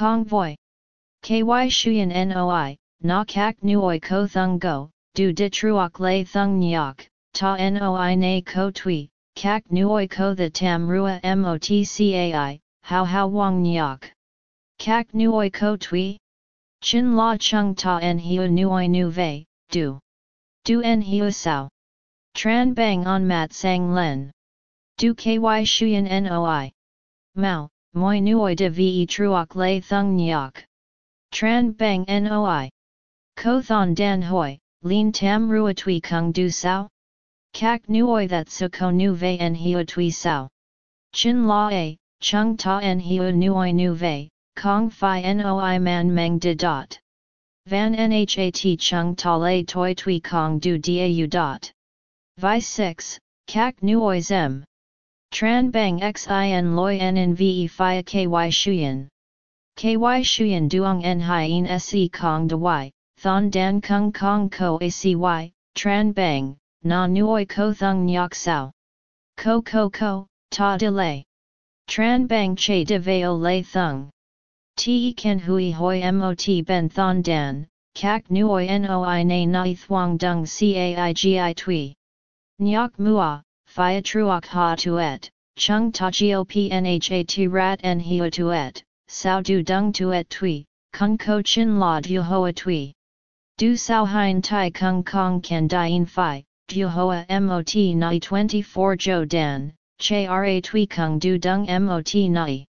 Kong. Ky Shuyan Noi, Na Kak Nuoi Ko Thung Go, Du De Truok Lay Thung Nyok, Ta Noi Na Ko Tui, Kak Nuoi Ko The Tam Rua Motcai, How How Wang Nyok. Kak Nuoi Ko Tui? Chin La Chung Ta En Hiu Nuoi Nu Vei, Du. Du En Hiu Sao. Tran Bang On Mat Sang Len. Du Ky Shuyan Noi. Mao, Moi Nuoi De Ve truoc Lay Thung Nyok. Tran Bang Noi. Ko Thon Dan Hoi, Lin Tam Rua Tui Kung Du Sao? Kak Nuoi That Suko Nu Vei En Hiu Tui Sao. Chin La A, Chung Ta En Hiu Nuoi Nu Vei, Kong Phi Noi Man Meng De Dot. Van Nhat Chung Ta Lay Toi Tui Kong Du Dau Dot. Vi 6, Kak Nuoi Zem. Tran Bang Xin Loi En Ve Phi Ky Shuyan. Ky Shuyan Duong En Hien Se Kong De Y, Thon Dan Kung Kong Ko Acy, Tran Bang, Na Nuoi Ko Thung Nyok Sao. Ko Ko Ko, Ta De Lay. Tran Bang Che De Veo Lay Thung. Te Ken Hui Hoi Mot Ben Thon Dan, Kak Nuoi Noi Na Nai Thuong Dung Caigi Tui. Nyok Mua, Phia Truok Ha Tuet, Chung Ta Gop Nhat Rat En Hio Tuet, Sao Du Dung Tuet Tui, Kung Ko Chin La Du Hoa Tui. Du Sao Hein Tai Kung Kong Kan Dien Phi, Du Hoa Mot Nai 24 Jo Dan, Che Ra Tui Kung Du Dung Mot Nai.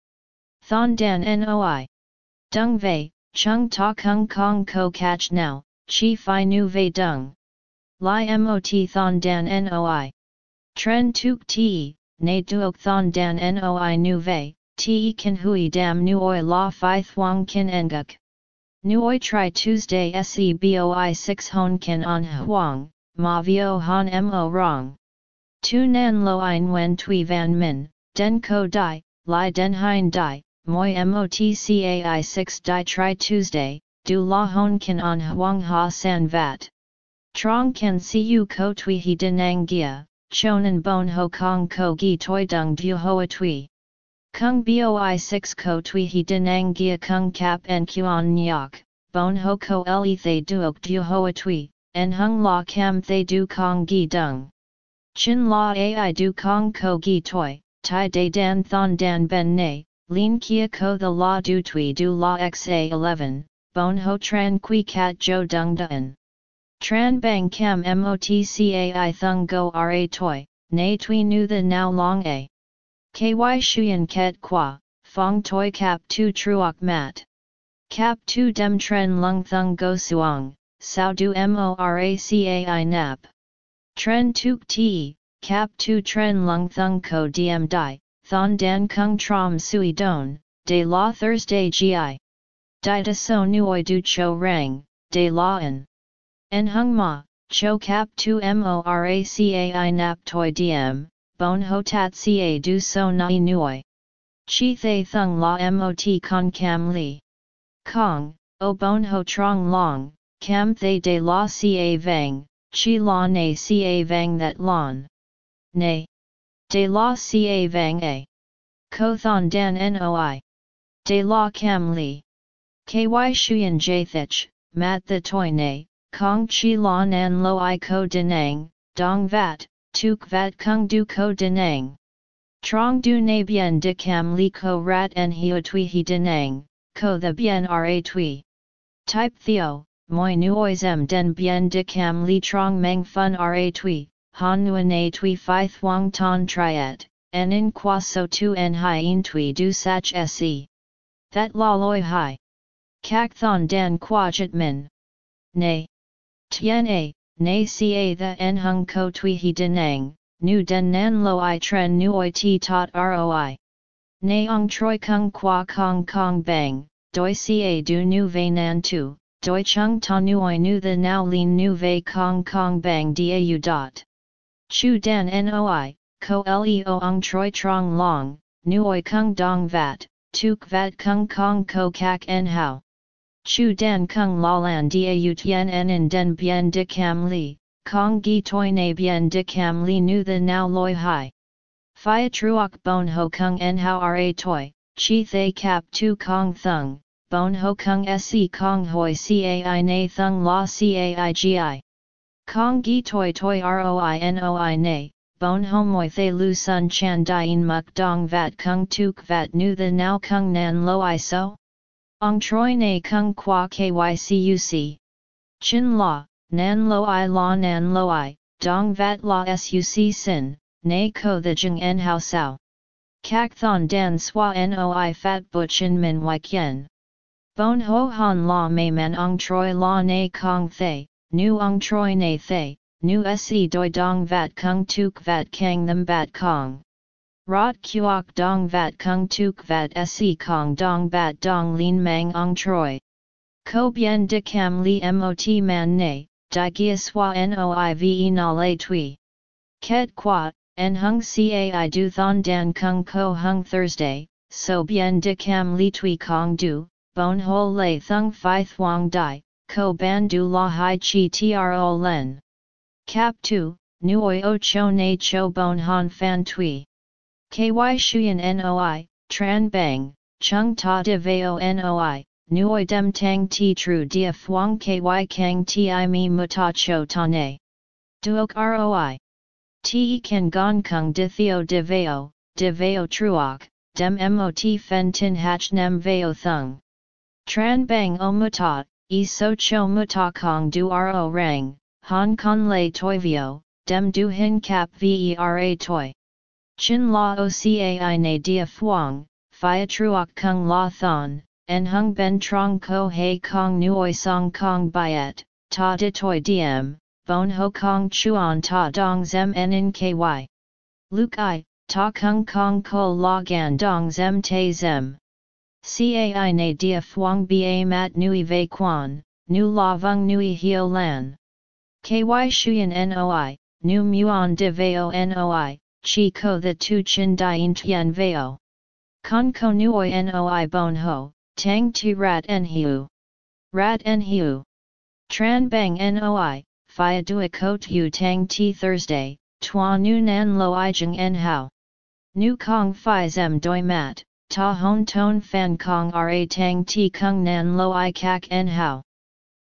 Thon Dan Noi. Dung Vei, Chung Ta Kung Kong Ko Catch Now, Chi Phi Nu Vei Dung. Lai Mot Thon Dan Noi. Tren tuk te, ne duok thon dan noi nu vei, te kan hui dam nuoi la fi thuong kin enguk. Nuoi tri Tuesday seboi 6 hon kin on huang, ma vio han mo rong. Tu nan lo ein wen tui van min, den ko di, li den hein di, moi motcai 6 di tri Tuesday, du la hon kin on huang ha san vat. Trong kan si u ko tui he denang gia, chonan bon ho kong ko gi toi dung du hoa tui. Kung boi 6 ko tui he denang gia kung kap en kuan nyok, bon ho ko le thay duok du hoa tui, en hung la cam thay du kong gi dung. Chin la ai du kong ko gi toi, tai de dan thon dan ben ne, lin kia ko the la du tui du la xa 11, bon ho tran qui cat jo dung dun. Tran bang cam motcai thung go ra toi, na tui nu the now long a. Ky shuyen ket qua, fong toi cap tu truok mat. Cap tu dem tren lung thung go suong, sao du moracai nap. Tren tuk ti, cap tu tren lung thung ko diem di, thon dan kung trom sui don, de la Thursday gi. Di da so nuoi du cho rang, de la en. En hung ma, cho cap tu moracai nap toi diem, bon ho tat ca du so nai nuoi. Chi thay thung la mot con cam li. Kong, o bon ho trong long, cam thay de la ca vang, chi la na ca vang that lon. Nay. De la ca vang a. Ko thon dan noi. De la cam li. Ky shuyen jathich, mat the toi nay, Kong chi la nan lo i ko denang, dong vat, tuk vat kung du ko denang. Trong du na bien de cam li ko rat en hio tui hi denang, ko the bien ra tui. Type theo, moi nuoi zem den bien de cam li trong meng fun ra tui, han nuan a tui fi thuang ton triet, en in qua so tu en hien tui du sach se. That la loi hai. Kak thon dan qua jit min. Nay. Tien a, na ca the en hung ko tui hi denang, nu den nan lo i tren nuoi ti tot roi. Na ong troi kung qua kong kong bang, doi ca du nu ve nan tu, doi chung ta nuoi nu the now lin nu ve kong kong bang dau dot. Chu dan noi, ko leo ong troi trong long, nuoi kung dong vat, tuk vat kung kong ko kak en hao. Chu dan kung la lan da tien en den bien de cam li, kong gi toi na bien de cam li nu the now loi hai. Phia truok bon ho kung en hao ra toi, chi thay cap tu kong thung, bon ho kung se kong hoi cai na thung la caigi. Kong gi toi toi roi noi na, bon ho moi thay lu sun chan dien muk dong vat kung tuk vat nu the now kung nan lo i so? Ong troi na kung qua kycuc. Chin la, nan lo i la nan lo i, dong vat la suc sin, na ko the jeng en hao sao. Kak thon dan swa noi fat buchin min yen. Bon ho han la mei man ong troi la na kong thay, nu ong troi na thay, nu se doi dong vat kung tuk vat kang them bat kong. Rot kuok dong vat kung tuk vat se kong dong bat dong lin mang ong troi. Ko bien de cam li mot man ne, di gia swa noive na le tui. Ket qua, en hung cai du thon dan kung ko hung Thursday, so bien de cam li tui kong du, bon ho le thung phi thuong dai, ko ban du la hai chi tro len. Cap 2, Nuoi O Cho Na Cho Bon Han Fan Tui. KY Shuyan NOI, Tran Bang, Chung Ta De Veo NOI, Nuoi Dem Tang Ti Tru Dia Phuong KY Kang Ti Mi Muta Cho Ta Ne. Duok ROI. Te Kan Gon Kung De Theo De Veo, De Veo Truok, Dem Mot Fen Tin Hach Nem Veo Thung. Tran Bang O Muta, E So Cho Muta Kong Du Ro Rang. Han Con Lei Toivio, Dem Du Hin Cap Vera Toi. Chin La O Cai Na Dia Phuong, Phia Truoc Kung La Thon, En Hung Ben Trong Ko Hei Kong Nuoi Song Kong Biet, Ta De Toi Diem, Bon Ho Kong Chuan Ta Dong Zem En Ky. Luke I, Ta Kung Kong Ko La Gan Dong Zem Te Zem. Cai Na Dia Phuong Ba Mat Nui Ve Quan, Nu La Vung Nui Hio Lan. KY Shuyan NOI, Nu Muon De Veo NOI, Chi Ko The Tu Chin Dien Tien Veo. Con Ko Nuoi NOI Bon Ho, Tang Ti Rat En Hiu. Rat En Hiu. Tran Bang NOI, Phia Dua Ko Tu Tang Ti Thursday, Tua Nu Nan Lo I Jeng En Hao. Nu Kong Phi Zem Doi Mat, Ta Hon Ton Fan Kong Ra Tang Ti Kung Nan Lo I Kak En Hao.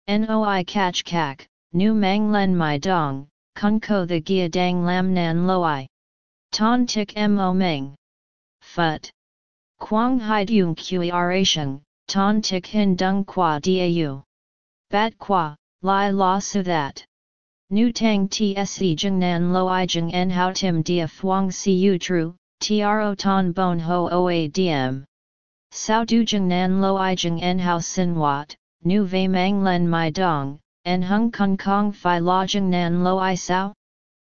NOI Catch Kak nu mang len mai dong, kun ko the gia dang lam nan loi. Ton tik mo meng. Phut. Quang hai dung kui sheng, ton tik hin dung qua dau. Bat qua, lai la su that. Nu tang tse jeng nan Lo loi jeng en hao tim dia si u tru, tro ton bon ho oa diem. Sao du jeng nan Lo loi jeng en hao sin wat, nu ve mang len mai dong, en hung kong kong fi lojeng nan lo i sao?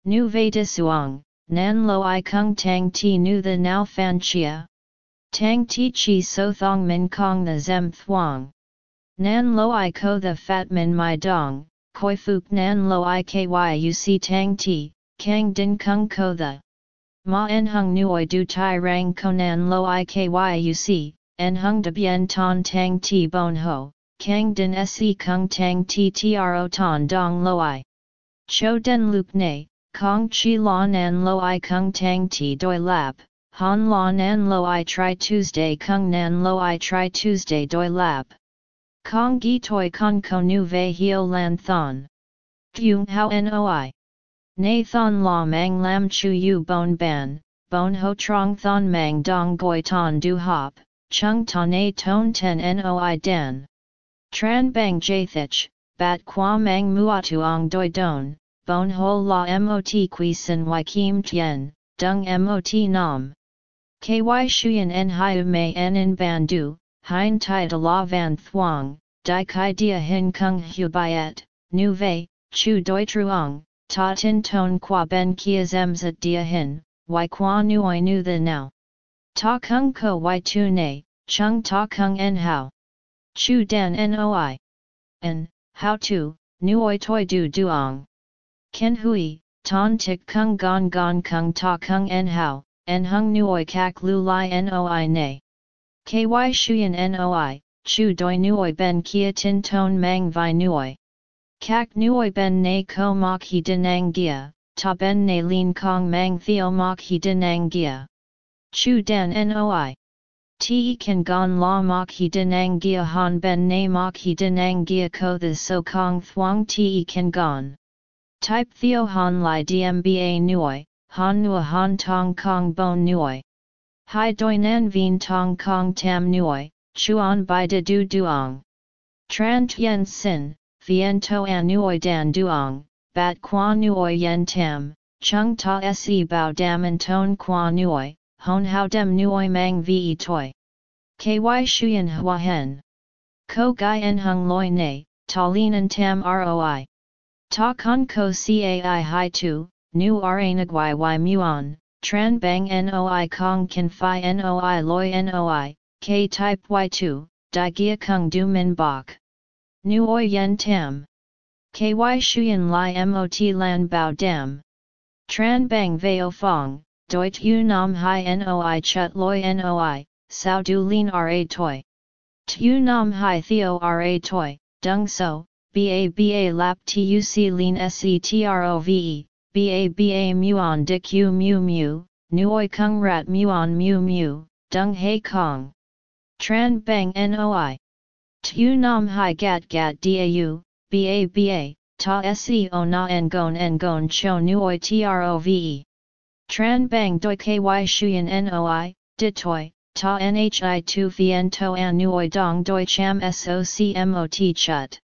Nu ve disuang, nan lo i kung tang ti nu the now fan chia. Tang ti chi so thong min kong the zem thuang. Nan lo i ko the fat min my dong, koi fuk nan lo i ky u si tang ti, kang din kung ko the. Ma en hung nuoi du tai rang ko nan lo i ky u si, en hung de bien ton tang ti bon ho, Kang din se kung tang ttro ton dong loi. Cho den lup ne, kong chi la nan loi kung tang ti doi lap, han la nan loi tri Tuesday kung nan lo loi tri Tuesday doi lap. Kong gi toi ko nu ve hio lan thon. Kyung hao noi. Na thon la mang lam chu yu bon ban, bon ho trong thon mang dong goi ton du hop, chung ton a ton ten noi dan. Tran bang jathich, bat qua mang muatuong doi don, bon ho la mot qui sin y kim tien, dung mot nam. Ky shuyen en hiu mei en in ban du, hein tai de la van thuong, di kai dia hin kung hu byet, nu vei, chu doi truong, ta tin ton qua ben kia zemzat dia hin, y qua nuoi nu the now. Ta kung ko y tu ne, chung ta kung en hao. Chu dan noi. En, how to, nuoi toi du duong. Ken hui, ton tik kung gon gon kung ta kung en hao, en hung nuoi kak lu li noi ne. Ky shuyen noi, chu doi nuoi ben kia tin ton mang vi nuoi. Kak nuoi ben ne ko mok hi denang gia, ta ben ne lin kong mang theo mok hi denang gia. Chu dan noi. Te kan gon la mok he denang gia han ben na mok he denang gia ko the so kong thuang te kan gon. Type theo han lai dmba nuoi, han nua han tong kong bon nuoi. Hai doi nan vien tong kong tam nuoi, chuan bai de du duong. Tran tien sin, vien to an nuoi dan duong, bat qua nuoi yen tam, chung ta se bao dam and ton qua nuoi, hon hao dem nuoi mang ve toi. Ky shuyen hua hen. Ko gai en hung loi ne, ta lin an tam roi. Ta con ko cai hai tu, nu ra nagwai y muon, tran bang noi kong kan fi noi loi noi, k type y2, di gia kung du min bok. Nu oi yen tam. Ky shuyen li mot lan bao dam. Tran bang veo fong, doit u nam hai noi chut loi noi, sao du lin ra toi. Tu nam hai theo ra toi, dung so, ba ba lap tuc lin setrove, ba ba muon dik u mu mu, nuoi kung rat muon mu mu, dung he kong. Tran bang noi. Tu nam hai gat gat dau, ba ba, ta se o na ngon ngon cho nuoi trove. Tran bang doi ky shuyen noi, ditoi, ta nhi tu vien to an nuoi dong doi cham socimot chut.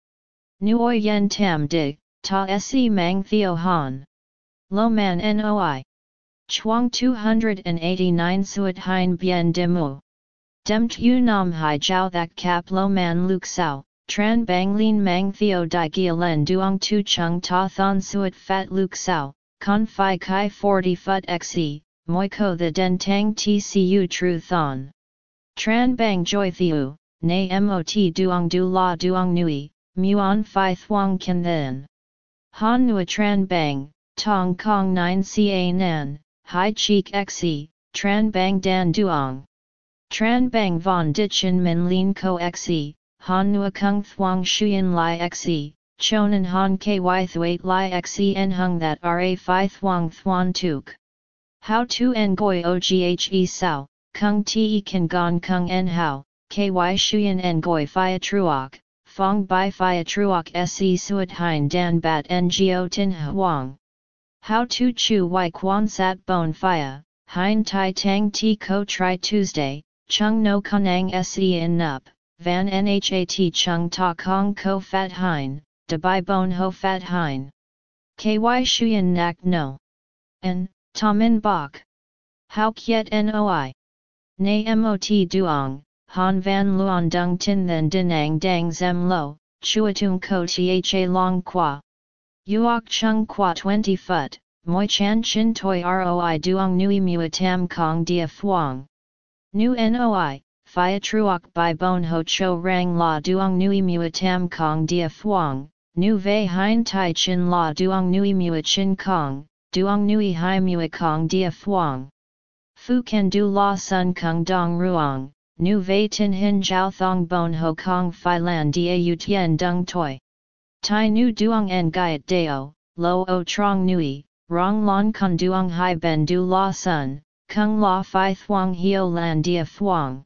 Nuoi yen tam dig, ta se mang theo han. Lo man noi. Chuang 289 suat hein bien de mu. Dem tu nam hai jiao that cap lo man luk sao, tran bang lin mang theo di gia len duong tu chung ta thon suat fat luk sao, con phi kai 40 fut xe, moi ko the den tang tcu tru thon. Tran bang joy thiu, na mot duong du la duong nui, muon phi thuong kan then. Han nua tran bang, tong kong 9 ca nan, hai cheek xe, tran bang dan duong. Tran bang von ditchen min lin ko xe, han nua kung thuong shuyen li xe, chonan han ky thuat li xe en hung that ra phi thuong thuan tuk. How to en goi oghe sao, kung te kan gon kung en hao, ky shuyen en goi phia truok, fong bai phia truok se suat hein dan bat ngo tin huang. How to chu y quan sat bon phia, hein tai tang ti ko tri Tuesday, chung no kanang se in nup, van nhat chung ta kong ko fat hein, de bai bon ho fat hein. Ky shuyen nak no. En, Min bok. How kiet noi. Na mot duong, han van luon dung tin then dinang dang zem lo, chuatung ko tha long qua. Uok chung qua 20 fut, moi chan chin toi roi duong nui mua tam kong dia phuong. Nu noi, phia truok by bon ho cho rang la duong nui mua tam kong dia phuong, nu vei hein tai chin la duong nui mua chin kong, duong nui hai mua kong dia phuong. Fu can du la sun kung dong ruong, nu vei tin hin jiao thong bon ho kong phi lan dia yu tien dung toi. Tai nu duong en gaiet deo, lo o trong nui, rong lon con duong hai ben du la sun, kung la phi thuong hio lan dia phuong.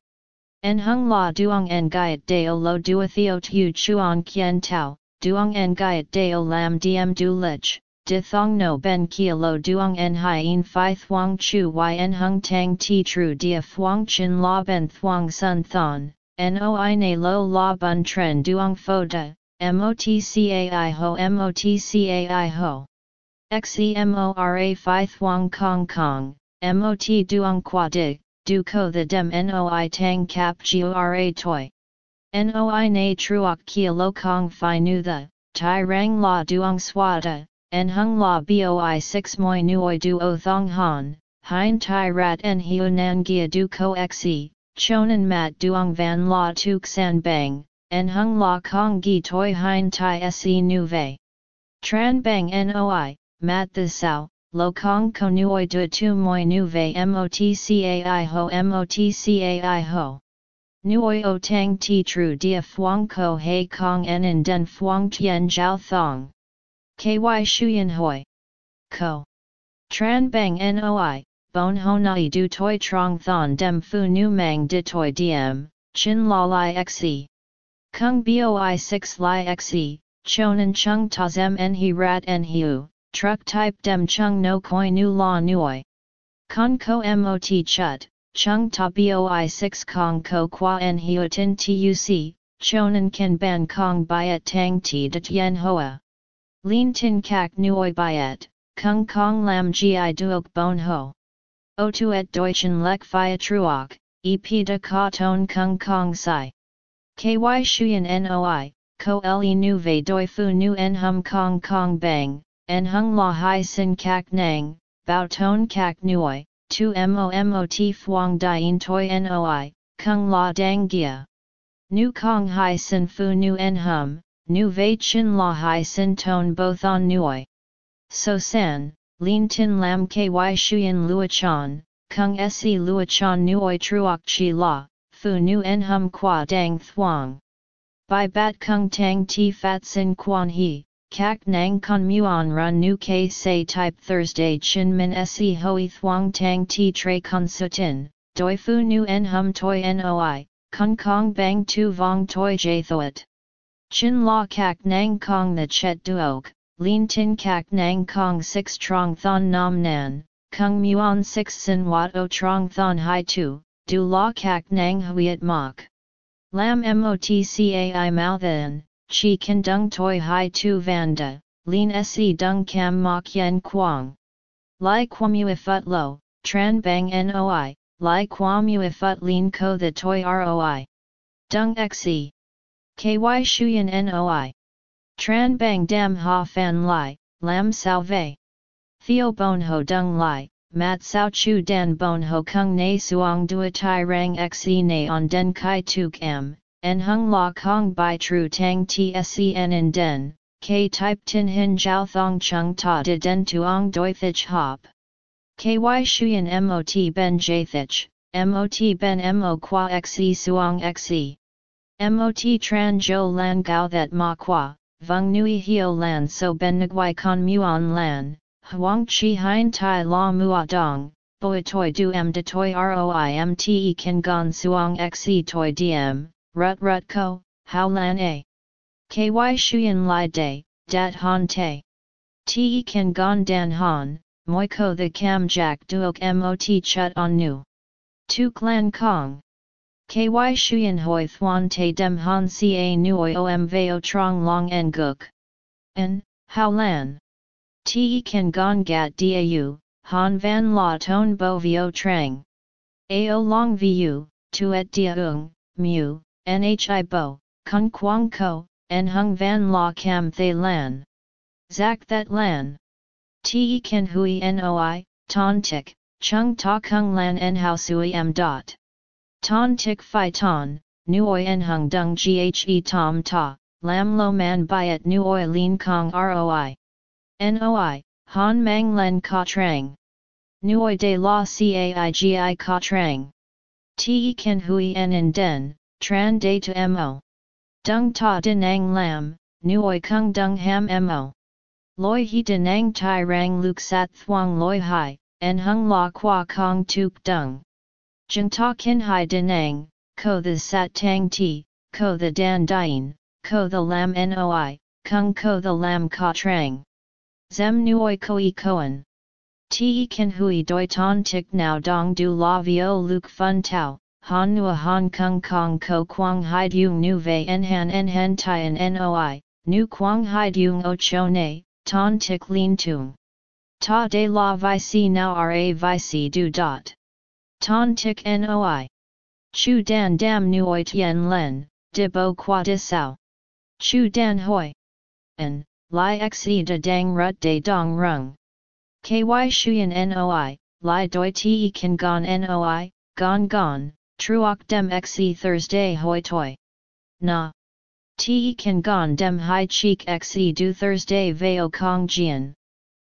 En hung la duong en gaiet deo lo dua theo tu chuan kien tau, duong en gaiet deo lam diem du lich, di thong no ben kia lo duong en hien phi thuong chu en hung tang ti tru dia thuong chin la ben thuong sun thon, noi ne lo la bun tren duong fo da, motcai ho motcai ho. Xemora phi thuong kong kong, mot duong qua dig, du ko the dem noi tang cap gora toi. Noi na truok kia lo kong phi nu the, tai rang la duong swada, en hung la boi 6 moi nuoi du o thong han, hein tai rat en hiu nan gia du ko xe, chonan mat duong van la tuk san bang, en hung la kong gi toi hein tai se nu vei. Tran bang noi, mat the sao, lo kong ko nuoi du tu moi nu vei motcai ho motcai ho. Nuoi o tang ti tru dia phuong ko hei kong en in den phuong tien jiao thong. KY Shuyan Hoi. Ko. Tran Bang Noi, bon ho nai du toi trong thon dem fu nu mang di toi diem, chin la li xe. Kung boi 6 li xe, chonan chung ta zem en he rat en hiu, truck type dem chung no koi nu la nuoi. Con ko mot chut, chung ta boi 6 kong ko qua en hiu tin tuc, chonan ken ban kong byet tang ti de tien hoa. Lin tin kak nuoi byet, kung kong lam gi duok bon ho. O tu et deutschen lek fia truok, ep de ka ton kung kong sai. Ky shuyen noi, ko le nu ve doi fu nu en hum kong kong bang, en hung la hai sin kak nang, bao ton kak nuoi, tu momot fuang dien toi noi, kung la dang gia. Nu kong hai sin fu nu en hum, nu ve chin la hai sin ton both on nuoi. So san, lin tin lam ky shuyen luachan, kung se luachan nuoi truok chi la, fu nu en hum qua dang thuang. By bat kung tang ti fat sin quan he, kak nang con muon run nu k say type Thursday chin min se hoi thuang tang ti tre con sutin, doi fu nu en hum toi noi, kung kong bang tu vong toi jay thoat. Chin la kak nang kong the chet duok, lin tin kak nang kong 6 trong thon nam nan, kung muon 6 sin wat o trong thon hai tu, du la kak nang huiet mok. Lam motcai mao then, chi kan dung toi hai tu vanda, lin se dung cam mok yen quang. Lai quamu lo, tran bang noi, lai quamu ifut lin ko the toi roi. Dung xe. Ky shuyen noi. Tran bang dam ha fan lai, lam salve. Theo bon ho dung lai, mat sao chu dan bon ho kung na suang dua tai rang xe na on den kai tuk m, en hung la kong bai tru tang tscn in den, k type tin hin jiao thong chung ta de den tuong doi thich hop. Ky shuyen mot ben jathich, mot ben mo qua xe suang xe. Mot tran jo lan gao that ma qua, vung nui hio lan so ben nguai con muon lan, huang chi hein tai la mua dong, boi toi du m de toi mte kan gon suang xe toi diem, rut rut ko, how lan a. Ky shuyen li day, dat han te. Te kan gon dan han, moi ko the cam jack duok mot chut on nu. Tu clan kong. Ky shuyen hoi thuan te dem han ca nuoi om veo trong long en guk. En, how lan? Te kan gon gat dau, han van la ton bo vio trang. Ao long vu, tuet diaung, mu, nhi bo, kung quang ko, en hung van la cam thay lan. Zak that lan. Te kan hui noi, ton tik, chung ta kung lan en hao sui m dot. Ton tik phi ton, nuoi en hung dung ghe tom ta, lam lo man byet nuoi lin kong roi. Noi, han mang len ka trang. Nuoi de la caigi ka trang. Te kan hui en in den, tran de to mo. Dung ta denang lam, nuoi kung dung ham mo. Loi he denang tai rang luk sat thuang loi hai, en hung la qua kong tuk dung. Jung ta kin hai denang, ko the sat tang ti, ko the dan dien, ko the lam noi, kung ko the lam ka trang. Zem nuoi koi koan. Ti kan hui doi ton tik now dong du la vio luk fun tau, han nua han kung kong ko quang hai dung nu ve en han en han tien noi, nu quang hai dung o cho ne, ton tik lin tung. Ta de la vi si now ra vi si du dot. Ton tik noi. Chu dan dam nuoi tien len, de bo qua de sao. Chu dan hoi. En, li xe de dang rut de dong rung. Ky shuyen noi, li doi te kan gon noi, gon gon, truok dem xe Thursday hoi toi. Na. Te kan gon dem hai cheek xe du Thursday veo kong jian.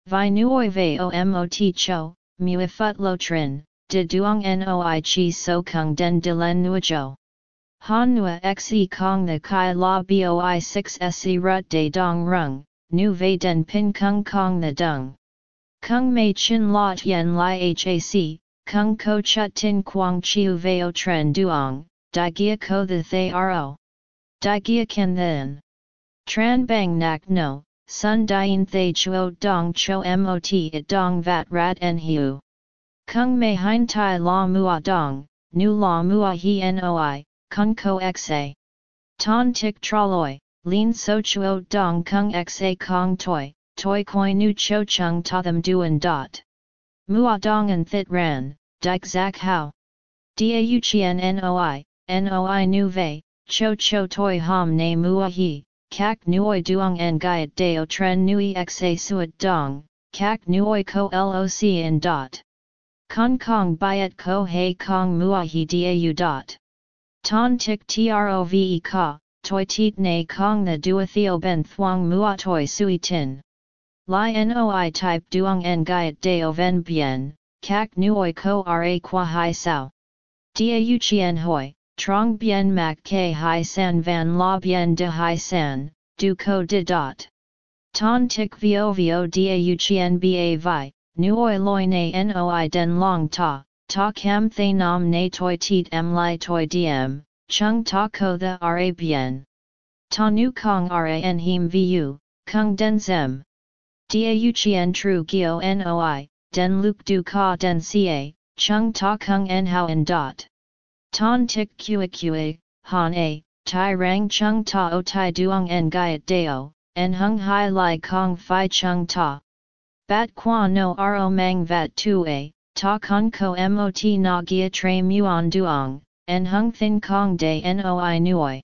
Vi nuoi veo mot cho, mu fut lo trin, de duong noi chi so kung den de len nuojo. Han nua xe kong the kai la boi 6 se rut de dong rung, nu ve den pin kung kong the dung. Kung mei chin la tien li hac, kung ko chut tin quang chiu veo tren duong, di gia ko the thay ro. Di gia ken then. Tran bang nak no, sun dien thay chuo dong cho mot it dong vat rat en hiu. Kung mei hein tai la mua dong, nu la mua hi noi, kung ko xa. Ton tik traloi, lin so chuo dong kung xa kong toi, toi koi nu cho chung ta them duan dot. Mua dong and thit ran, dik zak how. Dau chien noi, noi nu vei, cho cho toi ham ne mua hi, kak nuoi duong en gaiet deo tren nui xa suet dong, kak nuoi ko loc in dot. Kong kong byet ko hei kong mua hi dau dot. Ton tik trove ka, toi tit ne kong the duatheo ben thuang mua sui tin. Lai noi type duong en gaiet deo ven bien, kak nuoi ko ra qua hai sao. Dau chien hoi, trong bien mak ke hai san van la bien de hai san, du ko de dot. Ton tik vio vio dau chien ba vi, nuoi loi na noi den long ta, ta cam thay nam na toi tit em li toi diem, chung ta ko the ra bien. Ta nu kong ran him vu, kung den zem. Dau chien tru gio noi, den luk du ka den ca, chung ta kung en hao en dot. Ton tik kua kua, han a, tai rang chung ta o tai duong en gaiet deo, en hung hai lai kong fi chung ta. Bat qua no ro mang vat tu a, ta con ko mot na gia tre muon duong, en hung thin kong de noi nuoi.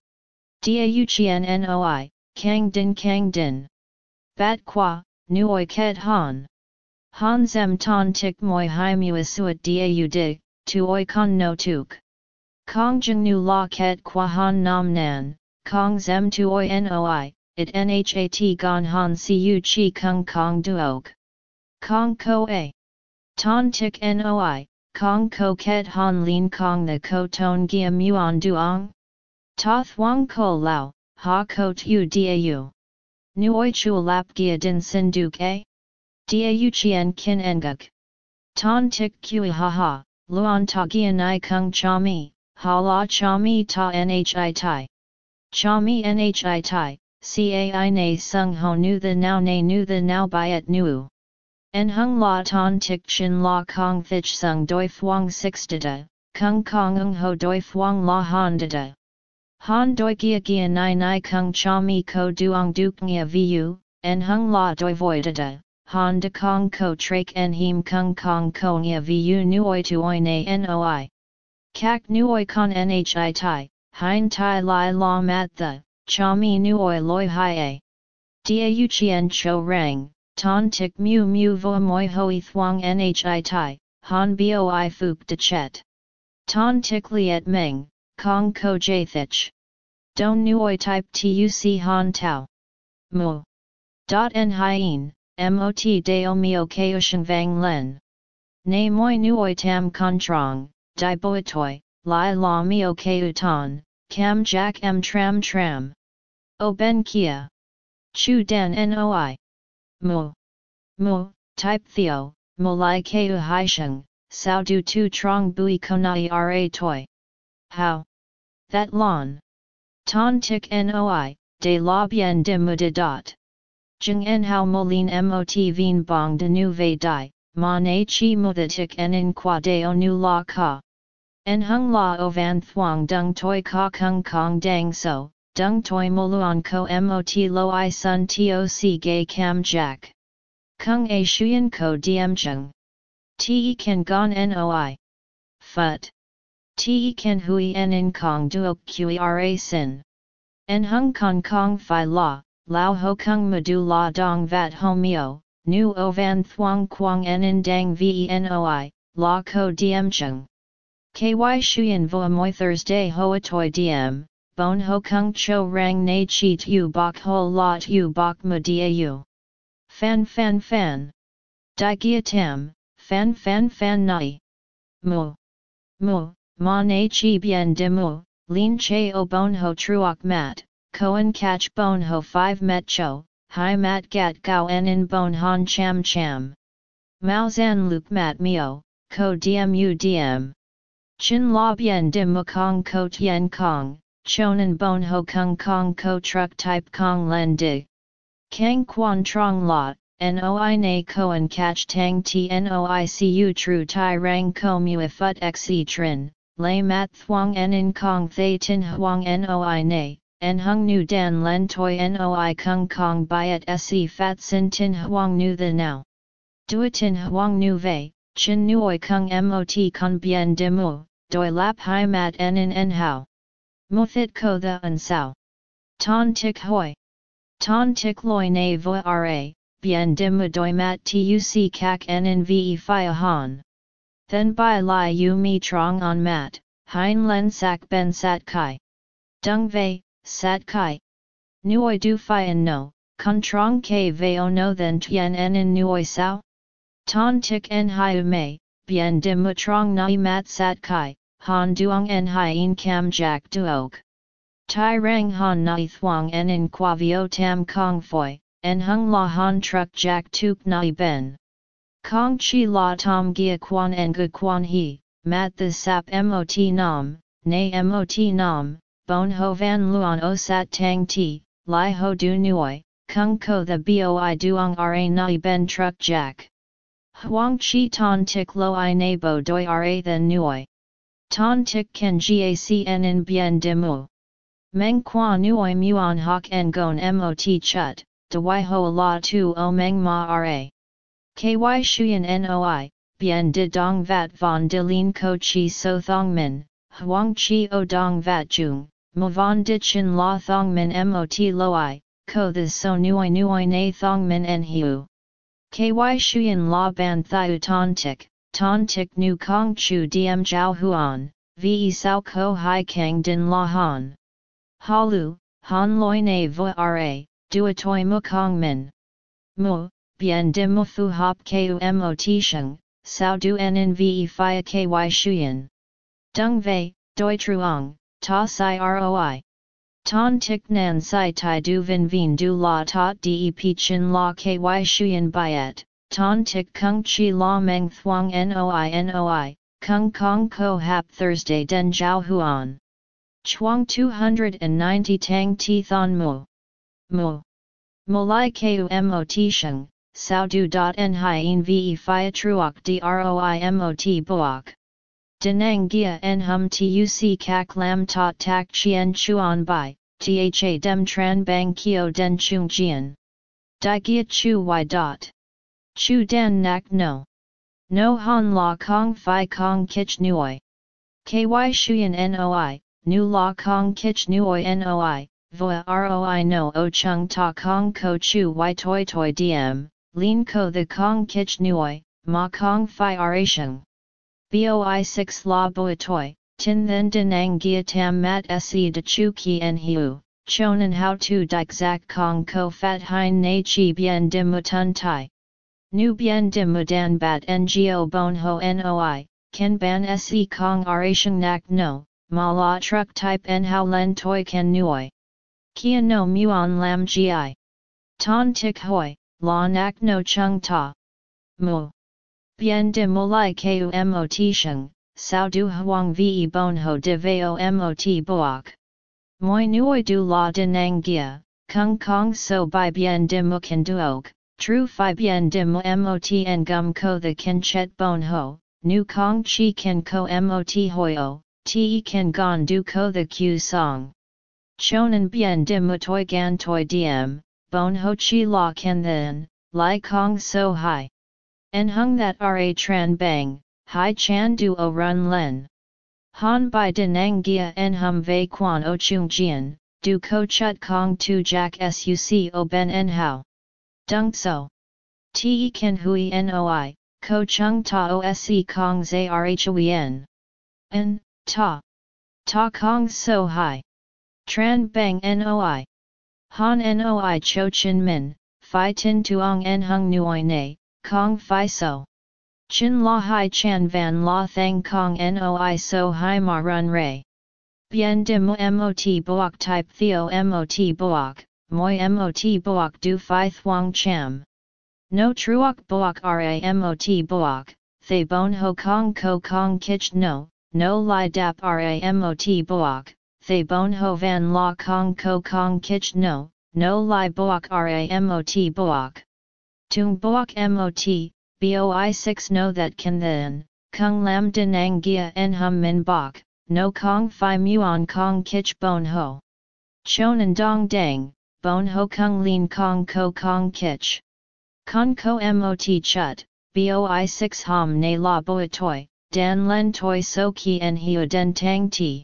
Dau chien noi, kang din kang din. Bat qua, nuoi ket han. Han zem ton tik moi hai mua suat dau di, tu oi con no tuk. Kong jeng nu la ket qua han nam nan, kong zem tu oi noi, it nhat gon han siu chi kung kong duog. Kong ko a. Ton tik noi, kong ko ket han lin kong the ko ton gia muon duong. Ta thuang ko lao, ha ko tu dau. Nuoi chu lap gia din sin duk a? Dau chien kin enguk. Ton tik kui ha ha, luon ta gia nai kung cha mi, ha la cha mi ta nhi tai. Cha mi nhi tai, cai na sung ho nu the now na nu the now byet nu. En hung la ton tik chin la kong thich sung doi fuang six dada, kung kong ung ho doi fuang la han dada. Han doi gia gia nai nai kung cha mi ko duong duk ngia vu, en hung la doi voidada, han de kong ko trak en him kung kong ko ngia vu nuoi tuoi na noi. Kak nuoi con nhi tai, hein tai lai la mat the, cha mi nuoi loi hai a. Dau chien cho rang, ton tik mu mu vo moi hoi thuang nhi tai, han boi fuk de chet. Ton tik liet meng, kong ko jathich. Don nuoi type tuc han tau. Mu. Dot en hien, mot deo mio kaoshan vang len. Ne moi nuoi tam contrang, di boitoi, lai la mio keuton, cam jack m tram tram. O ben kia. Chu dan noi. Mu. Mu, type theo, mo lai keu haisheng, sao du tu trong bui konai ra toi. How? That lawn. Ton tik noi, de la bien de mu de dot. Jung en hao molin mot vien bong de nu ve dai, ma na chi mu the tik en in qua de o nu la ka. En hung la o van thuang dung toi ka kung kong dang so, dung toi moluan ko mot lo i sun toc gay cam jack. Kung a shuyen ko diem chung. Te kan gon noi. Phut. Te kan hui en in kong duok qera sin. En hung kong kong fi la, lao ho kung madu la dong vat homeo, nu o van thuang quang en in dang venoi, la ko diem chung. Ky shuyen vo moi Thursday hoa toi diem, bon ho kung cho rang na chi tu bok ho la tu bok ma diau. Fan fan fan. Di gia tam, fan fan fan nai. Mu. Mu, ma na chi bien de mu, lin che o bon ho truok mat, koen catch bon ho 5 met cho, hi mat gat gao en in bon han cham cham. Mao Zan Luke Mat Mio, Ko Dmu Dm. Chin La Bien Dim Mukong Ko Tien Kong, Chonan Bon Ho Kung Kong Ko Truck Type Kong Len Dig. Kang Quan Trong Lot, Noi Na Koan Catch Tang Tnoicu Tru Tai Rang Ko Mu Phut Xe Trin, Lay Mat Thuong En In Kong Thay Tin Huang Noi Na, En Hung Nu Dan Len Toi Noi Kung Kong Biat Se Fat Sin Tin Huang Nu The Now. Duatin Huang Nu Vei, Chin Nuoi Kung Mot Con Bien Dimu, Doi Lap Hai Mat En In En Hao. Muthit Ko The An Sao. Ton Tik Hoi. Ton Tik Loi Na Voi Ra, Bien Dimu Doi Mat Tuc Kak En In Ve Phia Han. Then Bai Lai Yu Mi Trong On Mat, Hein Len Sak Ben Sat Kai. Dung Vei, Sat Kai. Nuoi Du Phien No, Con Trong K Veo No Then Tien En Nuoi Sao? Ton tik en hiu mei, bien dim mutrong nai mat sat kai, han duong en hien cam jack duok. Tai rang han nai thuong en in qua vio tam kong foi, en hung la han truck jack tuk nai ben. Kong chi la tom gia quan en gu quan he, mat the sap mot nam, nay mot nam, bon ho van luon o sat tang ti, lai ho du nuoi, kung ko the boi duong ra nai ben truck jack. Huang chi ton tik lo i nebo doi ra The nuoi. Ton tik ken gacn in bien dimu. Meng qua nuoi muon hok en gon mot chut, de wai ho la tu o meng ma ra. Ky shuyen noi, bien de dong vat von de lin ko chi so thong min, huang chi o dong vat jung, mo von de chin la thong min mot loi, ko the so nuoi nuoi na thong min en hiu. Ky shuyen la ban thiu ton tik, ton tik nu kong chu diem jiao huan, ve sao ko hai kang din la han. Halu, han loi na vo ra, dua toi mu kong min. Mu, bien dim mu fu hop ku mot sheng, sao du en in ve fia ky shuyen. Dung vei, doi truong, ta si roi. Ton tik nan sai tai du vin vin du la tot dep chin la ky shuyen byet, ton tik kung chi la meng thuang noi noi, kung kong ko hap Thursday den jiao huan. Chuang 290 tang ti thon mu. Mu. Mulai ku mot sheng, sao du dot en hien ve fia truok droi mot boak. Denang gia en hum tuc kak lam tot tak chien chuan bai, tha dem tran bang kio den chung jian. Di gia chu y dot. Chu dan nak no. No han la kong fi kong kich nuoi. Ky shuyen noi, nu la kong kich nuoi noi, voa roi no o chung ta kong ko chu y toi toi diem, lin ko the kong kich nuoi, ma kong fi arasheng. Boi 6 la boi toi, tin then denang gia tam mat se de chu ki en hiu, chonan how to dik kong ko fat hein na chi bien dim mutun tai. Nu bien dim mudan bat ngo bon ho noi, ken ban se kong arasheng nak no, ma la truck type en len toi ken nuoi. Kia no muon lam gi. Ton tik hoi, la nak no chung ta. Mu. Bien de mulai ku mot sheng, sao du huang ve bon ho de veo mot boak. Moi nuoi du la de nang gia, kung kong so by bien de mu kan duok, tru fi bien de mu mot en gum ko the ken chet bon ho, nu kong chi ken ko mot hoyo, te ken gon du ko the q song. Chonan bien de mu toi gan toi diem, bon ho chi la ken then, lai kong so hai. En hung that ra tran bang, hai chan du o run len. Han bai denang gia en hum vei quan o chung jian, du ko chut kong tu jack suc o ben en hao. Dung so. Te ken hui noi, ko chung ta o se kong zarhuyen. En, ta. Ta kong so hai. Tran bang noi. Han noi cho chin min, fi tin tuong en hung nuoi ne, Kong Phi So. Chin La Hai Chan Van La Thang Kong Noi So Hai Ma Run Ray. Bien de Mo Mot Boak Type Theo Mot Boak, Moi Mot Boak Du Phi Thuong Cham. No truok boak ramot boak, thay bon ho kong ko kong kich no, no li dap ramot boak, thay bon ho van la kong ko kong kich no, no li boak ramot boak. Tung boak mot, boi 6 no that can then, kung lam din ang gia en hum min bok, no kong fi muon kong kich bon ho. Chonan dong dang, bon ho kung lin kong ko kong kich. Kong ko mot chut, boi 6 hom ne la boi toi, dan len toi so ki en hiu den tang ti.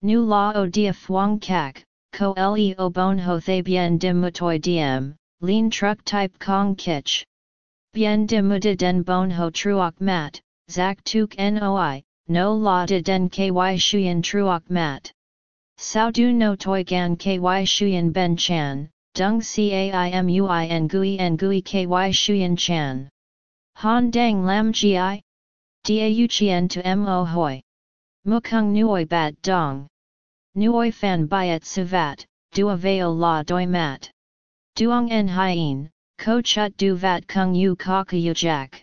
Nu la o dia fuang kak, ko le o bon ho thay bien dim mutoi diem, lin truck type kong kich. Bien de muda den bon ho truok mat, zak tuk noi, no la de den ky shuyen truok mat. Sao du no toi gan ky shuyen ben chan, dung caimui en gui en gui ky shuyen chan. Han dang lam gi? Dau chien to mo hoi. Mukung nuoi bat dong. Nuoi fan byet suvat, dua veo la doi mat. Duong en hien, ko chut du vat kung yu kaku jack.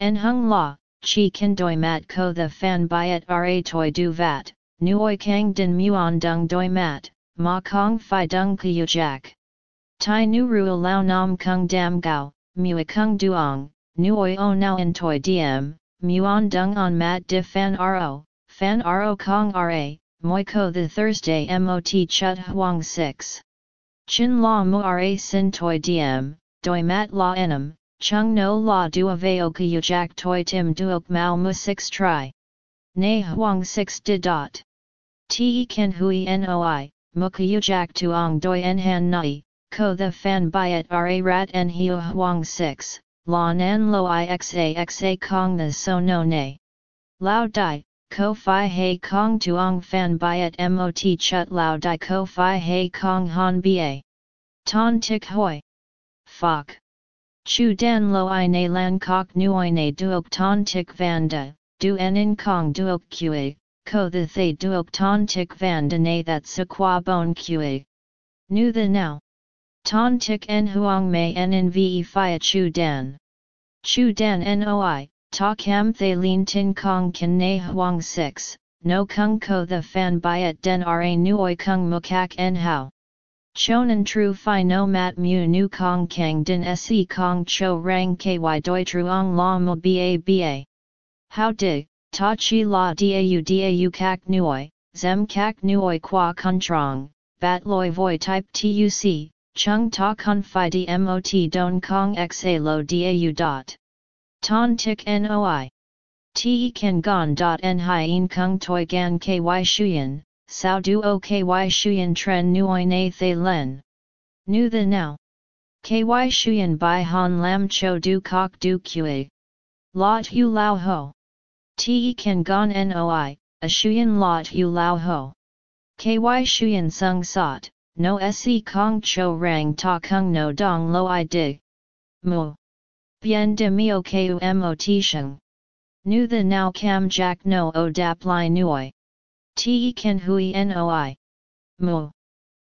En hung la, chi kin doi mat ko the fan byet ra toi du vat, nuoi kang din muon dung doi mat, ma kong fi dung ku jack. Tai nu ru lao nam kung dam gao, mui kung duong, nuoi o now en toi diem, muon dung on mat di fan ro, fan ro kong ra, moi ko the Thursday mot chut huang 6. Chin la mu ra sin toi diem, doi mat la enam, chung no la dua veo ku jack toi tim duok mao mu 6 try. Nay huang 6 di dot. Te ken hui noi, mu ku jack tuong doi en han nai, ko the fan byet ra rat en hiu huang 6, la nan lo ixa xa kong the so no nay. Lao dai, ko fi hei kong tuong fan byet mot chut lao dai ko fi hei kong han ba. Ton tik hoi. Fok. Chu dan lo i na lan kok nuoi na duok ton tik vanda, du en in kong duok kue, ko the thay duok ton tik vanda na that sa qua bon kue. Nu the now. Ton tik en huang mei en in ve fia chu dan. Chu dan noi, ta cam thay lin tin kong kan na huang 6, no kung ko the fan byet den ra nuoi kung mukak en hao. Chonan tru fi no mat mu nu kong kang din se kong cho rang ky doi truong la mo ba ba. How di, ta chi la dau dau kak nuoi, zem kak nuoi qua trong bat loi voi type tuc, chung ta kun fi di mot don kong xa lo dau dot. Ton tik noi. Te kan gon dot en hien kung toi gan ky shuyen, sao du o ky shuyen tren nuoi na thay len. Nu the now. Ky shuyen bai han lam cho du kok du kue. Lot hu lao ho. Te kan gon noi, a shuyen lot hu lao ho. Ky shuyen sung sot, no se kong cho rang ta kung no dong lo i dig. Mu. Bien de mio ku mot sheng. Nu the now cam jack no o dap li nuoi. Te ken hui noi. Mu.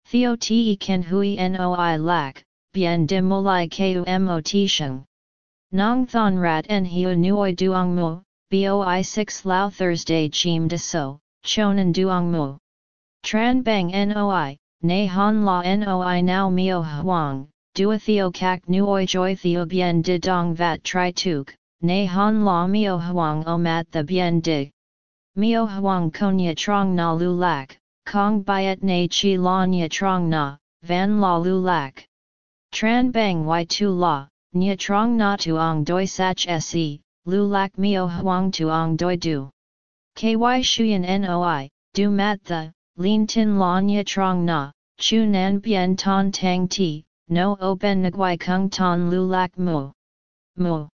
Theo te ken hui noi lak, bien de mulai ku mot sheng. Nong thon rat en hiu nuoi duong mu, boi 6 lao Thursday chim de so, chonan duong mu. Tran bang noi, ne han la noi now mio huang, dua theo kak nuoi joy theo bien de dong vat tri tuk, ne han la mio huang o mat the bien dig. Mio huang konya trong na lu lak, kong byet na chi la nya trong na, van la lu lak. Tran bang y tu la, nya trong na tuong doi sach se, lu lak mio huang tuong doi du. Ky shuyen noi, du mat the, lin tin la nya trong na, chu nan bien ton tang ti, no o ben nguai kung ton lu lak mu. Mu.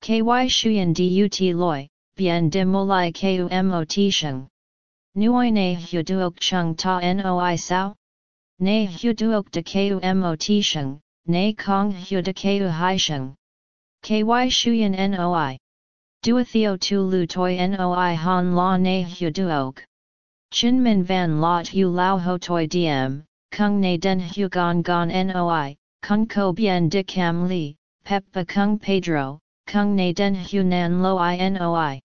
Ky shuyen dut loi, bien de molai ku mot sheng. Nuoi ne hu duok chung ta noi sao? Ne hu duok de ku mot sheng, ne kong hu de ku hai sheng. Ky shuyen noi. Dua theo tu lu toi noi han la ne hu duok. Chin min van lot hu lao ho toi diem, kung ne den hu gon gon noi, kung ko bien de cam li, Peppa Kung Pedro, Kung Na Den Hunan Lo Inoi.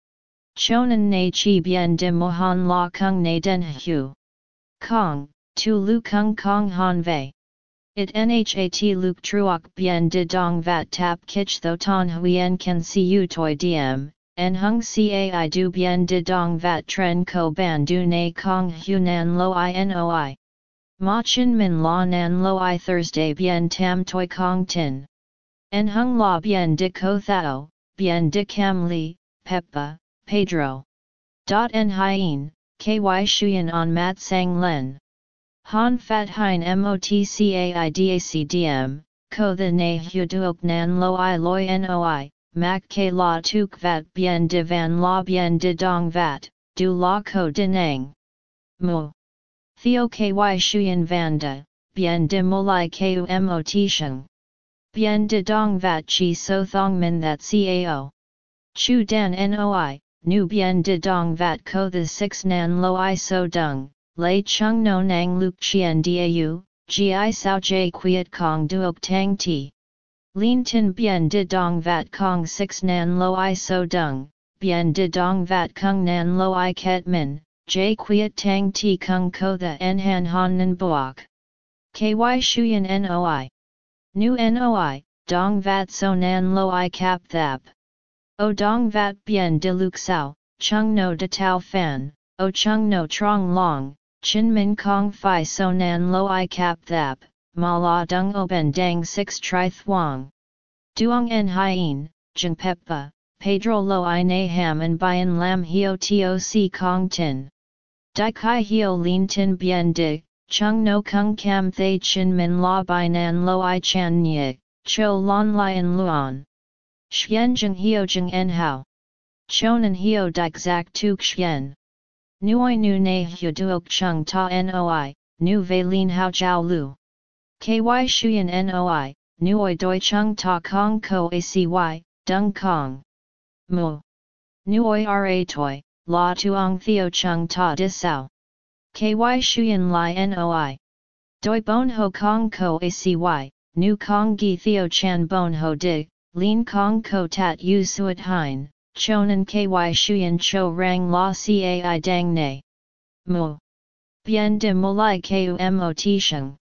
Chonan Na Chi Bien de Mohan La Kung Na Den Hu. Kong, Tu Lu Kung Kong Han Vei. It Nhat Luke Truoc Bien de Dong Vat Tap Kich Tho Ton Huyen Can See You Toi Diem. En hung cai du bien de dong vat tren ko ban du na kong hunan lo inoi. Ma chin min la nan lo i Thursday bien tam toi kong tin. En hung la bien de ko thao, bien de cam li, peppa, pedro. Dot en hien, ky shuyen on mat sang len. Han fat hein motcaidacdm, ko the na hu duok nan lo i loi noi, mak ke la tuk vat bien de van la bien de dong vat, du la ko denang. Mu. Theo ky shuyen vanda, bien de molai ku mot sheng. Bien de dong vat chi so thong min that cao. Chu dan noi, nu bien de dong vat ko the six nan lo i so dung, lei chung no nang luk chien dau, gi sao jay quiet kong duok tang ti. Lin tin bien de dong vat kong six nan lo i so dung, bien de dong vat kung nan lo i ket min, j quiet tang ti kung ko the en han han nan boak. Ky shuyen noi. Nu noi, dong vat so nan lo i kap thap. O dong vat bien de luk sao, chung no de tau fan, o chung no trong long, chin min kong fi so nan lo i kap thap, ma la dung oben dang six tri thuang. Duong en hien, jeng peppa, pedro lo i na ham and bien lam hio toc kong tin. Di kai hio lin tin bien di, chung no kung kam thay chin min la by nan lo i chan nye, cho lon lion luon. Xian jeng hio jeng en hao. Chonan hio dik zak tuk xian. Nuoi nu na hu duok chung ta noi, nu ve lin hao jiao lu. Ky shuyen noi, nuoi doi chung ta kong ko acy, dung kong. Mu. Nuoi ra toi, la tuong theo chung ta dis sao. Ky shuyen li noi. Doi bon ho kong ko acy, nu kong gi theo chan bon ho dig, lin kong ko tat yu suat hein, chonan ky shuyen cho rang la cai dang ne. Mu. Bien de mulai ku mot sheng.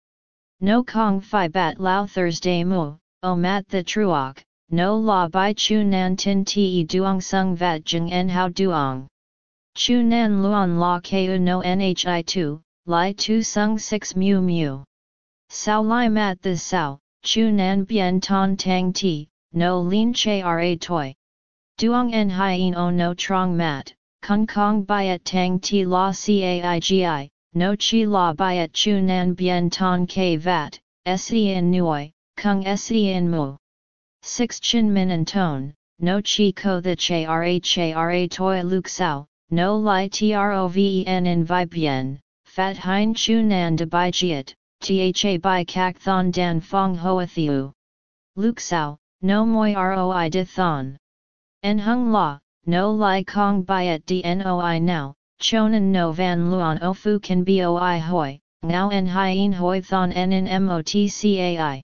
No kong fi bat lao Thursday mu, o mat the truok, no la bai chu nan tin te duong sung vat jeng en how duong. Chu nan luon la ku no nhi tu, li tu sung 6 mu mu. Sao li mat the sao, chu nan bien ton tang ti, no lin che ra toi. Duong en hien o no trong mat, kung kong byet tang ti la caigi, no chi la byet chu nan bien ton k vat, sen nuoi, kung sen mu. 6 chin min and tone, no chi ko the che ra che ra toi sao, no li troven in vi bien, fat hein chu nan de bai jiet, tha bai kak thon dan fong hoa thiu. Sao, no moi roi de thon. En hung la, no li kong byet dnoi now, chonan no van luon o fu can boi hoi, ngao en hien hoi thon en in motcai.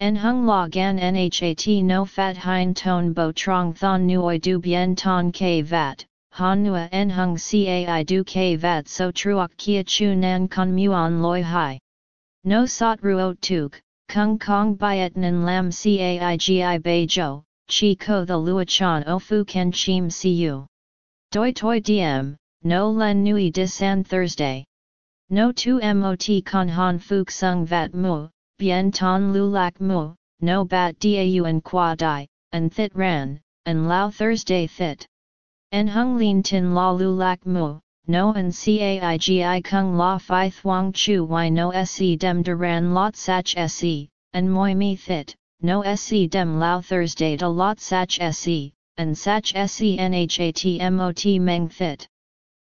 En hung la gan nhat no fat hein ton bo trong thon nuoi du bien ton k vat, han nua en hung cai du k vat so truok kia chu nan con muon loi hai. No sot ruot tuk, kung kong byet nan lam cai gi bei jo, chi ko the luachan o fu ken chim siu. Doi toi diem, no len nui disan Thursday. No tu mot con han fuk sung vat mu, bien ton lu lak mu, no bat dau en qua di, en thit ran, en lao Thursday thit. En hung lin tin la lu lak mu, no en caigi kung la fi thuang chu y no se dem duran lot sach se, en moi mi thit, no se dem lao Thursday de lot sach se, en sach se nhat mot meng fit.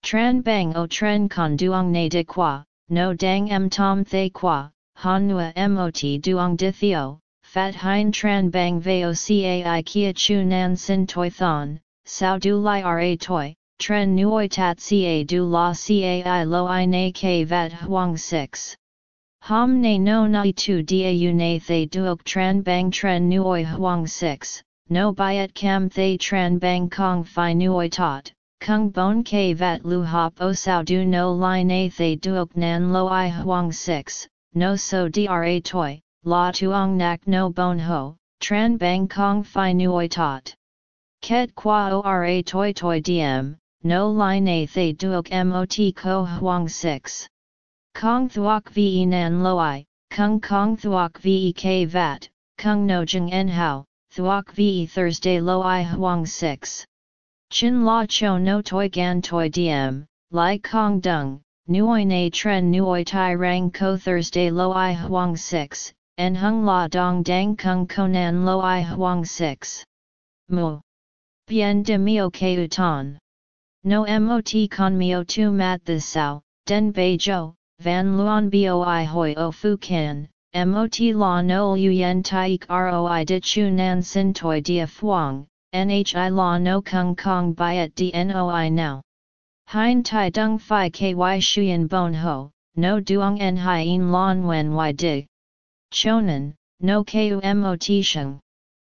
Tran bang o tren con duong ne de qua, no dang em tom thay qua, han nua mot duong di theo, fat hein tran bang veo cai kia chu nan sin toi thon, sao du li ra toi, tren nuoi tat ca du la cai lo i na k vat huang 6. Hom ne no nai tu u na thay duok tran bang tren nuoi huang 6, no byet cam thay tran bang kong fi nuoi tot, kung bon ke vat lu hop o sao du no li na thay duok nan lo i huang 6, no so dra toi, la tuong nak no bon ho, tran bang kong fi nuoi tot. Ket qua ora toi toi diem, no li na thay duok mot ko huang 6. Kong thuok ve nan loi, kung kong thuok ve k vat, kung no jeng en hao, thuok ve Thursday loi huang 6. Chin la cho no toi gan toi diem, lai kong dung, nuoi na tren nuoi tai rang ko Thursday loi huang 6, en hung la dong dang kung konan loi huang 6. Mu. Bien de mio ke utan. No mot con mio tu mat the sao, den bei jo, van luan boi hoi o fu kan, mot la no yen taik roi de chu nan sin toi dia fuang, nhi la no kung kong byet dnoi now. Hein tai dung fi ky shuyen bon ho, no duong en hien lon wen y dig. Chonan, no ku mot sheng.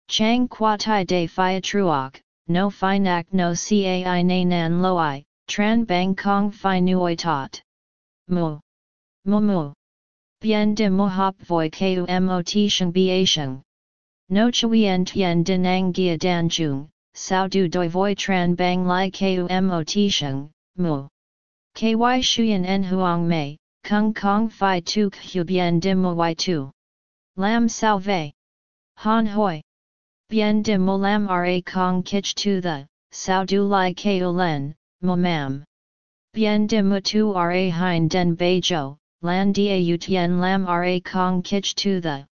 Chang qua tai de fi truok, no fi no cai na nan loi, tran bang kong fi nuoi tot. Mu. Mu Bien de mo hop voi ku mot sheng bia sheng. No chuyen tien dinang gia dan jung, sao du doi voi tran bang lai ku mot sheng, mu. Ky shuyen en huang mei, kung kong fi tu hu bien de mo y tu. Lam sao vei. Han hoi. Bien de mo lam ra kong kich tu the, sao du lai ku len, mo mam. Bien de mo tu ra hein den bei jo, lan dia utien lam ra kong kich tu the.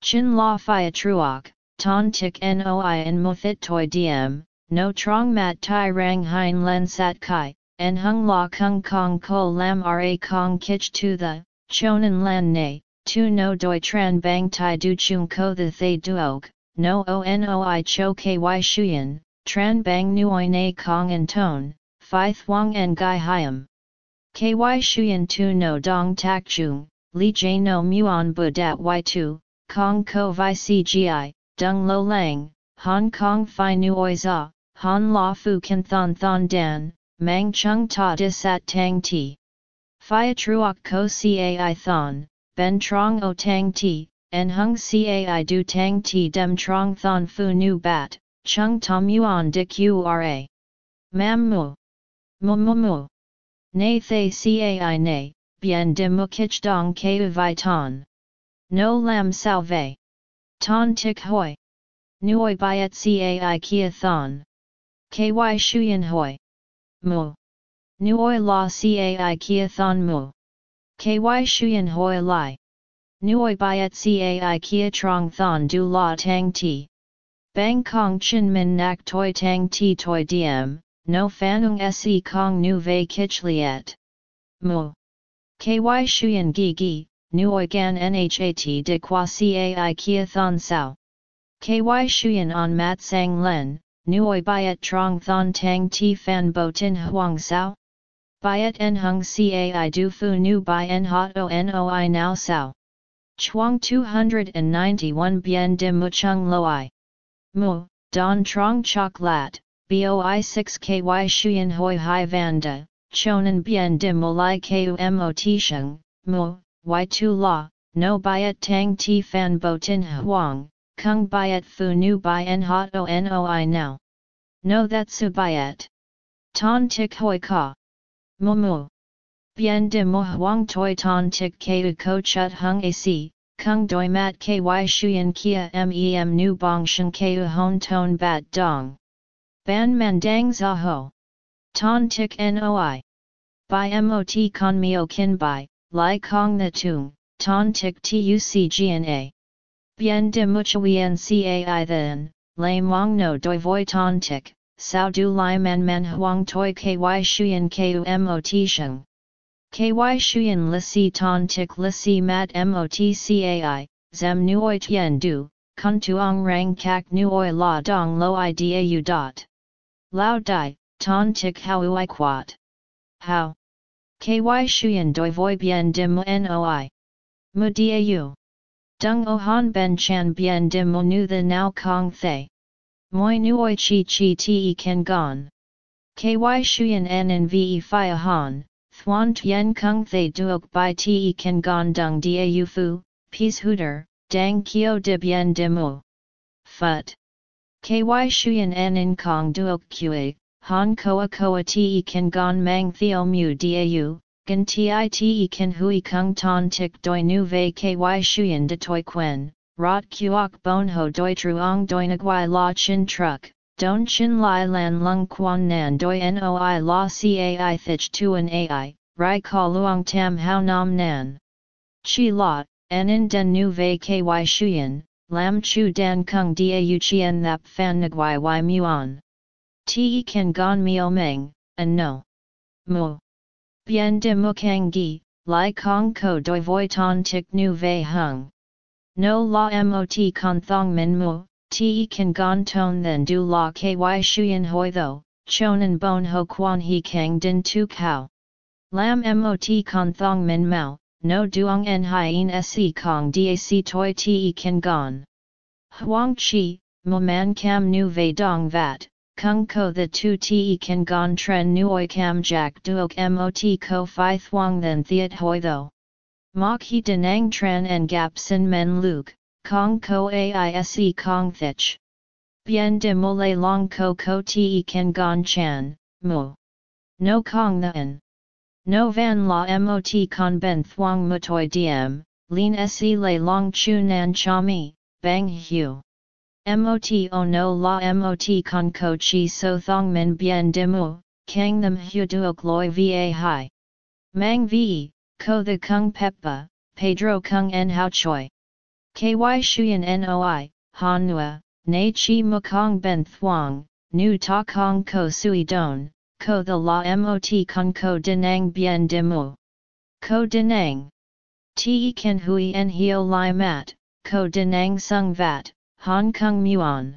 Chin la fia truok, ton tik noi en mothit toi diem, no trong mat tai rang hein len sat kai, en hung la kung kong ko lam ra kong kich tu the, chonan lan ne, tu no doi tran bang tai du chung ko the thay duok, no onoi cho ky shuyen, tran bang nuoi na kong en ton, phi thuang en gai hiam. Ky shuyen tu no dong tak chung, li j no muon bu dat y2, kong ko vi cgi, dung lo lang, hong kong fi nuoi za, han la fu kan thon thon dan, mang chung ta disat tang ti. Phia truok ko cai thon, ben trong o tang ti, en hung cai du tang ti dem trong thon fu nu bat, chung tom yuan de qra. Mam mu. Mu mu mu. Nay thay cai nay, bien de mu kich dong ke vi ton. No lam salve. Ton tik hoi. Nuoi byet cai kia thon. Ky shuyen hoi. Mu. Nuoi la cai kia thon mu. Ky shuyen hoi lai. Nuoi byet cai kia trong thon du la tang ti. Bang kong chin min nak toi tang ti toi diem, no fanung se kong nu vei kich. Mu. Ky shuyen gi gi, nuoi gan nhat de qua cai kia thon sao. Ky shuyen on mat sang len, nuoi byet trong thon tang ti fan bo tin huang sao. Byet en hung cai du fu nu by en hot o noi now sao. Chuang 291 bien de mu muchung loi. Mu, don trong chok lat, boi 6 ky shuyen hoi hai vanda, chonan bien de molai ku mot sheng, mu, y2 la, no byet tang ti fan bo tin huang, kung byet fu nu by en hot o noi now. No that su byet. Ton tik hoi ka. Mu mu. Bien de mo huang toi ton tik ku ko chut hung a si, kung doi mat ky shuyen kia mem nu bong shen ku hon ton bat dong. Ban mandang za ho. Ton tik noi. By mot con mio kin by, lai kong na tung, ton tik tuc gna. Bien de muchuyen cai then, lay mong no doi voi ton tik, sao du lai man man huang toi ky shuyen ku mot sheng. Ky shuyen li si ton tik li si mat cai, zem nuoi tien du, kun tuong rang kak nuoi la dong lo i dot. Lao Dai, Ton Tik How I Quat. How? KY Shuyan Doi Voi Bien Dim Noi. Mu dau. Dung o han ben chan bien dim mo nu the now kong thay. Moi nuoi chi chi te kan gon. Ky shuyen en en ve fia han, thuan tien kung thay duok by te kan gon dung dau fu, peace hooter, dang kio de bien dimu. Phut. Ky shuyen en in kong duok kue, han koa koa te kan gon mang theo mu dau, gan ti te kan hui kung ton tik doi nu ve ky shuyen de toi quen, rot kuok bon ho doi truong doi nguai la chin truck, don chin lai lan lung quan nan doi noi la cai thich tuan ai, rai ka luong tam hao nam nan. Chi la, en in den nu ve ky shuyen, lam chu dan kung da u chien thap fan nguai y muon. Te kan gon mio meng, and no. Mu. Bien de mukang gi, lai kong ko doi voi ton tik nu vei hung. No la mot con thong min mu, te kan gon ton then du la ky shuyen hoi tho, chonan bon ho quan he kang din tu kao. Lam mot con thong min mao, no duong en hien se kong dac toi te kan gon. Huang chi, mo man cam nu vei dong vat, Kung ko the tu te kan gon tren nuoi cam jack duok mot ko fi thuang then theat hoi tho. Mok he denang tran en gap sin men luke, kong ko aise kong thich. Bien de mole long ko ko te kan gon chan, mu. No kong the en. No van la mot con ben thuang mutoi diem, lin se le long chu nan cha mi, bang hu. Mot o no la mot con ko chi so thong min bien dimu, kang them hu duok loi va hai. Mang ve, ko the kung peppa, Pedro kung en hao choi. Ky shuyen noi, han nua, na chi kong ben thuang, nu ta kong ko sui don, ko the la mot con ko denang bien dimu. Ko denang. Te ken hui en hio lai mat, ko denang sung vat, Hong Kong Muon.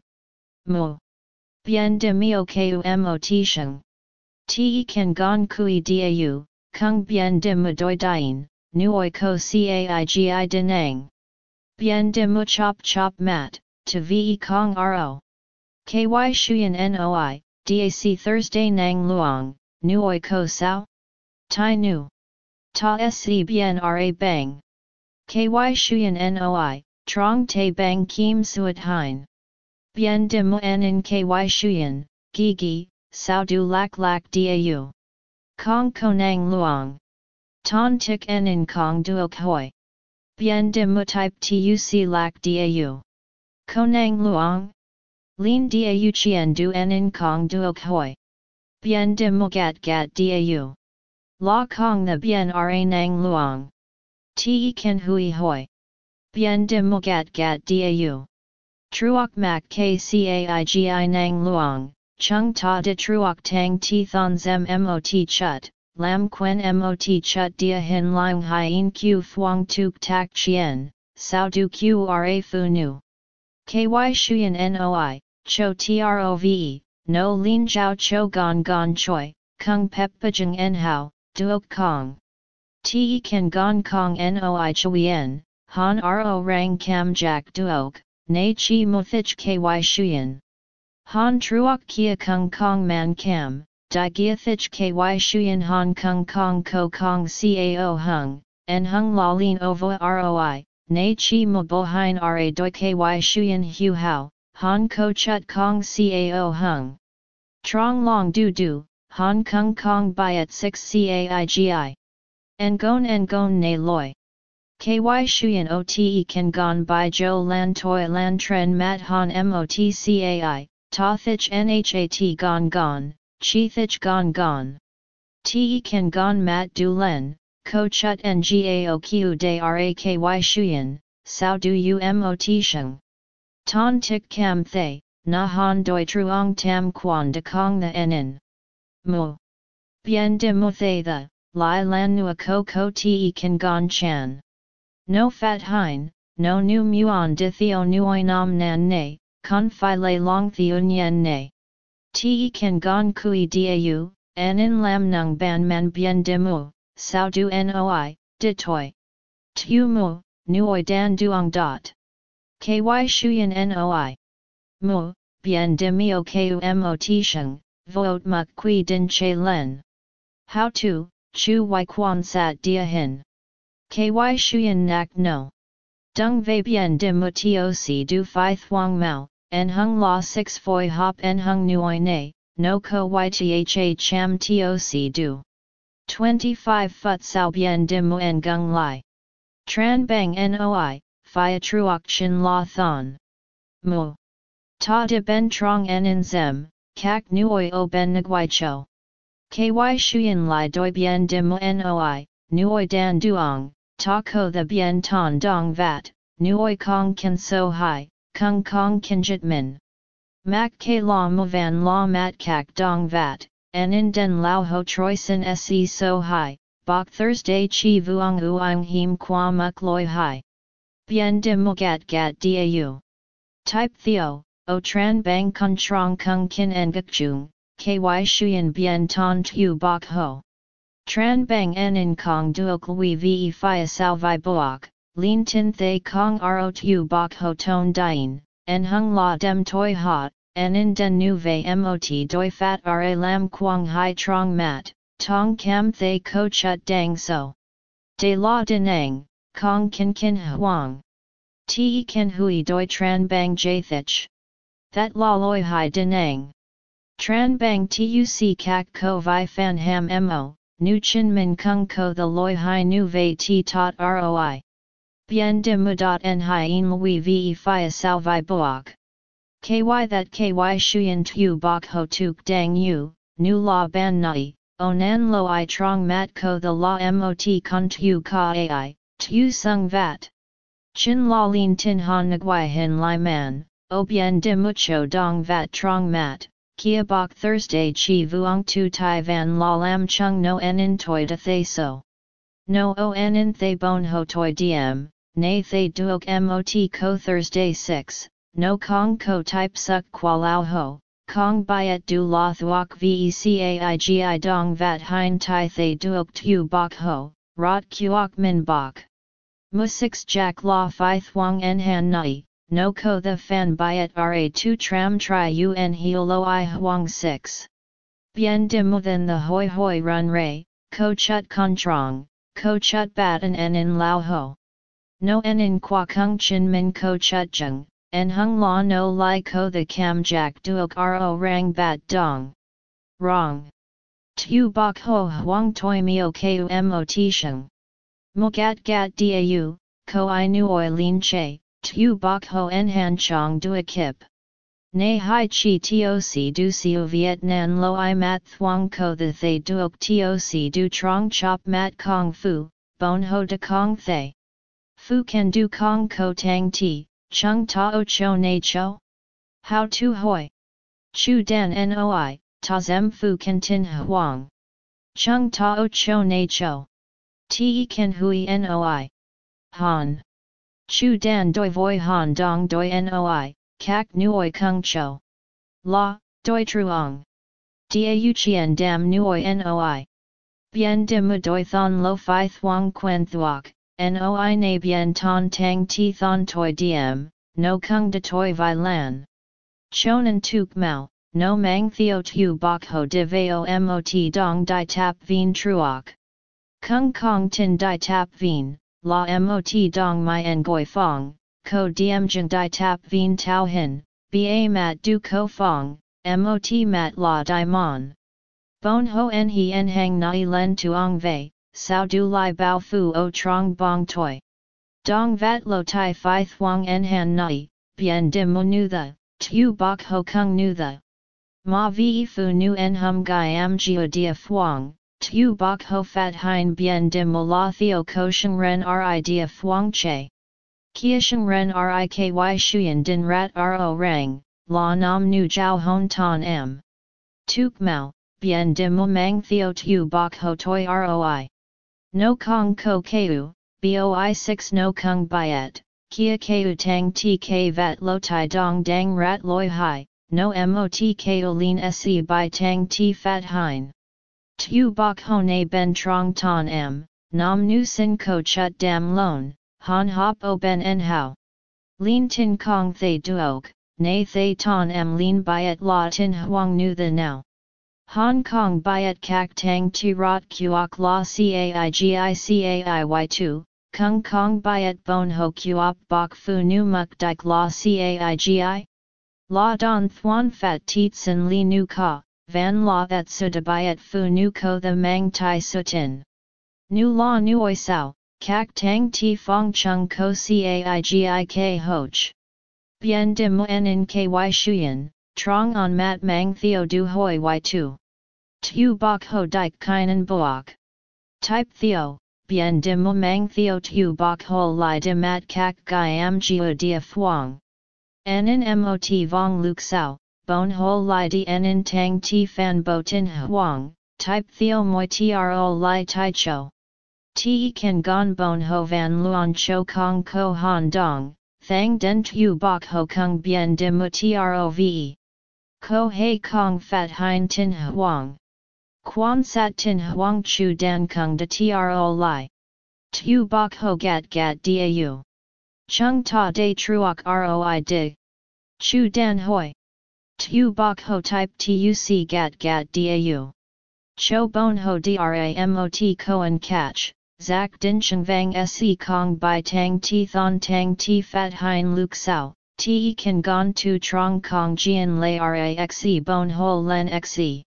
Mu. Bien de ku mot sheng. Te kan gong kui dau, kung bien de mu doi dien, nuoi ko caigi denang. Bien de mu chop chop mat, to ve kong ro. Ky shuyen noi, dac Thursday nang luong, nuoi ko sao? Tai nu. Ta se bien ra bang. Ky shuyen noi, Trong te bang kim suat hein. Bien de en in ky shuyen, gi gi, sao du lak lak dau. Kong konang luong. Ton tik en kong duok hoi. Bien de mu type tuc lak dau. Konang luong. Lin dau chien du en kong duok hoi. Bien de mu gat gat dau. La kong the bien ra nang luong. Te ken hui hoi. Bien de mogat gat gat dau. Truok mak kcaigi nang luong, chung ta de truok tang ti thon zem mot chut, lam quen mot chut dia hin lang hien q thuong tuk tak chien, sao du qra fu nu. Ky shuyen noi, cho trove, no lin jiao cho gon gon choi, kung pep pajang en hao, duok kong. Te kan gon kong noi chuyen, Han ro rang kam Jack duok, na chi mothich ky shuyen. Han truok kia kung kong man kam, di gia ky shuyen han kung kong ko kong cao hung, en hung la lin ovo roi, na chi mo bohin ra doi ky shuyen hu hao, han ko chut kong cao hung. Trong long du du, han kung kong byet 6 caigi. Ngon ngon na loi. Ky shuyen ote kan gon by jo lan toi lan tren mat han motcai, ta thich nhat gon gon, chi thich gon gon. Te kan gon mat du len, ko chut ngao q de raky shuyen, sao du u mot sheng. Ton tik kam thay, na han doi truong tam quan de kong the enen. Mu. Bien de mu thay the, lai lan nua ko ko te kan gon chan. No fat hein, no nu muon di theo nuoi nam nan ne, con fi lei long theo nyen ne. Te kan gon kui dau, en in lam nung ban man bien de mu, sao du noi, di toi. Tu mu, nuoi dan duong dot. Ky shuyan noi. Mu, bien de mio ku mot sheng, voot muk qui din che len. How to, chu y quan sat dia hin. Ky shuyan nak no. Dung ve bien de si du fi thuang mao, en hung la six foi hop en hung nuoi ne, no ko ytha cham toc du. 25 phut sao bien de muen gung lai. Tran bang noi, phia truoc chin la thon. Mu. Ta de ben trong en in zem, kak nuoi o ben nguai cho. Ky shuyen lai doi bien de muen noi, nuoi dan duong, ta ko the bien ton dong vat, nuoi kong kin so hai, kung kong kinjit min. Mak ke la mu van la mat kak dong vat, en in den lao ho troi sin se so hai, bok Thursday chi vuong uang him qua muk loi hai. Bien dim mo gat dau. Type theo, o tran bang kun trong kung kin en guk chung, ky shuyen bien ton tu bok ho. Tran bang en in kong duok lui ve fia sao vi boak, lin tin thay kong ro tu bok ho ton dien, en hung la dem toi hot, en in den nu ve mot doi fat ra lam quang hai trong mat, tong cam thay ko chut dang so. De la denang, kong kin kin huang. Te kin hui doi tran bang jathich. That la loi hai denang. Tran bang tuc kak ko vi fan ham mo, nu chin min kung ko the loi hai nu ve ti tot roi. Bien de dot en hai in lui ve fi sao vi boak. Ky that ky shuyen tu bok ho tuk dang yu, nu la ban nai, onan lo i trong mat ko the la mot kun tu ka ai, tu sung vat. Chin la lin tin han nguai hin lai man, o bien de mucho dong vat trong mat, kia bok Thursday chi vuong tu tai van la lam chung no en in toi de thay so. No o en in thay bon ho toi diem, nay thay duok mot ko Thursday 6 no kong ko type suk lao ho, kong byet du la thuok vecai dong vat hein tai thay duok tu bok ho, rot kuok min bok. Mu 6 jack la fi thuong en han nai, no ko the fan byet ra 2 tram tri un lo i huang 6. Bien dim than the hoi hoi run ray, ko chut con trong, ko chut bat an en in lao ho. No en in qua kung chin min ko chut jung, en hung la no lai ko the cam jack duok ro rang bat dong. Wrong. Tu bok ho huang toi mio ku mot sheng. Mo gat dau, ko i nu oi lin che, tu bok ho en han chong du a kip. Nay hai chi toc du siu viet nan lo i mat thuang ko the thay duok toc du trong chop mat kong fu, bon ho de kong thay. Fu can du kong ko tang ti, Chung Tao Cho Na Cho? How Tu Hoi? Chu Dan Noi, Ta Zem Fu Kan Tin Huang. Chung Tao Cho Na Cho. Ti Kan Hui Noi. Han. Chu Dan Doi Voi Han Dong Doi Noi, Kak Nuoi Kung Cho. La, Doi Truong. Dau Chien Dam Nuoi Noi. Bien Dim Doi Thon Lo Phi Thuong Quen Thuok, Noi na bien ton tang ti thon toi diem, no kung de toi vi lan. Chonan tuk mau, no mang theo tu bok ho de veo mot dong di tap vien truok. Kung kong tin di tap vien, la mot dong my en goi fong, ko diem jeng di tap vien tau hin, ba mat du ko fong, mot mat la di mon. Bon ho en hi en hang nai len tuong vei, sao du lai bao fu o trong bong toi. Dong vat lo tai fi thuang en han nai, bien dim mo nu the, tu bok ho kung nu the. Ma vi fu nu en hum gai am gio dia thuang, tu bok ho fat hein bien dim mo la theo ko sheng ren ri dia thuang che. Kia sheng ren ri ky shuyen din rat ro rang, la nam nu jiao hon ton m. Tuk mau, bien dim mo mang theo tu bok ho toi roi. No Kong Ko Keu, Boi 6 No Kung Biet, Kia Keu Tang TK Vat Lo Tai Dong Dang Rat Loi Hai, No Mot Ko Lin Se Bai Tang T Fat Hein. Tu Bok Hone Ben Trong Ton M, Nam Nu Sin Ko Chut Dam Lon, han hop o ben en hao. Lin tin kong thay duok, nay thay ton m lin byet la tin huang nu the now. Hong Kong byet kak tang ti rot kuok la caigi 2 kung kong byet bon ho kuop bok fu nu muk dik la caigi? La don thuan fat teet sin li nu ka, van la that su de byet fu nu ko the mang tai sutin. Nu la nuoi sao, kak tang ti fong chung ko caigi hoch. Bien de muen in ky shuyen, trong on mat mang theo du hoi y2. Tu bok ho dik kinen boak. Type theo, bien de mu mang theo tu bok ho li de mat kak gai am jiu dia fuang. Nen mot vong luk sao, bon ho li di nen tang ti fan bo tin huang, type theo moi tro li tai cho. Ti kan gon bon ho van luon cho kong ko han dong, thang den tu bok ho kung bien de mu trove. Ko hei kong fat hein tin huang. Quan sat tin huang chu dan kung de tro li. Tu bok ho gat gat dau. Chung ta de truok roi dig. Chu dan hoi. Tu bok ho type tuc gat gat dau. Cho bon ho dramot koan catch, zak din cheng vang se kong by tang ti thon tang ti fat hein luk sao, te kan gon tu trong kong jian lay raxe bon ho len xe.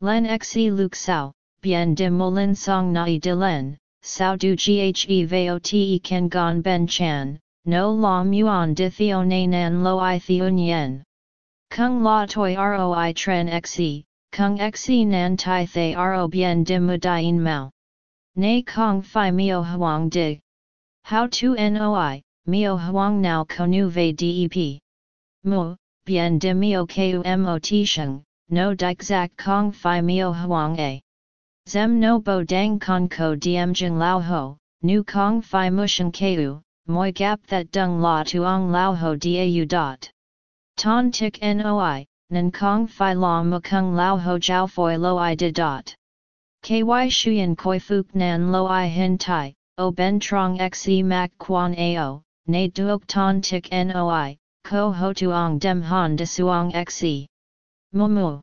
Len xe luk sao, bien de molin song nai de len, sao du ghe veo te kan gon ben chan, no la muon di theo na nan lo i theun yen. Kung la toi roi tren xe, kung xe nan tai thay ro bien de mu dien mao. Nay kong fi mio huang di. How to noi, mio huang now konu ve dep. Mu, bien de mio ku mot sheng, no dik zak kong fi mio huang a. Zem no bo dang con ko diem jing lao ho, nu kong fi mushen ku, moi gap that dung la tuong lao ho dau dot. Ton tik noi, nan kong fi la mu kung lao ho jiao foi lo i de dot. Ky shuyen koi fuk nan lo i hin tai, o ben trong xe mak quan ao, na duok ton tik noi, ko ho tuong dem han de suong xe. Mumu.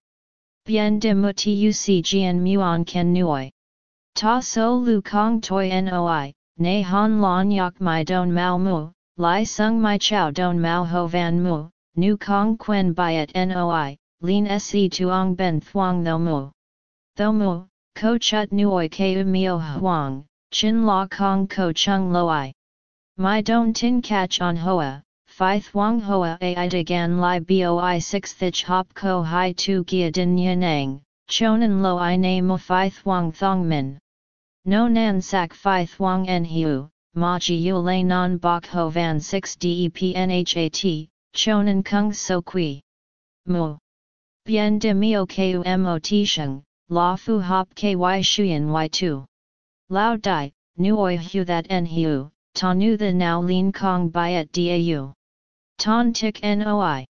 Bien de mu tuc jian muon ken nuoi. Ta so lu kong toi noi, na han lon yak mai don mao mu, lai sung mai chow don mao ho van mu, nu kong quen byet noi, lin se tuong ben thuong tho mu. Tho mu, ko chut nuoi ke mio huang, chin la kong ko chung loi. Mai don tin catch on hoa, Phi thuong hoa ai de gan li boi 6 thich hop ko hai tu gia din yanang, chonan lo i na mo phi thuong thong min. No nan sak phi thuong en hiu, ma ji yu lay non bok ho van 6 dep nhat, chonan kung so qui. Mu. Bien de mio ku mot sheng, la fu hop ky shuyen y2. Lao dai, nuoi hu that en hiu, ta nu the now lin kong byet dau. Ton tik noi.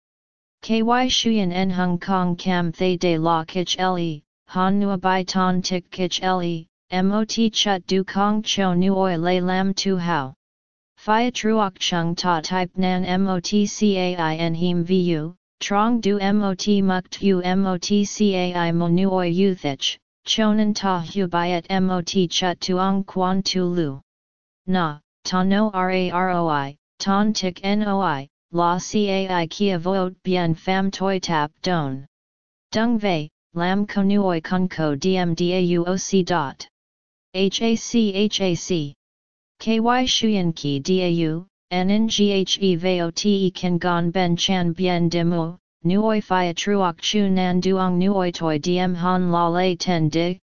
Ky shuyen en hong kong cam thay de la kich le, han nua bai ton tik kich le, mot chut du kong cho nuoi lay lam tu hao. Phia truok chung ta type nan mot cai en him vu, trong du mot muk tu mot cai mo nuoi uthich, chonan ta hu byet mot chut tuong quan tu lu. Na, ta no raroi, ton tik noi, la cai kia voot bien fam toi tap don. Dung vei, lam konuoi kunko dm dauoc dot. HAC HAC. KY Shuyan Ki Dau, NNGHE Veo Te Kan Gon Ben Chan Bien Demu, Nuoi Phia Truok Chu Nan Duong Nuoi Toi Diem Han La Lei Ten Dig.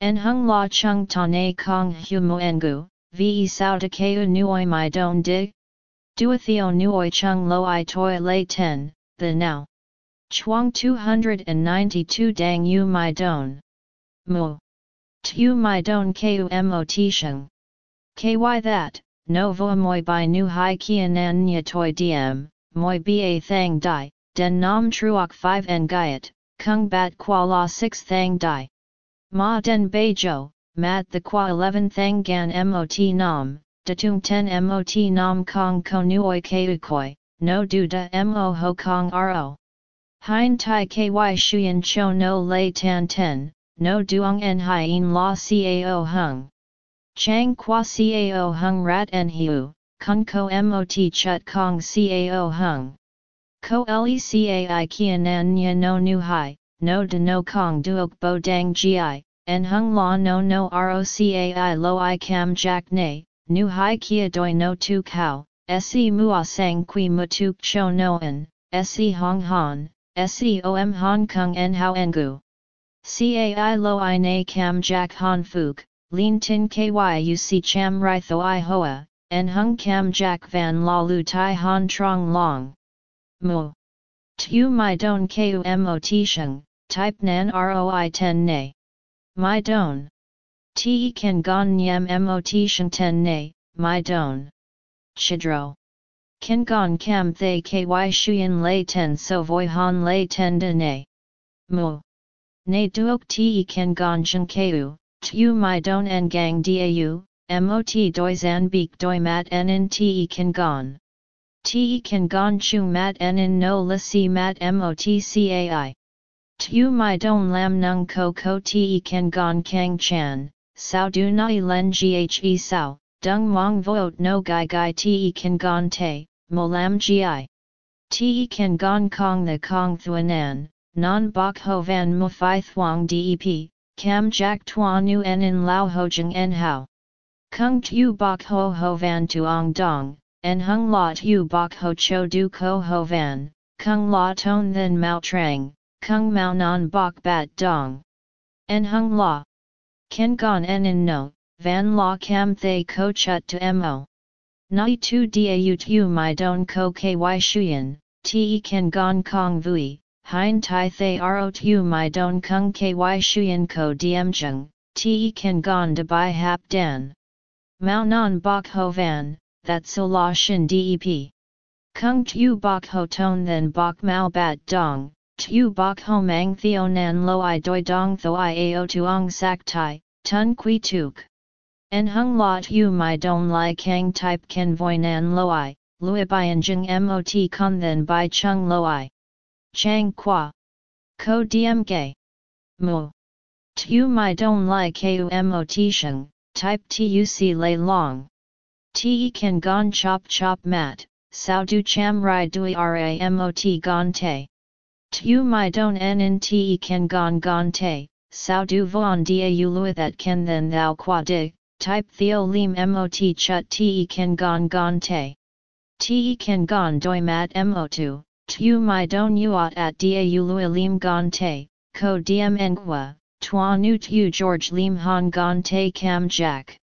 En Hung La Chung Ta Ne Kong Hu Muengu, Ve Sao De Keu Nuoi Mai Don Dig. Duatheo Nuoi Chung Lo I Toi Lei Ten, The Now. Chuang 292 Dang Yu Mai Don. Mu. Tu Mai Don Ku Mot Sheng. KY that, no vo moi by nu hai kian an nya toi diem, moi ba thang dai, den nam truok 5 en gaiet, kung bat qua la 6 thang dai. Ma den bei jo, mat the qua 11 thang gan mot nam, datung ten mot nam kong ko nuoi ke koi, no du da mo ho kong ro. Hein tai ky shuyen cho no lei tan ten, no duong en hien la cao hung. Chang qua cao hung rat en hiu, kung ko mot chut kong cao hung. Ko lecai kian an nya no nu hai, no de no kong duok bo dang gi, en hung la no no rocai lo i cam jack ne, nu hai kia doi no tu kao, se mua sang qui mutuk cho noan, se hong han, se om hong kong en hao engu. Cai lo i na cam jack han fuk, lin tin kyu cham rai tho i hoa, en hung cam jack van la lu tai han trong long. Mu. Tu my don ku mot sheng, type nan roi ten ne. My don. Te kan gon nyam mot ten ne, my don. Chidro. Ken gon cam thay ky shuyen lay ten so voi han lay ten de ne. Mu. Ne duok te ken gon chen keu, tu my don en gang dau, mot doi zan beek doi mat en in te ken gon. Te ken gon chu mat en in no la si mat mot cai. Tu my don lam nung ko ko te ken gon kang chan, sao du nai len ghe sao, dung mong vote no gai gai te ken gon te, mo lam gi. Te ken gon kong the kong thuanan, non bok ho van mu phi thuang dep, cam jack tua nu en in lao ho jeng en hao. Kung tu bok ho ho van tuong dong, en hung la tu bok ho cho du ko ho van, kung la ton then mao trang, kung mao non bok bat dong. En hung la. Ken gon en in no, van la cam thay ko chut to mo. Nai tu da tu my don ko ky shuyen, te ken gon kong vui, hein tai thay ro tu my don kung ky shuyen ko diem jung, te ken gon de bai hap dan. Mao non bok ho van, that so la shin dep. Kung tu bok ho ton then bok mao bat dong, tu bok ho mang theo nan lo i doi dong tho i ao tuong sak tai, tun qui tuk. En hung la tu my don lai kang type ken voi nan lo i, lui bian jing mot con then by chung lo i. Chang qua. Ko diem gay. Mu. Tu my don lai ku mot sheng, type tuc lay long. Te kan gon chop chop mat, sao du cham rai dui ramot gon te. Tu my don en in te kan gon gon te, sao du von dia u lui that ken then thou qua dig, type theo lim mot chut te ken gon gon te. Te ken gon doi mat mo2, tu my don uot at dia u lui lim gon te, ko diem engwa, tua nu tu George lim han gon te cam jack.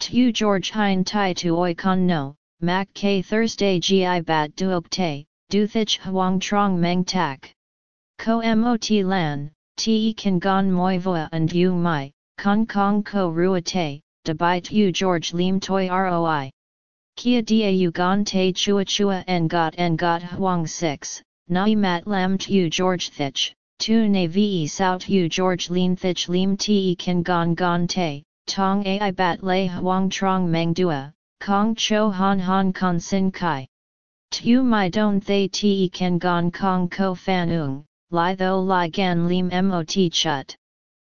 Tu George hein tai tu oi con no, mac k Thursday gi bat duok te, du thich huang trong meng tak. Ko mot lan, te kan gon moi voa and u mai, kong kong ko rua te, de bai tu George lim toi roi. Kia dia u gon te chua chua en got en got huang 6, nai mat lam tu George thich, tu ne ve sao tu George lin thich lim te kan gon gon te, tong ai bat lei huang trong meng dua, kong cho han han con sin kai. Tu mai don thay te kan gon kong ko fan ung, li tho li gan lim mot chut.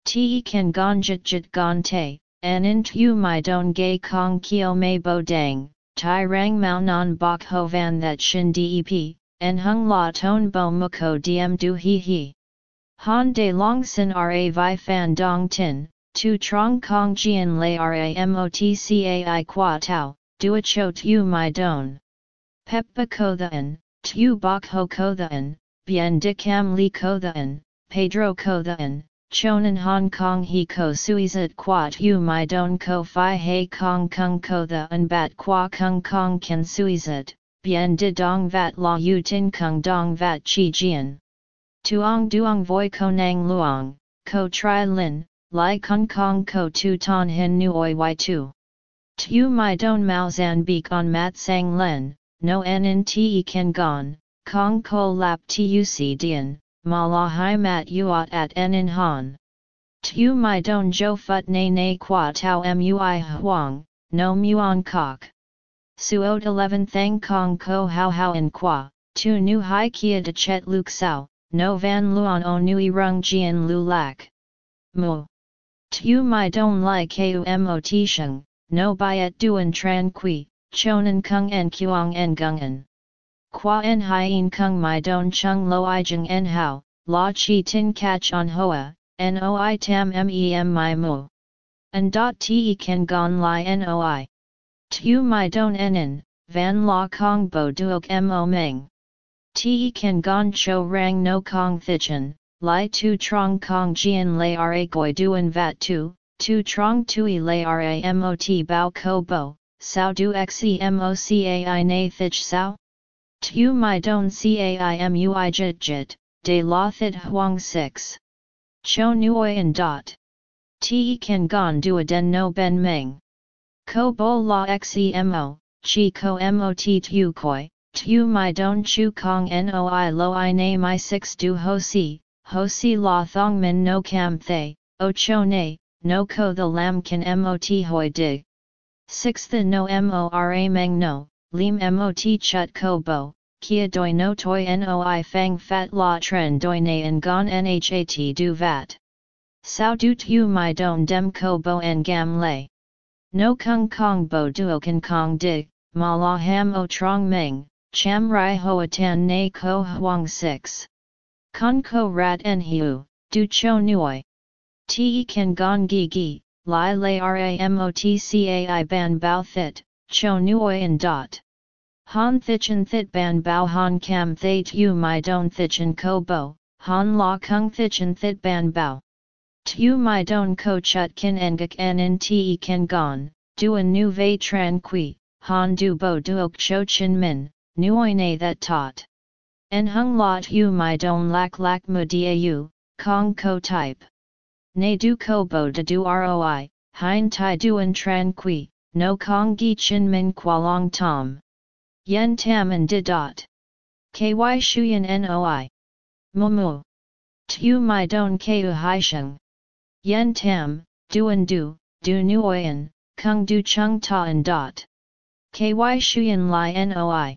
Ti kan gon jit jit gon te, an in tu my don gay kong kio mei bo dang, tai rang mao non bok ho van that shin dep, en hung la ton bo muko diem du hi hi. Han de long sin ra vi fan dong tin, tu trong kong jian lay ramotcai qua tau, dua cho tu my don. Peppa ko the an, tu bok ho ko the an, bien de cam li ko Pedro ko theen, Chonan Hong Kong he ko suizat quat hu my don ko fi he kong kung ko the un bat qua kung kong kan suizat, bien de dong vat la yu tin kung dong vat chi jian. Tuong duong voi ko nang luong, ko tri lin, lai kung kong ko tu ton hin nu oi y tu. Tu my don mao zan beak on mat sang len, no en in te ken gon, kong ko lap tuc dien, ma la hai mat uot at en in han. Tu my don jo phut na na qua tau mui huang, no muon kok. Suot 11 thang kong ko hao hao in qua, tu nu hai kia de chet luk sao, no van luon o nui rung jian lu lak. Mu. Tu mai don ku mot sheng, no byet duan tran qui, chonan kung en kuang en gungan. Qua en hien kung mai don chung lo i jeng en hao, la chi tin catch on hoa, noi tam mem mai mu. And dot te kan gon li noi. Tu mai don enen, van la kong bo duok mo meng. Te kan gon cho rang no kong thichen, Lai tu trong kong jian lay ra goi duan vat tu, tu trong tui lay ra mot bao ko bo, sao du xemocai na thich sao? Tu mai don caimui jit jit, de la thit huang 6. Cho and dot. Te kan gon a den no ben meng. Ko bo la xemo, chi ko mot tu koi, tu mai don chu kong noi lo i na my 6 du ho si, ho si la thong min no cam thay, o cho ne, no ko the lam can mot hoi dig. 6 the no mora meng no, lim mot chut ko bo, kia doi no toi noi fang fat la tren doi ne en gon nhat du vat. Sao du tu my don dem ko bo en gam. No kung kong bo duo kan kong dig, ma la ham o trong meng, cham rai hoa tan na ko huang 6. Con ko rat en hiu, du cho nuoi. Te kan gong gi gi, li lay ramotcai ban bao thit, cho nuoi en dot. Han thichen thit ban bao han cam thay tu my don thichen ko bo, han la kung thichen thit ban bao. Tu my don ko chut kin engak en in te kan gon, duan nu vei tran qui, han du bo duok cho chin min, nuoi ne that tot. En hung lot u my don lak lak mu dau, kong ko type. Ne du ko bo de du roi, hein tai duan tran qui, no kong gi chin min qua long tom. Yen tam and di dot. Ky shuyen noi. Mumu. Tu my don ku hai sheng. Yen tam, duan du, du nuoyen, kung du chung ta and dot. Ky shuyen li noi.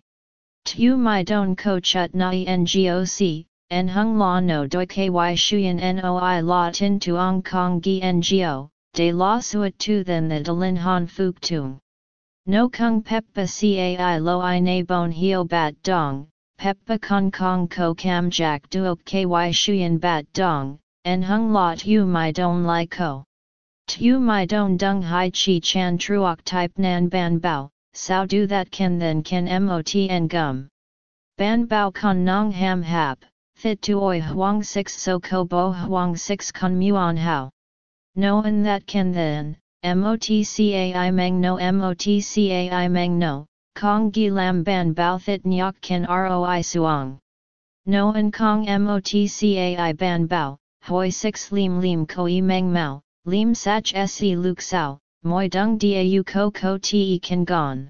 Tu mai don ko chut nai ngoc, en hung la no doi ky shuyen noi la tin tuong kong gi ngo, de la suet tu then the delin han fuk tung. No kung peppa cai lo i na bon hio bat dong, peppa kong kong ko kam jack duok ky shuyen bat dong, en hung la tu mai don lai ko. Tu mai don dung hai chi chan truok type nan ban bao, sao do that can then can mot and gum. Ban bao con nong ham hap, fit tu oi huang 6 so ko bo huang 6 con muon hao. No and that can then, motcai meng no motcai meng no, kong gi lam ban bao thit nyok can roi suang. No and kong motcai ban bao, hoi 6 lim lim koi meng mao, lim sach se luk sao, moi dung dau ko ko te kan gon.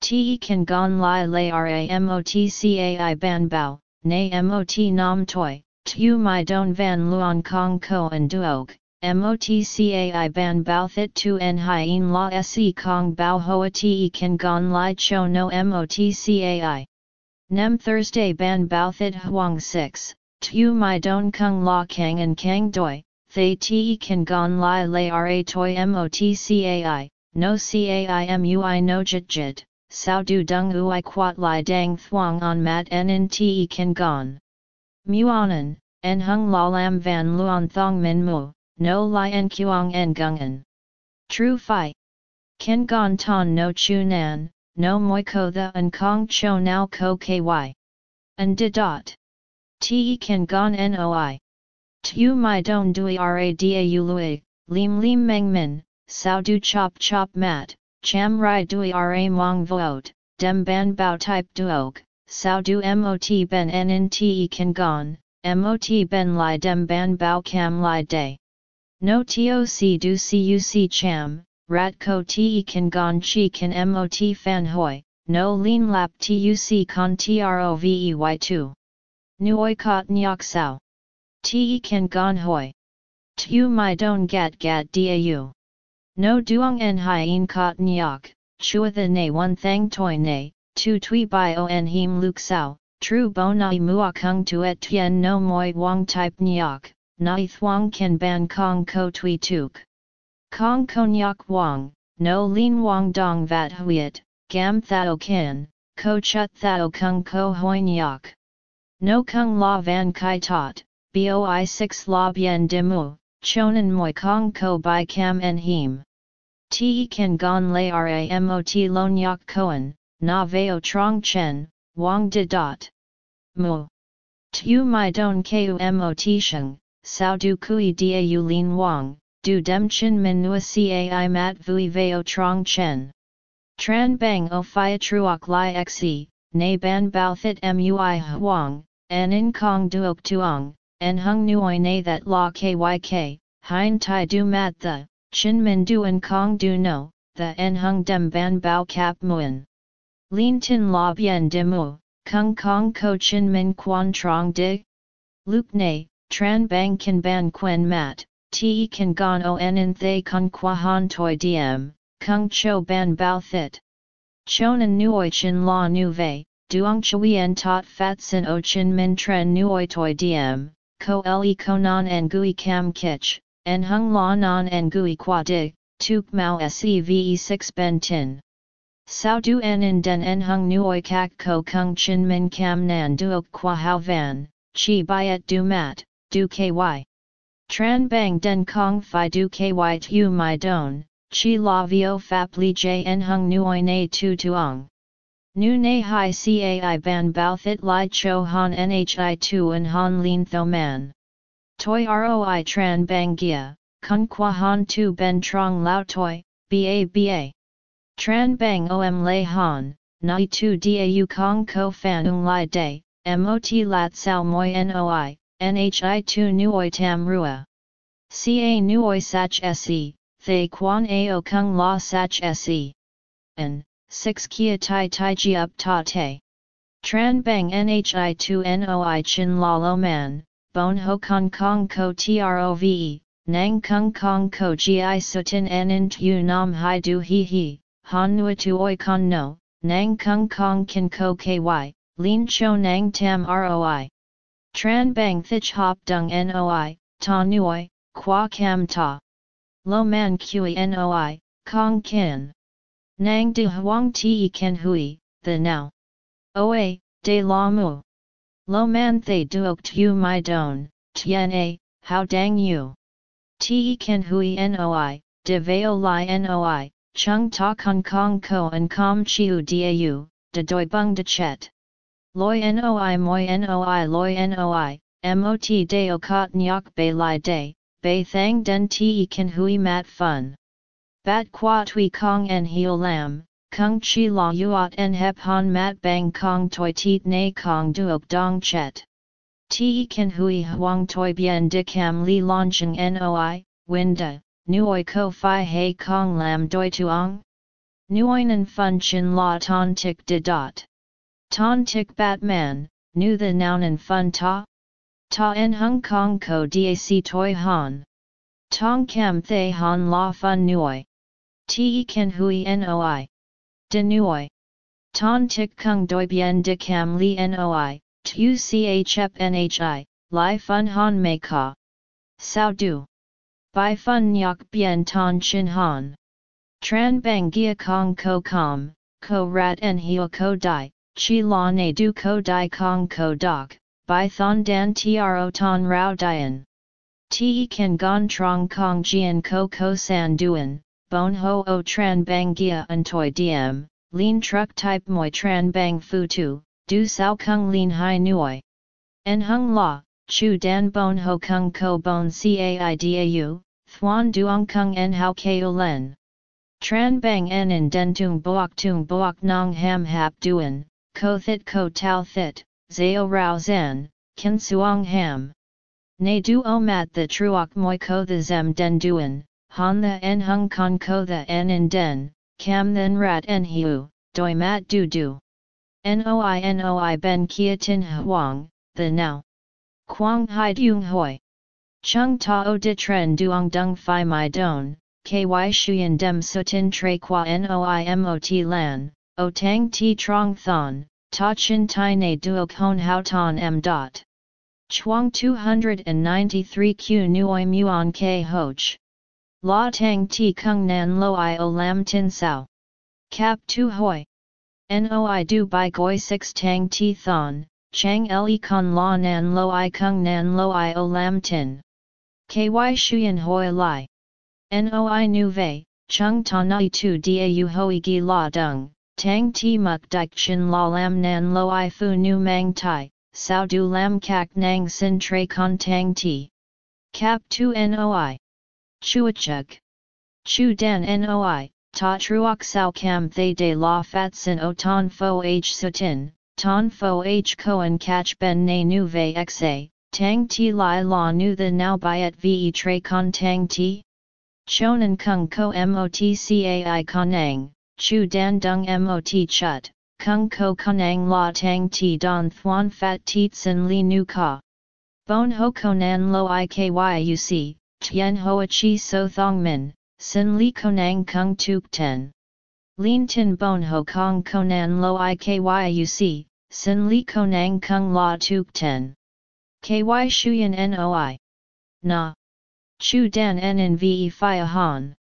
Te kan gon lai lai ramotcai ban bao, na mot nam toi, tu mai don van luon kong ko and duog, motcai ban bao thit tu en hien la se kong bao hoa te kan gon lai cho no motcai. Nem Thursday ban bao thit huang 6, tu mai don kung la kang and kang doi, Thay te kan gon lai lai ra toi motcai, no caimui no jit jit, sao du dung ui quat lai dang thuang on mat en te kan gon. Muonan, en hung la lam van luon thong min mu, no lai en kuang en gungan. True fi. Ken gon ton no chu nan, no moi ko the en kong cho now ko ky. And di dot. Te kan gon noi. Tu mai don dui ra da u lui, lim lim meng min, sao du chop chop mat, cham rai dui ra mong voot, dem ban bao type duok, sao du mot ben nnt kan gon, mot ben li dem ban bao cam li day. No toc du cuc cham, rat ko te kan gon chi kan mot fan hoi, no lean lap tuc con trovey2. Nuoi kot nyok sao. Te kan gon hoi. Tu mai don gat gat dau. No duong en hien kot nyok, chua the ne one thang toi ne, tu tui bio en him luk sao, tru bo nai mua kung tuet tien no moi wang type nyok, nai thuang ken ban kong ko tui tuk. Kong konyak wang, no lin wang dong vat huiet, gam thao kin, ko chut thao kung ko hoi nyak. No kung la van kai tot, boi 6 la bien dimu, chonan moi kong ko by cam en him. Te kan gon lay ramot lo nyak koan, na veo trong chen, wang de dot. Mu. Tu mai don ku mot sheng, sao du kui u lin wang, du dem chin min nua cai mat vui veo trong chen. Tran bang o phia truok li xe, na ban bao thit mui huang, en in kong duok tuong, en hung nuoi na that la kyk, hein tai du mat the, chin min du en kong du no, the en hung dem ban bao kap muin. Lin tin la bien de mu, kung kong ko chin min quan trong dig? Luke ne, tran bang kan ban quen mat, te kan gon o en thay kun qua han toi diem, kung cho ban bao thit. Chonan nuoi chin la nu vei, duong chuyen tot fat sin o chin min tren nuoi toi diem, ko le konan en gui cam kich, en hung la non en gui qua dig, tuk maueve 6 ben tin. Sao du en in den en hung nuoi kak ko kung chin min cam nan duok qua hao van, chi byet du mat, du ky. Tran bang den kong fi du ky tu my don, chi la vio fap li j en hung nuoi na tu tuong. Nu na hai cai ban bao thit li cho han nhi tu en han lin tho man. Toi roi tran bang gia, kun qua han tu ben trong lao toi, ba ba. Tran bang om lay han, nai tu da dau kong ko fan ung lai day, mot lat sao moi noi, nhi tu nuoi tam rua. Ca nuoi sach se, thay quan ao kung la sach se. N, 6 kia tai tai ji up ta te. Tran bang nhi tu noi chin la lo man, bon ho kong kong ko trove, nang kung kong ko gi sutin en tu nam hai du hi hi, han nua tu oi no, nang kung kong kin ko ky, lin cho nang tam roi. Tran bang thich hop dung noi, ta nuoi, qua cam ta. Lo man kui noi, kong kin. Nang de huang ti ken hui, the now. Oa, de la mu. Lo man thay duok tu my don, tien a, how dang you. Te ken hui noi, de veo li noi, Chung ta kong kong ko and com chiu dau, de doi bung de chet. Loi noi moi noi loi noi, mot deo kot nyok bei lai day, bei thang den te kan hui mat fun. Bat qua tui kong en heo lam, kung chi la yuat en hep han mat bang kong toi teet na kong duok dong chet. Te kan hui huang toi bien de cam li launching noi, winda, nuoi ko fi hei kong lam doi tuong? Nuoinen fun chin la ton tik de dot. Ton tik batman, nu the nounen fun ta? Ta en hung kong ko dac toi han. Tong kam thay han la fun nuoi. Te ken hui noi. De nuoi. Ton tik kung doi bien de cam li noi, tu chep nhi, li fun han me ka. Sao du. Bai fun nyok bien ton chin han. Tran bang gia kong ko kom, ko rat en hio ko dai, chi la ne du ko dai kong ko dok, bai thon dan tro ton rao dian. Te kan gon trong kong jian ko ko san duan, bon ho o tran bang gia toi diem, lin truck type moi tran bang fu tu, du sao kung lin hai nuoi. En hung la, chu dan bon ho kung ko bon cai dau, thuan duong kung en hao keo len. Tran bang en in den tung boak tung boak nong ham hap duan, ko thit ko tau thit, zao rao zen, kin suong ham. Ne du o mat the truok moi ko the zem den duan, han the en hung con ko the en in den, cam then rat en hiu, doi mat du du. Noi noi ben kia tin huang, the now. Quang hai dung hoi. Chung ta o de tren duong dung fi my don, ky shuyen dem sutin tre qua noimot lan, o tang ti trong thon, ta chin tai ne duok hon hao ton m dot. Chuang 293 Q Nuoi Muon K Hoch. La Tang Ti Kung Nan Lo I O Lam Tin Sao. Cap Tu Hoi. Noi Du Bai Goi 6 Tang Ti Thon, Chang Le Con La Nan Lo I Kung Nan Lo I O Lam Tin. KY Shuyan Hoi Lai. Noi Nu Vei, Chung Ta Nai Tu Dau Hoi Gi La Dung, Tang Ti Muk Dik Chin La Lam Nan Lo I Fu Nu Mang Tai, Sao Du Lam Kak Nang Sin Tre Con Tang Ti. Cap 2 Noi. Chuachug. Chu Dan Noi, Ta Truok Sao Cam Thay De La Fat Sin O Ton Fo H Sutin, Ton Fo H Koan Catch Ben Ne Nu Ve Xa, Tang Ti Lai La Nu The Now Byet Ve Tre Con Tang Ti? Chonan Kung Ko Mot Cai Kanang, Chu Dan Dung Mot Chut, Kung Ko Kanang La Tang Ti Don Thuan Fat Teet Sin Li Nu Ka. Bon Ho Konan Lo Ikyuc, Tien Hoa Chi So Thong Min, Sin Li Konang Kung Tuk Ten. Lin Tin Bon Ho Kong Konan Lo Ikyuc, Sin Li Konang Kung La Tuk Ten. KY Shuyan Noi. Na. Chu Dan En Ve Phia Han.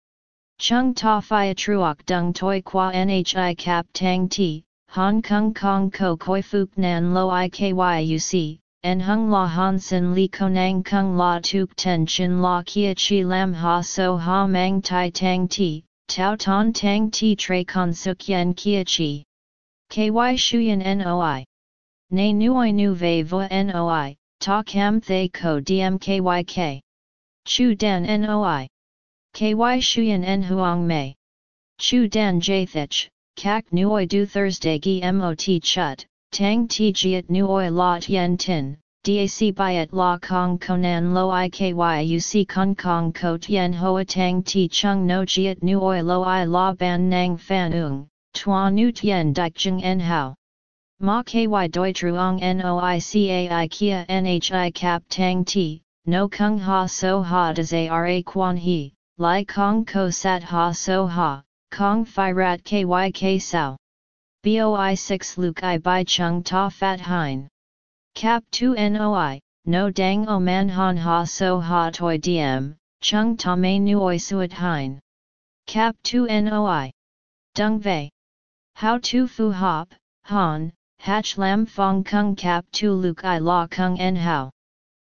Chung Ta Phia Truok Dung Toi Qua Nhi Cap Tang Ti, Hong Kong Kong Ko Koi Fuk Nan Lo Ikyuc, en hung la han sin li konang kung la tuk ten chin la kia chi lam ha so ha mang tai tang ti, tau ton tang ti tre kon suk yen kia chi. Ky shuyen noi. Ne nuoi nu ve vo noi, ta cam thay ko dmkyk. Chu dan noi. Ky shuyen en huang mei. Chu dan jathich, kak nuoi du Thursday gi mot chut, Tang ti jiat nuoi la tien tin, dac byet la kong konan lo ikyuc kong kong ko tien hoa tang ti chung no jiat nuoi lo i la ban nang fan ung, tua nu tien dik jeng en hao. Ma ky doi truong noi cai kia nhi cap tang ti, no kung ha so ha des ara quan he, lai kong ko sat ha so ha, kong fi rat kyk sao. Boi 6 Luke I Bai Chung Ta Fat Hein. Cap 2 Noi, No Dang O Man Han Ha So Ha Toi Diem, Chung Ta Mei Nuoi Suat Hein. Cap 2 Noi. Dung Vei. How To Fu Hop, Han, Hatch Lam Fong Kung Cap 2 Luke I La Kung En How.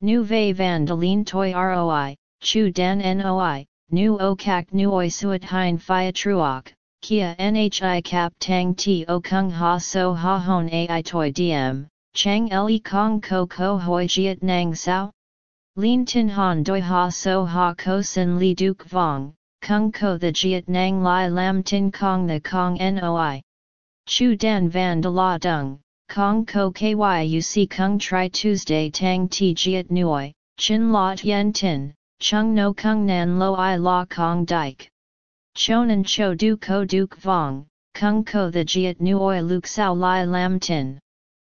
Nu Vei Van Delin Toi Roi, Chu Dan Noi, Nu O Kak Nuoi Suat Hein Phia Truok. Kia Nhi Cap Tang Ti O Kung Ha So Ha Hon Ai Toi Diem, Chang Le Kong Ko Ko Hoi Jiat Nang Sao? Lin Tin Han Doi Ha So Ha Ko Sin Li Duk Vong, Kung Ko The Jiat Nang Lai Lam Tin Kong The Kong Noi. Chu Dan Van De La Dung, Kong Ko Kyuc Kung Tri Tuesday Tang Ti Jiat Nuoi, Chin La Tien Tin, Chung No Kung Nan Lo I La Kong Dike. Chonan cho du ko duk vong, kung ko the jiat nuoi luk sao lai lam tin.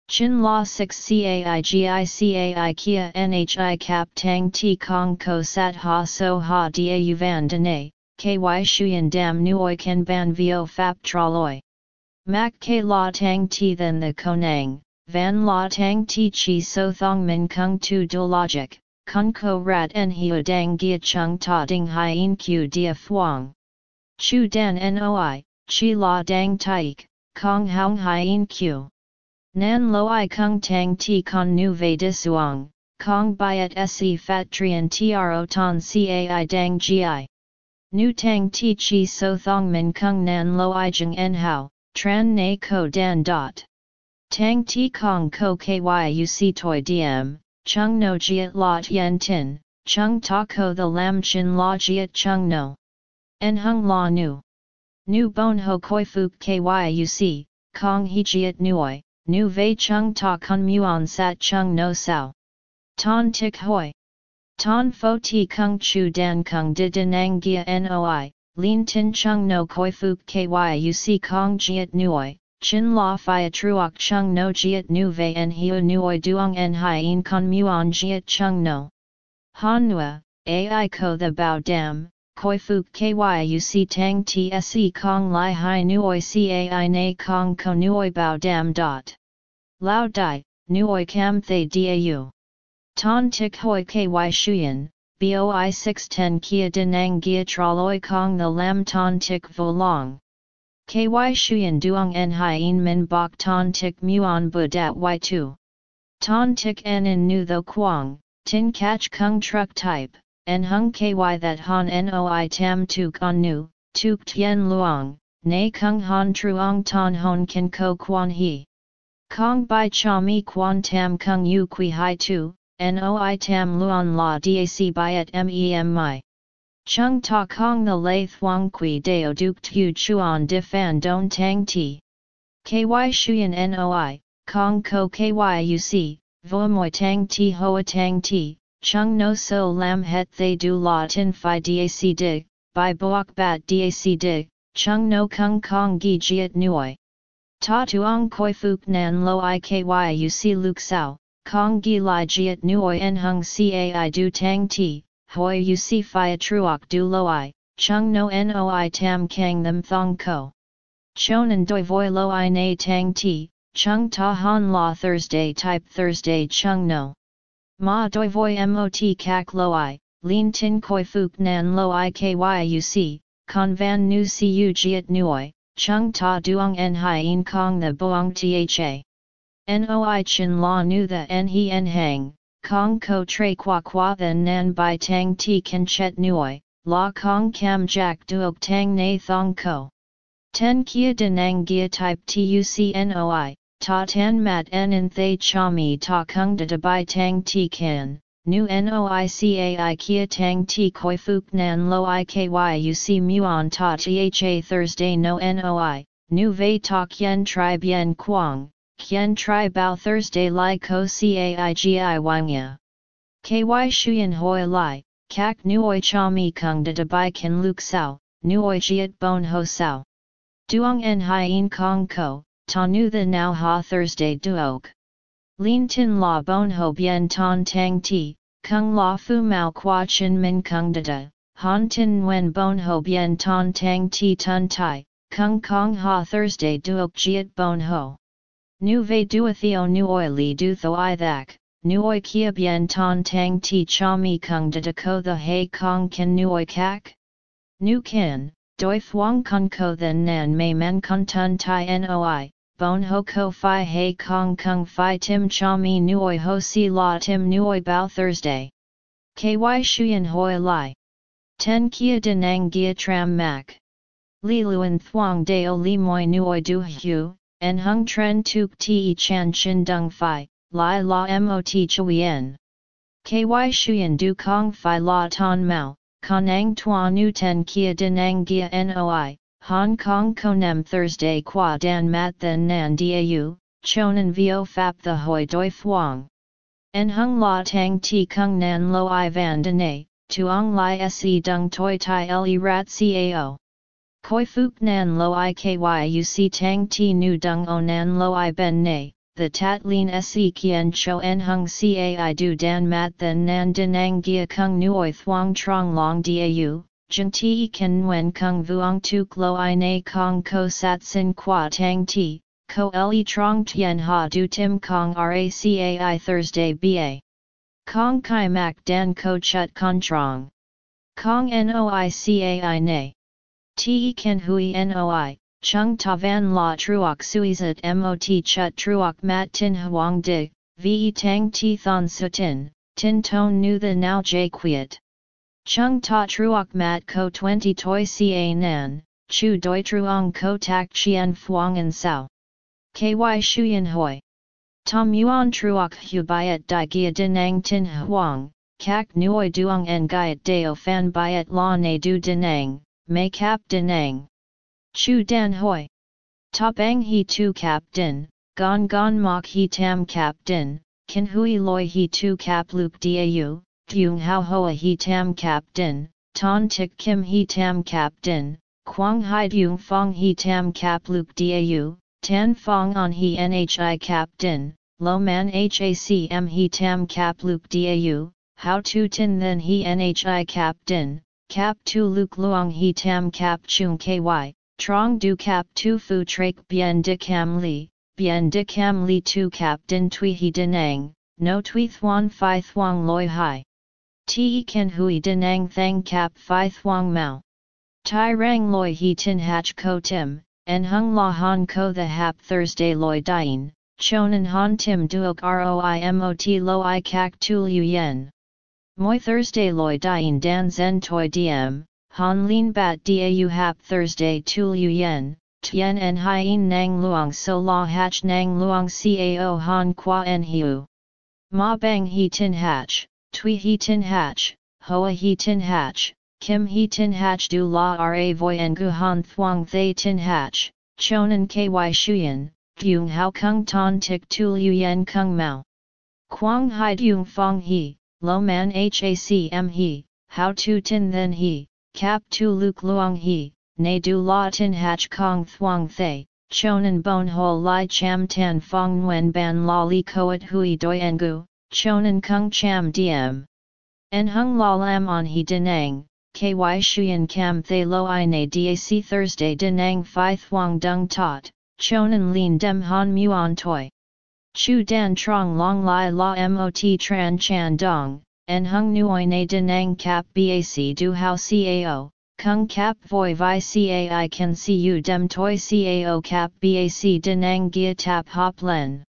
Chin la 6 cai gicai kia nhi cap tang ti kong ko sat ha so ha da van dene, ky shuyen dam nuoi ken ban vio fap traloi. Mak k la tang ti then the konang, van la tang ti chi so thong min kung tu do logic, kung ko rat en hiu dang gia chung ta ding hien q dia fuang. Chu dan noi, chi la dang taik, kong hong hien q. Nan lo i kung tang ti con nu ve disuang, kong byet se fat trian tro ton cai dang gi. Nu tang ti chi so thong min kung nan lo i jeng en hao, tran na ko dan dot. Tang ti kong ko kyu toi diem, chung no jiet la tien tin, chung ta ko the lam chin la jiet chung no. En hung la nu. Nu bon ho koi fuk kyuc, kong he jiet nuoi, nu vei chung ta kun muon sat chung no sao. Ton tik hoi. Ton fo ti kung chu dan kung de denang gia noi, lin tin chung no koi fuk kyuc kong jiet nuoi, chin la fia truok chung no jiet nu vei en hiu nuoi duong en hien con muon jiet chung no. Han nua, ai ko the bao dam, koi fuk kyuc tang tse kong lai hai nuoi cai na kong ko nuoi bao dam dot. Lao dai, nuoi cam thay dau. Ton tik hoi ky shuyen, boi 610 kia denang gia traloi kong the lam ton tik vo long. Ky shuyen duong en hien min bok ton tik muon bu dat y2. Ton tik en in nu tho quang, tin catch kung truck type en hung ky that han noi tam tuk on nu, tuk tien luong, na kung han truong ton hon kin ko quan he. Kong bai cha mi quan tam kung yu qui hai tu, noi tam luon la dac byet mem mi. Chung ta kong the lay thuong qui deo duk tu chuan di fan don tang ti. Ky shuyen noi, kong ko ky uc, vo moi tang ti hoa tang ti, chung no so lam het they du la tin phi dac dig, by boak bat dac dig, chung no kung kong gi jiet nuoi. Ta tuong koi fuk nan lo i ky uc luk sao, kong gi li jiet nuoi en hung cai du tang ti, hoi uc phi truok du lo i, chung no noi tam kang them thong ko. Chonan doi voi lo i na tang ti, chung ta han la Thursday type Thursday chung no. Ma doi voi mot kak lo i, lin tin koi fuk nan lo i kyuc, con van nu cu jiet nuoi, chung ta duong en hien kong the boong tha. Noi chin la nu the en he en hang, kong ko tre qua qua then nan bai tang ti kan chet nuoi, la kong kam jack duok tang na thong ko. Ten kia denang gia type tucnoi, ta tan mat en in thay cha mi ta kung da da bai tang ti kan, nu noicai kia tang ti koi fuk nan lo i ky uc muon ta tha Thursday no noi, nu vei ta kien tri bien quang, kien tri bao Thursday li ko gi wangya. Ky shuyen hoi li, kak nuoi cha mi kung da da bai kan luk sao, nuoi jiet bon ho sao. Duong en hien kong ko, ta nu the now ha Thursday duok. Lin tin la bon ho bien ton tang ti, kung la fu mao qua chin min kung da da, han tin wen bon ho bien ton tang ti tun tai, kung kong ha Thursday duok jiet bon ho. Nu ve duathio nu oi li du tho i thak, nu oi kia bien ton tang ti cha mi kung da da ko the hay kong ken nu oi kak? Nu kin, doi thuong kung ko then nan mei men kun tun tai noi, bon ho ko fi hei kong kung fi tim cha mi nuoi ho si la tim nuoi bao Thursday. Ky shuyen hoi lai. Ten kia denang gia tram mak. Li luan thuong deo li moi nuoi du hu, en hung tren tuk ti chan chin dung fi, lai la mot chuyen. Ky shuyen du kong fi la ton mao, kanang tuan nu ten kia denang gia noi, Hong Kong Konem Thursday qua dan mat then nan dau, chonan vio fap the hoi doi thuong. En hung la tang ti kung nan lo i van denay, tuong li se dung toi tai le rat cao. Koi fuk nan lo i kyuc tang ti nu dung o nan lo i ben nay, the tat lin se kien cho en hung cai du dan mat then nan denang gia kung nuoi thuong trong long dau, Jin ti kan wen kung vuong tuk lo i na kong ko sat sin qua tang ti, ko le trong tien ha du tim kong racai Thursday ba. Kong kai mak dan ko chut con trong. Kong noicai na. Te kan hui noi, chung ta van la truok suizat mot chut truok mat tin huang dig, ve tang ti thon sutin, tin ton nu the now jay quiet. Chung ta truok mat ko 20 toi ca nan, chu doi truong ko tak chien fuangan sao. Ky shuyen hoi. Tom yuan truok hu byet di gia dinang tin huang, kak nuoi duong en gaiet deo fan byet la ne du dinang, me kap dinang. Chu dan hoi. Ta bang he tu kap din, gon gon mok he tam kap din, kin hui loi he tu kap lup dau, Dung hao hoa he tam kap din, ton tik kim he tam kap din, quang hai dung fong he tam kap luk dau, tan fong on he nhi kap din, lo man hacm he tam kap luk dau, how tu tin then he nhi kap din, cap tu luk luang he tam cap chung ky, trong du cap tu fu trak bien de cam li, bien de cam li tu cap din tui he dinang, no tui thuan phi thuang loi hai. Ti ken hui dinang thang cap phi thuang mao. Tai rang loi he tin hach ko tim, en hung la han ko the hap Thursday loi dien, chonan han tim duok roimot lo i kak tu liu yen. Moi Thursday loi dien dan zen toi diem, han lin bat dau hap Thursday tu liu yen, tien en hien nang luang so la hach nang luang cao han qua en hiu. Ma bang he tin hach, tui he tin hach, hoa he tin hach, Kim he tin hach du la ra voi en gu han thuang thay tin hach, chonan ky shuyen, gyung hao kung ton tik tu liu yen kung mao. Quang hai dung fong he, lo man hacm he, how tu tin then he, cap tu luk luang he, ne du la tin hach kong thuang thay, chonan bon ho li cham tan fong nguyen ban la li koat hui doi engu, chonan kung cham diem. En hung la lam on he denang, ky shuyen kam thay lo i na dac Thursday denang phi thuang dung tot, chonan lin dem han muon toi. Chu dan trong long lai la mot tran chan dong, en hung nuoi na denang cap bac du hao cao, kung cap voi vi cai can see dem toi cao cap bac denang gia tap hop len.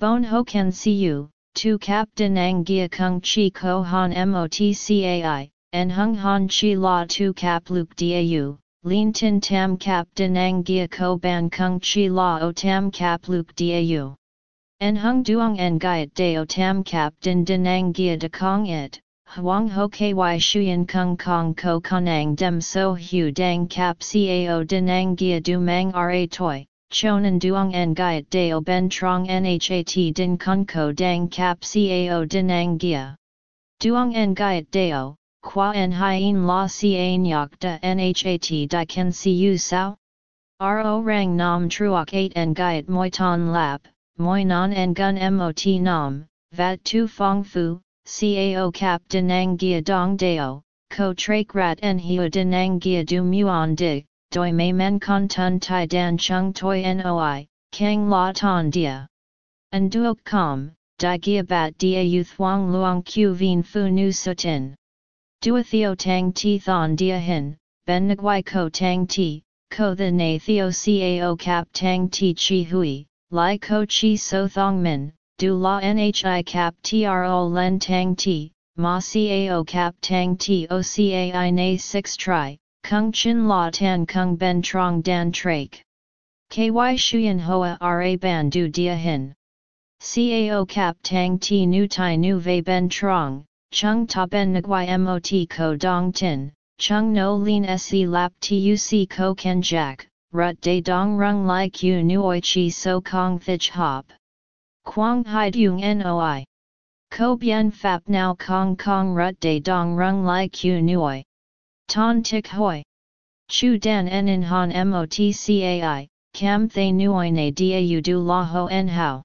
Bon ho can see you, tu cap denang gia kung chi ko han mot cai, en hung han chi la tu cap luk dau, lin tin tam cap denang gia ko ban kung chi la o tam cap luk dau. En hung duong en gaiet deo tam cap din denang gia de kong it, huang ho ky shuyen kung kong ko kanang dem so hu dang cap cao denang gia du mang ra toi. Chonan duong en gaiet deo ben trong nhat din kung ko dang cap cao denang gia. Duong en gaiet deo, qua en hien la ca nyok da nhat di see you sao? Ro rang nam truok 8 en gaiet moi ton lap, moi non en gun mot nam, vat tu fong fu, cao cap denang gia dong deo, ko trak rat en hiu denang gia du muon di, doi mei men con tun tai dan chung toi noi, kang la ton dia. En duok com, di gia bat dia yu thuang luang q vien fu nu sutin. Dua theo tang ti thon dia hin, ben nguai ko tang ti, ko the na theo cao cap tang ti chi hui, lai ko chi so thong min, du la nhi cap tro len tang ti, ma cao cap tang ti o cai na 6 tri, kung chin la tan kung ben trong dan trak. Ky shuyen hoa ra ban du dia hin. Cao cap tang ti nu tai nu ve ben trong, chung ta ben nguai mot ko dong tin, chung no lin se lap tuc ko ken jack, rut de dong rung lai q nuoi chi so kong thich hop. Quang hai dung noi. Ko bien fap now kong kong rut de dong rung lai q nuoi. Ton tik hoi. Chu dan en in han mot cai, cam thay nuoi na da du la ho en hao.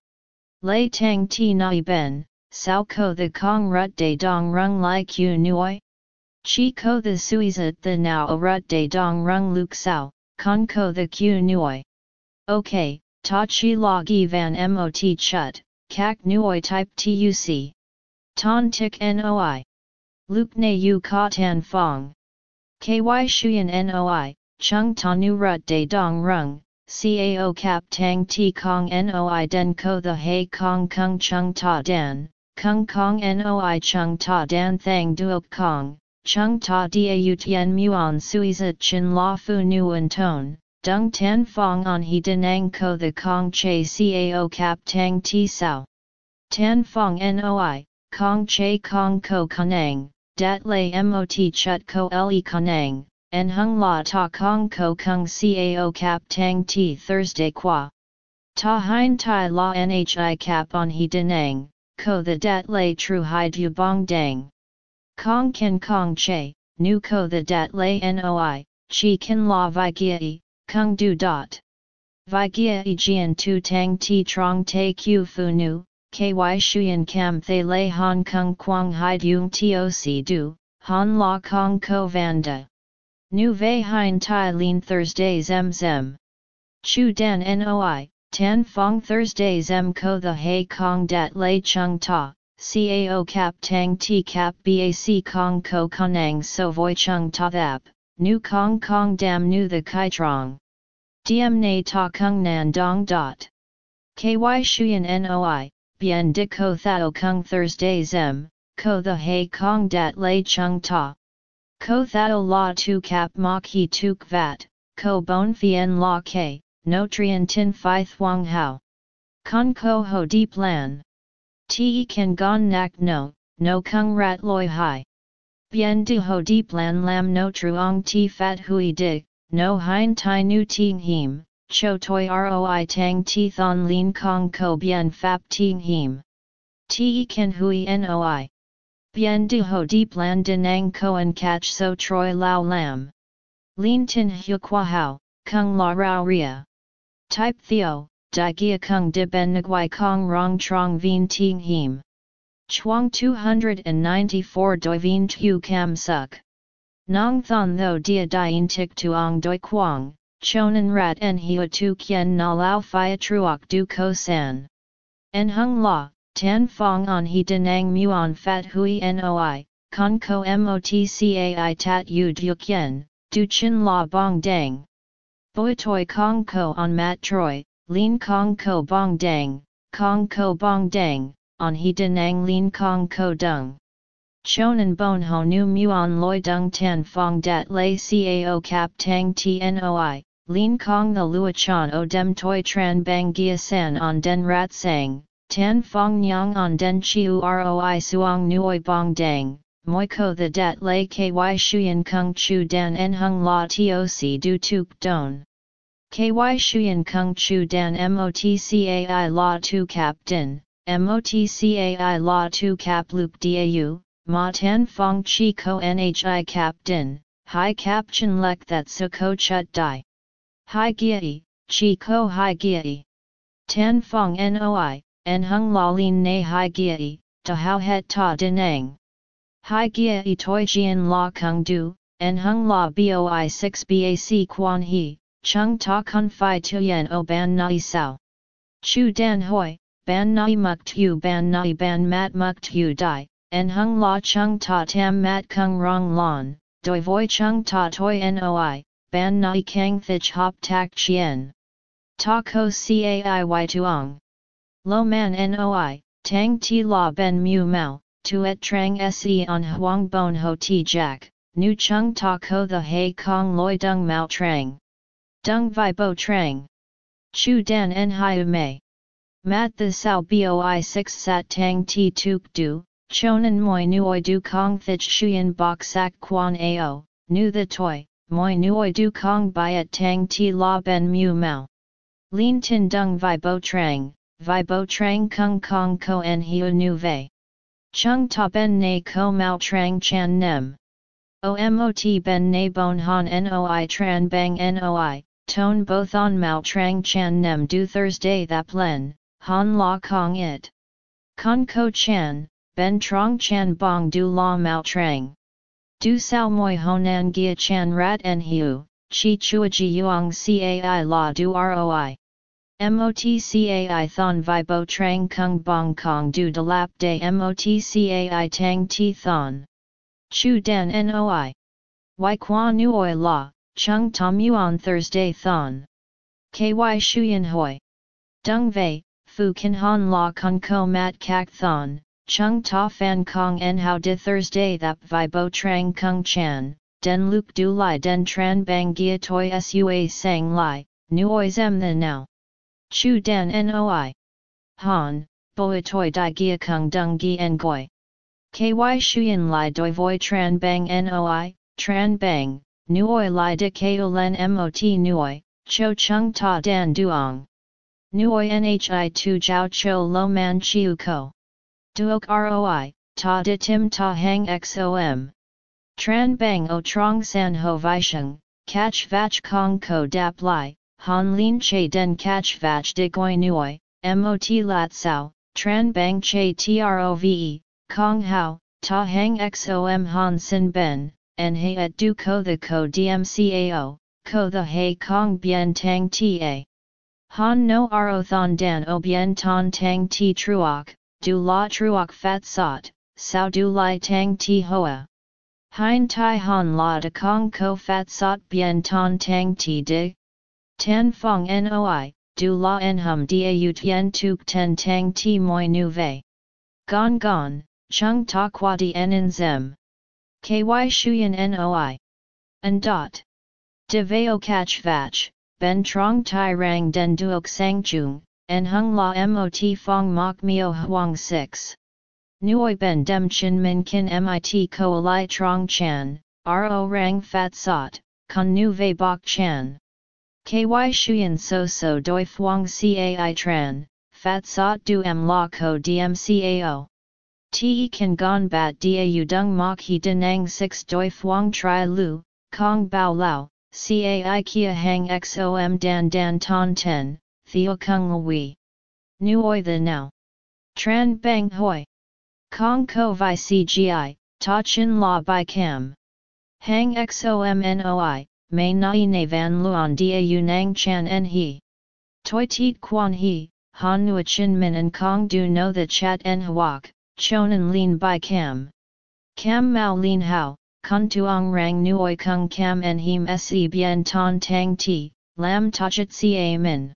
Lei tang ti nai ben, sao ko the kong rut de dong rung lai q nuoi? Chi ko the suizat the now a rut de dong rung luk sao, con ko the q nuoi. Ok, ta chi la gi van mot chut, kak nuoi type tuc. Ton tik noi. Luk ne yu ka tan fong. Ky shuyen noi, chung ta nu rut de dong rung, cao cap tang ti kong noi den ko the hay kong kung chung ta dan, Kung Kong Noi Chung Ta Dan Thang Duok Kong, Chung Ta Dau Tien Muon Suiza Chin La Fu Nuan Ton, Dung Tan Fong On He Denang Ko The Kong Che Cao Cap Tang Ti Sao. Tan Fong Noi, Kong Che Kong Ko Kanang, Dat Lay Mot Chut Ko Le Kanang, En Hung La Ta Kong Ko Kung Cao Cap Tang Ti Thursday Qua. Ta Hein Tai La Nhi Cap On He Denang ko the dat lay tru hai du bong dang. Kong ken kong che, nu ko the dat lay noi, chi kin la vi gia kung du dot. Vi gia jian tu tang ti trong te q fu nu, ky shuyen kam thay lay hong kong quang hai dung toc du, Han La Kong Ko Vanda. Nu Vei Hein Tai Lin Thursday Zem Zem. Chu Dan Noi, Tan Fong Thursday Zem Ko The Hai Kong Dat Lei Chung Ta, Cao Cap Tang Ti Cap Bac Kong Ko Kanang So Voi Chung Ta Thap, Nu Kong Kong Dam Nu The Kai Trong. Diem Na Ta Kung Nan Dong Dot. KY Shuyan NOI, Bien Di Ko Thao Kung Thursday Zem, Ko The Hai Kong Dat Lei Chung Ta. Ko Thao La Tu Cap Mok He Tuk Vat, Ko Bon Fien La K, No Trian Tin Phi Thuong Hao. Con Ko Ho Deep Lan. Te Kan Gon Nak No, No Kung Rat Loi Hai. Bien Du Ho Deep Lan Lam No Truong Ti Fat Hui Di, No Hein Tai Nu Ting Him, Cho Toi Roi Tang Ti Thon Lin Kong Ko Bien Fap Ting Him. Te Kan Hui Noi. Bien Du Ho Deep Lan Denang Koan Catch So Troi Lao Lam. Lin Tin Hu Qua Hao, Kung La Rao Ria. Type Theo, Di Gia Kung De Ben Nguai Kong Rong Trong Vien Ting Him. Chuang 294 Doi Vien Tu Cam Suk. Nong Thon Tho Dia Dien Tik Tuong Doi Quang, Chonan Rat En Hua Tu Kien Na Lao Phia Truok Du Ko San. En Hung La, Tan Fong On He Denang Muon Fat Hui Noi, Con Ko Motcai Tat U Du Kien, Du Chin La Bong Dang. Boi Toi Kong Ko On Mat Troy, Lin Kong Ko Bong Dang, Kong Ko Bong Dang, On He Denang Lin Kong Ko Dung. Chonan Bon Ho Nu Muon Loi Dung Tan Fong Dat Lei Cao Cap Tang Tnoi, Lin Kong the Lua Chan O Dem Toi Tran Bang Gia San On Den Rat Sang, Tan Fong Nyang On Den Chiu Roi Suong Nuoi Bong Dang, Moi Ko the Dat Lei Ky Shuyan Kung Chu Dan En Hung La Toc Du Tuk Don. KY Shuyan Kung Chu Dan MOTCAI La Tu Cap Din, MOTCAI La Tu Cap Loop DAU, Ma Tan Fong Chi Ko Nhi Cap Din, Hai Cap Chen Lek That Su Ko Chut Dai. Hai Giai, Chi Ko Hai Giai. Tan Fong Noi, En Hung La Lin Ne Hai Giai, Ta How Het Ta Dinang. Hai Giai Toi Jian La Kung Du, En Hung La Boi 6 Bac Quan He. Chung ta kun fi tuyen o ban nai sao. Chu dan hoi, ban nai muk tu ban nai ban mat muk tu dai, en hung la chung ta tam mat kung rong lon, doi voi chung ta toi noi, ban nai kang thich hop tak chien. Ta ko cai tuong. Lo man noi, tang ti la ben mu mau, tuet trang se on huang bon ho ti jack, nu chung ta ko the hay kong loi dung mau trang. Dung Vi Bo Trang. Chu Dan En Hiu Mei. Mat the Sao Boi 6 Sat Tang Ti Tuk Du, Chonan Moi Nuoi Du Kong Thich Shuyan Bok Sak Quan Ao, Nu the Toi, Moi Nuoi Du Kong Biat Tang Ti La Ben Mu Mao. Lin Tin Dung Vi Bo Trang, Vi Bo Trang Kung Kong Ko En Hiu Nu Vei. Chung Ta Ben Ne Ko Mao Trang Chan Nem. OMOT Ben Ne Bon Han Noi Tran Bang Noi, tone both on Mao Trang Chan Nem do Thursday that len, Han La Kong it. Con Ko Chan, Ben Trong Chan Bong du La Mao Trang. Du Sao Moi Honan Gia Chan Rat En Hiu, Chi Chuaji Yuang Cai La Du Roi. MOTCAI Thon Vi Bo Trang Kung Bong Kong Du De Lap Day MOTCAI Tang Ti Thon. Chu Dan Noi. Y Qua Nuoi La, Chung Tom Yuan Thursday Thon. KY Shuyan Hoi. Dung Vei, Fu Kin Han La Kun Ko Mat Kak Thon, Chung Ta Fan Kong En How Di Thursday Thap Vi Bo Trang Kung Chan, Den Luke Du Lai Den Tran Bang Gia Toi Sua Sang Lai, Nuoi Zem The Now. Chu Dan Noi. Han, Boi Toi Di Gia Kung Dung Gi Ngoi. KY Shuyan Lai Doi Voi Tran Bang Noi, Tran Bang, Nuoi Lai De Ko Len Mot Nuoi, Cho Chung Ta Dan Duong. Nuoi Nhi Tu Jiao Cho Lo Man Chiu Ko. Duok Roi, Ta De Tim Ta Hang Xom. Tran Bang O Trong San Ho Vaisheng, Catch Vach Kong Ko Dap Lai, Han Lin Che Den Catch Vach De Goi Nuoi, Mot Lat Sao, Tran Bang Che Trove, Kong Hao, ta hang xom han sin ben, en he at du ko the ko dmcao, ko the he kong bien tang ta. Han no ro thon dan o bien ton tang ti truok, du la truok fat sot, sao du lai tang ti hoa. Hein tai han la de kong ko fat sot bien ton tang ti de. Tan fong noi, du la en hum da u tien tuk ten tang ti moi nu vei. Gon gon, chung ta qua di en in zem. Ky shuyen noi. And dot. De catch vach, ben trong tai rang den duok sang chung, en hung la mot fong mok mio huang 6. Nuoi ben dem chin min kin mit ko li trong chan, ro rang fat sot, con nu ve bok chan. Ky shuyen so so doi fuang cai tran, fat sot du m la ko dmcao. Te kan gon bat da dung mok he denang 6 doi fuang tri lu, kong bao lao, cai kia hang xom dan dan ton 10, theo kung wi. Nuoi the now. Tran bang hoi. Kong ko vi cgi, ta chin la by cam. Hang xomnoi, may nai na van luan dia nang chan en he. Toi tiet quan he, han nua chin min and kong do know the chat en huak, chonan lin by cam. Cam mao lin hao, kun tuong rang nuoi kung cam en him se bien ton tang ti, lam tachet ca min.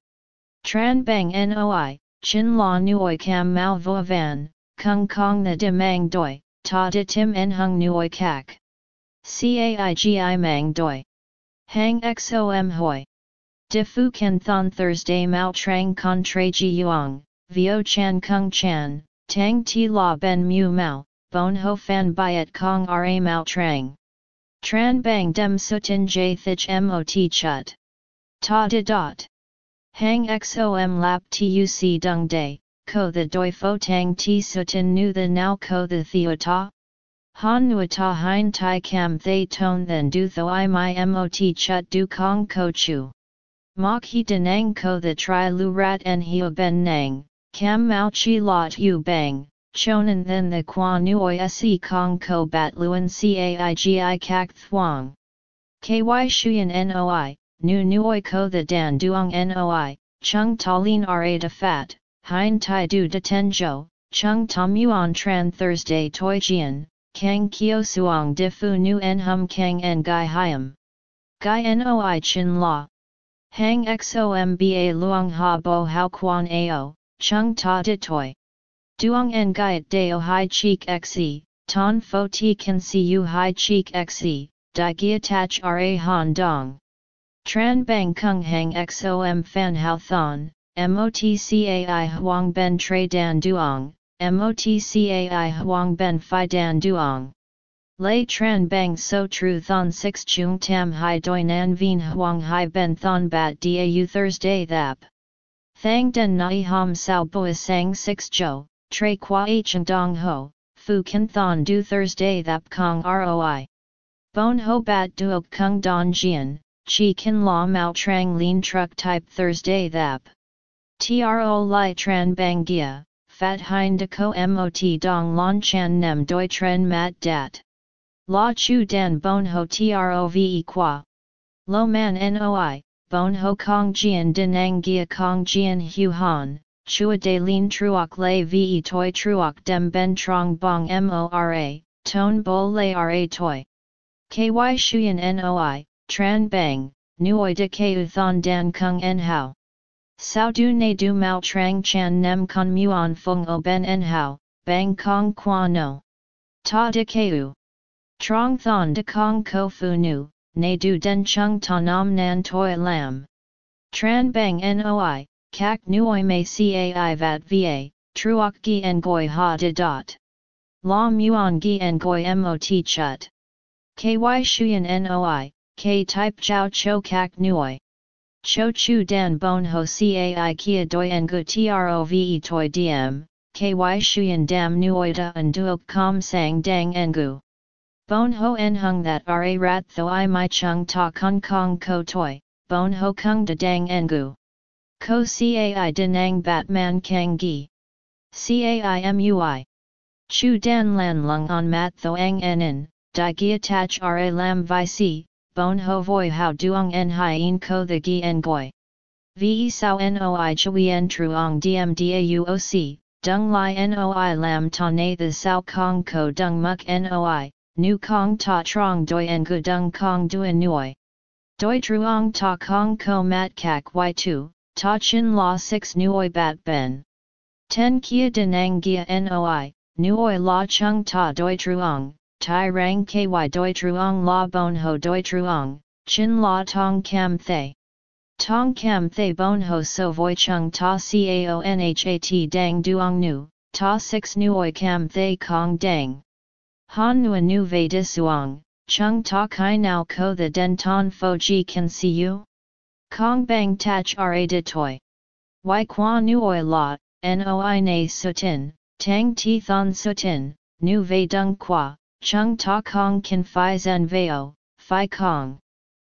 Tran bang noi, chin la nuoi cam mao vo van, kung kong the de mang doi, ta de tim en hung nuoi kak. Caigi mang doi. Hang xom hoi. De fu ken thon Thursday mao trang con tre ji yuang, vio chan kung chan, tang ti la ben mu mao, bon ho fan byet kong ra mao trang. Tran bang dem sutin j thich mot chut. Ta de dot. Hang xom lap tuc dung day, ko the doi fo tang ti sutin nu the now ko the theota? Han nuata hein tai cam thay ton then du tho i my mot chut du kong ko chu. Mok he denang ko the tri lu rat en hio ben nang, cam mao chi lot yu bang, chonan then the qua nuoi se kong ko bat luan caigi kak thuang. Ky shuyan noi, nu nuoi ko the dan duong noi, chung talin ra de fat, hein tai du de ten jo, chung tom yuan tran Thursday toi jian, kang kio suong de fu nu en hum kang en gai hiam. Gai noi chin la. Hang xomba luong ha bo hao quan ao, chung ta de toi. Duong en gaiet deo hai cheek xe, ton fo ti can see you hai cheek xe, di gia tach ra han dong. Tran bang kung hang xom fan hao thon, motcai huang ben tre dan duong, motcai huang ben fi dan duong. Lei tran bang so tru thon 6 chung tam hai doi nan vien huang hai ben thon bat dau Thursday thap. Thang den nai ham sao boi sang 6 jo, tre qua chen dong ho, fu kan thon du Thursday thap kong roi. Bon ho bat duok kung don jian, chi kan la mao trang lean truck type Thursday thap. Tro li tran bang gia, fat hein de ko mot dong lon chan nem doi tren mat dat. La chu dan bon ho trove qua. Lo man noi, bon ho kong jian denang gia kong jian hu han, chua de lin truok lei ve toi truok dem ben trong bong mora, ton bo lei ra toi. Ky shuyan noi, tran bang, nuoi de keu thon dan kung en hao. Sao du ne du mao trang chan nem con muon fung o ben en hao, bang kong qua no. Ta de keu. Trong thon de kong ko fu nu, ne du den chung ta nam nan toi lam. Tran bang noi, kak nuoi me cai vat va, truok gi en goi ha de dot. La muon gi en goi mot chut. Ky shuyan noi, k type chow cho kak nuoi. Cho chu dan bon ho cai kia doi en gu trove toi diem, ky shuyan dam nuoida and duok kom sang dang engu. Bon ho en hung that ra rat tho i my chung ta kong kong ko toi, bon ho kung de dang engu. Ko cai denang batman kang gi. Cai mui. Chu dan lan lung on mat thoang en di gia tach ra lam vi si, bon ho voi how duong en hien ko the gi en goi. Ve sao noi chui en truong dm dauoc, dung li noi lam ta na the sao kong ko dung muk noi, nu kong ta trong doi en gu dung kong duan nuoi. Doi truong ta kong ko mat kak y2, ta chin la 6 nuoi bat ben. Ten kia denang gia noi, nuoi la chung ta doi truong, tai rang ky doi truong la bon ho doi truong, chin la tong cam thay. Tong cam thay bon ho so voi chung ta caonhat dang duong nu, ta 6 nuoi cam thay kong dang. Han nua nu ve disuong, chung ta kai nao ko the den ton fo ji can see you? Kong bang tach ra de toi. Wai qua nuoi la, noi na sutin, tang ti thon sutin, nu ve dung qua, chung ta kong kan fi zan veo, fi kong.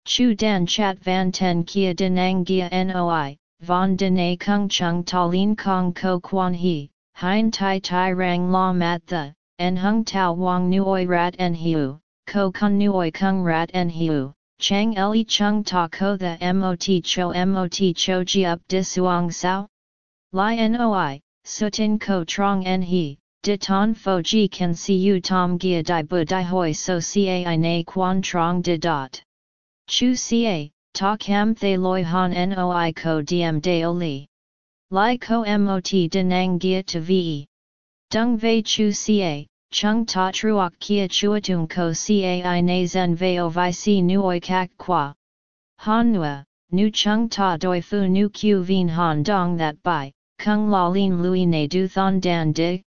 Chu dan chat van ten kia denang gia noi, von den A kung chung ta lin kong ko quan he, hein tai tai rang la mat the, en hung tao wang nuoi rat en hiu, ko kun nuoi kung rat en hiu, Chang Li Chung Ta Ko The Mot Cho Mot Cho Ji Up Disuang Sao? Li Noi, Sutin Ko Trong En He, De Ton Fo Ji Can See You Tom Gia Dai Bu Dai Hoi So Cai Na Quan Trong De Dot. Chu Ca, Ta Cam Thay Loi Han Noi Ko Diem De O Li. Lai Ko Mot Denang Gia To Ve. Dung Vei Chu Ca, chung ta truok kia chuatung ko cai na zen veo vi si nuoi kak qua. Han nua, nu chung ta doi fu nu q vien han dong that bai, kung la lin lui ne du thon dan dig.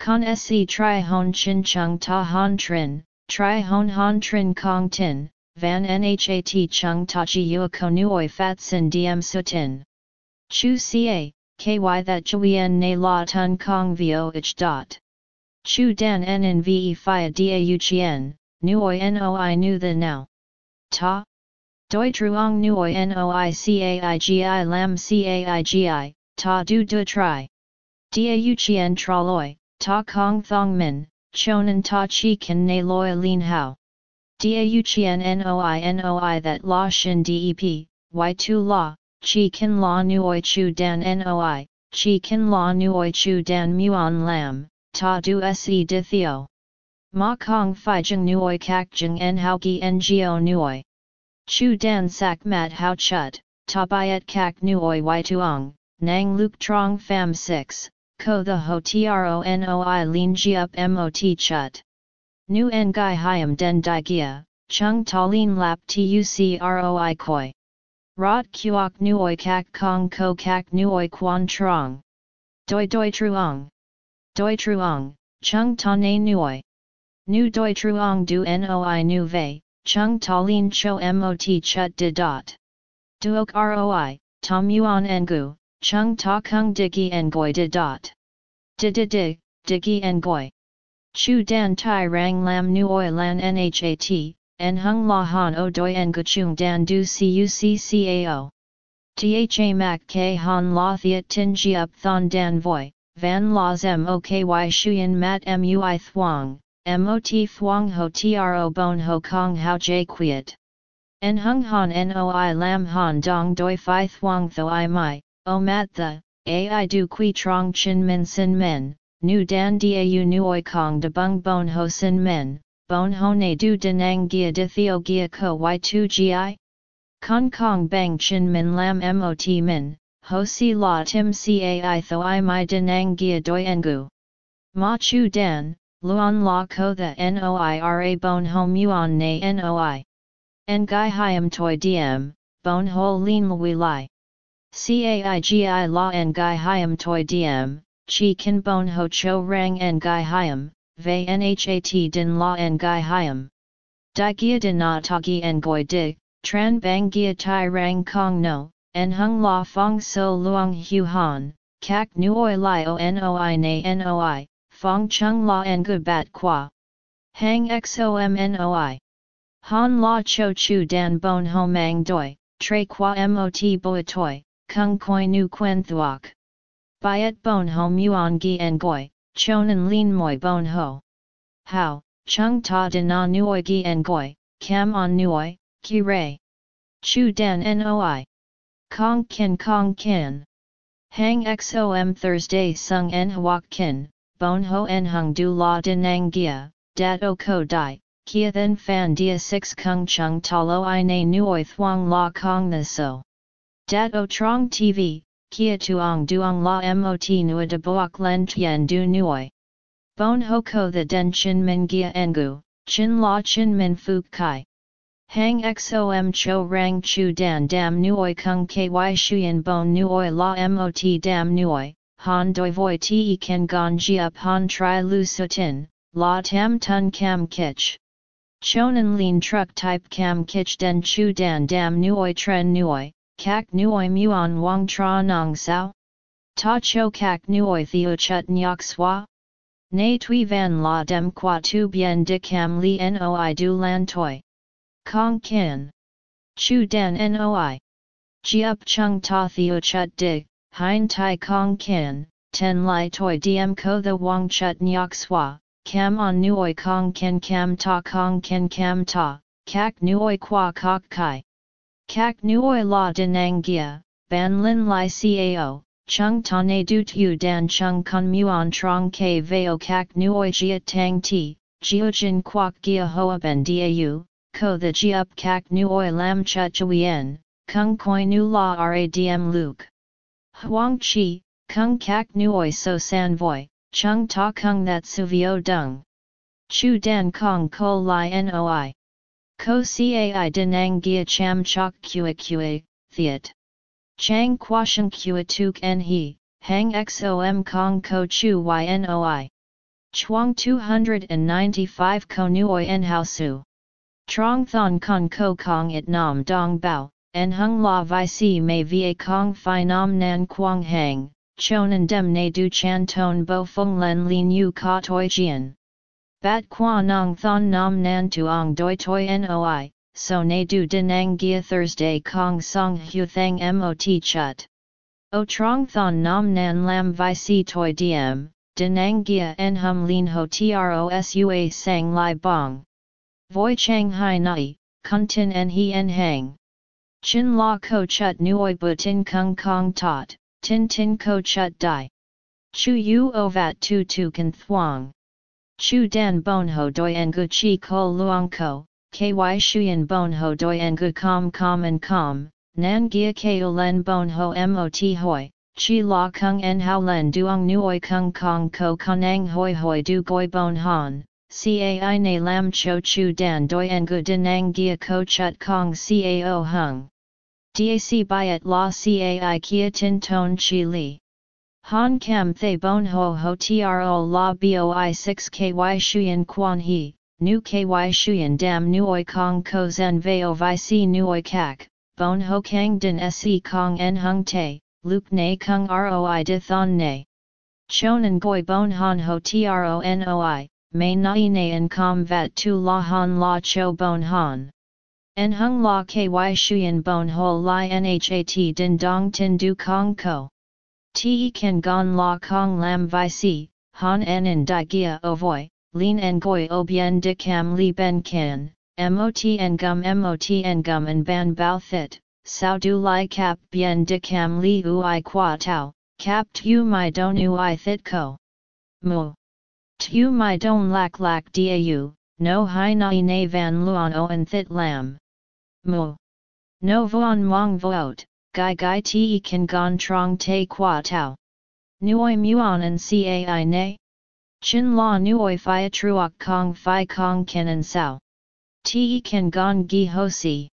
Con se tri hon chin chung ta han trin, tri hon han trin kong tin, van nhat chung ta chi yua ko nuoi fat sin diem sutin. Chu ca, ky that chuyen ne la tun kong vo ich dot. Chu dan en ve fia da chien, nuoi noi nu the now. Ta? Doi truong nuoi noi caigi lam caigi, ta du du tri. Da chien tra loi, ta kong thong min, chonan ta chi kan ne loi lin hao. Da chien noi noi that la shin dep, y2 la, chi kan la nuoi chu dan noi, chi kan la nuoi chu dan muon lam ta du se di theo. Ma kong fi jeng nuoi kak jeng en hao gi ngo nuoi. Chu dan sak mat hao chut, ta byet kak nuoi y tuong, nang luk trong fam 6, ko the ho tro noi lin ji up mot chut. Nu en gai hiam den di gia, chung ta lin lap tucroi koi. Rot kuok nuoi kak kong ko kak nuoi quan trong. Doi doi truong. Doi truong, chung ta ne nuoi. Nu doi truong du noi nu vei, chung ta lin cho mot chut de dot. Duok roi, tom yuan engu, chung ta kung digi ngoi de dot. Di di di, digi ngoi. Chu dan tai rang lam nuoi lan nhat, en hung la han o doi ngu chung dan du cuccao. Tha mak ke han la thiet tin ji up thon dan voi, van las moky shuyen mat mui thuang, mot thuang ho tro bon ho kong hao jay quiet. En hung han noi lam han dong doi fi thuang tho i mai, o mat the, ai du qui trong chin min sin men, nu dan dau nuoi kong de bung bon ho sin men, bon ho ne du denang gia de theo gia ko y2 gi? Kong kong bang chin min lam mot min, ho si la tim cai tho i mai denang gia doi engu. Ma chu dan, luon la ko the noira bon ho muon na noi. En gai hiam toi diem, bon ho lin lui lai. Caigi la en gai hiam toi diem, chi kin bon ho cho rang en gai hiam, ve nhat din la en gai hiam. Di gia din na tagi en goi di, tran bang gia tai rang kong no, en hung la fong so luang hu han, kak nuoi li o noi na noi, fong chung la en gu bat qua. Hang xom noi. Han la cho chu dan bon ho mang doi, tre qua mot boi toi, kung koi nu quen thuok. Byet bon ho muon gi en goi, chonan lin moi bon ho. How, chung ta de na nuoi gi en goi, cam on nuoi, ki ray. Chu dan noi. Kong kin kong kin. Hang xom Thursday sung en huok kin, bon ho en hung du la dinang gia, dat o ko dai, kia then fan dia 6 kung chung talo i na nuoi thuang la kong the so. Dat o trong tv, kia tuong duong la mot nua de boak len tien du nuoi. Bon ho ko the den chin min gia engu, chin la chin min fuk kai. Hang xom cho rang chu dan dam nuoi kung ky shuyen bon nuoi la mot dam nuoi, han doi voi te ken gon up han tri lu sutin, la tam tun cam kich. Chonan lean truck type cam kich den chu dan dam nuoi tren nuoi, kak nuoi muon wang tra nong sao? Ta cho kak nuoi theo chut nyok swa? Nay tui van la dem qua tu bien de cam li noi du lan toi. Kong kin. Chu dan noi. Jiup chung ta theo chut dig, hein tai kong kin, ten lai toi diem ko the wang chut nyok swa, cam on nuoi kong ken cam ta kong ken cam ta, kak nuoi qua kok kai. Kak nuoi la denang gia, ban lin lai cao, chung ta ne du tu dan chung kun muon trong ke veo kak nuoi jia tang ti, jiojin quak gia hoa ben dau, ko the ji kak nu oi lam chut chuyen, kung koi nu la radm luke. Huang chi, kung kak nu oi so san voi, chung ta kung that suvio dung. Chu dan kong ko li noi. Ko cai denang gia cham chok kua kua, theat. Chang kwashan kua tuk en he, hang xom kong ko chu ynoi. Chuang 295 ko nuoi en hausu. Trong thon con ko kong it nam dong bao, en hung la vi si mei va kong fi nam nan quang hang, chonan dem ne du chan ton bo fung len lin yu ka toi jian. Bat qua nong thon nam nan tuong doi toi noi, so ne du denang gia Thursday kong song hu thang mot chut. O trong thon nam nan lam vi si toi diem, denang gia en hum lin ho trosua sang lai bong. Voi chang hai nai, kun tin en he en hang. Chin la ko chut nuoi bu tin kung kong tot, tin tin ko chut dai. Chu yu o vat tu tu kan thuang. Chu dan bon ho doi en gu chi ko luang ko, ky ho doi en gu com com en com, nan gia ko len bon ho mot hoi. Chi la kung en hao len duong nuoi kung kong ko konang hoi hoi du goi bon han, Cai na lam cho chu dan doi en gu denang gia ko chut kong cao hung. Dac byet la cai kia tin ton chi li. Han kam thay bon ho ho tro la boi 6 ky shuyen quan he, nu ky shuyen dam nuoi kong ko zen veo vi si nuoi kak, bon ho kang din se kong en hung te, luke ne kung roi di thon ne. Chonan goi bon han ho tro noi, may nai en com vat tu la han la cho bon han. En hung la ky shuyen bon ho li nhat din dong tin du kong ko. Te kan gon la kong lam vi si, han en in di gia voi, lin en goi o bien de cam li ben kan, mot en gum mot en gum en ban bao thit, sao du li cap bien de cam li ui qua tau, cap tu my don ui thit ko. Mu. Tu my don lak lak dau, no hai nai na van luon o en thit lam. Mu. No vuan mong voot, gai gai te kan gon trong te qua tau. Nuoi muon en cai ne? Chin la nuoi fi truok kong fi kong ken en sao. Te kan gon gi ho si.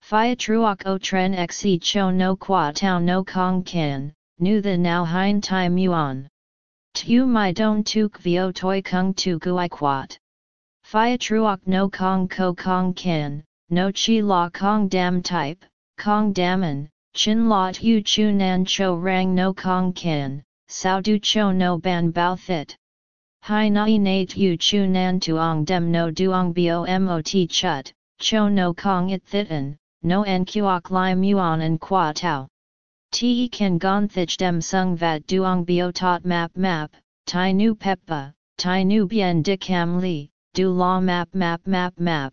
Fi truok o tren xe cho no qua tau no kong ken, nu the now hein tai muon. Tu my don tuk vio toi kung tu gui quat. Phia truok no kong ko kong ken, no chi la kong dam type, kong daman, chin la yu chu nan cho rang no kong ken, sao du cho no ban bao thit. Hai nai na tu chu nan tuong dem no duong bo mot chut, cho no kong it thitan, no en kuok li muon en qua tau. Te kan gon thich dem sung vat duong bio tot map map, tai nu peppa, tai nu bien de cam li, du la map map map map.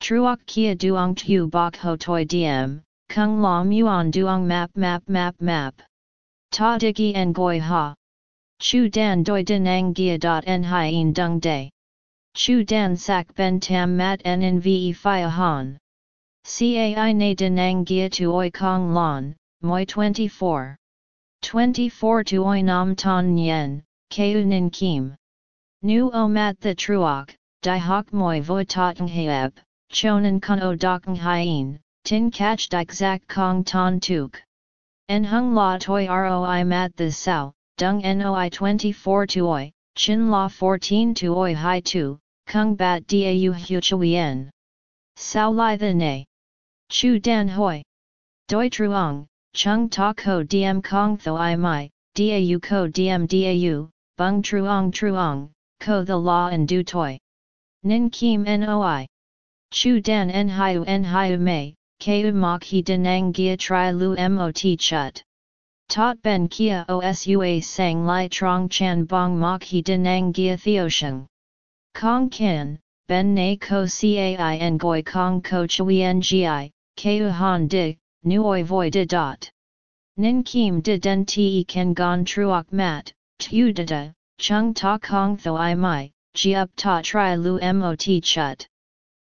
Truok kia duong tu bok ho toi diem, kung la muon duong map map map map. Ta digi en goi ha. Chu dan doi denang gia dot en hien dung day. Chu dan sak ben tam mat en in ve fia han. Cai na denang gia tu oi kong lon, moi 24. 24 tu oi nam ton yen, keu nin kim. Nu o mat the truok, di hok moi voi toteng heb, chonan kun o dokeng hien, tin catch dik zak kong ton tuk. En hung la toi roi mat the sao, dung noi 24 tu oi, chin la 14 tu oi hai tu, kung bat dau hu chuyen. Sao lai the ne. Chu dan hoi. Doi truong, chung ta ko diem kong tho i mai, dau ko diem dau, bung truong truong, ko the law and du toi. Nin kim noi. Chu dan en hiu en hiu mei, keu mok he denang gia tri lu mot chut. Tot ben kia osua sang lai trong chan bong mok he denang gia theosheng. Kong kin, ben na ko cai en goi kong ko chui ngi, keu han di, nuoi voi de dot. Nin kim de den te ken gon truok mat, tu da, chung ta kong tho i mai, ji up ta tri lu mot chut.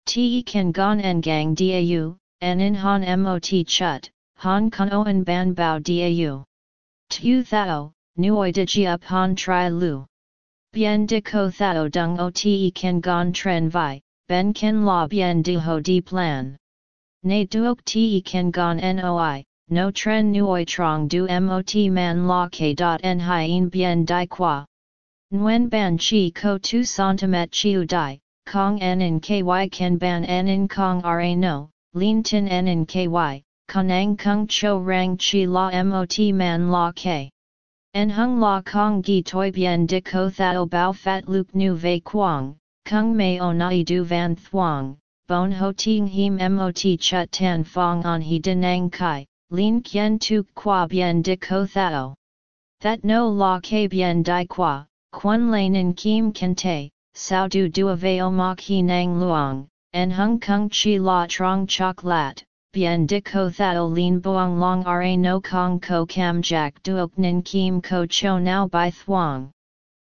Te ken gon en gang dau, en in han mot chut, han kon oen ban bao dau. Tu thao, nuoi de ji up han tri lu. Bien de ko thao dung o te ken gon tren vi, ben ken la bien du ho di plan. Ne duok te ken gon noi, no tren nuoi trong du mot man la k dot en hien bien di qua. Nguyen ban chi ko tu centimet chiu di, kong en in ky ken ban en in kong ra no, lin tin en ky, kanang kung cho rang chi la mot man la k. En hung la kong gi toi bien de ko thao bao fat luke nu ve quang, kung mei o nai du van thuang, bon ho ting him mot chut tan fong on he denang kai, lin kien tu qua bien de ko thao. That no la ke bien di qua, quan lane in kim kente, sao du du veo mok he nang luang, en hung kung chi la trong chok lat, bien de ko thao lin buang long ra no kong ko kam jack duok nin kim ko cho now by thuang.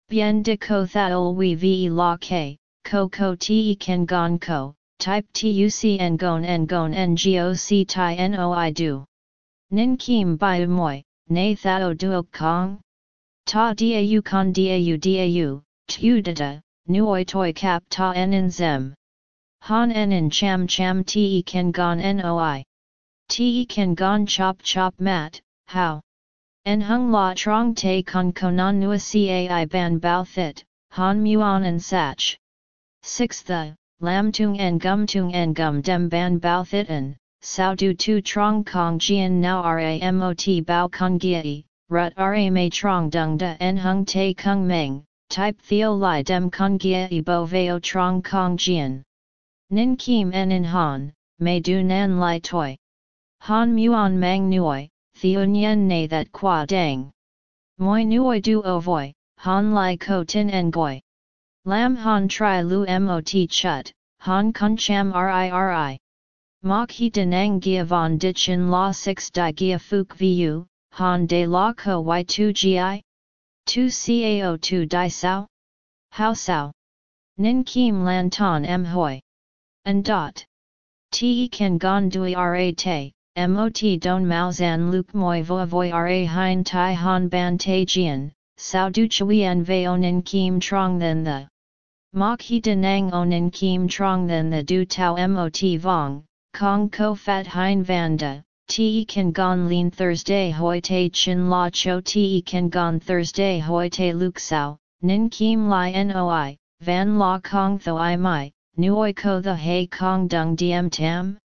Bien de ko thao we ve la ke, ko ko te ken gon ko, type tuc en gon en gon ngoc tai noi du. Nin kim bai moi, na thao duok kong? Ta dau con dau dau, tu dada, nuoi toi cap ta en in zem. Han en in cham cham te ken gon noi. Te ken gon chop chop mat, how? En hung la trong te con konan nua cai ban bao thit, han muon en sach. 6 the, lam tung en gum tung en gum dem ban bao thitan, sao du tu trong kong jian now ramot bao kong giai, rut ra mei trong dung da en hung te kung meng, type theo li dem kong giai bo veo trong kong jian. Nin kim en in han, mei du nan li toi. Han muon mang nuoi, theo nyen ne that qua dang. Moi nuoi du o voi, han li ko tin en goi. Lam han tri lu mot chut, han kun cham ri ri. Mok he denang gia von dichin la 6 di gia fuk vu, han de la ko y2 gi? 2 cao 2 di sao? How sao? Nin kim lan ton em hoi. And dot. Te kan gon dui ra te, mot don mao zan luk moi vo voi ra hein tai han ban te jian, sao du chui en veo nin kim trong than the. Mok he denang onin kim trong than the du tau mot vong, kong ko fat hein vanda, te kan gon lin Thursday hoi te chin la cho te kan gon Thursday hoi te luk sao, nin kim li noi, van la kong tho i mai, nuoi ko the hei kong dung diem tam?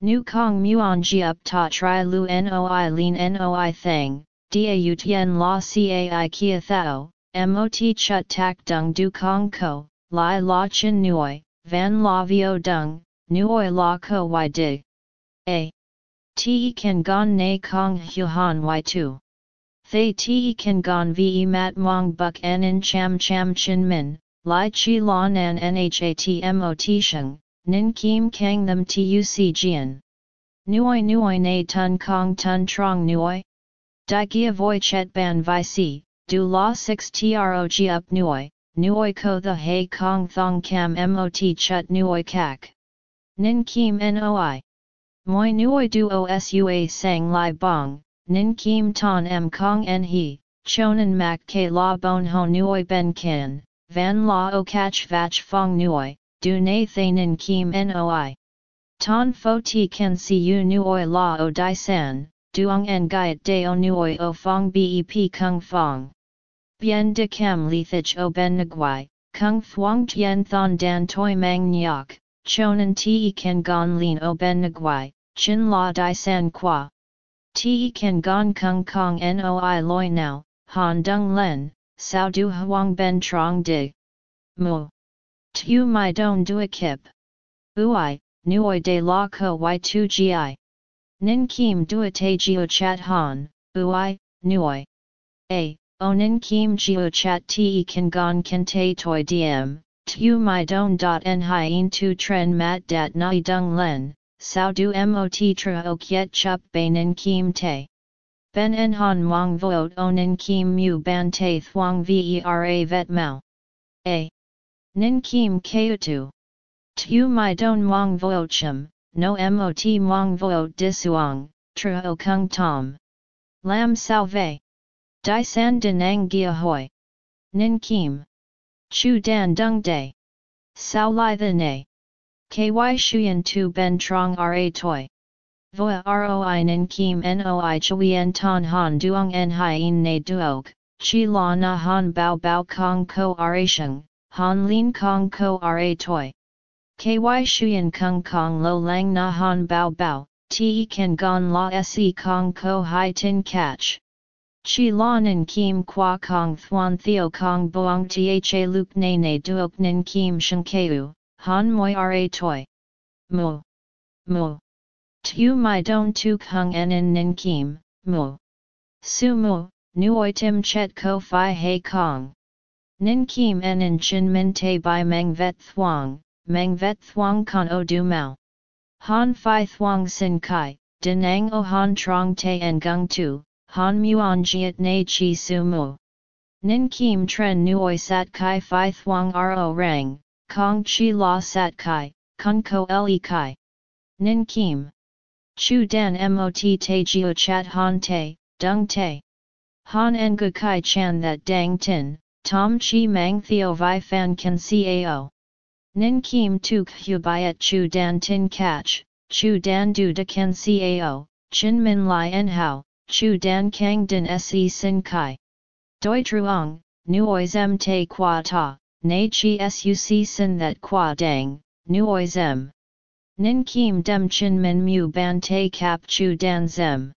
Nu kong muon ji up ta tri lu noi lin noi thang, da tien la cai kia thao, mot chut tak dung du kong ko, Lai la chin nuoi, van la vio dung, nuoi la ko y dig. A. Te kan gon na kong hu han y tu. Thay te kan gon ve mat mong buk en in cham cham chin min, Lai chi la nan nhatmot sheng, nin kim kang them tuc jian. Nuoi nuoi na tun kong tun trong nuoi? Di gia voi chet ban vi si, du la 6 trog up nuoi, nuoi ko the hay kong thong cam mot chut nuoi kak. Nin kim noi. Moi nuoi du osua sang lai bong, nin kim ton m kong en he, chonan mak ke la bon ho nuoi ben kin, van la o catch vach fong nuoi, du na nin kim noi. Ton fo ti can see you nuoi o di san, duong en gaiet de o nuoi o fong bep kung fong. Bien de cam li thich o ben nguai, kung thuong tien thon dan toi mang nyok, chonan te kan gon lin o ben nguai, chin la di san qua. Te kan gon kung kong noi loi now, han dung len, sao du huang ben trong dig. Mu. Tu mai don du kip. Ui, nuoi de la ko y2 gi. Nin kim dua te geo chat han, ui, nuoi. A, o nin kim geo chat te kan gon kan te toi diem, tu mai don dot en hien tu tren mat dat nai dung len, sao du mot tra o kiet chup bay nin kim te. Ben en han mong voot o kim mu ban te thuang vera vet mau. A. Nin kim keutu. Tu mai don mong vochum, no mot mong voot disuang, truo kung tom. Lam salve. Di san denang gia hoi. Nin kim. Chu dan dung day. Sao lai the ne. Ky shuyen tu ben trong ra toi. Voa roi nin kim noi chuyen ton han duong en hien ne duok, chi la na han bao bao kong ko ra sheng, han lin kong ko ra toi. Ky shuyen kung kong lo lang na han bao bao, te kan gon la se kong ko hai tin catch. Chi la nin kim qua kong thuan theo kong boang tha luk ne ne duok nin kim shen keu, han moi ra toi. Mu. Mu. Tu mai don tu kung en in nin kim, mu. Su mu, tim chet ko fi he kong. Nin kim en in chin min te by meng vet thuang, meng vet thuang con o du mao. Han fi thuang sin kai, denang o han trong te en gung tu, han muon jiet na chi su mu. Nin kim tren nuoi sat kai fi thuang ro rang, kong chi la sat kai, kun ko le kai. Nin kim. Chu dan mot te geo chat han te, dung te. Han en gu kai chan that dang tin, tom chi mang theo vi fan can cao. Nin kim tuk hu byet chu dan tin catch, chu dan du de ken cao, chin min lai en hao, chu dan kang din se sin kai. Doi truong, nuoi zem te qua ta, na chi suc sin that qua dang, nuoi zem. Nin kim dem chin min mu ban te kap chu dan zem.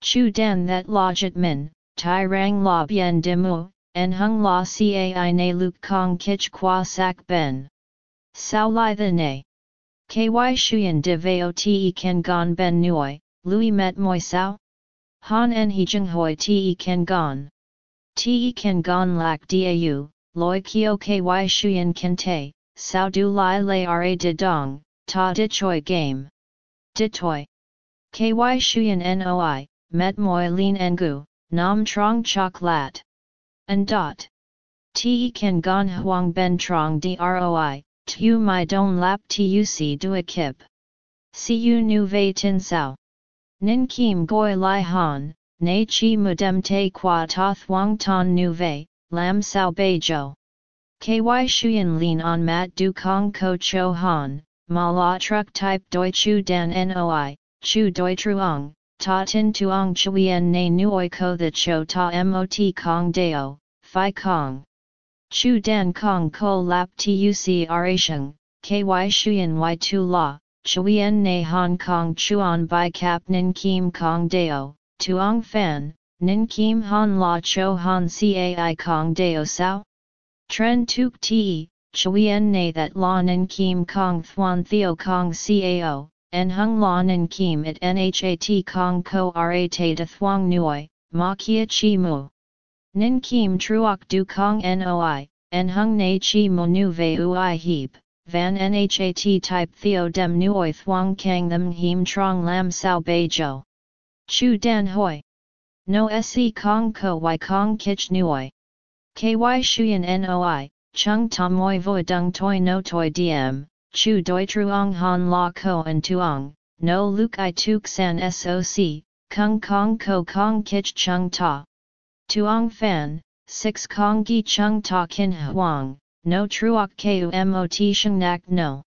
Chu dan that lojit min, tai rang la bien dimu, en hung la cai na luk kong kich qua sak ben. Sao Lai the Ne. Ky Shuyan de Veo Te Ken Gon Ben Nui, Lui Met Moi Sao? Han En He Jung Hoi Te Ken Gon. Te Ken Gon Lak Dau, Loi Kio Ky Shuyan Ken Te, Sao Du Lai Lai Ra De Dong, Ta De Choi Game. De Toi. Ky Shuyan Noi, Met Moi Lin Engu, Nam Trong Chok Lat. And dot. Te Ken Gon Huang Ben Trong Droi, Tu mai don lap tuc dua kip. Siu nu vei tin sao. Nin kim goi lai han, na chi mudem te qua ta thuang ton nu vei, lam sao bei jo. Ky shuyen lin on mat du kong ko cho han, ma la truck type doi chu dan noi, chu doi truong, ta tin tuong chuyen na nuoi ko the cho ta mot kong deo, fi kong. Chu Dan Kong Ko Lap Tuc Arasheng, KY Shuyan Y2 La, Chuyen Ne Hong Kong Chuan Bai cap Nin Kim Kong Deo, Tuong Fan, Nin Kim Han La Cho Han Cai Kong Deo Sao? Tren Tuk Te, Chuyen Ne That La Nin Kim Kong Thuan Theo Kong Cao, En Hung La Nin Kim at Nhat Kong Ko Ra Te De Thuong Nuoi, ma kia chi mu. Nin kim truok du kong noi, en hung na chi mo nu ve ui heap, van nhat type theo dem nuoi thuang kang them him trong lam sao bei jo. Chu dan hoi. No se kong ko y kong kich nuoi. Ky shuyen noi, chung tom moi voi dung toi no toi diem, chu doi truong han la ko and tuong, no luk i tuk san soc, kung kong ko kong kich chung ta. Tuong fan, 6 kong gi chung ta kin huang, no truok ku mot sheng nak no.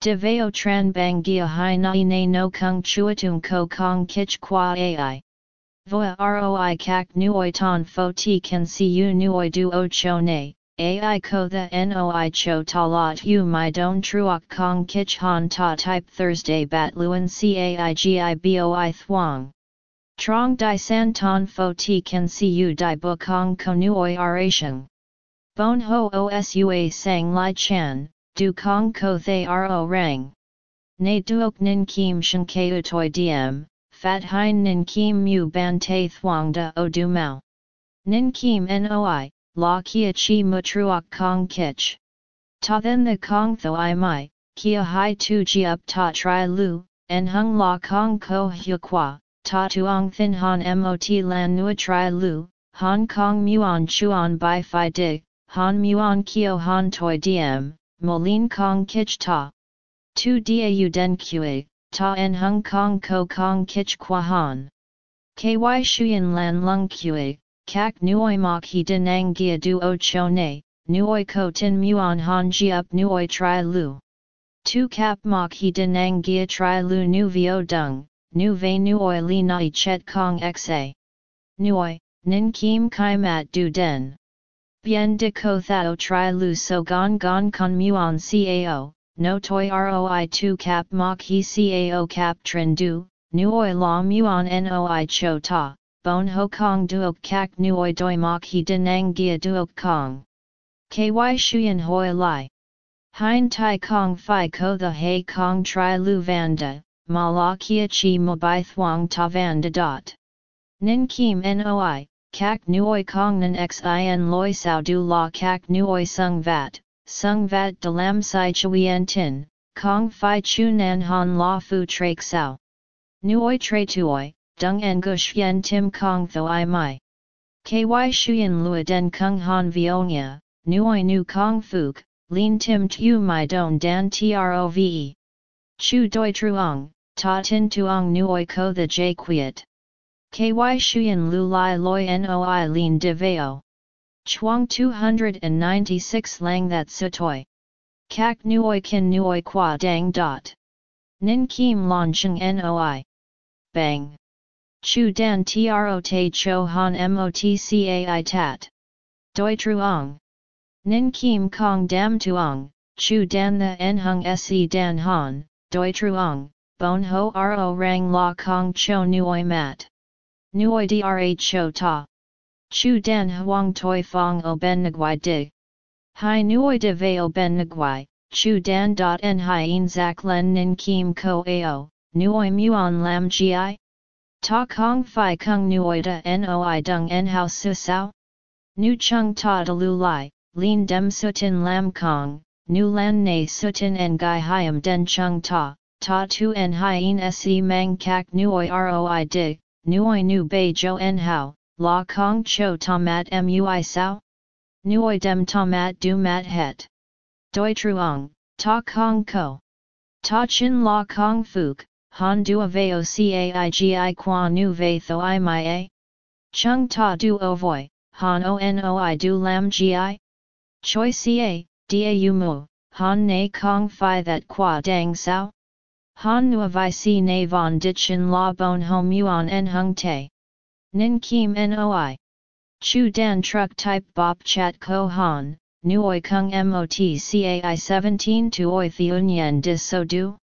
De veo tran bang gia hai nai na no kung chuatung ko kong kich qua ai. Voa roi kak nuoi ton fo ti can you nuoi du o cho ne, ai ko the noi cho ta lot you my don truok kong kich han ta type Thursday bat luen caigi boi thuang. Trong di san ton fo ti can see you di bukong konuoi oration. Bon ho osua sang lai chan, du kong ko thay ro rang. Ne duok nin kim shen keu toi diem, fat hein nin kim mu ban te thuang da o du mau. Nin kim noi, la kia chi mutruok kong kich. Ta then the kong tho i mai, kia hai tu ji up ta tri lu, en hung la kong ko hu qua, ta tuong thin han mot lan nua tri lu, Hong Kong muon chuan bai fi dig, han muon kio han toi diem, molin kong kich ta. Tu u den kue, ta en Hong Kong ko kong kich qua han. Ky shuyen lan lung kue, kak nuoi mok he denang gia du o cho ne, nuoi ko tin muon han ji up nuoi tri lu. Tu kap mok he denang gia tri lu nu vio dung, nu ve nuoi li nai chet kong xa. Nuoi, nin kim kai mat du den. Bien de ko thao tri lu so gon gon con muon cao, no toi roi tu cap mok he cao cap trin du, nuoi la muon noi cho ta, bon ho kong duok kak nuoi doi mok he denang gia duok kong. Ky shuyen hoi lai. Hein tai kong fi ko the hei kong tri lu vanda, ma la kia chi mo bai thuang ta van de dot. Nin kim noi, kak nuoi kong nan xin loi sao du la kak nuoi sung vat, sung vat de lam sai chuyen tin, kong fi chu nan han la fu trak sao. Nuoi tre tuoi, dung en gush yen tim kong tho i mai. Ky shuyen lua den kung han vionia, nuoi nu kong fuk, lin tim tu mai don dan trove. Chu doi truong, ta tin tuong nuoi ko the j quiet. Ky shuyen lu lai loi noi lin de veo. Chuang 296 lang that sutoi. Kak nuoi kin nuoi qua dang dot. Nin kim lon chung noi. Bang. Chu dan tro te cho han motcai tat. Doi truong. Nin kim kong dam tuong, chu dan the en hung se dan han, doi truong, bon ho ro rang la kong cho nuoi mat. Nuoi dra cho ta. Chu dan huang toi fong o ben nguai dig. Hai nuoi de veo ben nguai, chu dan dot en hien zak len nin kim ko ao, nuoi muon lam gi? Ta kong fi kung nuoi da noi dung en hao su sao? Nu chung ta de lu lai, lin dem sutin lam kong, nu lan ne sutin en gai hiam den chung ta, ta tu en hien se mang kak nuoi roi dig, nuoi nu bei jo en hao, la kong cho tomat mui sao? Nuoi dem tomat du mat het. Doi truong, ta kong ko. Ta chin la kong fuk, han du veo caigi qua nu ve tho i my a? Chung ta du o voi, han o noi du lam gi? Choi ca, da mu, han na kong fi that qua dang sao? Han nu vi si na von ditchin la bon hom yuan en hung te. Nin kim noi. Chu dan truck type bop chat ko han, nuoi kung mot cai 17 tu oi thiunyen dis so du?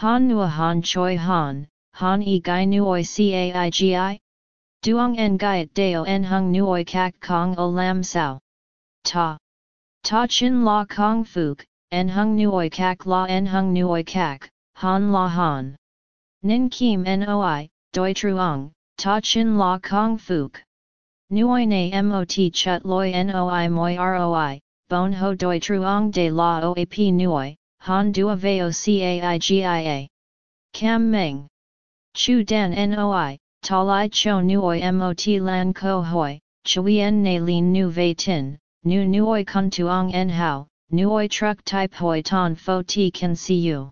Han nua han choi han, han e gai nuoi cai gi? Duong en gaiet deo en hung nuoi kak kong o lam sao. Ta. Ta chin la kong fuk, en hung nuoi kak la en hung nuoi kak, han la han. Nin kim noi, doi truong, ta chin la kong fuk. Nuoi na mot chut loi noi moi roi, bon ho doi truong de la oap nuoi, han dua veo caigia. Cam meng. Chu dan noi, ta lai cho nuoi mot lan ko hoi, chui en na lin nu ve tin, nu nuoi kun tuong en hao, nuoi truck type hoi ton fo ti can see you.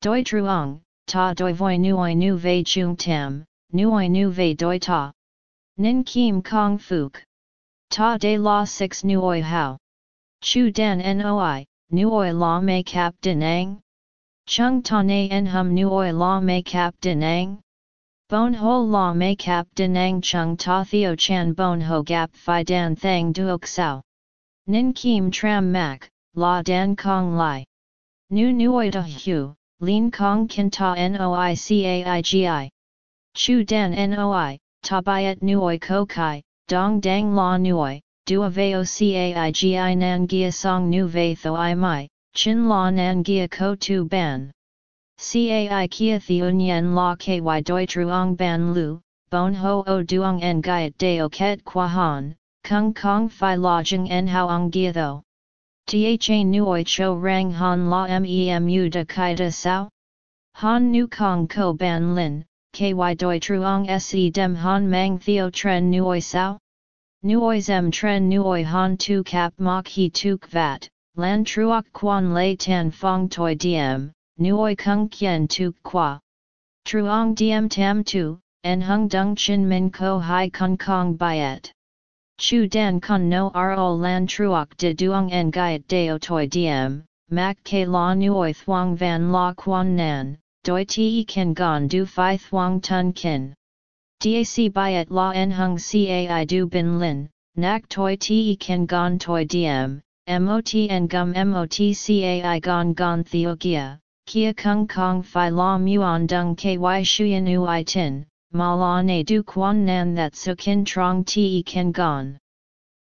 Doi truong, ta doi voi nuoi nu ve chung tam, nuoi nu ve doi ta. Nin kim kong fuk. Ta de la 6 nuoi hao. Chu dan noi, nuoi la me cap dinang? Chung ta na en hum nuoi la me cap dinang? Bon ho la me cap dinang chung ta theo chan bon ho gap fi dan thang duok sao. Nin kim tram mak, la dan kong lai. Nu nuoi da hu, lin kong kin ta noi caigi. Chu dan noi, ta byet nuoi ko kai, dong dang la nuoi, dua veo caigi nan gia song nu ve tho i mai, chin la nan gia ko tu ban. Cai kia thiun yen la ky doi truong ban lu, bon ho o duong en gaiet deo ket qua han, kung kong fi la jing en hoang gia tho. Tha nuoi cho rang han la memu de kai de sao? Han nu kong ko ban lin, ky doi truong se dem han mang theo tren nuoi sao? Nuoi zem tren nuoi han tu cap mok he tuk vat, lan truok quan lay tan fong toi diem, nuoi kung kien tuk qua. Truong diem tam tu, en hung dung chin min ko hai kung kong byet. Chu dan kun no ro lan truok de duong en gaiet deo toi diem, mak ke la nuoi thuong van la quan nan, doi te ken gon du fi thuong tun kin. Dac byet la en hung cai du bin lin, nak toi te ken gon toi diem, mot en gum mot cai gon gon theogia, kia kung kong fi la muon dung ky shuyen ui tin, ma la ne du quan nan that su kin trong te ken gon.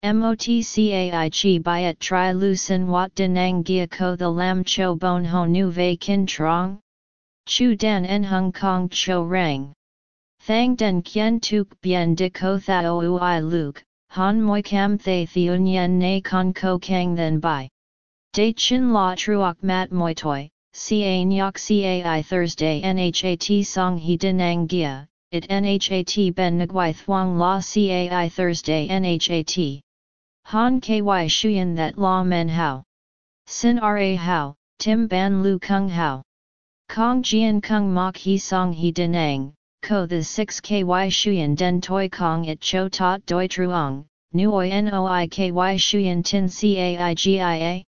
MOTCAI chi byet tri lucin wat denang gia ko the lam cho bon ho nu ve kin trong? Chu dan en hung kong cho rang. Thang den kien tuk bien de ko thao ui luke, han moi cam thay theun yen na con ko kang then by. De chin la truok mat moi toi, ca nyok cai Thursday nhat song he denang gia, it nhat ben nguai thuang la cai Thursday nhat. Han ky shuyen that la men hao. Sin ra hao, tim ban lu kung hao. Kong jian kung mok he song he denang, ko the 6 ky shuyen den toi kong it cho tot doi truong, nuoi noi ky shuyen tin caigia.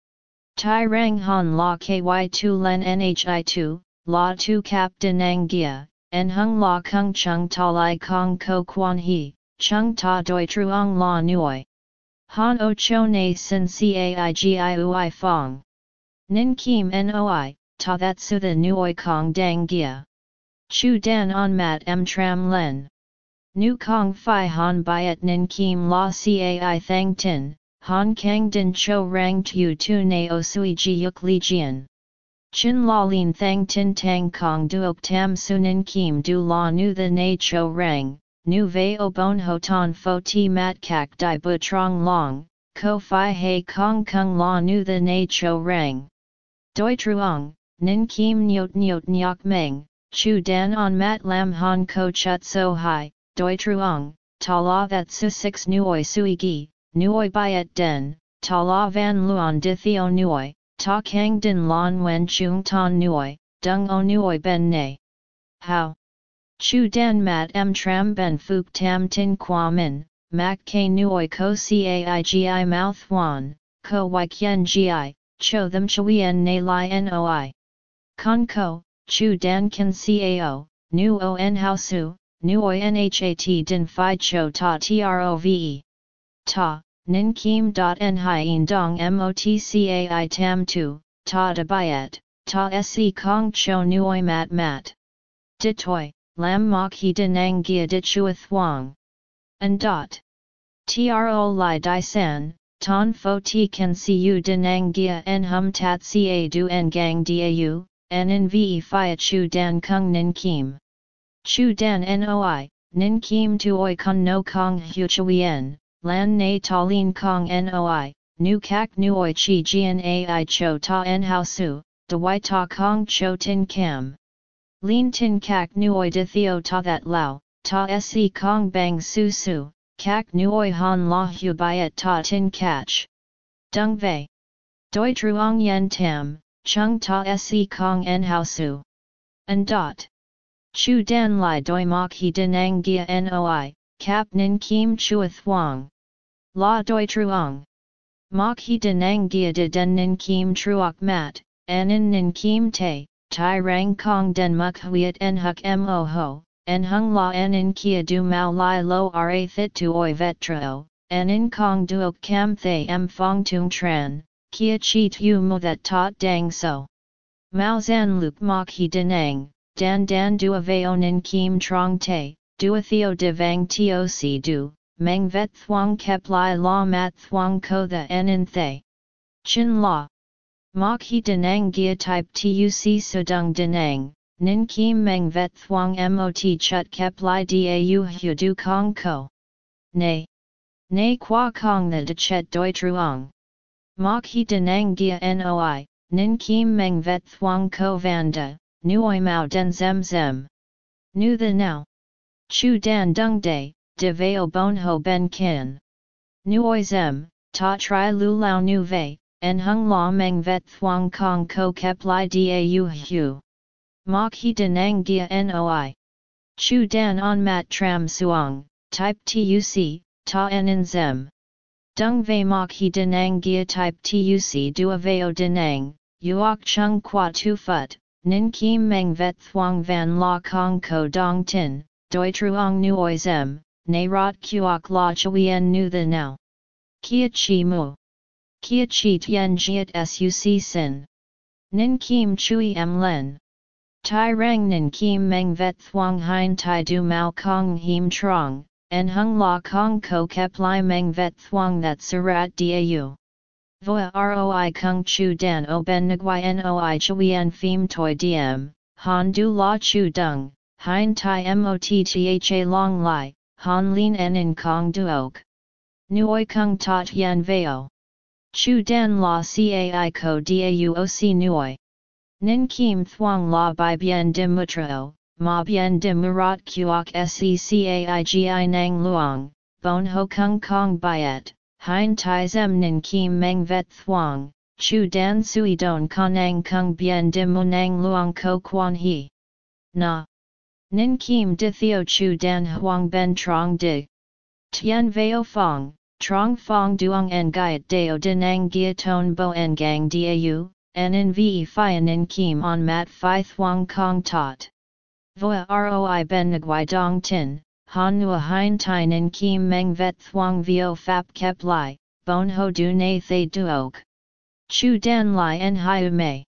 Tai rang han la ky tu len nhi tu, la tu cap denang gia, en hung la kung chung ta lai kong ko quan he, chung ta doi truong la nuoi. Han o cho na sin caigi ui fong. Nin kim noi, ta that su the nuoi kong dang gia. Chu dan on mat m tram len. Nu kong fi han byet nin kim la cai thang tin, han kang din cho rang tu tu na o sui ji yuk li jian. Chin la lin thang tin tang kong duok tam su nin kim du la nu the na cho rang, nu vei o bon ho ton fo ti mat kak di bu trong long, ko fi hei kong kung la nu the na cho rang. Doi truong, nin kim nyot nyot nyok meng, chu dan on mat lam han ko chut so hai, doi truong, ta la that su six nuoi sui gi, nuoi byet den, ta la van luon di theo nuoi, ta kang din lon wen chung ton nuoi, dung o nuoi ben ne. How? Chu dan mat m tram ben fuk tam tin qua min, mak k nuoi ko caigi mouth wan, ko y kien gi, cho them chuyen na li noi. Con ko, chu dan kan cao, nu o hao su, nuoi nhat din fi cho ta trove. Ta, nin kim dot en hien dong motcai tam tu, ta de byet, ta se kong cho Nu nuoi mat mat. Ditoi, lam mok he denang gia dit chuath wang. And dot. Tro li di san, ton fo ti can see you denang gia en hum tat ca du en gang dau, en en ve fi chu dan kung nin kim. Chu dan noi, nin kim tuoi kun no kong hu chuyen, lan na ta lin kong noi, nu kak nuoi chi jian ai cho ta en hao su, de wai ta kong cho tin kam. Lin tin kak nuoi de theo ta that lao, ta se kong bang su su, kak nuoi han la hu byet ta tin catch. Dung vei. Doi truong yen tam, chung ta se kong en hao su. And dot. Chu dan lai doi mok he denang gia noi, kap nin kim chua thuong. La doi truong. Mok he denang gia de den nin kim truok mat, anin nin kim te, tai rang kong den muk huiet en huk mo ho, en hung la en in kia du mau lai lo ra thit tu oi vetrao, en in kong duok cam thay em fong tung tran, kia chi tu mo that tot dang so. Mao zan luk mok he denang, dan dan du veo nin kim trong te, a theo de vang toc du, meng vet thuang kep lai la mat thuang ko the en in thay. Chin la. Mok he denang gia type tuc sudung denang, nin kim meng vet thuang mot chut kep lai dau hu du kong ko. Nay. Nay qua kong the de chet doi truong. Mok he denang gia noi, nin kim meng vet thuang ko vanda, nuoi mao den zem zem. Nu the now. Chu dan dung day, de veo bon ho ben kin. Nuoi zem, ta tri lu lao nu vei, en hung la meng vet thuang kong ko kep li dau hu. Mok he denang gia noi. Chu dan on mat tram suang, type tuc, ta en in zem. Dung vei mok he denang gia type tuc dua veo denang, uok chung qua tu phut, nin kim meng vet thuang van la kong ko dong tin, doi truong nuoi zem, na rot kuok la chuyen nu the now. Kia chi mu. Kia chi tien jiet suc sin. Nin kim chui em len. Tai rang nin kim meng vet thuang hein tai du mao kong him trong, en hung la kong ko kep li meng vet thuang that surat dau. Voa roi kung chu dan o ben nguai noi chuyen phim toi diem, han du la chu dung, hein tai mot tha long lai, han lin en in kong duok. Nuoi kung tot yen veo. Chu dan la cai ko dauoc nuoi. Nin kim thuang la by bien dim mutrao, ma bien dim murat kuok secaigi nang luang, bon ho kung kong byet, hein tai zem nin kim meng vet thuang, chu dan sui don kanang kung bien dim munang luang ko quan he. Na. Nin kim di theo chu dan huang ben trong di. Tien veo fong, trong fong duong en gaiet deo denang gia ton bo en gang dau, en in ve nin kim on mat phi thuang kong tot. Voa roi ben nguai dong tin, han nua hein tai nin kim meng vet thuang vio fap kep lai, bon ho du na thay duok. Chu dan lai en hiu mei.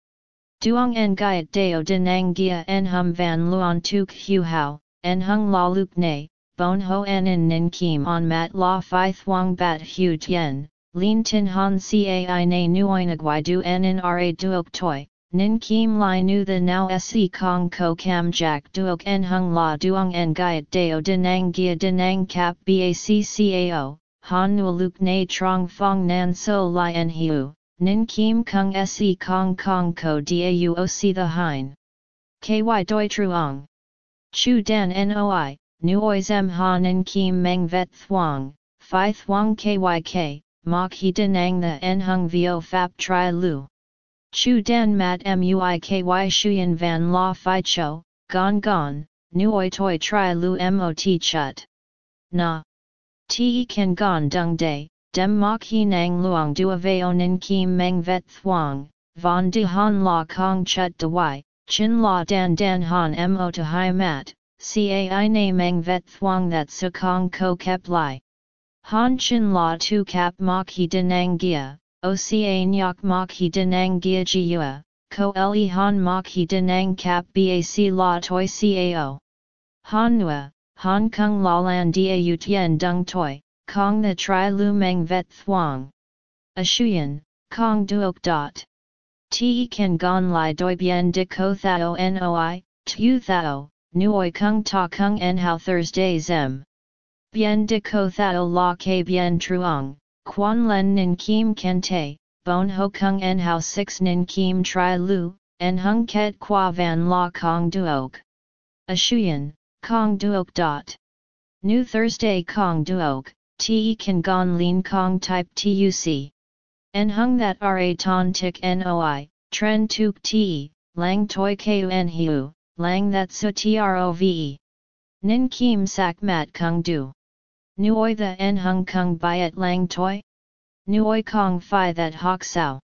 Duong en gaiet deo denang gia en hum van luon tuk hu hao, en hung la luk ne, bon ho en in nin kim on mat la fi thuang bat hu tien, lin tin han cai na nuoinagwai du en in ra duok toi, Nin kim lai nu the now se kong ko kam jack duok en hung la duong en gaiet deo denang gia denang kap baccao, han nu luk na trong fong nan so lai en hiu, nin kim kung se kong kong ko dauoc the hein. Ky doi truong. Chu dan noi, nuoi zem ha nin kim meng vet thuong, phi thuong kyk, mok he denang the en hung vio fap tri lu. Chu dan mat muiky shuyen van la fi cho, gon gon, nuoi toi tri lu mot chut. Na. Ti kan gon dung day, dem mok he nang luong dua veo nin kim meng vet thuong, von de han la kong chut de wai, chin la dan dan han mo to hai mat, cai na meng vet thuong that su kong ko kep lai. Han chin la tu kap mok he denang gia, Oca nyok mok he denang gia jiua, ko le han mok he denang kap bac la toi cao. Han nua, han kung la lan da tien dung toi, kong the tri lu meng vet thuang. A shuyen, kong duok dot. Te kan gon lai doi bien de ko thao noi, tu thao, nuoi kung ta kung en how Thursday zem. Bien de ko thao la ke bien truong, quan len nin kim kente, bon ho kung en hao six nin kim tri lu, en hung ket qua van la kong duok. A shuyen, kong duok dot. New Thursday kong duok, te kan gon lin kong type tuc. En hung that ra ton tik noi, tren tuk te, lang toi kun hiu, lang that su trove. Nin kim sak mat kung du. Nuoi the en hung kung byet lang toi? Nuoi kong fi that hok sao.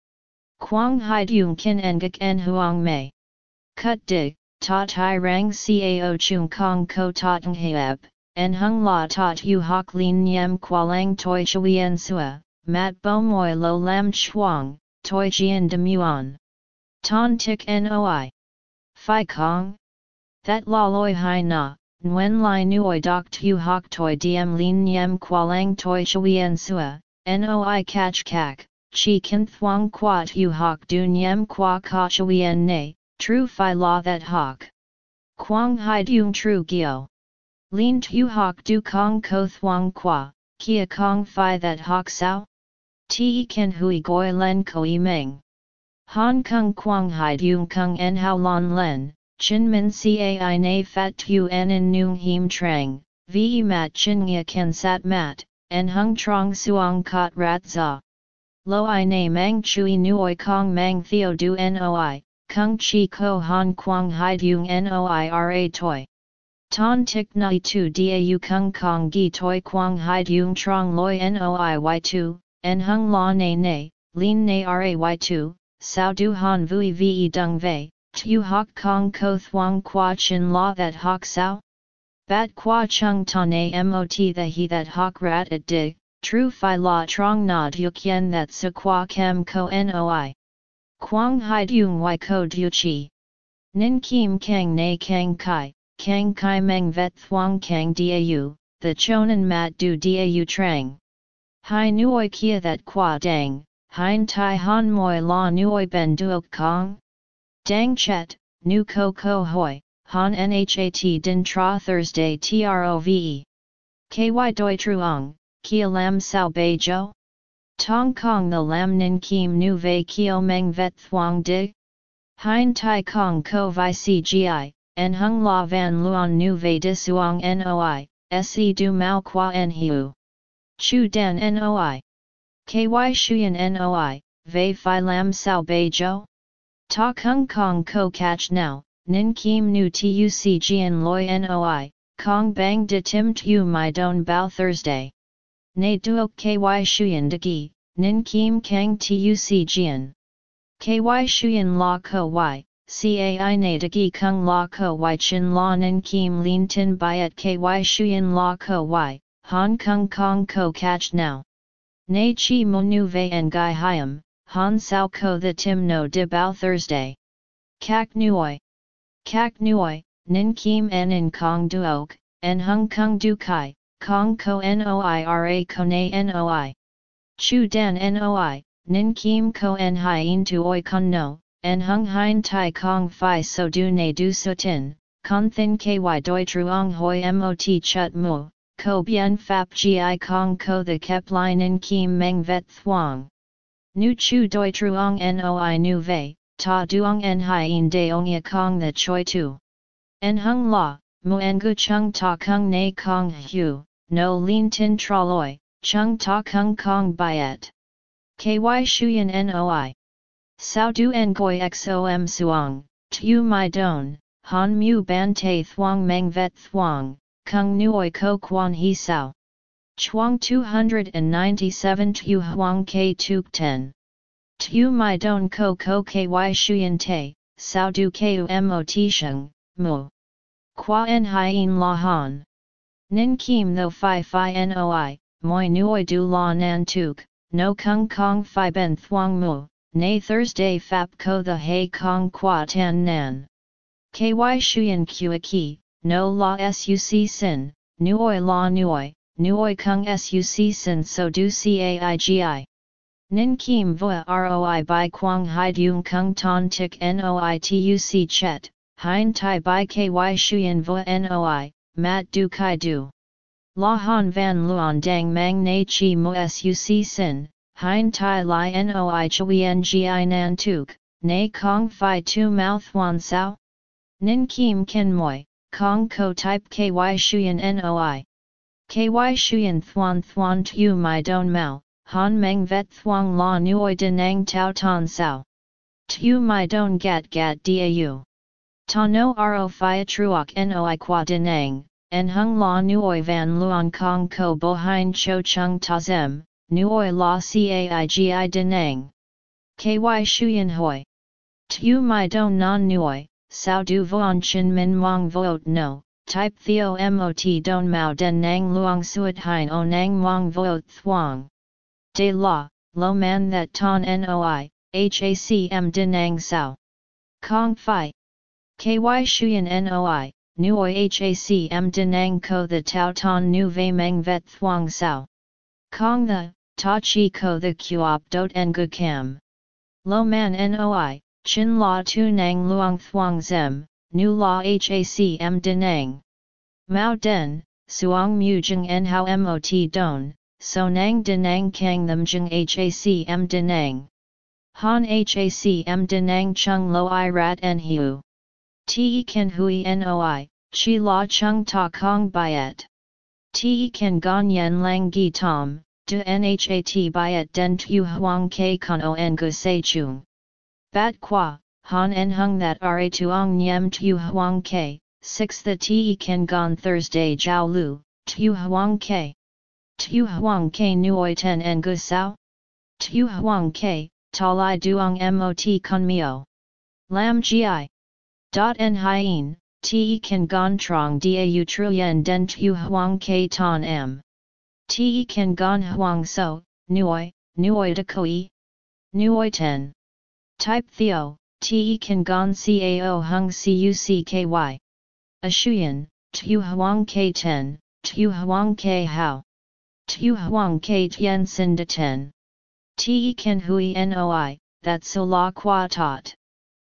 Quang hai dung kin engak en huang mei. Cut dig, ta tai rang cao chung kong ko ta heb, en hung la tot yu hok lin nyem lang toi chuyen sua, mat bo moi lo lam chuang, toi jian de muon. Ton tik noi. Phi Kong? That la loi hai na, Nguyen Lai Nuoi Dok Tu Hok Toi Diem Lin Nyem Qualang Toi Chuyen Sua, Noi Kach Kak, Chi Kin Thuong Qua Tu Hok Du Nyem Qua Ka Chuyen Ne, True Phi La That Hok. Quang Hai Dung True Gio. Lin Tu Hok Du Kong Ko Thuong Qua, Kia Kong Phi That Hok Sao? Ti Ken Hui Goi Len Koi Meng. Hong Kong Quang Hai Dung Kung En How Lon Len, Chin Min Cai Na Fat Tu En In Nung Him Trang, Ve Mat Chin Nga Ken Sat Mat, En Hung Trong Suong Kot Rat Za. Lo I Na Mang Chui Nuoi Kong Mang Theo Du Noi, Kung Chi Ko Han Quang Hai Dung Noi Ra Toi. Ton Tik Nai Tu Dau Kung Kong Gi Toi Quang Hai Dung Trong Loi Noi Y2, En Hung La Na Na, Lin Na Ra Y2, sao du han vui ve dung vei, tu hok kong ko thuang qua chin la that hok sao? Bat qua chung ta na mot the he that hok rat at dig, true fi la trong na du kien that su qua kem ko noi. Quang hai dung y ko du chi. Nin kim kang na kang kai, kang kai meng vet thuang kang dau, the chonan mat du dau trang. Hai nuoi kia that qua dang, Hein tai han moi la nuoi ben duok kong? Dang chet, nu ko ko hoi, han nhat din tra Thursday trove. Ky doi truong, kia lam sao bei jo? Tong kong the lam nin kim nu Ve kio meng vet thuong dig? Hein tai kong ko vi cgi, en hung la van luon nu Ve disuong noi, se du mao qua en hiu. Chu den noi. KY Shuyan Noi, Ve Phi Lam Sao Bei Jo? Ta Kung Kong Ko Catch Now, Nin Kim Nu Tuc Jian Loi Noi, Kong Bang De Tim Tu My Don Bao Thursday. Ne Duok KY Shuyan De Gi, Nin Kim Kang Tuc Jian. KY Shuyan La Ko Y, Cai Ne De Gi Kung La Ko Y Chin La Nin Kim Lin Tin Byet KY Shuyan La Ko Y, Hong Kong Kong Ko Catch Now. Nei chi mo nu ve en gai han sao ko the tim no di bao Thursday. Kak nuoi. Kak nuoi, nin kim en in kong duok, en hung kong du kai, kong ko noi ra ko na noi. Chu dan noi, nin kim ko en in tu oi kon no, en hung hein tai kong fi so du ne du so tin, kon thin ky doi truong hoi mot chut mu, ko bien fap gi kong ko the kep in kim meng vet thuong. Nu chu doi truong noi nu vei, ta duong en ong ya kong the choi tu. En hung la, mu en chung ta kung na kong hu, no lin tin tra loi, chung ta kung kong byet. Ky shuyen noi. Sao du en goi xom suong, tu my don, han mu ban te thuong meng vet thuong, Kung Nuoi Ko Quan He Sao. Chuang 297 Tu Huang K Tuk 10. Tu Mai Don Ko Ko Ky Shuyan Te, Sao Du Ku Mot Sheng, Mu. Qua En Hien La Han. Nin Kim Tho Phi Phi Noi, Moi Nuoi Du La Nan Tuk, No Kung Kong Phi Ben Thuong Mu, Nay Thursday Fap Ko The Hay Kong Qua Tan Nan. Ky Shuyan Kua Ki, no la suc sin, nuoi la nuoi, nuoi kung suc sin so du caigi. Nin kim voa roi by quang hai dung kung ton tik noi tuc chet, hein tai bai ky shuyen vo noi, mat du kai du. La han van luan dang mang na chi mo suc sin, hein tai li noi chui ngi nan tuk, na kong fi tu mouth wan sao? Nin kim ken moi, kong ko type ky shuyen noi. Ky shuyen thuan thuan tu my don mao, han meng vet thuang la nuoi denang Tao ton sao. Tu my don gat gat dau. Ta no ro phia truok noi qua denang, en hung la nuoi van luong kong ko bo hein cho chung ta zem, nuoi la caigi denang. Ky shuyen hoi. Tu my don non nuoi, sao du vuan chin min wang voot no, type theo mot don mao den nang luong suet hein o nang wang voot thuang. De la, lo man that ton noi, HACM denang sao. Kong Phi. KY Shuyan NOI, Nuoi HACM denang ko the tau ton nu ve meng vet thuang sao. Kong the, ta chi ko the kuop dot ngu cam. Lo man NOI, Chin la tu nang luang thuang zem, nu la HACM denang. Mao den, suang mu jeng en hao mot don, so nang denang kang them jeng HACM denang. Han HACM denang chung lo i rat en hiu. Te ken hui noi, chi la chung ta kong byet. Te ken gan yen lang gi tom, de nhat byet den tu huang ke kon o en gu se chung. Bat qua, han en hung that ra tuong nyem tu huang ke, 6 the te ken gon Thursday jiao lu, tu huang ke. Tu huang ke nuoi ten en gu sao? Tu huang ke, ta lai duong mot con mio. Lam gi. Dot en hien, te ken gon trong dau truyen den tu huang ke ton m. Te ken gon huang so, nuoi, nuoi de koi. Nuoi ten. Type Theo, Te kan gon cao hung cucky. Ashuyan, Tu Huang K 10, Tu Huang K How. Tu Huang K Tien Sin de 10. Te kan hui noi, that so la qua tot.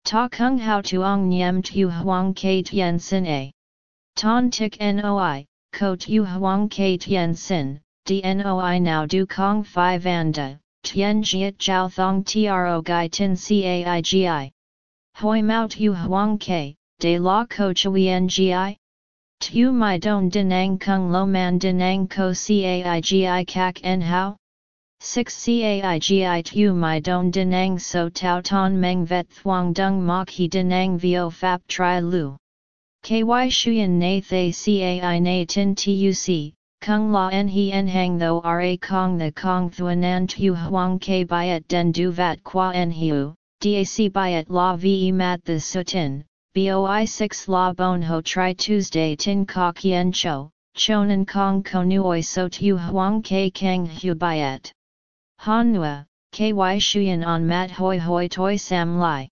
Ta kung hao tuong nyem tu huang k tien sin a. Ton tik noi, ko tu huang k tien sin, dnoi now du kong fi vanda, Tien jiet jiao thong tro gai tin caigi. Hoi mao tu huang ke, de la ko chuyen gi? Tu mai don denang kung lo man denang ko caigi kak en hao? 6 caigi tu mai don denang so Tao ton meng vet thuang dung mok he denang vio fap tri lu. Ky shuyen na thay cai na tin tuc, Kung la en he en hang tho ra kong the kong thuanan tu huang ke byet den du vat qua en hiu, dac byet la ve mat the sutin, boi 6 la bon ho tri Tuesday tin kok yen cho, chonan kong konuoi so tu huang ke kang hu byet. Han nua, ky shuyen on mat hoi hoi toi sam lai.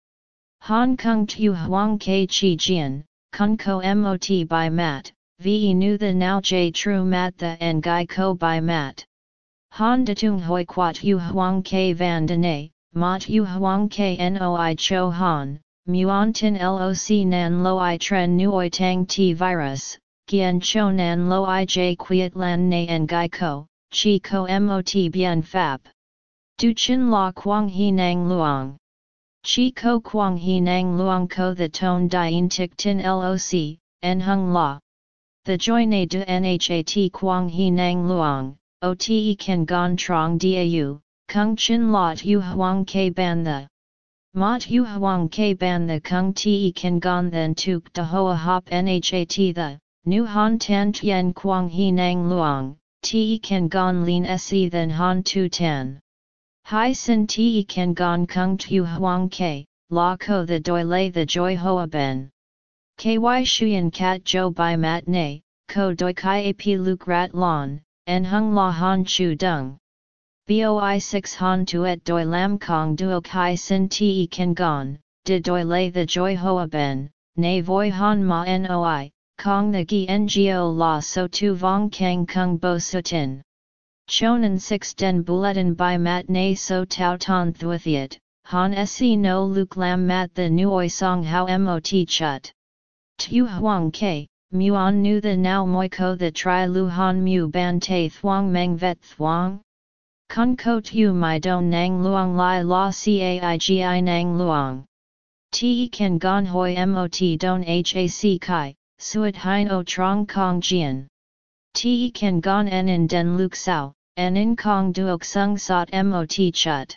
Han kung tu huang ke chi jian, kun ko mot by mat, ve nu the now j true mat the en gai ko by mat. Han de tung hoi quat yu huang ke van de ne, mat yu huang ke noi cho han, muon tin loc nan lo i tren nuoi tang ti virus, gien cho nan lo i j quiet lan ne en gai ko, chi ko mot bien fap. Du chin la quang he nang luang. Chi ko quang he nang luang ko the tone dien tik tin loc, en hung la. The joine de nhat quang he nang luang, ote kan gon trong dau, kung chin lot yu huang ke ban the. Mot yu huang ke ban the kung te kan gon then tuk de hoa hop nhat the, nu han tan tien quang he nang luang, te kan gon lin se then han tu tan. Hai sin te kan gon kung tu huang ke, la ko the doi lay the joy hoa ben. KY Shuyan Kat Jo Bai Mat Ne, Ko Doi Kai Ap Luk Rat Lon, En Hung La Han Chu Dung. Boi 6 Han Tuet Doi Lam Kong Duo Kai Sin Te Kan Gon, De Doi Lay The Joy Hoa Ben, Ne Voi Han Ma Noi, Kong The Gi Ngo La So Tu Vong Kang Kung Bo Sutin. Chonan 6 Den Bulletin Bai Mat Ne So Tau Ton Thuathiat, Han Se No Luk Lam Mat The Nuoi Song How Mot Chut. Tu huang ke, muon nu the now moi ko the tri luhan mu ban te thuang meng vet thuang? Kun ko tu mai don nang luang lai la caigi nang luang. Te kan gon hoi mot don hac kai, suat hein o trong kong jian. Te kan gon en in den luk sao, en in kong duok sung sot mot chut.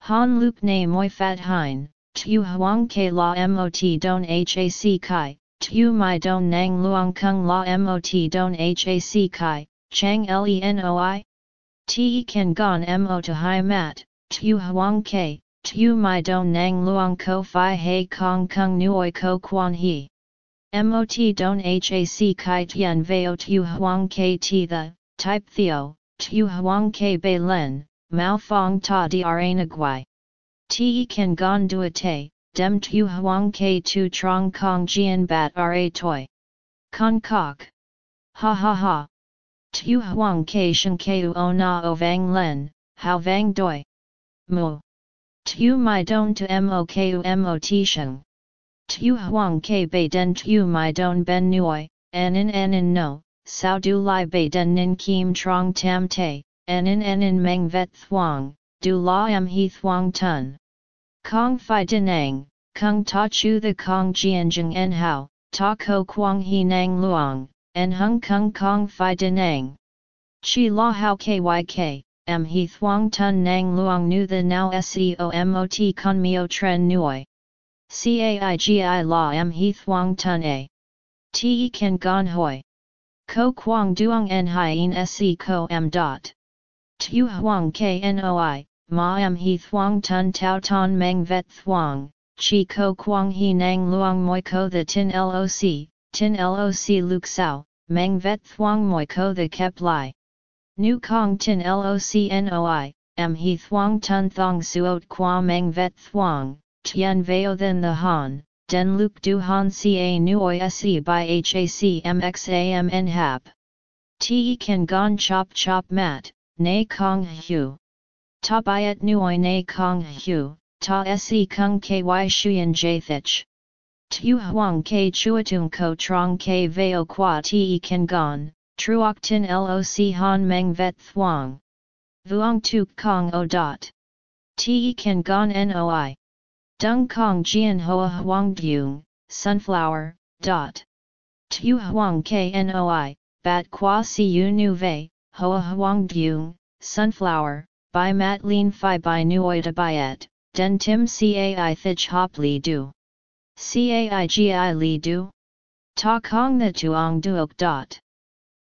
Han luk ne moi fat hein, tu huang ke la mot don hac kai, tu mai don nang luang kung la mot don hac kai, chang lenoi? Te kan gon mo to hai mat, tu huang ke, tu mai don nang luang ko fi hei kong kung nuoi ko quan he. Mot don hac kai tian veo tu huang ke ti the, type theo, tu huang ke bei len, mao fong ta dra naguai. Te kan gon duate, dem tu huang ke tu trong kong jian bat ra toi. Con kok. Ha ha ha. Tu huang ke shen ke o na o vang len, how vang doi. Mu. Tu mai don to mo ku mo ti sheng. Tu huang ke bei den tu mai don ben nuoi, en in en in no, sao du lai bei den nin kim trong tam te, en in en in meng vet thuang, du la em he thuang tun. Kong Phi Dinang, Kung Ta Chu the Kong Jianjing En Hao, Ta Ko Quang He Nang Luang, En Hung Kung Kong Phi Dinang. Chi La Hao Kyk, M He Thuang Tun Nang Luang Nu the Now SEO Con Mio Tren Nui. Caigi La M He Thuang Tun A. Kan Gon Hoi. Ko Quang Duong En Hien Se Ko M. Dot. Tu Huang Knoi, ma em he thuang tun tau ton meng vet thuang, chi ko quang he nang luang moi ko the tin loc, tin loc luk sao, meng vet thuang moi ko the kep lai. Nu kong tin loc noi, em he thuang tun thong suot qua meng vet thuang, tien veo than the han, den luk du han ca nuoi se by hac mxam hap. Te kan gon chop chop mat, nay kong hu. Ta byet nuoi na kong hu, ta se kung ky shuyen jathich. Tu huang ke chuatung ko trong ke veo qua te kan gon, truok tin loc han meng vet thuang. Vuong tuk kong o dot. Te kan gon noi. Dung kong jian hoa huang dung, sunflower, dot. Tu huang ke noi, bat qua si u nu vei, hoa huang dung, sunflower, by mat lin phi by nuoida byet, den tim cai thich hop li du. Cai gi li du? Ta kong the tuong duok dot.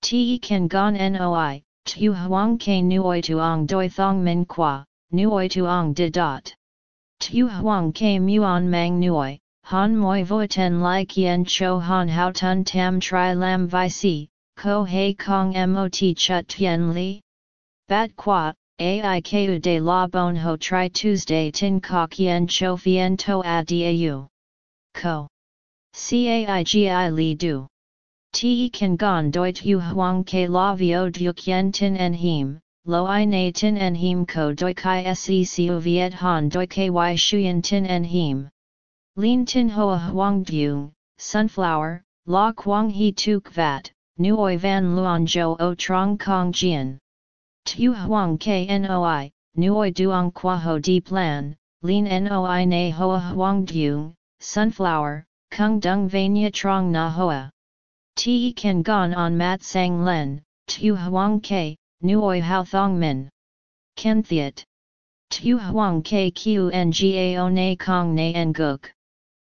Te kan gon noi, tu huang ke nuoi tuong doi thong min qua, nuoi tuong de dot. Tu huang ke muon mang nuoi, han moi voiten lai kien cho han hao tun tam tri lam vi si, ko hei kong mot chut tien li? Bat qua, Aiku de la bon ho tri Tuesday tin ka kien cho fien to a dau. Ko. Caigi li du. Te kan gon doit yu huang ke la vio duc yen tin en him, lo i na tin en him ko doi kai secu viet han doi ky shuyen tin en him. Lin tin hoa huang dung, sunflower, la quang he tuk vat, nuoi van luan jo o trong kong jian. Tu huang knoi, nuoi duong qua ho di plan, lin noi na hoa huang dung, sunflower, kung dung vania trong na hoa. Te kan gon on mat sang len, tu huang ke, nuoi hao thong min. Ken thiet. Tu huang ke qngao na kong na en guk.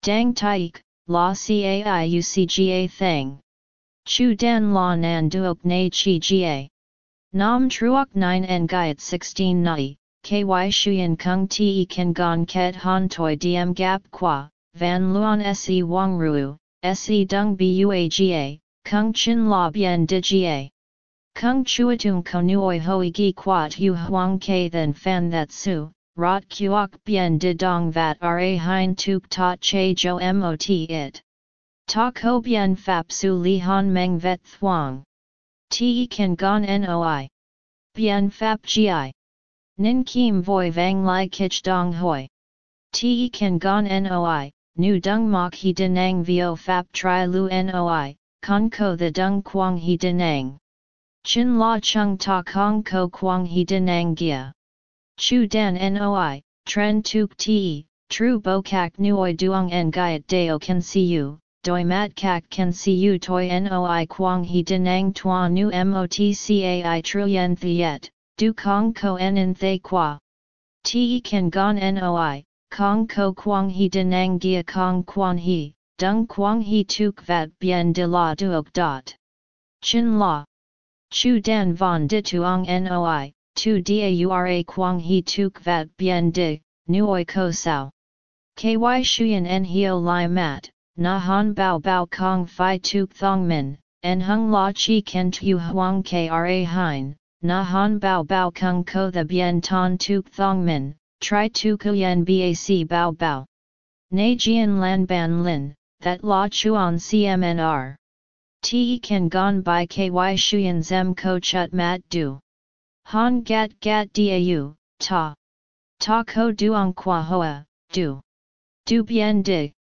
Dang taik, la cai ucga thang. Chu dan la nan duok na chi ga. Nam Truoc 9 en gaiet 16 nai, ky shuyen kung te kan gon ket han toi diem gap qua, van luon se wang ruu, se dung buaga, kung chin la bien digia. Kung chuatung konuoi hoi gi quat Yu huang ke then fan that su, rot kuok bien de dong vat ra hein tuk ta che jo mot it. Ta ko bien fap su li han meng vet thuang. Te kan gon noi. Bien fap gi. Nin kim voi vang lai kich dong hoi. Te kan gon noi, nu dung mok he denang vio fap tri lu noi, con ko the dung quang he denang. Chin la chung ta kong ko quang he denang gia. Chu dan noi, tren tuk te, tru bo kak nuoi duong en gaiet deo can see you, doi mat kak can see you toi noi quang he denang tua nu motcai truyen thiet, du kong ko en thay qua. Te kan gon noi, kong ko quang he denang gia kong quan he, dung quang he tuk vat bien de la duok dot. Chin la. Chu dan von de tuong noi, tu daura quang he tuk vat bien de, nuoi ko sao. Ky shuyen en hio lai mat, na han bao bao kong fi tuk thong min, en hung la chi ken tu huang kra hein, na han bao bao kung ko the bien ton tuk thong min, tri tu kuyen bac bao bao. Na jian lan ban lin, that la chuan cmnr. Te kan gon by ky shuyen zem ko chut mat du. Han gat gat dau, ta. Ta ko duong qua hoa, du. Du bien de.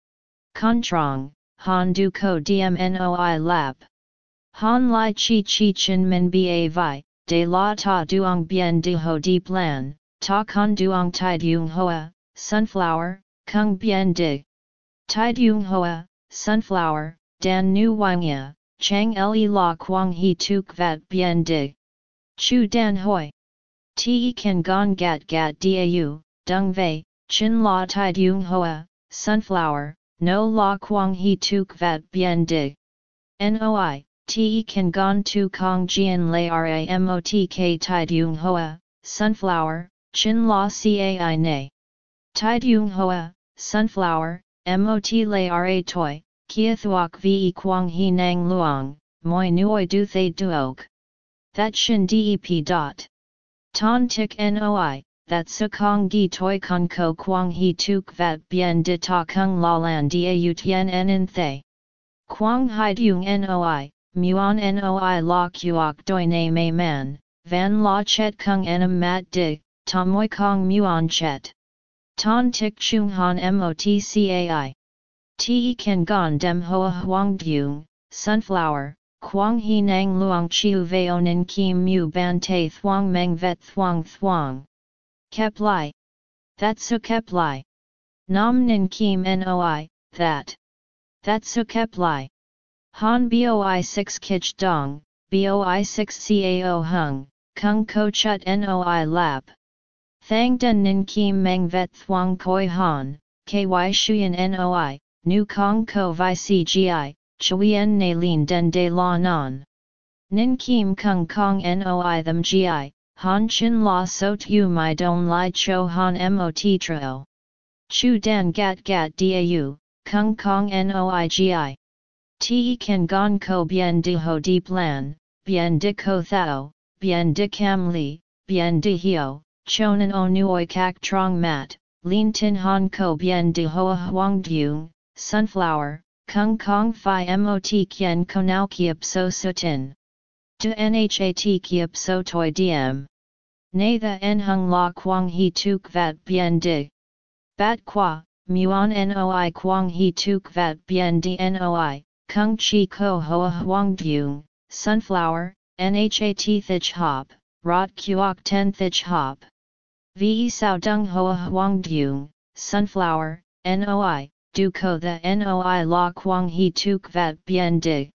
Contrang, han du ko dmnoi lap. Han lai chi chi chin min ba vi, de la ta duong bien de ho di plan, ta con duong tai dung hoa, sunflower, kung bien de. Tai dung hoa, sunflower, dan nu wangya, chang le la quang he tuk vat bien de. Chu dan hoi. Te kan gong gat gat dau, dung vei, chin la tai dung hoa, sunflower, no la quang he tuk vat bien dig. Noi, te kan gon tu kong jian lay ramotk tai dung hoa, sunflower, chin la cai ne. Tai dung hoa, sunflower, mot lay ra toi, kia thuok ve quang he nang luong, moi nuoi du thay duok. That shin dep dot. Ton tik noi, that kong gi toi con ko quang he tuk vat bien de ta kung la lan dia u tien en in thay. Quang hai dung noi, muon noi la kuok doi na mei man, van la chet kung enam mat di, ta moi kong muon chet. Ton tik chung han motcai. Te kan gon dem hoa huang dung, sunflower, quang he nang luang chiu veonin kim mu ban te thuang meng vet thuang thuang. Kep lai. That su kep lai. Nam nin kim noi, that. That su kep lai. Han boi 6 kich dong, boi 6 cao hung, kung ko chut noi lap. Thang den nin kim meng vet thuang koi han, ky shuyen noi, nu kong ko vi cgi, chuyen na lin den de la non. Nin kim kung kong noi them gi, Han Chin La So Tu Mai Don Lai Cho Han Mot Tro. Chu Dan Gat Gat Dau, Kung Kong Noigi. Te Kan Gon Ko Bien di Ho Di Plan, Bien di Ko Thao, Bien di Cam Li, Bien De Hio, Chonan O Nuoi Kak Trong Mat, Lin Tin Han Ko Bien De Hoa Huang Dung, Sunflower, Kung Kong Phi Mot Kien Konao Kiep So Sutin. De Nhat Kiep So Toi Diem. Nay the en hung la quang he tuk vat bien di. Bat qua, muon noi quang he tuk vat bien di noi, kung chi ko hoa huang dung, sunflower, nhat thich hop, rot kuok ten thich hop. Ve sao dung hoa huang dung, sunflower, noi, du ko the noi la quang he tuk vat bien di.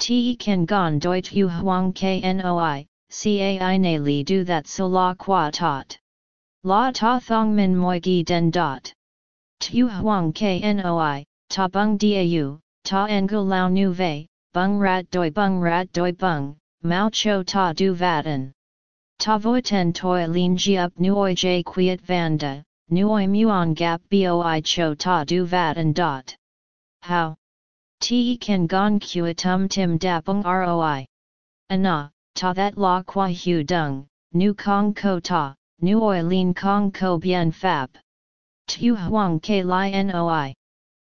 Te kan gon doit hu huang knoi, cai na li du that so la qua tot. La ta thong min moi gi den dot. Tu huang knoi, ta bung dau, ta engu lao nu vei, bung rat doi bung rat doi bung, mao cho ta du vaten. Ta voiten toi lin ji up nuoi j quiet vanda, nuoi muon gap boi cho ta du vaten dot. How? Te kan gon tum tim dapung roi. Ana, ta that la qua hu dung, nu kong ko ta, nu oi lin kong ko bien fab. Tu huang ke li noi.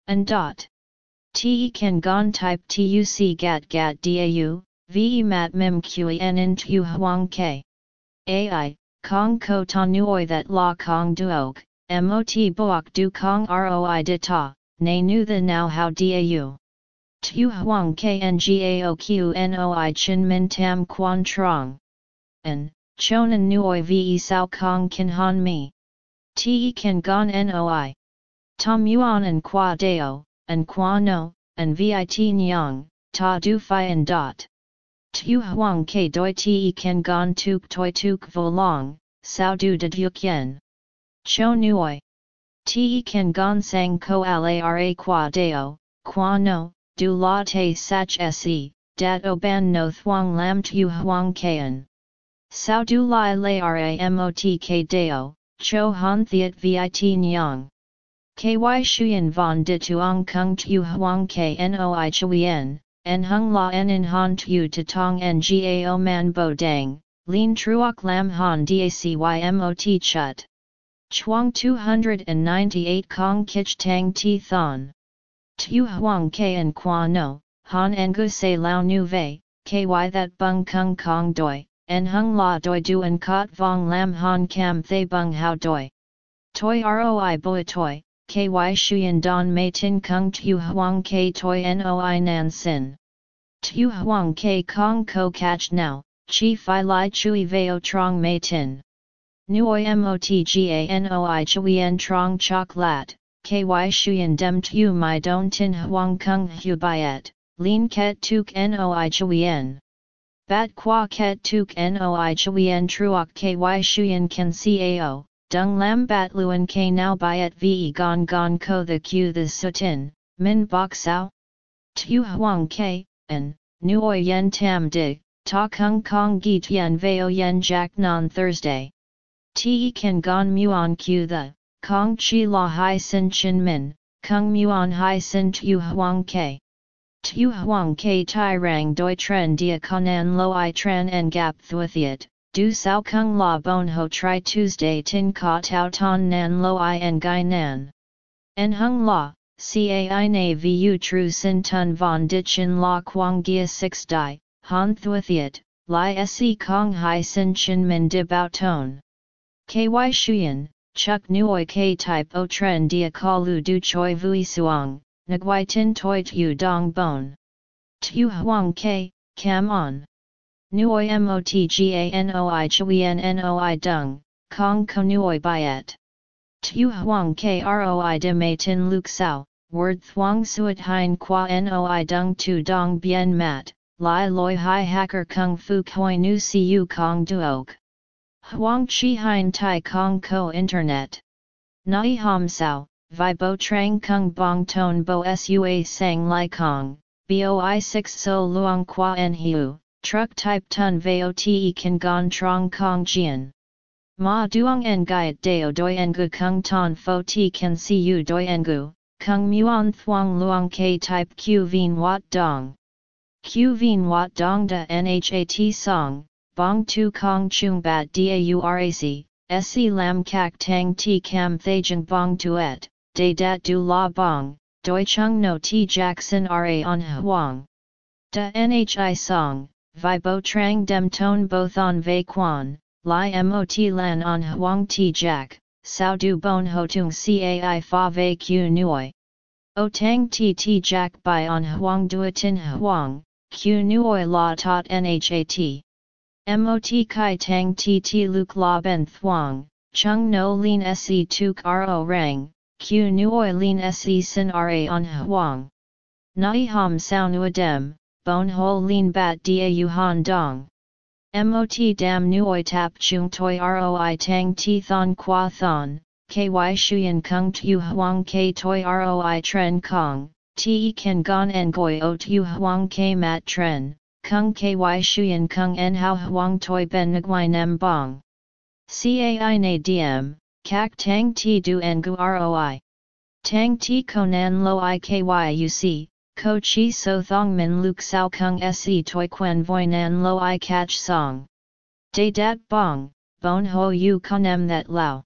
And dot. Te kan gon type tuc gat gat dau, ve mat mim qen in tu huang ke. Ai, kong ko ta nuoi that la kong duok, mot boak du kong roi de ta, nay nu the now how dau. Tu huang kngao qnoi chin min tam quan trong. An, chonan nuoi ve sao kong kan han mi. Te kan gon noi. Tom yuan and qua deo, and qua no, and vit nyang, ta du fi and dot. Tu huang ke doi te kan gon tuk toi tuk vo long, sao du de duc yen. Cho nuoi. Te kan gon sang ko ala qua deo, qua no, du la te sach se, dat o ban no thuang lam tu huang kayan. Sao du lai la ramot k deo, cho han thiet vit nyang. Ky shuyen von de tuong kung tu huang knoi chuyen, en hung la en in han tu to tong ngao man bo dang, lin truok lam han dacymot chut. Chuang 298 Kong Kich Tang Ti Thon. Tu Huang K and Qua No, Han Ngu Se Lao Nu Ve, Ky that Bung Kung Kong Doi, en Hung La Doi Du and Kot Vong Lam Han Cam Thay Bung How Doi. Toi Roi Boi Toi, Ky Shuyan Don Mei Tin Kung Tu Huang K Toi Noi Nan Sin. Tu Huang K Kong Ko Catch Now, Chi Phi Lai Chui Veo Trong Mei Tin. Nuoi motganoi chuyen trong chok lat, ky shuyen dem tu my don tin huang kung hu byet, lin ket tuk noi chuyen. Bat qua ket tuk noi chuyen truok ky shuyen kan cao, dung lam bat luen k now byet ve gon gon ko the q the sutin, min bok sao? Tu huang k, en, nuoi yen tam dig, ta kung kong gi tien veo yen jack non Thursday. Te kan gon muon q the, kong chi la hai sin chin min, kung muon hai sin tu huang ke. Tu huang ke tai rang doi tren dia konan lo i tren en gap thuathiet, du sao kung la bon ho tri Tuesday tin ka tau ton nan lo i en gai nan. En hung la, cai na vu tru sin tun von chin la quang gia 6 dai, han thuathiet, li se kong hai sin chin min di bao ton. KY Shuyan, Chuk Nuoi K Type O Tren Dia Kalu Du Choi Vui Suang, Nguai Tin Toi Tu Dong Bon. Tu Huang K, Cam On. Nuoi Motganoi Chuyen Noi Dung, Kong Ko Nuoi Biet. Tu Huang K Roi De Mei Tin Luk Sao, Word Thuong Suat Hein Qua Noi Dung Tu Dong Bien Mat, Lai Loi Hai Hacker Kung Fu Koi Nu Siu Kong Duok. Huang Chi Hein Tai Kong Ko Internet. Nai Ham Sao, Vi Bo Trang Kung Bong Ton Bo Sua Sang Lai Kong, Boi 6 So Luang Qua En Truck Type Tun Veo Te Kan Gon Trong Kong Jian. Ma Duong En Gaiet Deo Doi Engu Kung Ton Fo Ti Kan Si U Doi Engu, Kung Muon Thuong Luang K Type Q Vien Wat Dong. Q Vien Wat Dong Da Nhat Song, Bong tu kong chung bat daurac, se lam kak tang ti cam thajan bong tuet, de dat du la bong, doi chung no ti jackson ra on huang. Da nhi song, vi bo trang dem ton both on vei quan, li mot lan on huang ti jack, sao du bon ho tung cai fa ve q nuoi. O tang ti ti jack by on huang duatin huang, q nuoi la tot nhat. Mot kai tang tt luk la ben thuang, chung no lin se tuk ro rang, q nuoi lin se sin ra on huang. Nai ham sao nuadem, bon ho lin bat da yu han dong. Mot dam nuoi tap chung toi roi tang ti thon qua thon, ky shuyen kung tu huang k toi roi tren kong, te kan gon en goi o tu huang k mat tren, kung ky shuyen kung en hao huang toi ben nguai nem bong. Cai na diem, kak tang ti du en gu roi. Tang ti konan lo i ky uc, ko chi so thong min luk sao kung se toi quen voi nan lo i catch song. De dat bong, bon ho yu konem that lao.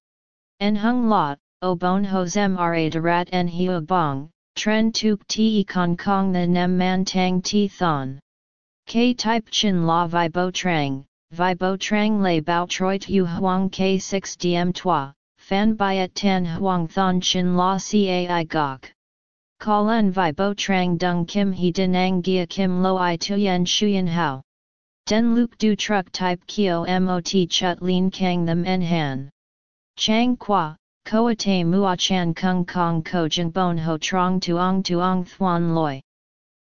En hung lot, o bon ho zem ra rat en hiu bong, tren tuk ti kong kong the nem man tang ti thon. K type chin la vi bo trang, vi bo trang lei bao troi tu huang k 6 dm toi, fan byet tan huang thon chin la cai gok. Kalan vi bo trang dung kim he denang gia kim lo i tuyen shuyen hao. Den luk du truck type kio mot chut lin kang them en han. Chang qua, koa te mua chan kung kong ko jeng bon ho trong tuong tuong thuan loi.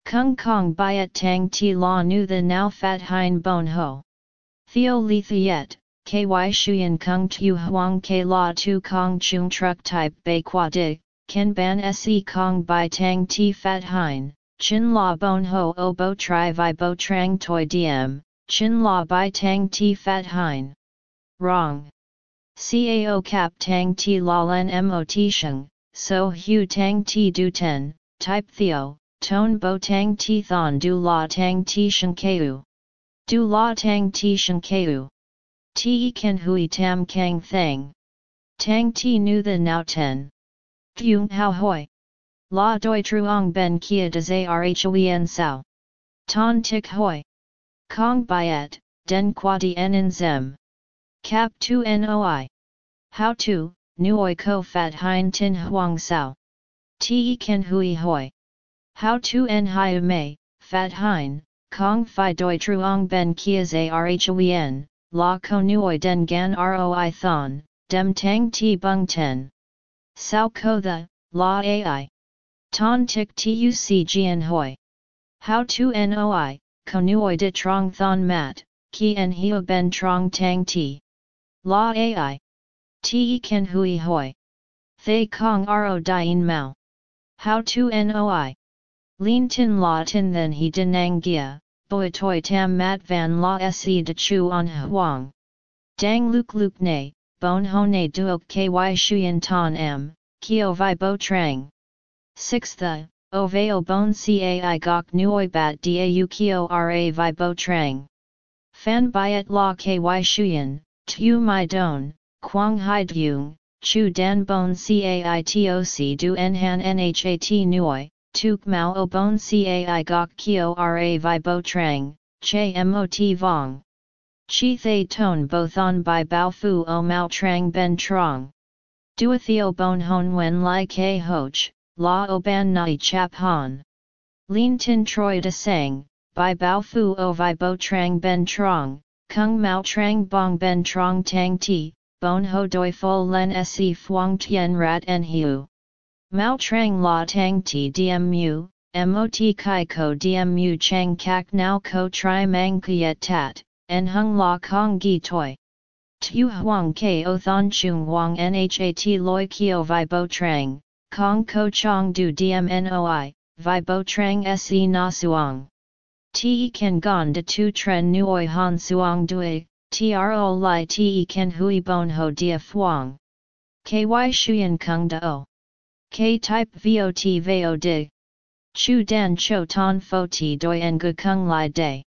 Kung kong byet tang ti la nu the now fat hein bon ho. Theo li thiet, ky shuyen kung tu huang ke la tu kong chung truck type bei qua di, ken ban se kong Bai tang ti fat hein, chin la bon ho o bo tri vi bo trang toi diem, chin la Bai tang ti fat hein. Wrong. Cao cap tang ti la len mot sheng, so hu tang ti du ten, type theo, tone bo tang ti thon du la tang ti shen keu. Du la tang ti shen keu. Ti ken hui tam kang thang. Tang ti nu the now ten. Dung hao hoi. La doi truong ben kia de zarhoen sao. Ton tik hoi. Kong byet, den qua di en zem. Cap 2 noi. How to, nuoi ko fat hein tin huang sao. Te ken hui hoi. How to en hai mei, fat hein, kong fi doi truong ben kia zarhoen, la ko nuoi den gan roi thon, dem tang ti bung ten. Sao ko the, la ai. Ton tik tuc gian hoi. How to noi, ko nuoi de trong thon mat, ki en hio ben trong tang ti. La ai. Te ken hui hoi. Thay kong ro dien mao. How to noi. Lin tin la tin then he denang gia, boi toi tam mat van la se de chu on huang. Dang luk luk ne, bon ho ne duok ky shuyen ton m, kio vi bo trang. 6 the, o veo bon cai gok nuoi bat dau kio ra vi bo trang. Fan byet la ky shuyen, tu mai don, quang hai dung, chu dan bon cai toc du en han nhat nuoi, tuk mao o bon cai gok kio ra vi bo trang, che mot vong. Chi thay ton both thon by bao fu o mao trang ben trong. Duatheo bon hon wen lai ke hoch, la o ban nai chap han. Lin tin troi de sang, by bao fu o vi bo trang ben trong, kung mao trang bong ben trong tang ti, bon ho doi fo len se fuang tien rat en hiu. Mao trang la tang ti dmu, mot kai ko dmu chang kak Nao ko tri mang kiet tat, en hung la kong gi toi. Tu huang ko thon chung wang nhat loi kio vi bo trang, kong ko chong du dmnoi, vi bo trang se na suang. Te kan gon de tu tren nuoi han suang dui, tro li te ken hui bon ho dia fuang. Ky shuyen kung da o. K type vot veo di. Chu dan cho ton fo ti doi en gu kung li de.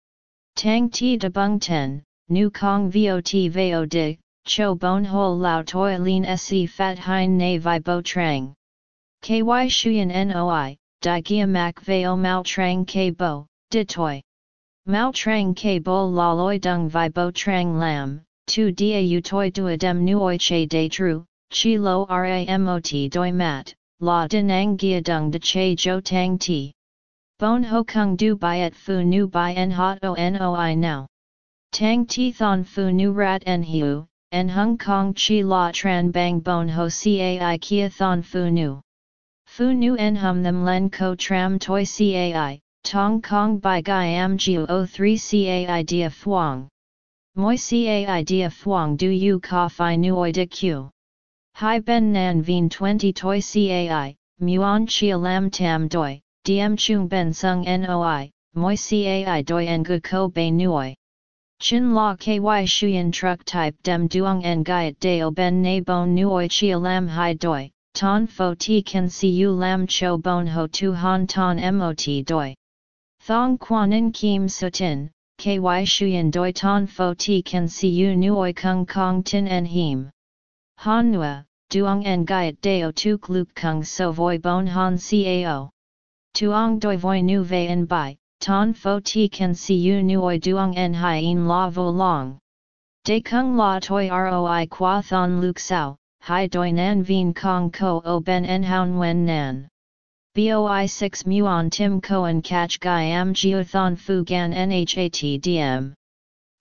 Tang ti de bung ten, nu kong vot veo di, cho bon ho lao toi lin se fat hein na vi bo trang. Ky shuyen noi, di gia mak veo mao trang k bo, di toi. Mao Trang ke bo la loi dung vi bo trang lam, tu dia u toi du adem nuoi che de tru, chi lo ramot doi mat, la dinang gia dung de che jo tang ti. Bon ho kung du byet fu nu by en hot o now. Tang ti thon fu nu rat en hiu, en hung kong chi la tran bang bon ho cai kia thon fu nu. Fu nu en hum them len ko tram toi cai, Tong Kong by Gai Am Jiu O 3 Cai Dia Phuong. Moi Cai Dia Phuong Du Yu Ka Phi Nuoi De Q. Hai Ben Nan Vien 20 Toi Cai, Muon Chia Lam Tam Doi, Diem Chung Ben Sung Noi, Moi Cai Doi En Gu Ko Bei Nuoi. Chin La Ky Shuyan Truck Type Dem Duong En Gaiet Deo Ben Ne Bon Nuoi Chia Lam Hai Doi, Ton Fo Ti Can See You Lam Cho Bon Ho Tu Han Ton Mot Doi. Thong Quanin Kim Sutin, Ky Shuyan Doi Ton Fo Ti Kan Siu Nuoi Kung Kong Tin En Him. Han Duong En Gaiet Deo Tuk Luk Kung So Voi Bon Han Cao. Tuong Doi Voi Nu Ve En Bai, Ton Fo Ti Kan Siu Nuoi Duong En In La Vo Long. De Kung La Toi Roi Qua Thon Luk Sao, Hai Doi Nan Vien Kong Ko O Ben En Houn Wen Nan. boi 6 muon tim koan kach gai am geothon fu gan nhat dm.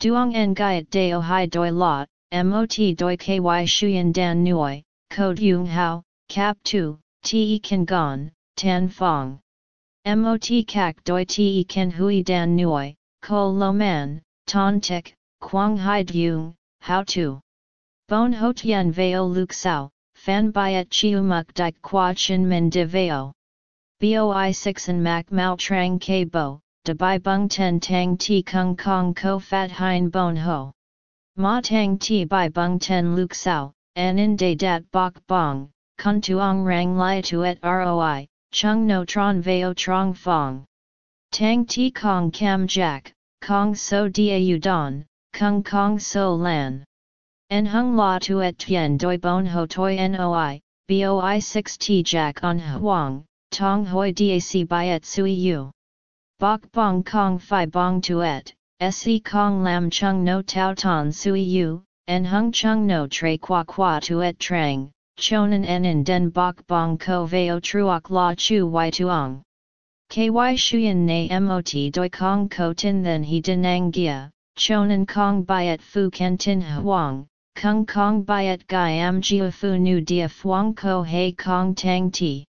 Duong en gaiet deo hai doi lot, mot doi ky shuyen dan nuoi, code yung hao, cap 2, te kan gon, tan fong. Mot kak doi te kan hui dan nuoi, ko lo man, ton quang hai yung, how to. Bon ho tien veo luk sao, fan byet chiumuk dik qua chin min de veo. Boi 6 and Mac Mao Trang K Bo, de Bai Bung Ten Tang Ti Kung Kong Ko Fat Hein Bon Ho. Ma Tang Ti Bai Bung Ten Luk Sao, An In De Dat Bok Bong, Kun Tuong Rang Lai Tuet Roi, Chung No Tron Veo Trong Fong. Tang Ti Kong Cam Jack, Kong So Dia Don, Kung Kong So Lan. En Hung La Tuet Tien Doi Bon Ho Toi Noi, Boi 6 T Jack On Huang, Tong Hoi Dac Biet Sui U. Bok Bong Kong Phi Bong Tuet, Se Kong Lam Chung No Tao Ton Sui U, En Hung Chung No Tre Qua Qua Tuet Trang, Chonan En In Den Bok Bong Ko Veo Truok La Chu Y Tuong. KY Shuyan Na Mot Doi Kong Ko Tin Then He Denang Gia, Chonan Kong Biet Fu Ken Tin Huang, Kung Kong Biet Gai Am Jia Fu Nu Dia Phuong Ko He Kong Tang Ti.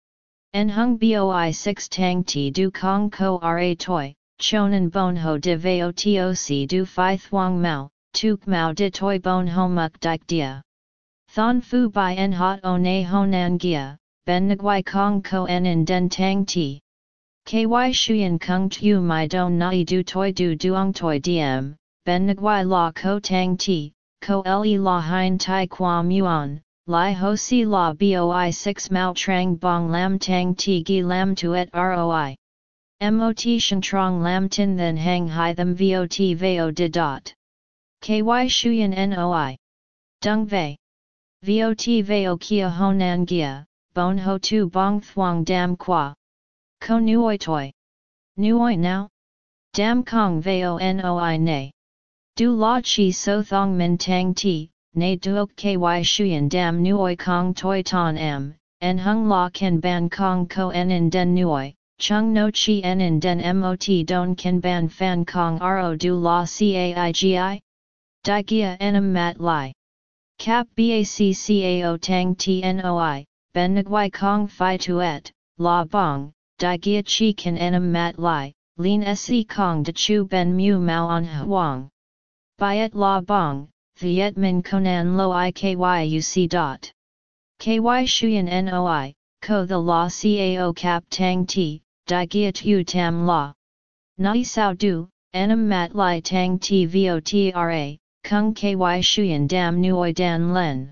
En Hung Boi 6 Tang Ti Du Kong Ko Ra Toi, Chonan Bon Ho De Veo Toc Du Phi Thuong Mao, Tuk Mao De Toi Bon Ho Muk Dik Dia. Thon Fu Bai En Hot O Na Honan Gia, Ben Nguai Kong Ko En In Den Tang Ti. KY Shuyan Kung Tu Mai Don Nai Du Toi Du Duong Toi Diem, Ben Nguai La Ko Tang Ti, Ko Le La Hein Tai Qua Muon, Lai Ho Si La Boi 6 Mao Trang Bong Lam Tang Ti Gi Lam Tuet Roi. Mot Shan Trong Lam Tin Then Hang Hai Them Vot Veo De Dot. KY Shuyan Noi. Dung Vei. Vot Veo Kia Honan Gia, Bon Ho Tu Bong Thuong Dam Qua. Ko nuoi toi. Nuoi now? Dam kong veo noi ne. Du la chi so thong min tang ti, ne duok ky shuyen dam nuoi kong toi ton m, en hung la ken ban kong ko en den nuoi, chung no chi en in den mot don ken ban fan kong ro du la caigi? Di gia enam mat lai. Cap baccao tang tnoi, ben nguai kong fi tuet, la bong, Di gia chi kan enam mat lai, lin se kong de chu ben mu mao on huang. Byet la bong, viet min konan lo I ikyuc dot. Ky shuyan noi, ko the la cao cap tang ti, di gia tu tam la. Nai sao du, enam mat lai tang ti votra, kung ky shuyan dam nuoi dan len.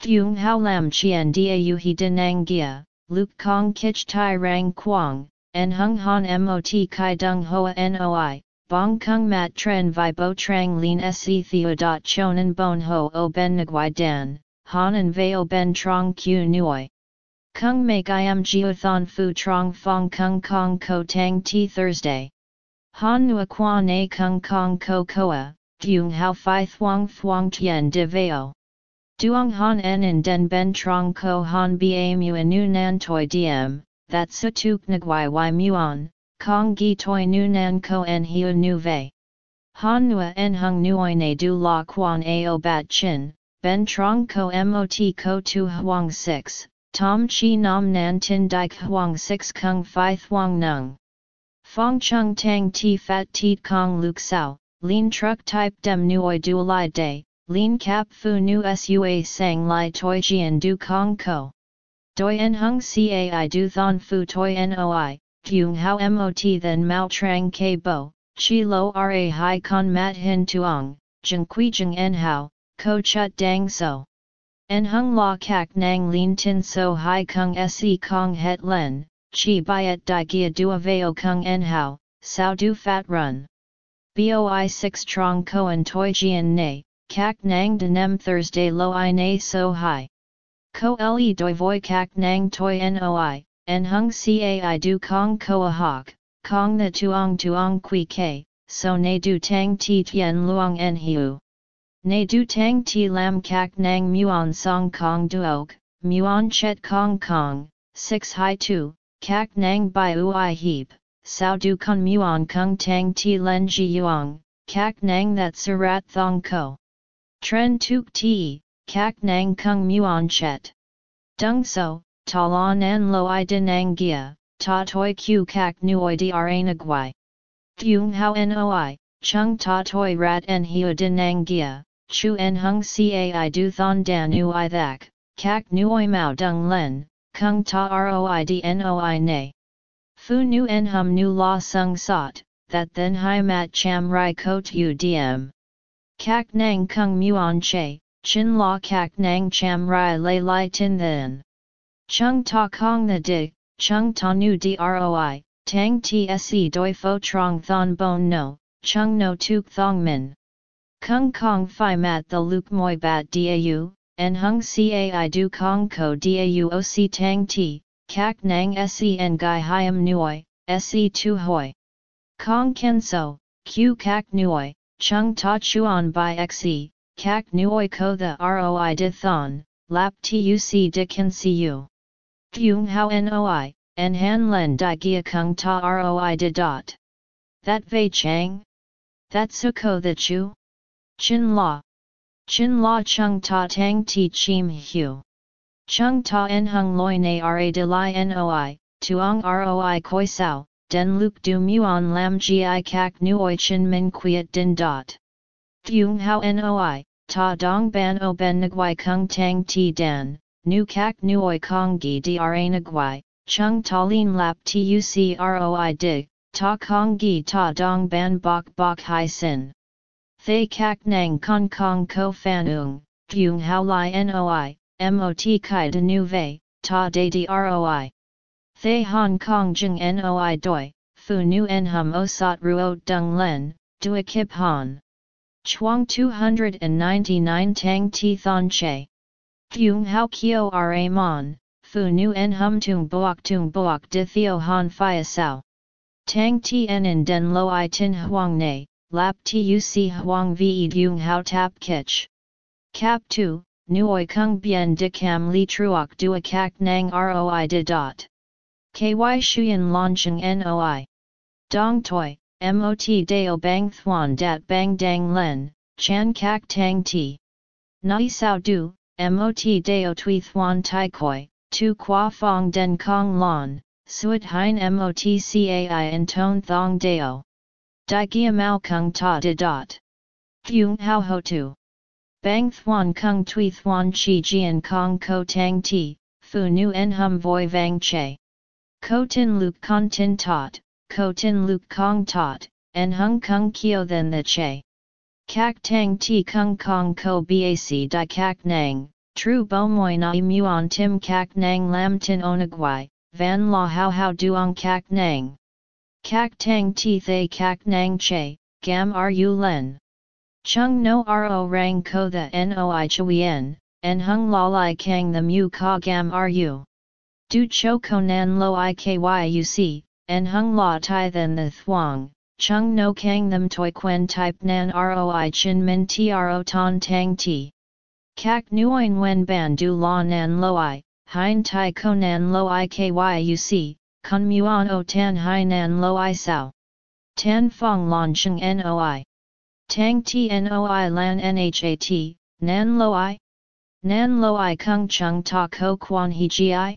Thuong hao lam chien dau he denang gia, Luke Kong Kich Tai Rang Quang, En Hung Han Mot Kai Dung Hoa Noi, Bong Kung Mat Tren Vi Bo Trang Lin Se Theo Dot Chonan Bon Ho O Ben Nguai Dan, Han and Veo Ben Trong Q Nui. Kung Make I Am Geothon Fu Trong Fong Kung Kong Ko Tang Ti Thursday. Han Nua Quan A Kung Kong Ko Koa, Dung Hao Phi Thuong Thuong Tien De Veo. Duong han en in den ben trong ko han ba mu nu nan toi diem, that su tuk nguai y muon, kong gi toi nu nan ko en hiu nu vei. Han nua en hung nuoi ne du la quan ao bat chin, ben trong ko mot ko tu huang 6, tom chi nam nan tin dik huang 6 kung fi thuang nung. Fong chung tang ti fat tiet kong luk sao, lean truck type dem nuoi du lai Lin Cap Fu Nu Sua Sang Lai Toi Jian Du Kong Ko. Doi En Hung Cai Du Thon Fu Toi Noi, Dung Hao Mot Then Mao Trang K Bo, Chi Lo Ra Hai Con Mat Hin Tuong, Jeng Kui Jeng En Hao, Ko Chut Dang So. En Hung La Kak Nang Lin Tin So Hai Kung Se Kong Het Len, Chi Biet Di Gia Dua Veo Kung En Hao, Sao Du Fat Run. Boi 6 Trong Koan Toi Jian Ne. Kak nang nem Thursday lo i na so hi. Ko le doi voi kak nang toi noi, en hung cai du kong koa hok, kong the tuong tuong kui ke, so ne du tang ti tien luong en hiu. Ne du tang ti lam kak nang muon song kong duok, muon chet kong kong, 6 hi 2, kak nang bai ui heap, sao du kun muon kung tang ti len ji yuang, kak nang that surat thong ko. Tren tuk ti, kak nang kung muon chet. Dung so, ta la nan lo i din gia, ta toi q kak nuoi dra nagwai. Thung hao noi, chung ta toi rat en hiu din gia, chu en hung cai du thon dan ui thak, kak nuoi mao dung len, kung ta roid noi ne. Fu nu en hum nu la sung sot, that then hai mat cham rai kot u diem. Kak nang kung muon che, chin la kak nang cham rai lay lai tin then. Chung ta kong the di, chung ta nu droi, tang tse doi fo trong thon bon no, chung no tuk thong min. Kung kong fi mat the luk moi bat dau, en hung cai du kong ko dau o si tang ti, kak nang sen gai hiam nuoi, se tu hoi. Kong ken so, q kak nuoi, chung ta chuan by xe, kak nuoi ko the roi di thon, lap tuc di kan siu. Thung hao noi, en han len di gia kung ta roi di dot. That vei chang? That su suko the chu? Chin la. Chin la chung ta tang ti chim hu. Chung ta en hung loi ra de li noi, tuong roi koi sao, den luk du muon lam gi kak nuoi chin min quiet din dot. Thung hao noi, ta dong ban o ben nguai kung tang ti dan, nu kak nuoi kong gi dra nguai, chung ta lin lap tuc roi dig, ta kong gi ta dong ban bok bok hai sin. Thay kak nang kong kong ko fan ung, thung hao li noi, mot kai de nu vei, ta de droi. Thay Hong Kong jing noi doi, fu nu en hum o sot ruo dung len, dua kip han. Chuang 299 tang ti thon che. Thung hao kio ra mon, fu nu en hum tung boak tung boak di theo han fia sao. Tang ti en in den lo i tin huang ne, lap tuc huang ve dung hao tap kich. Cap 2, nuoi kung bien di cam li truok dua kak nang roi di dot. Ky shuyen launching noi. Dong toi, mot deo bang thuan dat bang dang len, chan kak tang ti. Nai sao du, mot deo tui thuan tai koi, tu qua fong den kong lon, suet hein mot cai in ton thong deo. Di gia mao kung ta de dot. Thung hao ho tu. Bang thuan kung tui thuan chi jian kong ko tang ti, fu nu en hum voi vang che. Ko tin luk con tin tot, ko tin luk kong tot, en hung kung kio then the che. Kak tang ti kung kong ko bac di kak nang, tru bo moi na muon tim kak nang lam tin onagwai, van la how how duong kak nang. Kak tang ti thay kak nang che, gam ru len. Chung no ro rang ko the noi chuyen, en hung la lai kang the mu ka gam ru. Du cho konan lo ikyuc, en hung la tai than the thuang, chung no kang them toi quen type nan roi chin min tro ton tang ti. Kak nuoin wen ban du la nan lo i, hein tai konan lo ikyuc, kun muon o tan hai nan lo i sao. Tan fong lon chung noi. Tang tnoi lan nhat, nan lo i? Nan lo i kung chung ta ko quan he gi?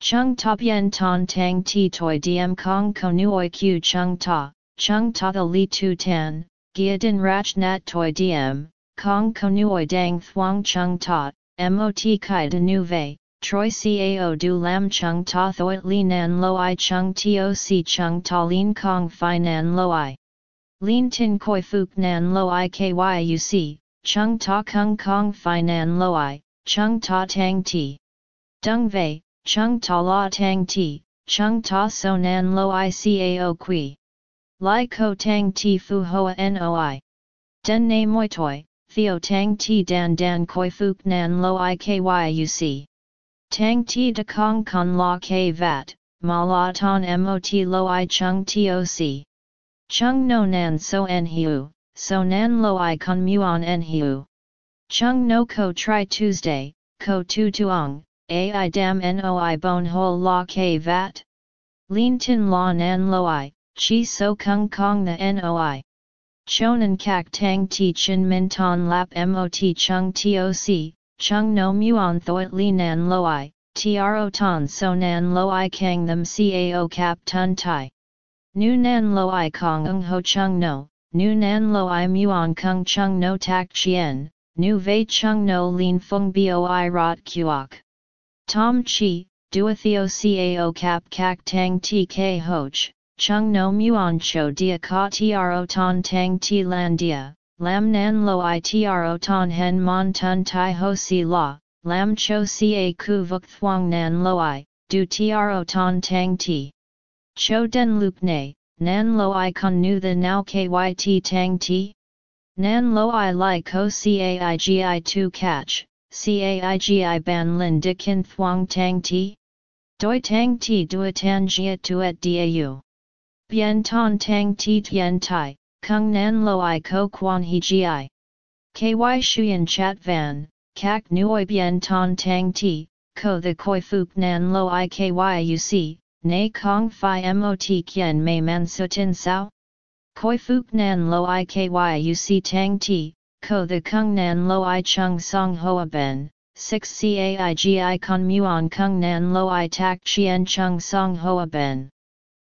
Chung ta bien ton tang ti toi diem kong konuoi q chung ta, chung ta the li tu tan, gia din rach nat toi diem, kong konuoi dang thuang chung ta, mot kai de nu vei, troi cao du lam chung ta thoi li nan lo i chung toc chung ta lin kong fi nan lo i. Lin tin koi fuk nan lo i kyuc, chung ta kung kong fi nan lo i, chung ta tang ti. Dung vei, chung ta la tang ti, chung ta so nan lo i cao qui. Lai ko tang ti fu hoa noi. Den na moi toi, theo tang ti dan dan koi fuk nan lo i kyuc. Tang ti de kong kon la k vat, ma la ton mot lo i chung toc. Chung no nan so en hiu, so nan lo i kon muon en hiu. Chung no ko tri Tuesday, ko tu tuong, ai dam noi bon hol la k vat? Lin tin la nan loi, chi so kung kong the noi. Chonan kak tang ti chin min ton lap mot chung toc, chung no muon thoit li nan lo loi, tro ton so nan loi kang them cao kap tun tai. Nu nan loi kong ung ho chung no, nu nan loi muon kung chung no tak chien, nu vei chung no lin fung boi rot kuok. Tom chi, duatheo cao kap kak tang tk hoch, chung no muon cho dia ka tro ton tang ti lan dia, lam nan lo i tro ton hen mon tun tai ho si la, lam cho ca ku vuk thuang nan lo i, du tro ton tang ti. Cho den lup ne, nan lo i con nu the now kyt tang ti? Nan lo i li ko caigi tu catch, caigi ban lin dikin thuang tang ti? Doi tang ti dua tan jia tuet dau. Bien ton tang ti tien tai, kung nan lo i ko quan he gi. Ky shuyen chat van, kak nuoi bien ton tang ti, ko the koi fuk nan lo i ky nay kong fi mot kien mei man sutin sao? Koi fuk nan lo i ky uc tang ti, ko the kung nan lo i chung song hoa ben, 6 caigi con muon kung nan lo i tak chien chung song hoa ben.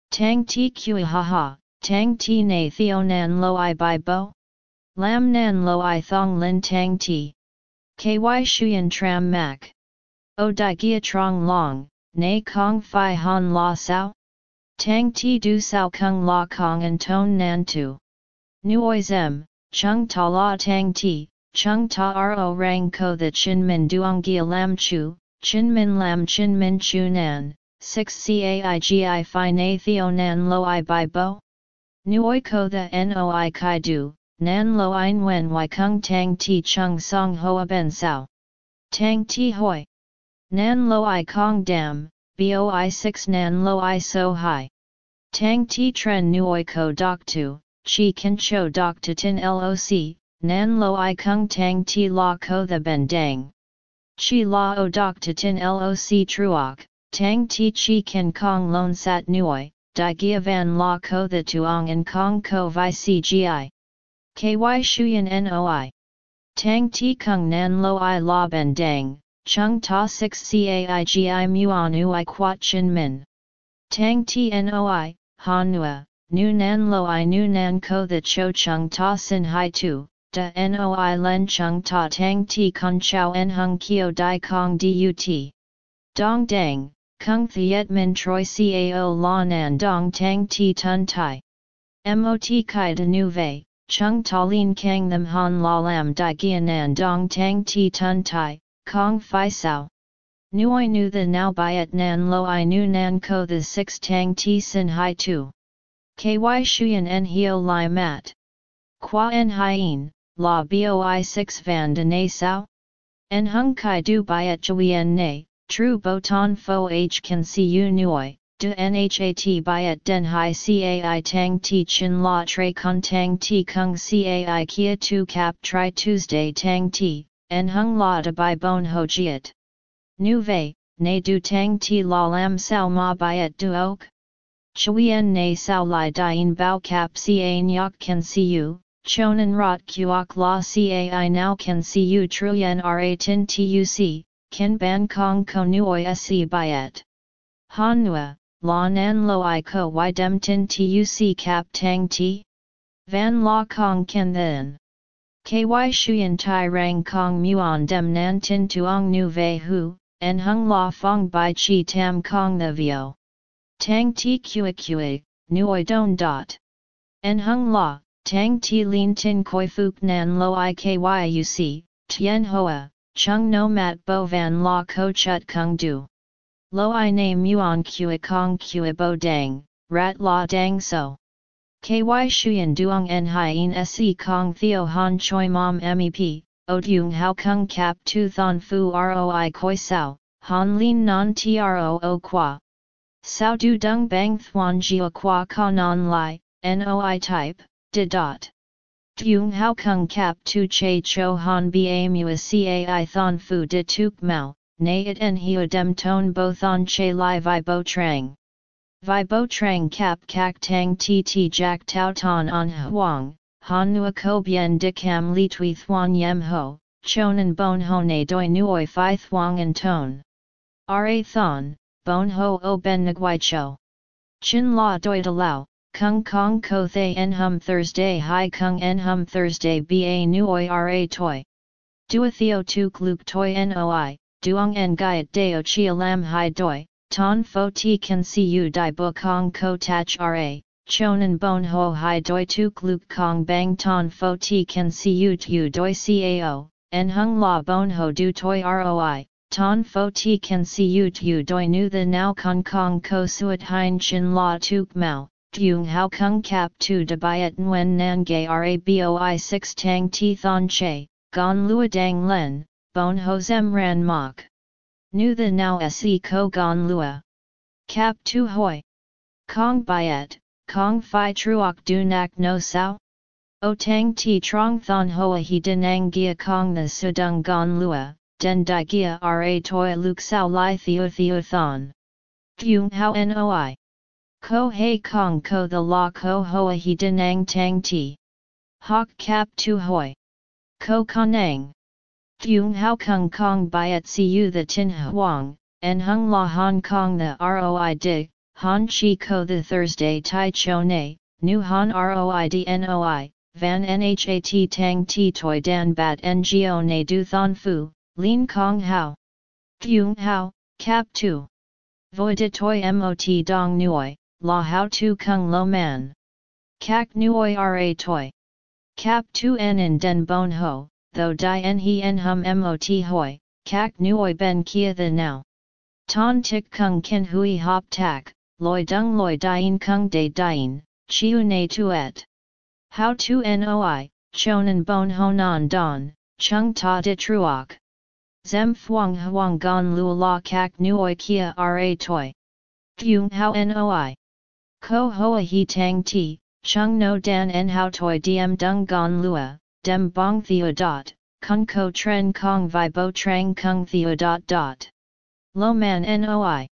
Tang ti kui ha ha, tang ti na theo nan lo i bai bo? Lam nan lo i thong lin tang ti. Ky shuyen tram mak. O di gia trong long, na kong fi han la sao? Tang ti du sao kung la kong and ton nan tu. Nuoi zem, chung ta la tang ti, chung ta ro rang ko the chin min duong gia lam chu, chin min lam chin min chu nan, 6 caigi fi na theo nan lo i bai bo? Nuoi ko the noi kai du, nan lo i wen y kung tang ti chung song hoa ben sao. Tang ti hoi. Nan lo i kong dam, boi 6 nan lo i so hai. Tang ti tren nuoi ko dok tu, chi kan cho dok tu tin loc, nan lo i kung tang ti la ko the ben dang. Chi la o dok tu tin loc truok, Tang ti chi ken kong lon sat nuoi, di gia van la ko the tuong and kong ko vi cgi. Ky shuyen noi. Tang ti kung nan lo i la ben dang, chung ta 6 caigi muon ui quat chin min. Tang ti noi, han nua, nu nan lo i nu nan ko the cho chung ta sin hai tu, da noi len chung ta tang ti kun chao en hung kio di kong dut. Dong dang, Kung Thiet Min Troi Cao La Nan Dong Tang Ti Tun Tai. Mot Kai De Nu Vei, Chung Ta Lin Kang Them Han La Lam Di Gia Nan Dong Tang Ti Tun Tai, Kong Phi Sao. Nuoi Nu The Now Biat Nan Lo I Nu Nan Ko The Six Tang Ti Sin Hai Tu. Ky Shuyan En Hio Lai Mat. Qua En Hien, La Boi 6 Van De Na Sao? En Hung Kai Du Biat Chuyen Ne. True boton fo h can see you nuoi, de nhat byet den hai cai tang ti chin la tre con tang ti kung cai kia tu cap tri Tuesday tang ti, en hung la de bai bon ho jiet. Nu vei, ne du tang ti la lam sao ma byet du ok? Chuyen ne sao li dien bao cap ca nyok can see you, chonan rot kuok la cai now can see you truyen ra tin tuc, Ken ban kong ko nuoi se byet. Han nua, la nan lo i ko y dem tin tuc cap tang ti? Van la kong ken then. Ky shuyen tai rang kong muon dem nan tin tuong nu vei hu, en hung la fong bai chi tam kong the vio. Tang ti kua kua, nuoi don dot. En hung la, tang ti lin tin koi fuk nan lo i kyuc, tien hoa, chung no mat bo van la ko chut kung du. Lo i na muon kua kong kua bo dang, rat la dang so. Ky shuyen duong en hien se kong theo han choi mom mep, o dung hao kung kap tu thon fu roi koi sao, han lin non tro o qua. Sao du dung bang thuan jia qua ka non lai, noi type, de dot. Dung hao kung kap tu che cho han ba mua cai thon fu de tuk mau, na it en hiu dem ton bo thon che li vi bo trang. Vi trang kap kak tang tt jack tau ton on huang, han nua ko bien li tui thuan yem ho, chonan bon ho ne doi nuoi fi thuang and ton. Ra thon, bon ho o ben nguai cho. Chin la doi de lao, kung kong ko thay en hum Thursday hi kung en hum Thursday ba nuoi ra toi. Dua theo tu kluk toi noi, duong en gaiet deo chia lam hai doi, Ton fo ti kan si u di bu kong ko tach ra, chonan bon ho hai doi tu kluk kong bang ton fo ti kan si u tu doi cao, en hung la bon ho du toi roi, ton fo ti kan si u tu doi nu the now kong kong ko suat hein chin la tuk mao. Dung hao kung kap tu de byet nguen nan gay raboi 6 tang ti thon che, gon lua dang len, bon ho zem ran mok. Nu the now se ko gon lua. Kap tu hoi. Kong byet, kong fi truok du nak no sao? O tang ti trong thon hoa he denang gia kong the sudung gon lua, den di gia ra toi luk sao li theo theo thon. Dung hao noi. Ko hei kong ko the la ko hoa he denang tang ti. Hok cap tu hoi. Ko kanang. Dung hao kung kong byet siu the tin huang, and hung la Hong Kong the roi dig, han chi ko the Thursday tai cho ne, nu han roi dnoi, van nhat tang ti toi dan bat ngo ne du thon fu, lin kong hao. Dung hao, cap 2. Voi de toi mot dong nuoi, la hao tu kung lo man. Kak nuoi ra toi. Cap 2 en in den bon ho, though di en he en hum mot hoi, kak nuoi ben kia the now. Ton tik kung ken hui hop tak, loi dung loi dien kung de dien, chiu ne tuet. How tu noi, chonan bon honan don, chung ta de truok. Zem thuang huang gon lu la kak nuoi kia ra toi. Dung how noi. Ko hoa he tang ti, chung no dan en how toi diem dung gon lua, dem bong theo dot, kung ko tren kong vi bo trang kung theo dot dot. Lo man noi.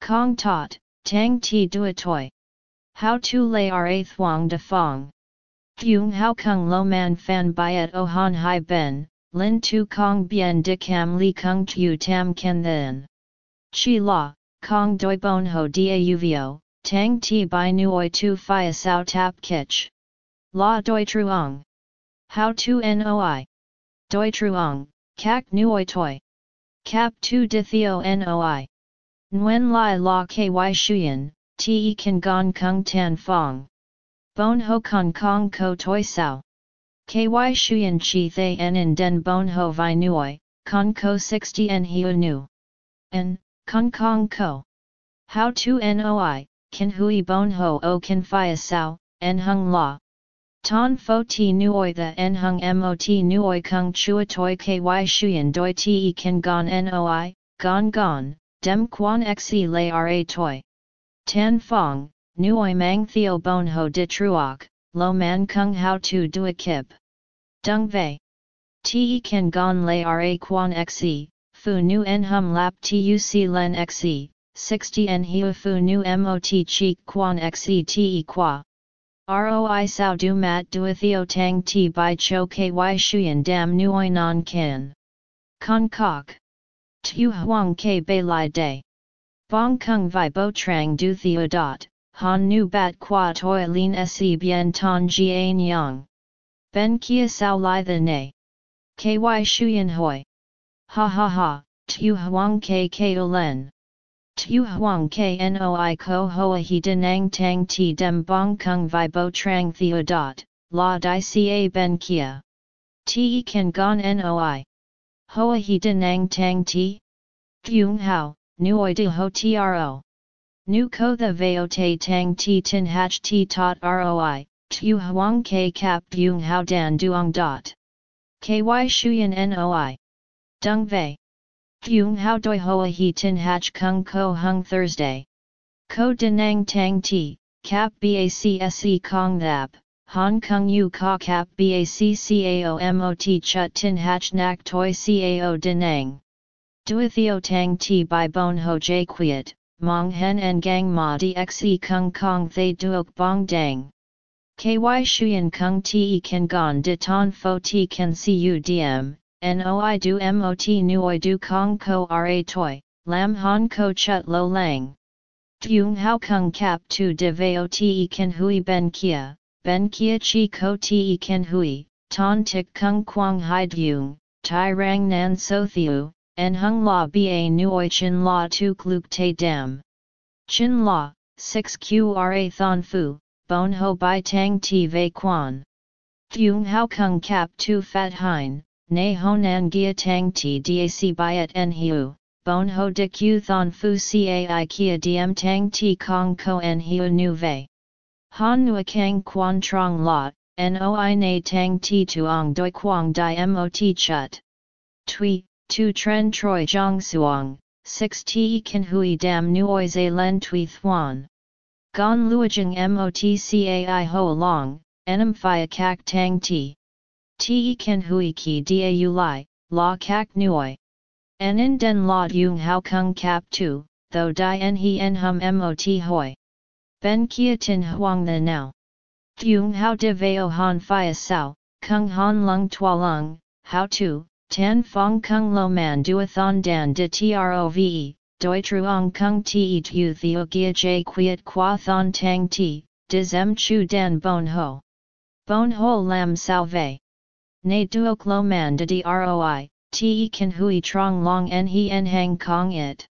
Kong tot, tang ti dua toi. How to lay ra thuang de fong. Thuong how kung lo man fan byet o han hai ben, lin tu kong bien de cam li kung tu tam ken then. Chi la, kong doi bon ho da uvio, tang ti bai nuoi tu fia sao tap kich. La doi truong. How to noi? Doi truong, kak nuoi toi. Cap tu di theo noi. Nguyen lai la ky shuyen, te kan gong kung tan fong. Bon ho kong kong ko toi sao. Ky shuyen chi thay en in den bon ho vi nuoi, kong ko 60 en hiu nu. En, kong kong ko. How to noi, kan hui bon ho o kan fia sao, en hung la. Ton fo ti nuoi the en hung mot nuoi kung chua toi ky shuyen doi te kan gon noi, gon gon, dem quan xe lay ra toi. Tan fong, nuoi mang theo bon ho de truok, lo man kung how to do a kip. Dung vei. Te kan gon lay ra quan xe, fu nu en hum lap tuc len xe, 60 en hiu fu nu mot cheek quan xe te qua. Roi sao du mat theo tang ti by cho ky shuyen dam nuoi non kin. Con kok. Tu huang ke bei lai day. Bong kung vi bo trang du theo dot, han nu bat qua toi lin se bien ton jian yang. Ben kia sao lai the ne. Ky shuyen hoi. Ha ha ha, tu huang ke ke len. Tu huang knoi ko hoa he denang tang ti dem bong kung vi bo trang theo dot, la di ca ben kia. Te kan gon noi. Hoa he denang tang ti?Gung hao, nuoi de ho tro. Nu ko the veo te tang ti tin hach ti tot roi, tu huang ke kapgung hao dan duong dot. Ky shuyen noi. Dung vei. Yung hao doi hoa he tin hach kung ko hung Thursday. Ko denang tang ti, cap bacse kong thap, Hong Kong u ka cap baccao mot chut tin hach nak toi cao denang. Duithio tang ti by bon ho jay quiet, mong hen en gang ma dxe kung kong thay duok bong dang. Ky shuyen kung te kan gon de ton fo ti kan cu dm, noi du mot nuoi du kong ko ra toi, lam han ko chut lo lang. Dung hao kung kap tu de veo te kan hui ben kia, ben kia chi ko te kan hui, ton tik kung quang hai dung, tai rang nan so thiu, en hung la ba nuoi chin la tu kluk te dam. Chin la, 6 qra thon fu, bon ho bai tang ti ve quan. Dung hao kung kap tu fat hein, Nay honan gia tang ti dac byet en hiu, bon ho de q thon fu cai kia diem tang ti kong ko en hiu nu vei. Han nua kang quan trong lot, noi na tang ti tuong doi quang di mot chut. Tui, tu tren troi jong suong, 6 te kan hui dam nuoi ze len tui thuan. Gon luajing mot cai ho long, enam phia kak tang ti. Te ken hui ki da lai, la kak nuoi. In den la yung hao kung kap tu, though di en he en hum mot hoi. Ben kia tin huang the now. Yung hao de veo han fia sao, kung han lung tua lung, how to, tan fong kung lo man duathon dan de trove, doi truong kung ti tu theo gia j quiet qua thon tang ti, diz em chu dan bon ho. Bon ho lam salve. Nay duok lo man de droi, te kan hui trong long en he en hang kong it.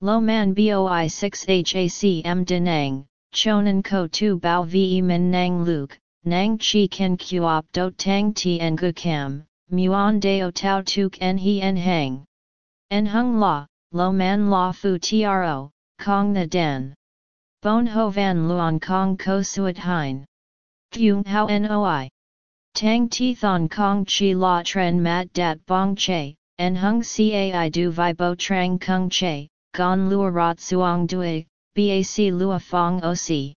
Lo man boi 6 hacm denang, chonan ko tu bao ve min nang luke, nang chi ken kuop do tang ti en gu cam, muon deo tau tuk en he en hang. En hung la, lo man la fu tro, kong the den. Bon ho van luon kong ko suet hein. Kyung hao noi. Tang ti thon kong chi la tren mat dat bong che, en hung cai du vi bo trang kung che, gon lua rot suong dui, bac lua fong oc.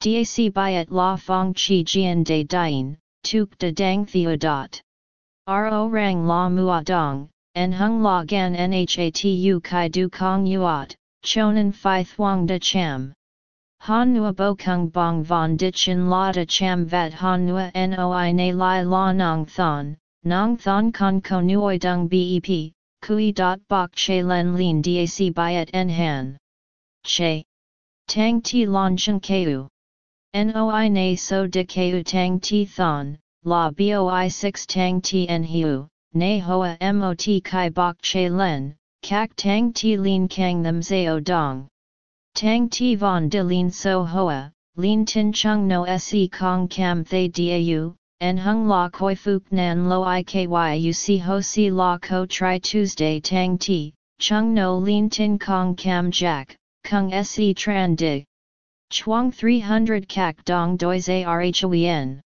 Dac byet la fong chi jian de dien, tuk de dang theodot. Ro rang la mua dong, en hung la gan nhatu kai du kong yuat, chonan phi thuong de cham. Han nua bo kung bong von dichin la de cham vat han nua noi na lai la nong thon, nong thon con ko nuoi dung bep, kui dot bok che len lin dac byet en han. Che. Tang ti lon chen keu. Noi na so de keu tang ti thon, la boi 6 tang ti en hiu, na hoa mot kai bok che len, kak tang ti lin kang them zao dong. Tang ti von de lin so hoa, lin tin chung no se kong cam thay dau, en hung la koi fuk nan lo ikyuc ho si la ko tri Tuesday tang ti, chung no lin tin kong cam jack, kung se tran dig. Chuang 300 kak dong doi rhuyen.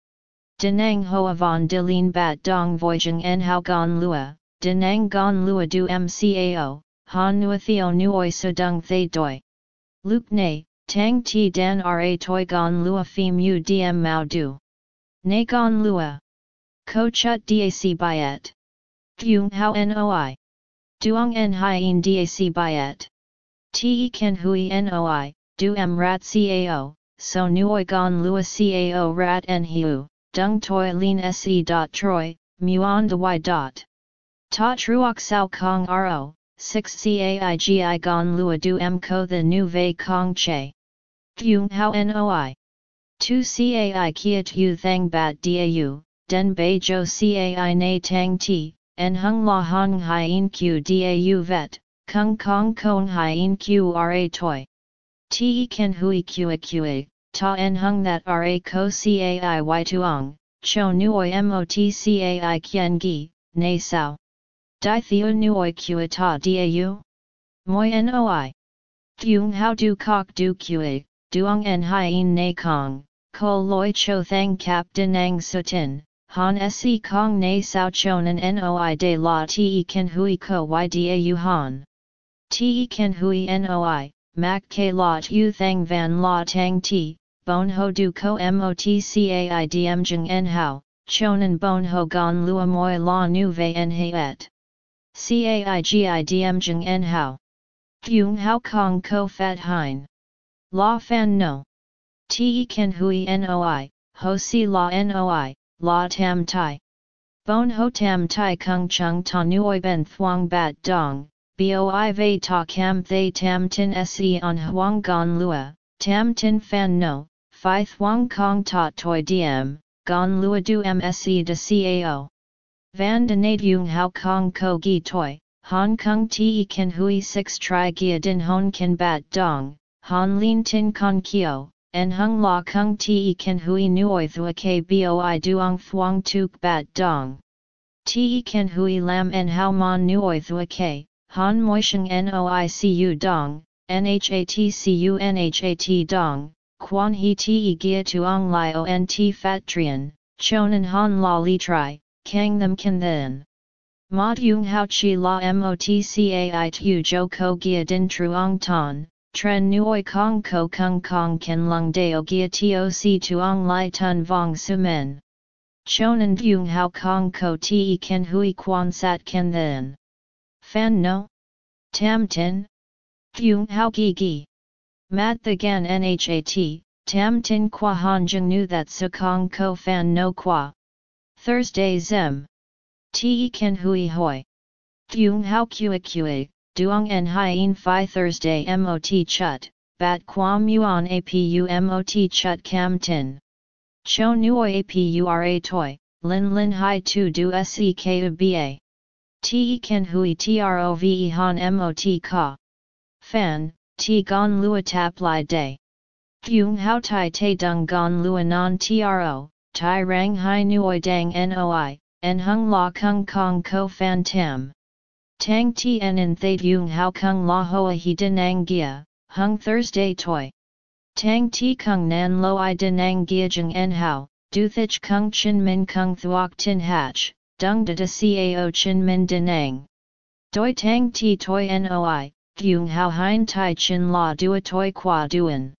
Denang hoa von de lin bat dong voijing en hao gon lua, denang gon lua du mcao, han nua theo nuoi dung thay doi. Luke ne, tang ti dan ra toi gon lua phim u dm mao du. Ne gon lua. Ko chut dac byet. Gyung hao noi. Duong en hien dac byet. Te ken hui noi, du em rat cao, so nuoi gon lua cao rat en hiu, dung toi lin se dot troi, muon de y dot. Ta truok sao kong ro, 6 caigi gon lua du m ko the nu vei kong che. Gyung hao noi. 2 cai kiat yu thang bat dau, den bei jo cai na tang ti, en hung la hong hien q dau vet, kung kong kong hien q ra toi. Te ken hui qa qa, ta en hung that ra ko cai y tuong, cho nuoi mot cai kien gi, na sao. Di theo nuoi kua ta dau? Moi noi. Thuong how du kok du kua, duong en hien na kong, ko loi cho thang kap denang sutin, han se kong na sao chonan noi de la te kan hui ko y dau han. Te kan hui noi, mak ke lot u thang van la tang ti, bon ho du ko mot cai diem jeng en hao, chonan bon ho gon lua moi la nu ve en et. Caigi jeng en hao. Thuong hao kong ko fat hein. La fan no. Te ken hui noi, ho si la noi, la tam tai. Bon ho tam tai kung chung ta nuoi ben thuong bat dong, boi vei ta cam thay tam tin se on huang gon lua, tam tin fan no, phi thuong kong ta toi diem, gon lua du mse de cao. Van de nade yung hao kong ko gi toi, Hong Kong te kan hui 6 tri gia din hon kan bat dong, han lin tin con kio, en hung la kung te kan hui nuoi thua k boi duong thuong tuk bat dong. Te kan hui lam en hao mon nuoi thua k, han moisheng noicu dong, nhatcu nhat dong, quan he te gia tuong li on t fat trian, chonan han la li tri, kang them kan then. Mod yung hao chi la motcai tu jo ko gia din truong ton, tren nuoi kong ko kung kong ken lung deo gia toc tuong lai tun vong su men. Chonan yung hao kong ko te ken hui quan sat ken then. Fan no? Tam tin? Yung hao gi gi. Mat the gan nhat, tam tin qua han jung nu that su kong ko fan no qua. Thursday zem. Te ken hui hoi. Thuong hao kua kua, duong en hien fi Thursday mot chut, bat quam yuan apu mot chut cam tin. Cho nuoi apura toi, lin lin hai tu du sek ba. Te ken hui trove han mot ka. Fan, ti gon lua tap li day. Thuong hao tai te dung gon lua non tro, tai rang hai nuoi dang noi, en hung la kung kong ko fan tam. Tang tien in thay yung hao kung la hoa he denang gia, hung Thursday toy. Tang ti kung nan lo i denang gia jeng en hao, du thich kung chin min kung thuok tin hatch, dung da da cao chin min denang. Doi tang ti toy noi, yung hao hein tai chin la dua toy qua duan.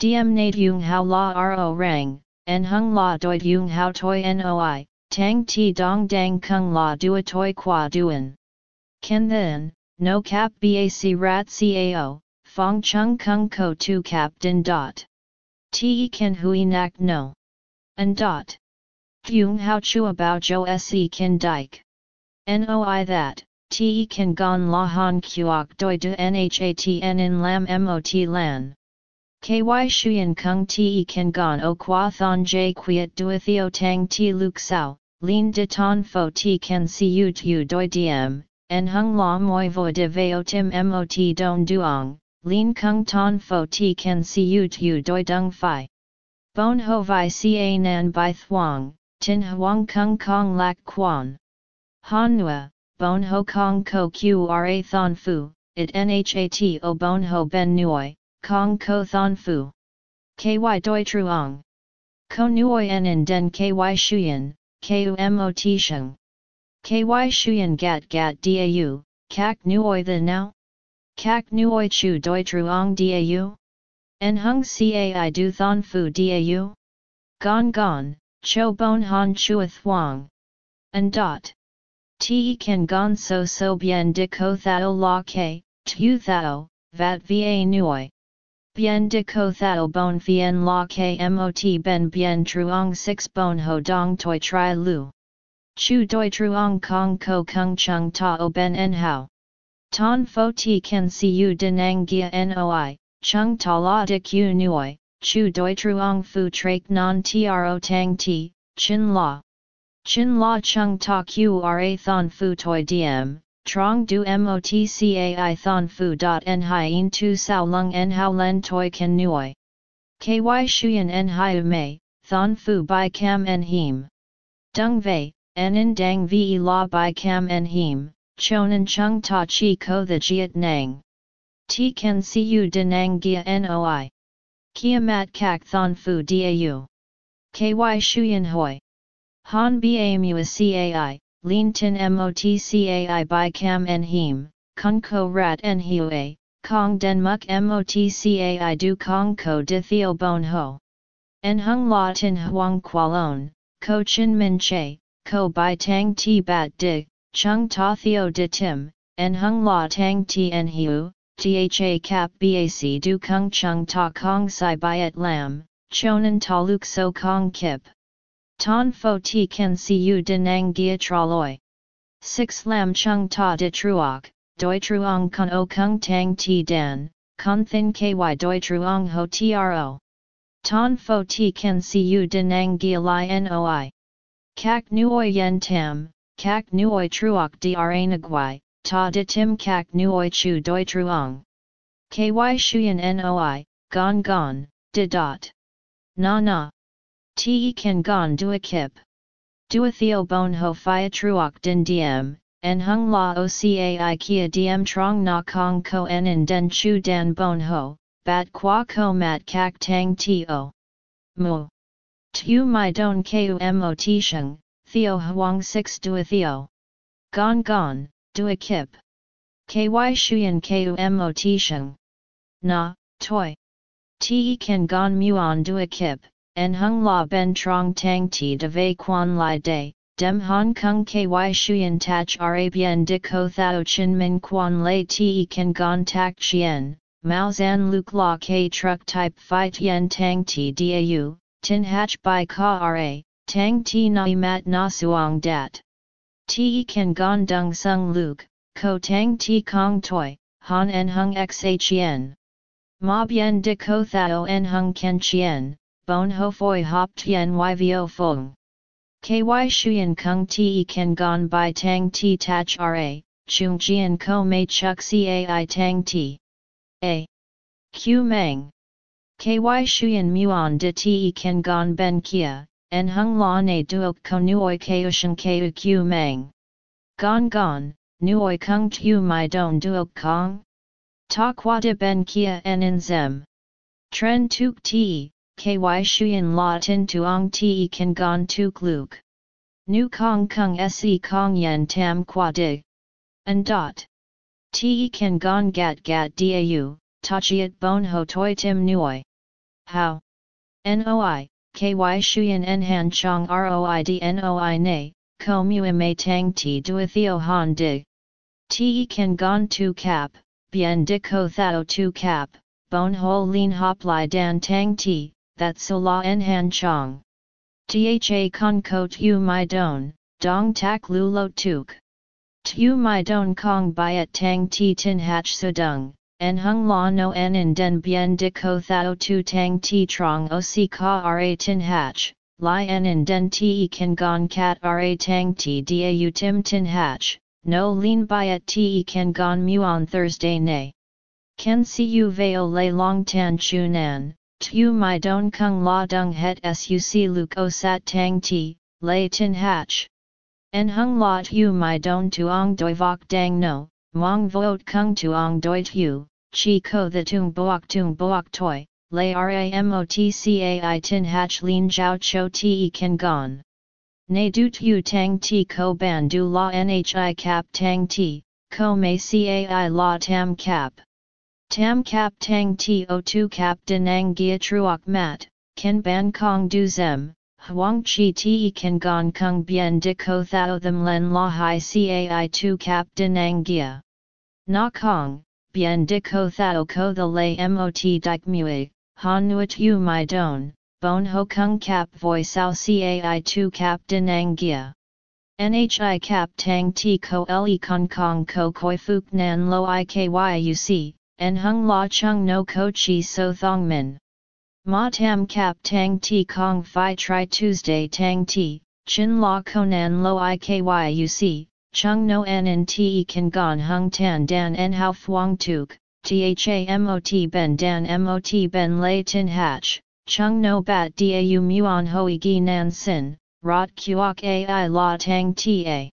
Diem nate yung hao la ro rang, en hung la doi yung hao toi noi, Tang ti dong dang kung la dua toi qua duan. Ken then, no cap bac rat cao, fong chung kung ko tu cap din dot. Te ken hui nak no. And dot. Thuong hao chua bao jo se kin dike. Noi that, te ken gon la han kuok doi de nhatn in lam mot lan. Ky shuyen kung te kan gon o qua thon j quiet duethio tang ti luk sao, lin de ton fo ti kan si u tu doi diem, en hung la moi vo de veo tim mot don duong, lin kung ton fo ti kan si u tu doi dung fi. Bon ho vi ca nan bai thuong, tin huang kung kong lak quan. Han nua, bon ho kong ko qra thon fu, it nhat o bon ho ben nuoi, Kong ko thon fu. Ky doi truong. Ko nuoi en in den ky shuyen, ku mot sheng. Ky shuyen gat gat dau, kak nuoi the now? Kak nuoi chu doi truong dau? En hung cai du thon fu dau? Gon gon, cho bon han chuath wang. And dot. Te kan gon so so bien de ko thao la ke, tu thao, vat va nuoi. Bien de ko thao bon vien la kmot ben bien truong 6 bon ho dong toi tri lu. Chu doi truong kong ko kung chung ta o ben en hao. Ton fo ti ken si u denang gia noi, chung ta la de q nuoi, chu doi truong fu trak non tro tang ti, chin la. Chin la chung ta qra thon fu toi diem, Trong du motcai thon fu dot en tu sao lung en hao len toi ken nuoi. Ky shuyen en hiu mei, thon fu by cam en him. Dung vei, en in dang ve la by cam en him, chonan chung ta chi ko the jiet nang. Ti ken si u denang gia noi. Kia mat kak thon fu dau. Ky shuyen hoi. Han ba mu cai, Lin tin motcai by cam en him, kung ko rat en hue, kong den muk motcai du kong ko de theo bon ho. En hung la tin huang qualon, ko chin min che, ko by tang ti bat dig, chung ta theo de tim, en hung la tang ti en hiu, tha cap bac du kung chung ta kong sai byet lam, chonan taluk so kong kip. Ton fo ti can see you denang gia traloi. 6 lam chung ta de truok, doi truong con o kung tang ti dan, con thin ky doi truong ho tro. Ton fo ti can see you denang gia li noi. Kak nuoi yen tam, kak nuoi truok dra nagwai, ta de tim kak nuoi chu doi truong. Ky shuyen noi, gon gon, de dot. Na na. Te kan gon dua kip. Dua theo bon ho fia truok din diem, en hung la o cai kia diem trong na kong ko en in den chu dan bon ho, bat qua ko mat kak tang to. Mu. Tu mai don ku mo ti sheng, theo huang 6 dua theo. Gon gon, dua kip. Ky shuyen ti sheng. Na, toi. Te kan gon muon dua kip, en hung la ben trong tang ti de vei quan lai de, dem hong kong ky shuyen tach ra bien de ko thao chin min quan lei te kan gon tak chien, mao zan luk la k truck type phi tien tang ti dau, tin hatch by ka ra, tang ti nai mat na suong dat. Te kan gon dung sung luk, ko tang ti kong toi, han en hung xhen. Ma bien de ko thao en hung ken chien, bon ho foi hop tien yvo fong. Ky shuyen kung te ken gon by tang ti tach ra, chung jian ko mei chuk cai tang ti. A. Q meng. Ky shuyen muon de te ken gon ben kia, en hung la ne duok ko nuoi keushan keu q meng. Gon gon, nuoi kung tu mai don duok kong? Ta qua de ben kia en in zem. Tren tuk ti, ky shuyen la tin tuong ti kan gon tuk luk. Nu kong kung se kong yen tam qua de. And dot. Ti kan gon gat gat dau, tachiat bon ho toi tim nuoi. How? Noi, ky shuyen en han chong roid noi ne, ko mu me tang ti duathio han dig. Ti kan gon tu cap, bien de ko thao tu cap, bon ho lin hop li dan tang ti, that so la en han chong. Tha con ko tu my don, dong tak lu lo tuk. Tu my don kong byet tang ti tin hach sudung, en hung la no en in den bien de ko thao tu tang ti trong o si ka ra tin hach, li en in den te kan gon cat ra tang ti da tim tin hach, no lean byet te kan gon mu on Thursday nay. Ken siu veo lay long tan chu nan, tu mai don kung la dung het suc luk o sat tang ti, lay tin hatch. En hung la tu mai don tuong doi vok dang no, mong voot kung tuong doi tu, chi ko the tung boak tung boak toi, lay ramotcai tin hatch lin jiao cho te kan gon. Ne du tu tang ti ko ban du la nhi cap tang ti, ko mei cai la tam cap. Tam cap tang ti o tu cap denang gia truok mat, ken ban kong du zem, huang chi ti kan gon kung bien de ko thao them len la hai cai tu cap denang gia. Na kong, bien de ko thao ko the lay mot dik mui, han nuat u mai don, bon ho kung cap voi sao cai tu cap denang gia. Nhi cap tang ti ko le kong kong ko koi fuk nan lo i ikyuc, en hung la chung no ko chi so thong min. Ma tam cap tang ti kong fi tri Tuesday tang ti, chin la konan lo ikyuc, chung no en en te kan gon hung tan dan en hao fuang tuk, thamot ben dan mot ben lay tin hatch. Chung no bat dau muon hoi gi nan sin, rot kuok ai la tang ta.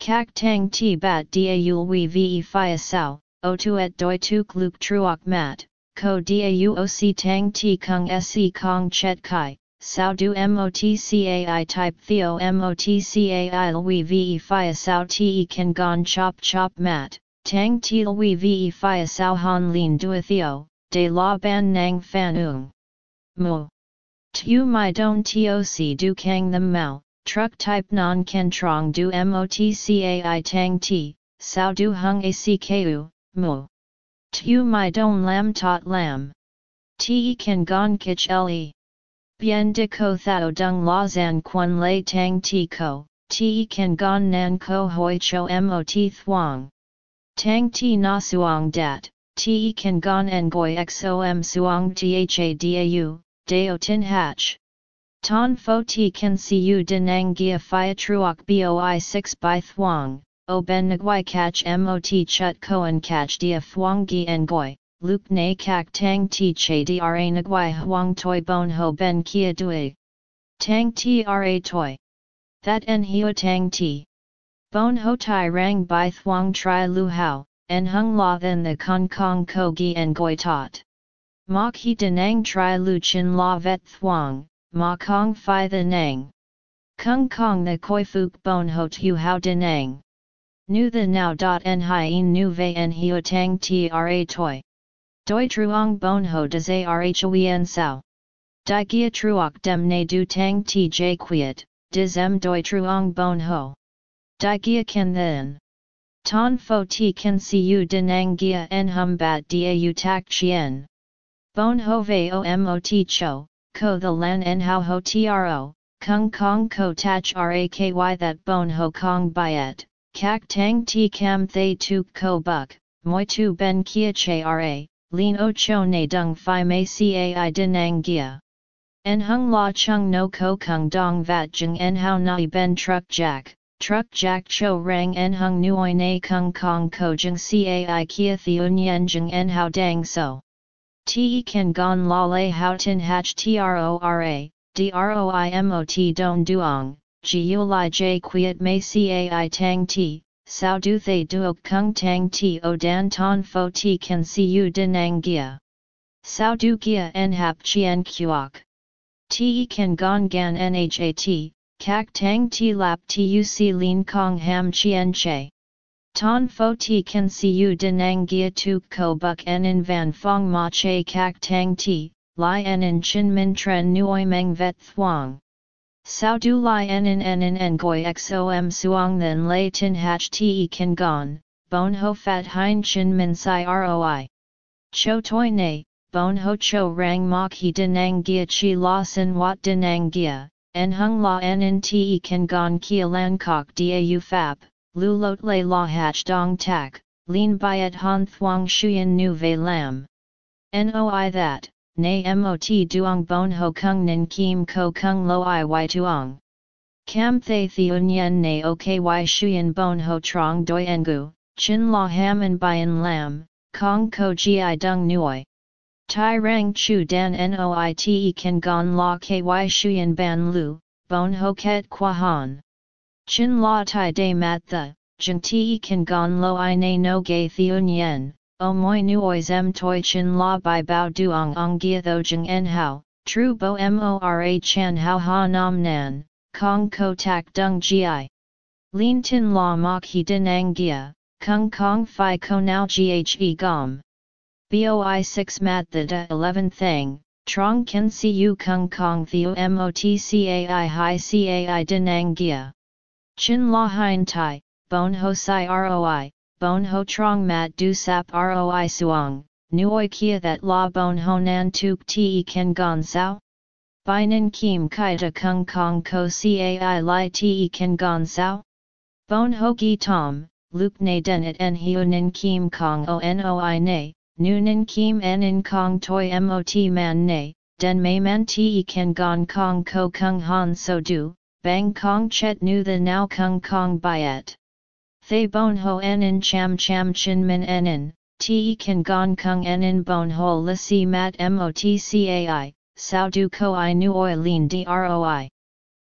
Kak tang ti bat dau we ve fi sao, o tu et doi tuk luk truok mat, ko dau o si tang ti kung se kong chet kai, sao du motcai type theo motcai lwi ve fi sao te kan gon chop chop mat, tang ti lwi ve fi sao han lin du theo, de la ban nang fan ung. Mo. Tu mai don toc du kang them mao, truck type non ken trong du motcai tang ti, sao du hung acku, mo. Tu my don lam tot lam. Te kan gon kich le. Bien de ko thao dung la zan quan lei tang ti ko, te kan gon nan ko hoi cho mot thuang. Tang ti na dat, te kan gon ngoi xom suang dha dau, dao tin hatch. Ton fo ti kan siu denang gia phia truok boi 6 by thuang, o ben nguai catch mot chut koan catch dia thuang gi ngoi, luke na kak tang ti che dra nguai huang toi bon ho ben kia dui. Tang tra toi. That en hio tang ti. Bon ho tai rang by thuang tri lu hao, en hung la then the kong kong ko gi ngoi tot. Mok he denang tri lu chin la vet thuang, ma kong fi the nang. Kung kong the koi fuk bon ho tu hao denang. Nu the now dot en hien nu ve en hio tang tra toi. Doi truong bon ho des arhoen sao. Di gia truok dem ne du tang tj quiet, dis em doi truong bon ho. Di gia ken then. Ton fo ti can see you denang gia en hum bat da u tak chien. Bon ho ve o mot cho, ko the lan en how ho tro, kung kong ko tach raky that bon ho kong byet, kak tang ti kam thay tu ko buk, moi tu ben kia che ra, lin o cho ne dung fi mei cai denang gia. En hung la chung no ko kung dong vat jeng en how nai ben truck jack, truck jack cho rang en hung nuoi na kung kong ko jeng cai kia theun yen jeng en how dang so. Te kan gon la le how tin hatch trora, droimot don duong, ji li j quiet mei cai tang ti, sao du thay duok kung tang ti o dan ton fo ti can see you denang gia. Sao du gia en hap chien kuok. Ti kan gon gan nhat, kak tang ti lap ti tuc lin kong ham chien che. Ton fo ti can see you denang gia tu ko buk en in van fong ma che kak tang ti, li en in chin min tren nuoi meng vet thuang. Sao du li en en en en en goi xom suang then lay tin hach te kan gon, bon ho fat hein chin min sai roi. Cho toi ne, bon ho cho rang mok he denang gia chi la sin wat denang gia, en hung la en en te kan gon kia lan kok da fap, lu lot lay la hach dong tak, lin byet han thuang shuyen nu ve lam. Noi that, nay mot duong bon ho kung nin kim ko kung lo i y tuong. Cam thay theun yen na oky shuyen bon ho trong doi engu, chin la ham and bien lam, kong ko gi dung nuoi. Tai rang chu dan noite kan gon la ky shuyen ban lu, bon ho ket qua han. Chin la tai de mat the, jeng te kan gon lo i na no gay theun yen, o moi nuoi zem toi chin la bai bao duong ong gia tho jeng en hao, tru bo mora chan hao ha nam nan, kong ko tak dung gi. Lin tin la mok he din ang gia, kung kong fi ko ghe gom. Boi 6 mat the da 11 thing, trong ken si u kung kong theo motcai hi cai din ang gia. Chin la hein tai, bon ho si roi, bon ho trong mat du sap roi suang, nuoi kia that la bon ho nan tuk te ken gon sao? Binin kim kaita kung kong ko cai li te ken gon sao? Bon ho gi tom, luke ne denet en hiu nin kim kong o noi ne, nu nin kim en in kong toi mot man ne, den mei man te ken gon kong ko kung han so du, bang kong chet nu the now kung kong byet. Thay bon ho en cham cham chin min en te kan gon kung en bon ho la si mat motcai, sao du ko i nuoi lin droi.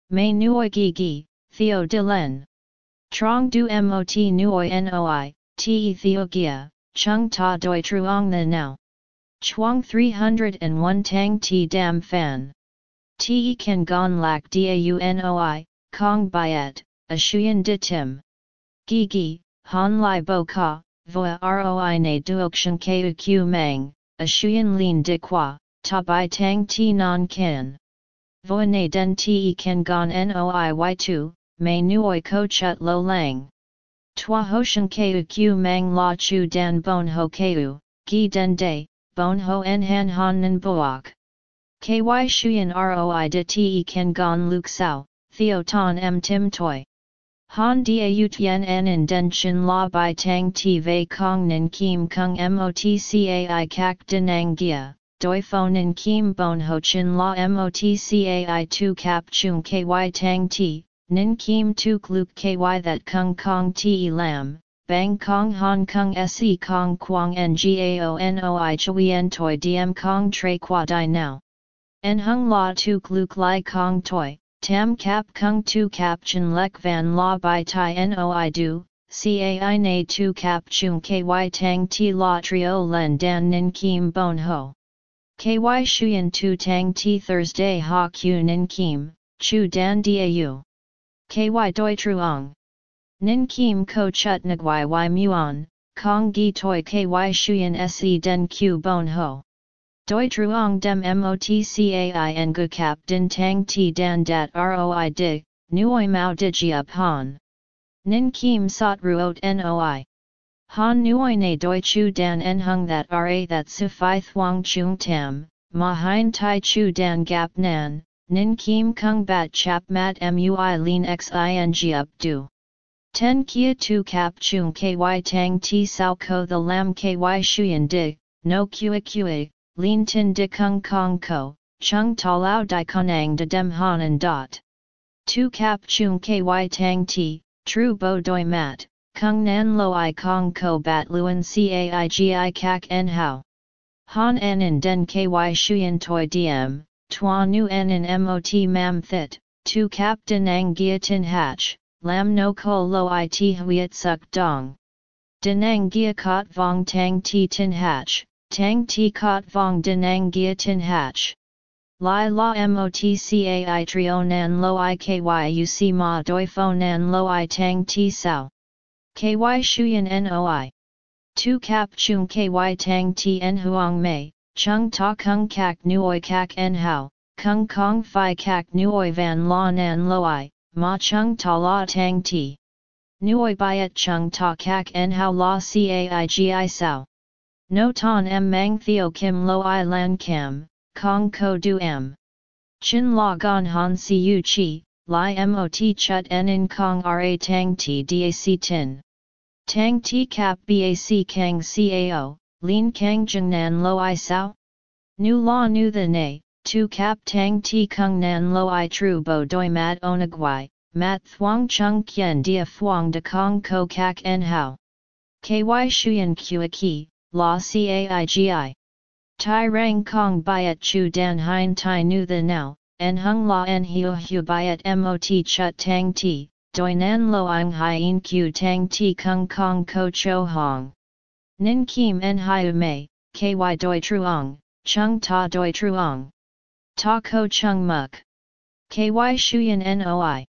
May nuoi gi gi, theo de len. Trong du mot nuoi noi, te theo gia, chung ta doi truong the now. Chuang 301 tang ti dam fan. Te kan gon lak daunoi, kong byet, a shuyen de tim. Gi han lai bo ka, voa roi ne duokshan keu q mang, a shuyen lin de qua, ta bai tang ti non ken. Voa ne den te kan gon noi y2, may nuoi ko chut lo lang. Tua hoshan keu q mang la chu dan bon ho keu, gi den de, bon ho en han han nan boak. Ky shuyan roi de te ken gon luk sao, theo ton m tim toi. Han dia ut yen en in den chin la bai tang ti Ve kong nin kim kung motcai kak denang gia, doi phone in kim bon ho chin la motcai tu cap chung ky tang ti, nin kim tuk luk ky that kung kong ti lam, bang kong hong kong se kong quang ngao noi chui en toi diem kong tre qua di now. En hung la tuk luk lai kong toi, tam kap kung tu kap chen lek van la bai tai noi du, cai na tu kap chung ky tang ti la trio len dan nin kim bon ho. Ky shuyen tu tang ti Thursday ha q nin kim, chu dan dau. Ky doi truong. Nin kim ko chut nagwai y muon, kong gi toi ky shuyen se den q bon ho. Doi truong dem motcai en gu cap din tang ti dan dat roi dig, nuoi mao digia han. Nin kim sot ruot noi. Han nuoi ne doi chu dan en hung that ra that su fi thuong chung tam, ma hein tai chu dan gap nan, nin kim kung bat chap mat mui lean xing up du. Ten kia tu cap chung ky tang ti sao ko the lam ky shuyen di, no kua kua, lin tin de kung kong ko, chung ta lao di konang de dem han dot. Tu kap chung ky tang ti, tru bo doi mat, kung nan lo i kong ko bat luen caigi kak en hao. Han en in den ky shuyen toi diem, tua nu en in mot mam thit, tu kap den gia tin hatch lam no ko lo i ti huiet suk dong. Denang gia kot vong tang ti tin hatch, tang ti kot vong denang gia tin hatch. Lai la motcai trio nan lo i ky uc ma doi fo nan lo i tang ti sao. Ky shuyen noi. Tu kap chung ky tang ti en huang mei, chung ta kung kak nuoi kak en hao, kung kong fi kak nuoi van la nan lo i, ma chung ta la tang ti. Nuoi byet chung ta kak en hao la caigi sao. No ton m mang theo kim lo i lan kam, kong ko du m. Chin la gon han siu chi, li mot chut en in kong ra tang ti dac tin. Tang ti kap bac kang cao, lin kang jeng nan lo i sao? Nu la nu the ne, tu kap tang ti kung nan lo i tru bo doi mat onagwai, mat thuang chung kien dia thuang de kong ko kak en hao. Ky shuyen kua ki, la caigi. Tai rang kong byet chu dan hein tai nu the now, en hung la en hiu hiu byet mot chut tang ti, doi nan lo ang hien q tang ti kung kong ko cho hong. Nin kim en hiu mei, ky doi truong, chung ta doi truong. Ta ko chung muk. KY Shuyan NOI.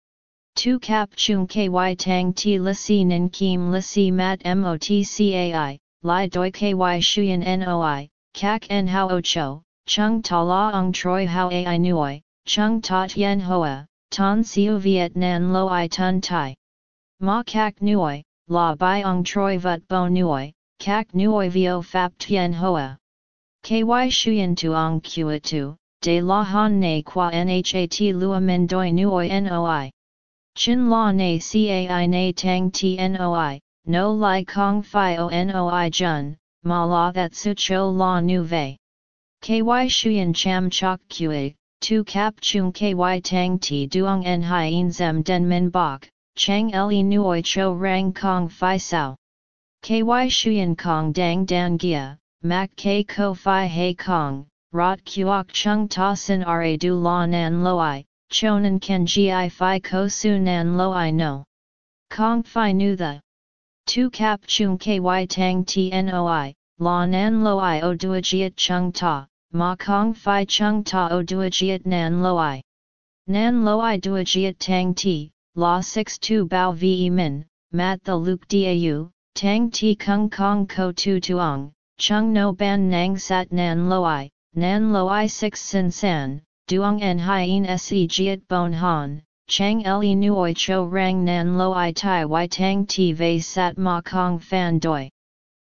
Tu kap chung KY tang ti lisi nin kim La lisi mat MOTCAI, li doi KY Shuyan NOI, kak en hao cho, chung ta la ong troi hao ai nuoi, chung ta tien hoa, ton siu viet nan lo i tun tai. Ma kak nuoi, la bai ong troi vut bo nuoi, kak nuoi vio fap tien hoa. KY Shuyan tuong kua tu, de la han ne qua nhat lua min doi nuoi noi. Chin la ne cai na tang ti noi, no li kong fi o jun, ma la that su cho la nu vei. Ky shuyen cham chok kue, tu kap chung ky tang ti duong en hien zem den min bok, chang le nuoi cho rang kong fi sao. Ky shuyen kong dang dan gia, mak ke ko fi he kong, rot kuok chung ta sin ra du la nan loi, chonan ken gi fi ko su nan loi no. Kong fi nu the. Tu kap chung ky tang tnoi, la nan Lo loi o duajiet chung ta, ma kong fi chung ta o duajiet nan loi. Nan Lo I loi duajiet tang ti, la 6-2 bao ve min, mat the luke dau, tang ti kung kong ko tu tuong, chung no ban nang sat nan loi, Nan lo i 6 sin san, duong en hien se jiet bon han, chang le nuoi cho rang nan lo i tai y tang ti vei sat ma kong fan doi.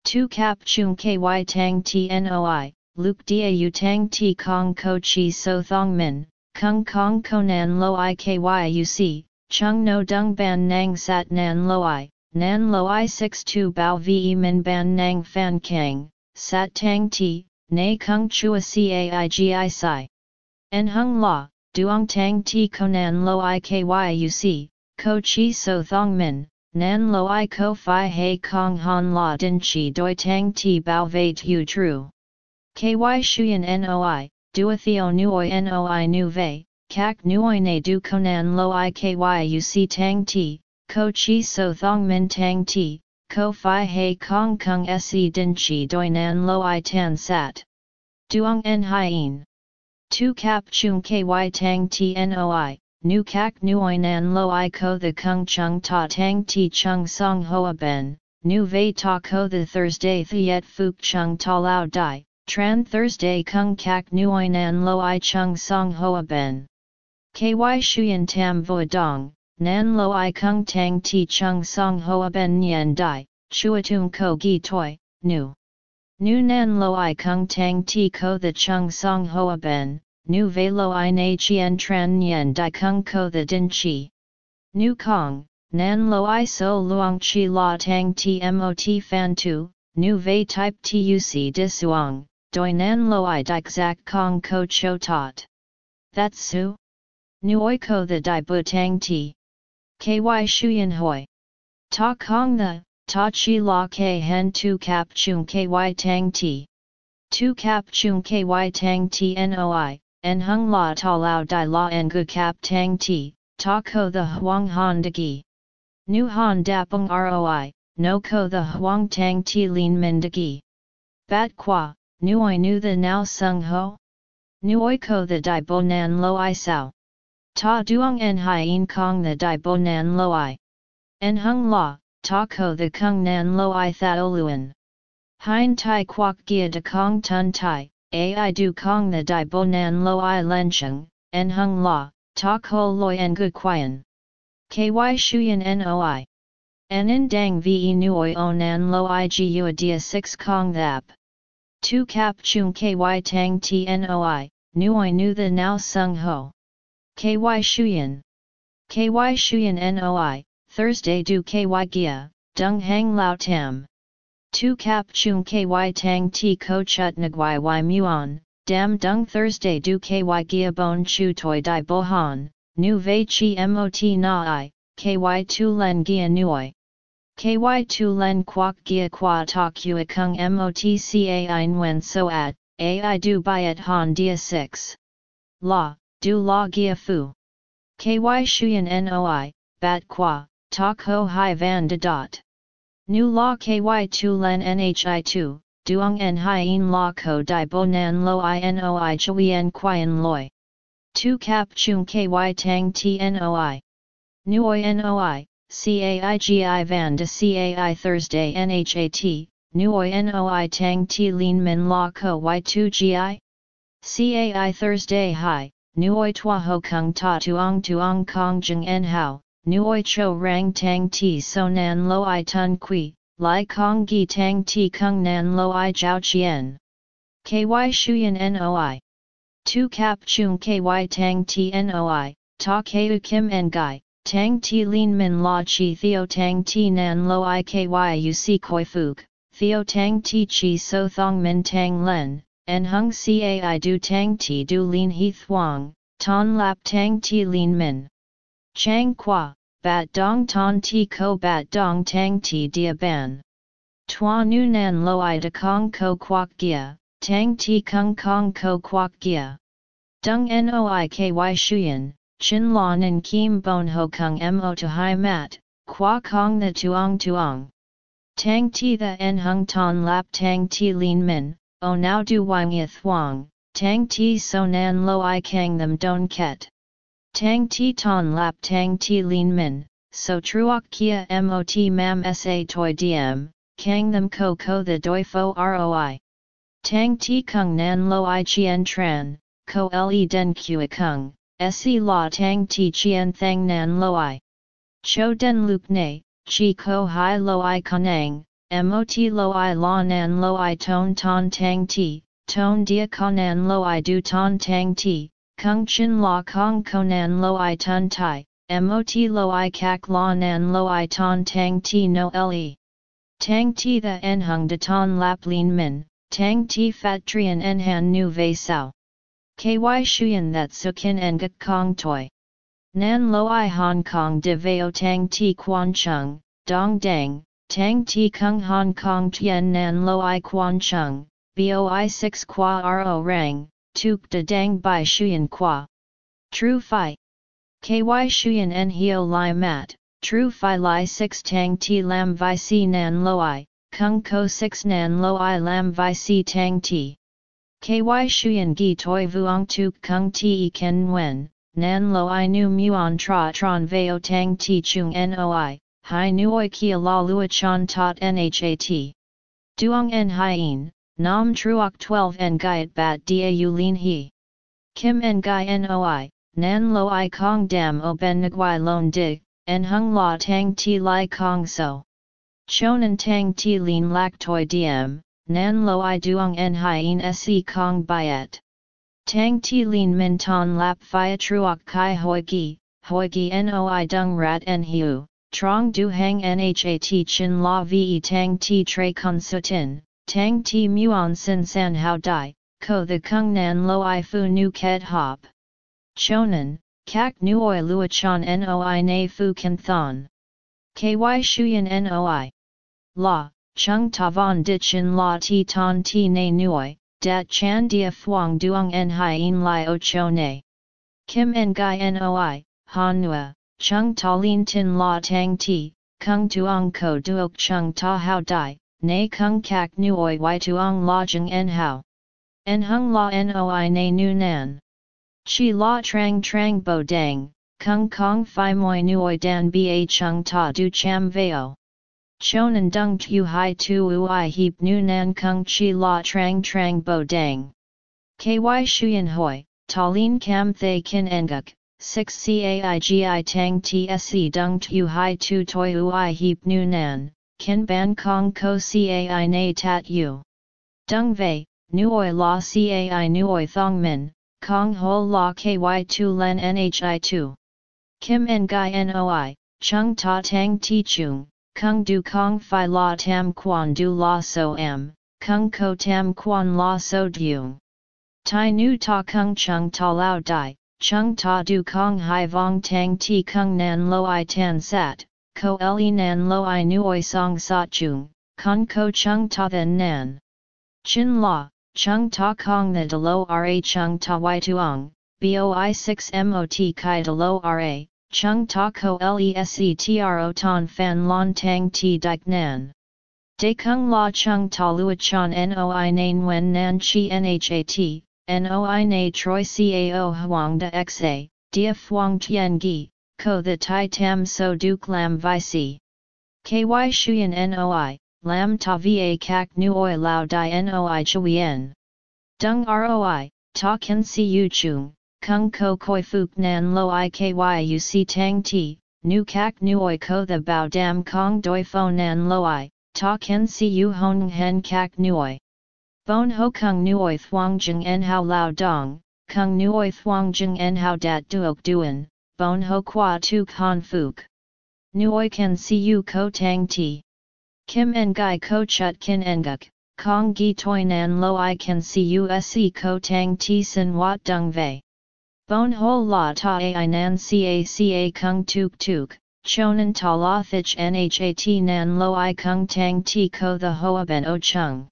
Tu cap chung ky tang tnoi, luk u tang ti kong ko chi so thong min, kung kong konan lo i ky uc, chung no dung ban nang sat nan lo i, nan lo i 62 bao ve min ban nang fan kang, sat tang ti, nay kung chua caigi sai. En hung la, duong tang ti konan lo i ky ko chi so thong min, nan lo i ko fi hei kong han la din chi doi tang ti bao vei tu tru. Ky shuyen noi, duatheo nuoi noi nu vei, kak nuoi ne du konan lo i ky tang ti, ko chi so thong min tang ti, ko fi hei kong kung se din chi doi nan lo i tan sat. Duong en hien. Tu kap chung ky tang tnoi, nu kak nuoi nan lo i ko the kung chung ta tang ti chung song hoa ben, nu vei ta ko the Thursday thiet fuk chung ta lao dai, tran Thursday kung kak nuoi nan lo i chung song hoa ben. Ky shuyen tam vo dong, nan lo i kung tang ti chung song hoa ben nyen dai, chuatung ko gi toi, nu. Nu nan lo i kung tang ti ko the chung song hoa ben, nu ve lo i na chien tran nyen di kung ko the din chi. Nu kong, nan lo i so luang chi la tang ti mot fan tu, nu ve type tuc disuang, doi nan lo i di zak kong ko cho tot. That's su? Nu oi ko the di bu tang ti. Ky shuyen hoi. Ta kong the, ta chi la ke hen tu kap chung ky tang ti. Tu kap chung ky tang ti noi, en hung la ta lao di la en gu kap tang ti, ta ko the huang han de gi. Nu han dapung roi, no ko the huang tang ti lin min de gi. Bat qua, nuoi nu the now sung ho? Nu Nuoi ko the di bo nan lo i sao. Ta duong en hien kong the di bo nan lo i. En hung la, ta ko the kung nan lo i tha thaoluan. Hein tai quoc gia de kong tun tai, ai du kong the di bo nan lo i lencheng, en hung la, ta ko loi en gu quian. Ky shuyen noi. En in dang ve nuoi o nan lo i gu dia 6 kong thap. Tu cap chung ky tang tnoi, nuoi nu the now sung ho. Ky shuyen. Ky shuyen noi, Thursday du ky gia, dung hang lao tam. Tu kap chung ky tang ti ko chut nagwai y muon, dam dung Thursday du ky gia bon chu toi di bohan, nu vei chi mot na i, ky tu len gia nuoi. Ky tu len quoc gia qua ta kua kung mot cai nguen so at, ai du at han dia 6. La, du la gia fu. Ky shuyen noi, bat qua, ta ko hai van de dot. Nu la ky tu len nhi tu, duong en hien la ko di bo nan lo i noi chuyen quyen loi. Tu cap chung ky tang tnoi. Nuoi noi, caigi van de cai Thursday nhat, nuoi noi tang ti lin min la ko y2 gi? Cai Thursday hi, nuoi tua ho kung ta tuong tuong kong jeng en hao, nuoi cho rang tang ti so nan lo i tun qui, lai kong gi tang ti kung nan lo i jiao chien. Ky shuyen noi. Tu cap chung ky tang ti noi, ta keu kim en gai, tang ti lin min la chi theo tang ti nan lo i ky uc koi fuk, theo tang ti chi so thong min tang len, en hung cai du tang ti du lin he thuang, ton lap tang ti lin min. Chang qua, bat dong ton ti ko bat dong tang ti dia ban. Tua nu nan lo i de kong ko kwak gia, tang ti kung kong ko kwak gia. Dung noi ky shuyen, chin lon en kim bon ho kung mo to hai mat, kwa kong the tuong tuong. Tang ti the en hung ton lap tang ti lin min, o now du wang i thuang, tang ti so nan lo i kang them don ket. Tang ti ton lap tang ti lin min, so truok kia mot mam sa toi diem, kang them ko ko the doi fo roi. Tang ti kung nan lo i chien tran, ko le den kua kung, se la tang ti chien thang nan lo i. Cho den lup ne, chi ko hai lo i kanang, mot lo i la nan lo i ton ton tang ti, ton dia konan lo i du ton tang ti, kung chin la kong konan lo i tun tai, mot lo i kak la nan lo i ton tang ti no le. Tang ti the en hung de ton lap lin min, tang ti fat trian en han nu vei sao. Ky shuyen that sukin en gak kong toi. Nan lo i Hong Kong de veo tang ti quan chung, dong dang, tang ti kung Hong Kong tien nan lo i quan chung, boi 6 qua ro rang, tuk de dang by shuyen qua. True fi. Ky shuyen en hio li mat, true fi li 6 tang ti lam vi si nan lo i, kung ko 6 nan lo i lam vi si tang ti. Ky shuyen gi toi vuong tuk kung ti ken wen, nan lo i nu muon tra tron veo tang ti chung noi, hi nuoi kia la lua chan tot nhat. Duong en hien, nam truoc 12 en gaiet bat da u lin he. Kim en gai noi, nan lo i kong dam o ben nguai lon dig, en hung la tang ti lai kong so. Chonan tang ti lin lak toi diem, nan lo i duong en hien se kong byet. Tang ti lin min ton lap phia truoc kai hoi gi, hoi gi noi dung rat en hiu, trong du hang nhat chin la ve tang ti tre con sutin, tang ti muon sin san how dai, ko the kung nan lo i fu nu ket hop. Chonan, kak nuoi luachan noi na fu kan thon. Ky shuyen noi. La, chung tavan chin la ti ton ti na nuoi, dat chan dia phuong duong en hien lai o cho. Kim en gai noi, han nua, chung ta lin tin la tang ti, kung tuong ko duok chung ta hao dai, ne kung kak nuoi y tuong la jeng en hao. En hung la noi na nu nan. Chi la trang trang bo dang, kung kong fi moi nuoi dan ba chung ta du cham veo. Chonan dung tu hai tu ui heap nu nan kung chi la trang trang bo dang. Ky shuyen hoi, talin kam thay kin enguk, 6 caigi tang tse dung tu hai tu toi ui heap nu nan, kin ban kong ko cai na tat u. Dung vei, nuoi la cai nuoi thong min, kong ho la ky tu len nhi tu. Kim en gai noi, chung ta tang ti chung, Kung du kong fi la tam quan du la so am, kung ko tam quan la so dung. Tai nu ta kung chung ta lao dai, chung ta du kong hai vong tang ti kung nan lo i tan sat, ko le nan lo i nuoi song sat chung, kong ko chung ta then nan. Chin la, chung ta kong the de lo ra chung ta y tuong, boi 6 mot kai de lo ra, Chung ta ko lesetro ton fan lon tang ti dik nan. De kung la chung ta lua chan noi nan wen nan chi nhat, noi na troi cao huang da xa, dia fuang tien gi, ko the tai tam so duk lam vi si. Ky shuyen noi, lam ta va kak nuoi lao di noi chuyen. Dung roi, ta kan si yu chung, kung ko koi fuk nan lo i ky u si tang ti, nu kak nuoi ko the bao dam kong doi fo nan lo i, ta ken si u hong hen kak nuoi. Bon ho kung nuoi thuang jeng en hao lao dong, kung nuoi thuang jeng en hao dat duok duen, bon ho qua tu han fuk. Nuoi ken si u ko tang ti. Kim en gai ko chut kin enguk, kong gi toi nan lo i ken si u se ko tang ti sin wat dung vei. Bon ho la ta ai nan ca ca kung tuk tuk, chonan ta la thich nhat nan lo i kung tang ti ko the hoa ben o chung.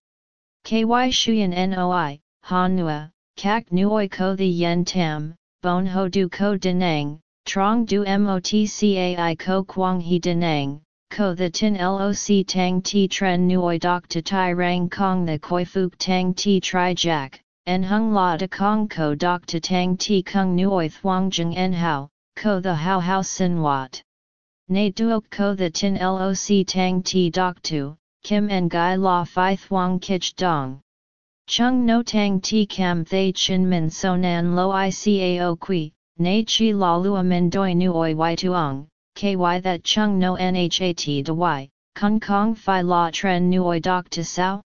Ky shuyen noi, han nua, kak nuoi ko the yen tam, bon ho du ko denang, trong du mot cai ko quang he denang, ko the tin loc tang ti tren nuoi dok to tai rang kong the koi fuk tang ti tri jack en hung la de kong ko dok to tang ti kung nuoi thuangjeng en hao, ko the hao hao sin wat. Ne duok ko the tin loc tang ti dok tu, kim en gai la fi thuang kich dong. Chung no tang ti kam thay chin min so nan lo i cao qui, ne chi la lua min doi nuoi y tuong, ky that chung no nhat de y, kong kong fi la tren nuoi dok to sao?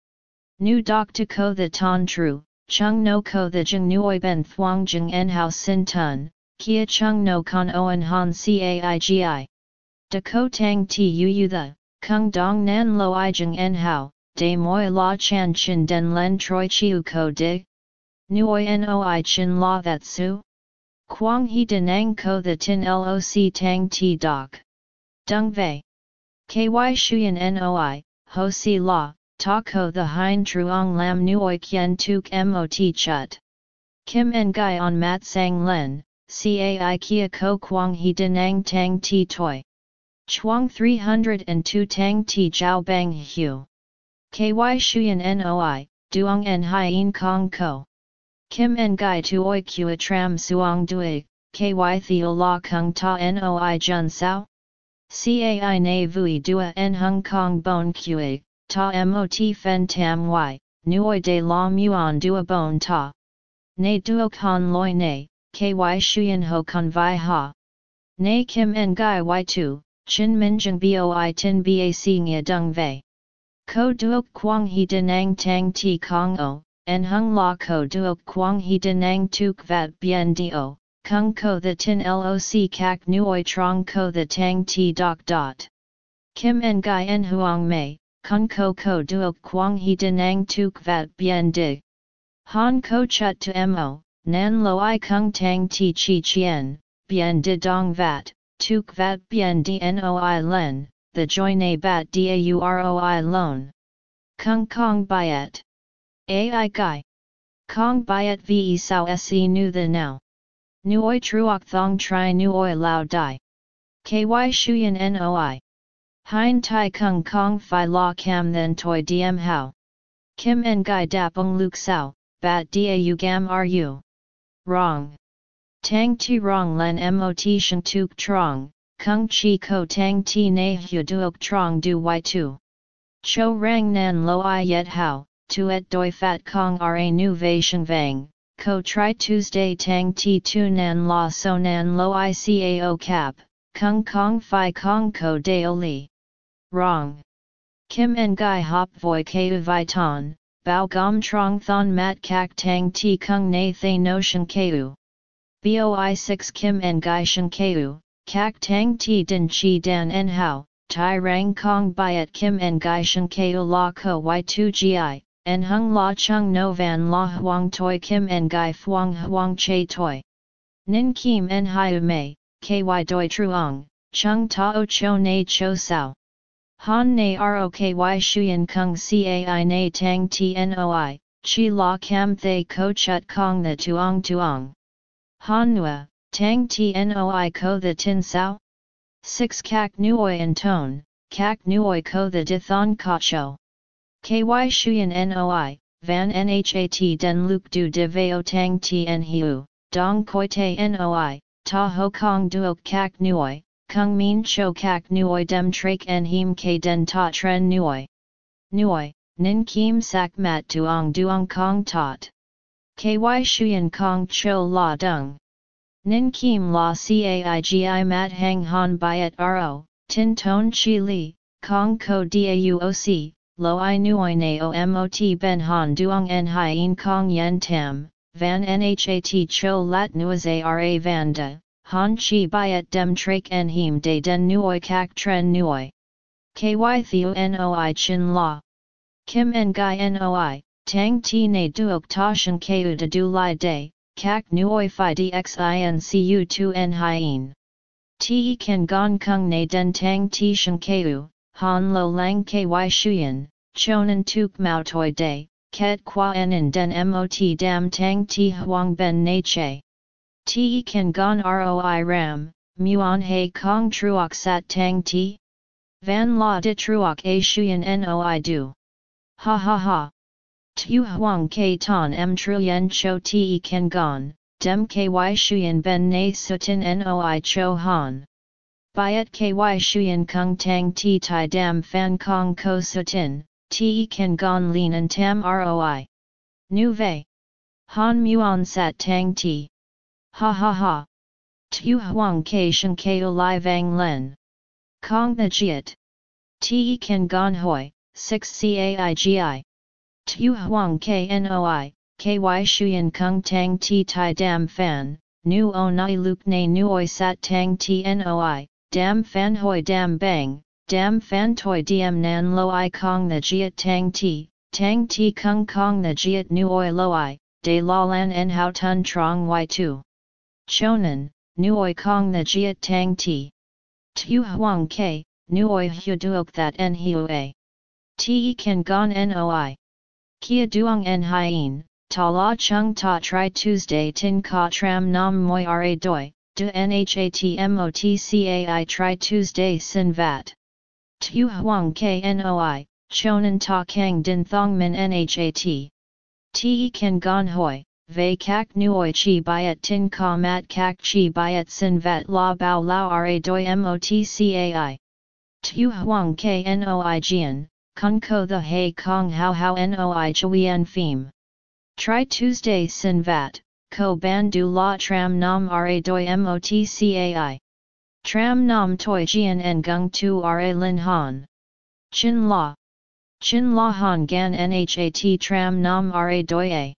Nu dok to ko the ton tru, chung no ko the jing nuoi ben thuang jing en hao sin tun, kia chung no con oan han caigi. De ko tang ti yu yu the, kung dong nan lo i jing en hao, de moi la chan chin den len troi chiu ko dig? Nuoi noi chin la that su? Quang he denang ko the tin loc tang ti doc. Dung vei. Ky shuyan noi, ho si la, ta ko the hein truong lam nuoi kien tuk mot chut. Kim en gai on mat sang len, cai kia ko quang he denang tang ti toi. Chuang 302 tang ti jiao bang hu. Ky shuyan noi, duong en hien kong ko. Kim en gai tuoi kua tram suong dui, ky theo la kung ta noi jun sao? Cai na vui dua en hung kong bon kue, ta mot fen tam y, nuoi de la muon dua bon ta. Ne duo con loi ne, ky shuyen ho con vi ha. Ne kim en gai y tu, chin min jeng boi tin bac nga dung vei. Ko duok quang he denang tang ti kong o, en hung la ko duok quang he denang tuk vat bien dio, kung ko the tin loc kak nuoi trong ko the tang ti dot dot. Kim en gai en huang mei, kung ko ko duok quang he denang tuk vat bien di. Han ko chut to mo, nan lo i kung tang ti chi chien, bien di dong vat, tuk vat bien dnoi len, the join a bat dauroi loan. Kung kong byet. Ai Gai. Kong Biat Ve Sao Se Nu The Now. Nuoi Truok Thong Tri Nuoi Lao Dai. Ky Shuyan Noi. Hein Tai Kung Kong Phi La Cam Then Toi Diem How. Kim En Gai Dapung Luk Sao, Bat Dau Gam Ru. Wrong. Tang Ti Wrong Len Mot Shan Tuk Trong, Kung Chi Ko Tang Ti Na Hu Duok Trong Du Y Tu. Cho Rang Nan Lo I Yet How tuet doi fat kong ra nu sheng vang, ko tri Tuesday tang ti tu nan la so nan lo i cao cap, kung kong fi kong ko deo li. Wrong. Kim en gai hop voi keu vi ton, bao gom trong thon mat kak tang ti kung na thay no shen keu. Boi 6 Kim en gai shen keu, kak tang ti din chi dan en hao, tai rang kong byet Kim and gai shen keu la ko y2 gi, en hung la chung no van la huang toi kim en gai fuang huang che toi. Nin kim en hiu mei, ky doi truong, chung tao cho na cho sao. Han na roky shuyen kung cai na tang tnoi, chi la cam thay ko chut kong the tuong tuong. Han nua, tang tnoi ko the tin sao? 6 kak nuoi en tone, kak nuoi ko the dithon ka cho. KY Shuyan NOI, Van Nhat Den Luke Du De Veo Tang Tien Hiu, Dong Koi Te NOI, Ta Ho Kong Duok Kak Nuoi, Kung Min Cho Kak Nuoi Dem Trak En Him K Den Ta Tren Nuoi. Nuoi, Nin Kim Sak Mat Tuong Duong Kong Tot. KY Shuyan Kong Cho La Dung. Nin Kim La Caigi Mat Hang Han Byet Ro, Tin Ton Chi Li, Kong Ko Dauoc, lo i nuoi na mot ben han duong en hien kong yen tam, van nhat cho lat nuas ara vanda, han chi byet dem trake en him de den nuoi kak tren nuoi. Ky theo noi chin la. Kim en gai noi, tang ti na duok ta shen keu de du lai de, kak nuoi fi dxincu tu en hien. Te kan gong kung na den tang ti shen keu, Han lo lang ky shuyen, chonan tuk mao toi day, ket qua en den mot dam tang ti huang ben na che. Ti kan gon roi ram, muon he kong truok sat tang ti? Van la de truok a shuyen noi du. Ha ha ha. Tu huang ke ton m truyen cho ti kan gon, dem ky shuyen ben na sutin noi cho han. Byet ky shuyen kung tang ti tai dam fan kong ko sutin, te kan gon lin and tam roi. Nu. Han muon sat tang ti. Ha ha ha. Tu huang ke shen keo li vang len. Kong the jiet. Te kan gon hoi, 6 caigi. Tu huang knoi, ky shuyen kung tang ti tai dam fan, nu o nai luk ne nuoi sat tang ti noi, dam fan hoi dam bang, dam fan toi diem nan lo i kong the jiet tang ti, tang ti kung kong the jiet nuoi lo i, de la lan en hao tun trong y tu. Chonan, nuoi kong the jiet tang ti. Tu huang ke, nuoi hu duok that en hiu Ti kan gon noi. Kia duong en hien, ta la chung ta tri Tuesday tin ka tram nam moi ra doi, du nhatmotcai tri Tuesday sin vat. Tu huang knoi, chonan ta kang din thong min nhat. Te kan gon hoi, ve kak nuoi chi byet tin ka mat kak chi byet sin vat la bao lao ra doi motcai. Tu huang knoi jian, kun ko the hay kong how how noi chuyen phim. Try Tuesday sin vat, ko ban du la tram nam ra doi motcai. Tram nam toi jian en gung tu ra lin han. Chin la. Chin la han gan nhat tram nam ra doi a.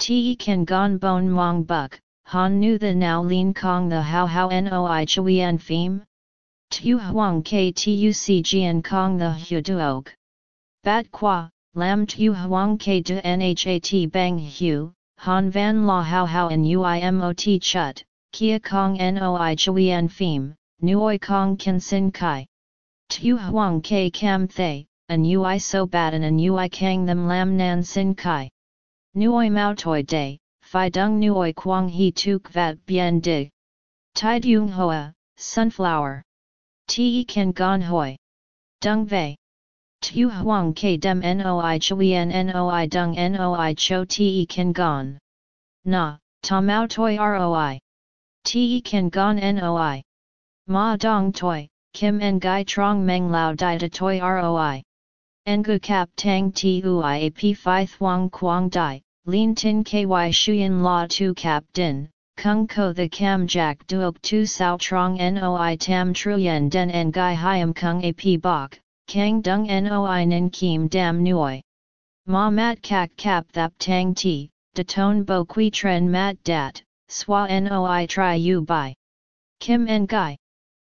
Te kan gon bon mong buk, han nu the now lin kong the how how noi chuyen phim. Tu huang ktuc jian kong the hu duog. Bat qua, lam tu huang ke de nhat bang hu, han van la how how en uimot chut, kia kong noi chuyen phim, nuoi kong kan sin kai. Tu huang ke cam thay, an ui so bat an ui kang them lam nan sin kai. Nuoi mao toi day, fi dung nuoi quang he tuk vat bien dig. Tai dung hoa, sunflower. Te kan gon hoi. Dung vei. Tu huang ke dem noi chuyen noi dung noi cho te kan gon. Na, ta mao toi roi. Te kan gon noi. Ma dong toi, kim en gai trong meng lao di da toi roi. Ngu kap tang ti ui ap phi thuang quang dai, lin tin ky shuyen la tu kap din, kung ko the cam jack duok tu sao trong noi tam truyen den en gai hiam kung ap bok, Kang dung noi nin kim dam nuoi. Ma mat kak kap thap tang ti, de ton bo qui tren mat dat, swa noi tri u bai. Kim en gai.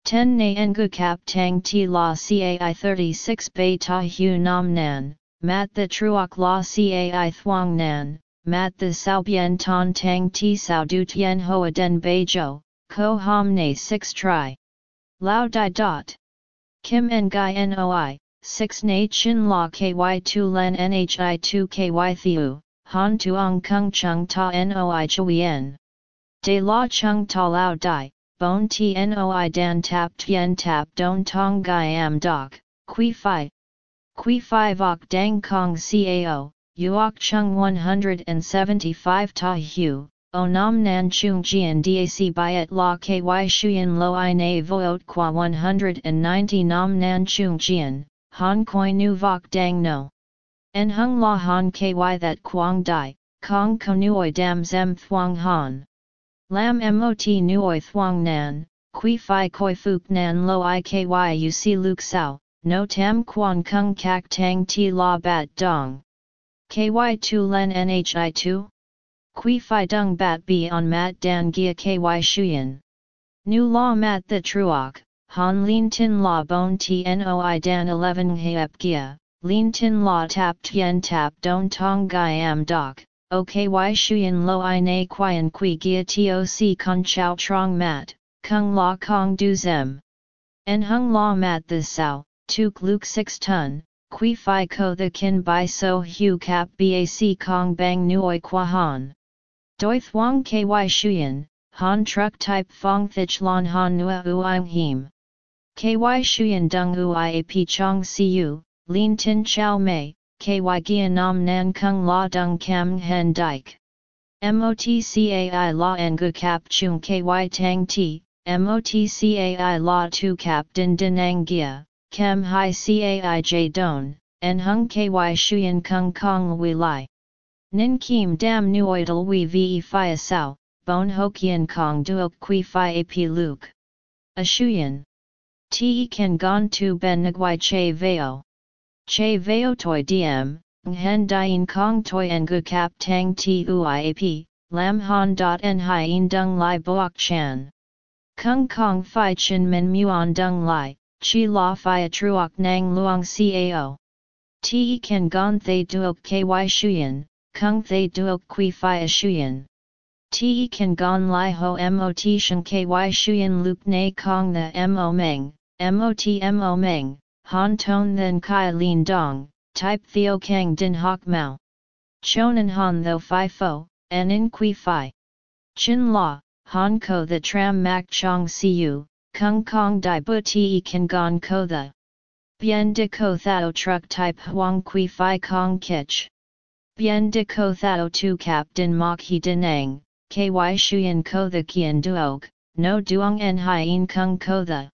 Ten na gu kap tang ti la cai 36 bay ta hu nam nan, mat the truok la cai thuang nan, mat the sao bien ton tang ti sao du tien hoa den bei jo, ko ham ne 6 tri. Lao di dot. Kim en gai noi, 6 na chin la ky 2 len nhi 2 ky thiu, han tuong kung chung ta noi chuyen. De la chung ta lao dai, bon ti noi dan tap tien tap don tong gai am dok, qui fi. Qui fi vok dang kong cao, uok chung 175 ta hu, O nam nan chung jian dac byet la ky shuyen lo i na voot qua 190 nam nan chung jian, han koi nu vok dang no. En hung la han ky that quang dai, kong konuoi dam zem thuang han. Lam mot nuoi thuang nan, qui fi koi fuk nan lo i ky uc luk sao, no tam quan kung kak tang ti la bat dong. Ky 2 len nhi 2? Qui fi dung bat bi on mat dan gia ky shuyen. Nu la mat the truok, han lin tin la bon tnoi dan 11 heep gia, lin tin la tap tien tap don tong am dok, o ky shuyen lo i na quyen qui gia toc con chow trong mat, kung la kong du zem. En hung la mat the sao, tuk luk 6 ton, qui fi ko the kin by so hu cap bac kong bang nuoi qua han. Doi thuong ky shuyen, han truck type fong thich lon han nua uang him. Ky shuyen dung ui ap chong siu, lin tin chow mei, ky gia nam nan kung la dung kam hen dike. MOTCAI la gu cap chung ky tang ti, MOTCAI la tu cap din din ang gia, kem hi cai j don, en hung ky shuyen kung kong wi lai. Nin kim dam nuoidal we ve fi sao, bon hokian kong duok qui fi ap luke. A shuyen. Te kan gon tu ben nguai che veo. Che veo toi diem, nghen dien kong toi ngu kap tang ti uiap, lam han dot en hien dung lai boak chan. Kung kong fi chin min muon dung lai, chi la fi truok nang luong cao. Te kan gon thay duok ky shuyen, kung thay duok qui fi a shuyen. Te kan gon lai ho mot shen ky shuyen lup na kong the mo meng, mot mo meng, han ton then kai lin dong, type theo kang din hok mao. Chonan han tho fi fo, en in qui fi. Chin la, han ko the tram mak chong siu, kung kong di bu te kan gon ko the. Bien de ko thao truck type huang qui fi kong kich. Bien de ko thao tu cap din mok he dinang, ky shuyen ko the kien duog, no duong en hien kung ko the.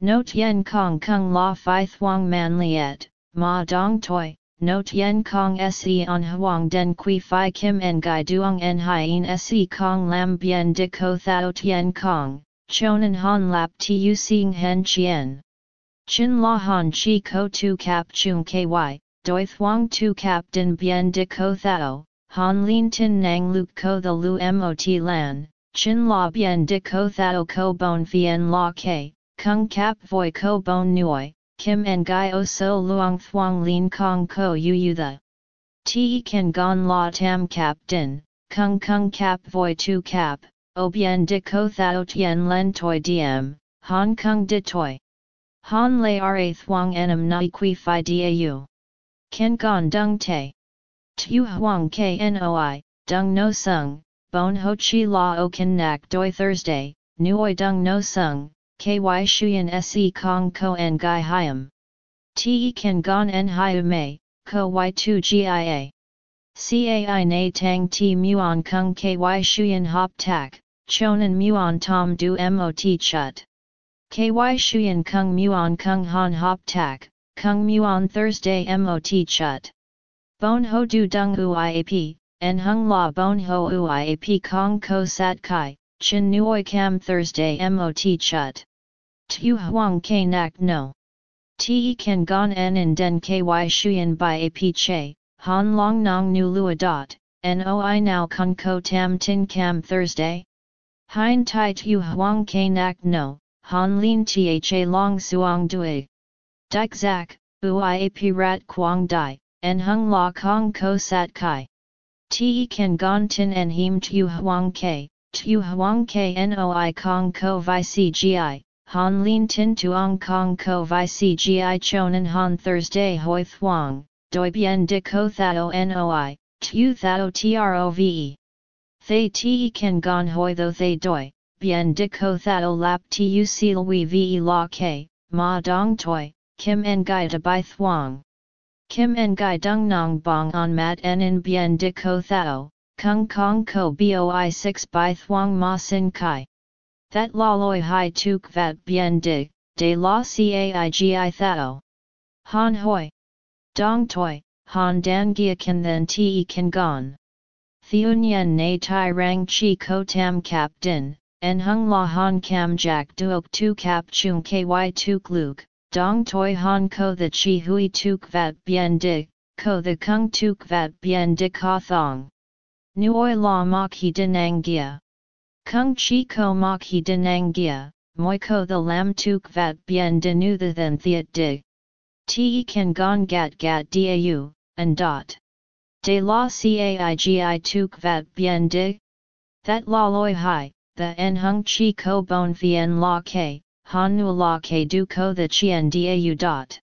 No tien kong kung la fi thuang man liet, ma dong toi, no tien kong se on huang den qui fi kim en gai duong en hien se kong lam bien de ko thao tien kong, chonan han lap tu sing hen chien. Chin la han chi ko tu cap chung ky, doi thuong tu cap din bien de ko thao, han lin tin nang luk ko the lu mot lan, chin la bien de ko thao ko bon fien la ke, kung cap voi ko bon nuoi, kim en gai o so luang thuong lin kong ko yu yu the. Te kan gon la tam cap din, kung kung cap voi tu cap, o bien de ko thao tien len toi diem, hong kong de toi. Han lei ra thuong enam nai qui fi dau. Ken gon dung te. Tu huang knoi, dung no sung, bon ho chi la o ken nak doi Thursday, nuoi dung no sung, ky shuyen se kong ko en gai hiam. Te kan gon en hiu mei, ko y2 gia. Cai na tang ti muon kung ky shuyen hop tak, chonan muon tom du mot chut. Ky shuyen kung muon kung han hop tak, kung muon Thursday mot chut. Bon ho du dung uiap, en hung la bon ho uiap kong ko sat kai, chin nuoi cam Thursday mot chut. Tu huang ke nak no. Te kan gon en in den ky shuyen by ap che, han long nong nu lua dot, noi now kun ko tam tin cam Thursday? Hein tai tu huang ke nak no, han lin tha long suang dui. Dik zak, ap rat quang dai, en hung la kong ko sat kai. Te kan gon tin en him tu huang ke, tu huang ke noi kong ko vi cgi, Han Lin Tin Tuong Kong Ko Vi Cgi Chonan Han Thursday Hoi Thuong, Doi Bien De Ko Thao Noi, Tu Thao Trove. Thay Te Kan Gon Hoi Tho Thay Doi, Bien De Ko Thao Lap Tu Seal We Ve La K, Ma Dong Toi, Kim En Gai De Bai Thuong. Kim En Gai Dung Nong Bong On Mat En In Bien De Ko Thao, Kung Kong Ko Boi 6 Bai Thuong Ma Sin Kai. That la loi hai tuk vat bien dig, de la caigi thao. Han hoi. Dong toi, han dan gia kan then te kan gon. Theunyen na tai rang chi ko tam kap din, en hung la han kam jack duok tu kap chung ky tuk luk, dong toi han ko the chi hui tuk vat bien dig, ko the kung tuk vat bien dig ha thong. Nuoi la mok he dinang gia. Kung chi ko mok he denangia, moi ko the lam tuk vat bien de nu the than theat dig. Te kan gon gat gat dau, and dot. De la caigi tuk vat bien dig? That la loi hai, the en hung chi ko bon fien la ke, han nu la ke du ko the chien dau dot.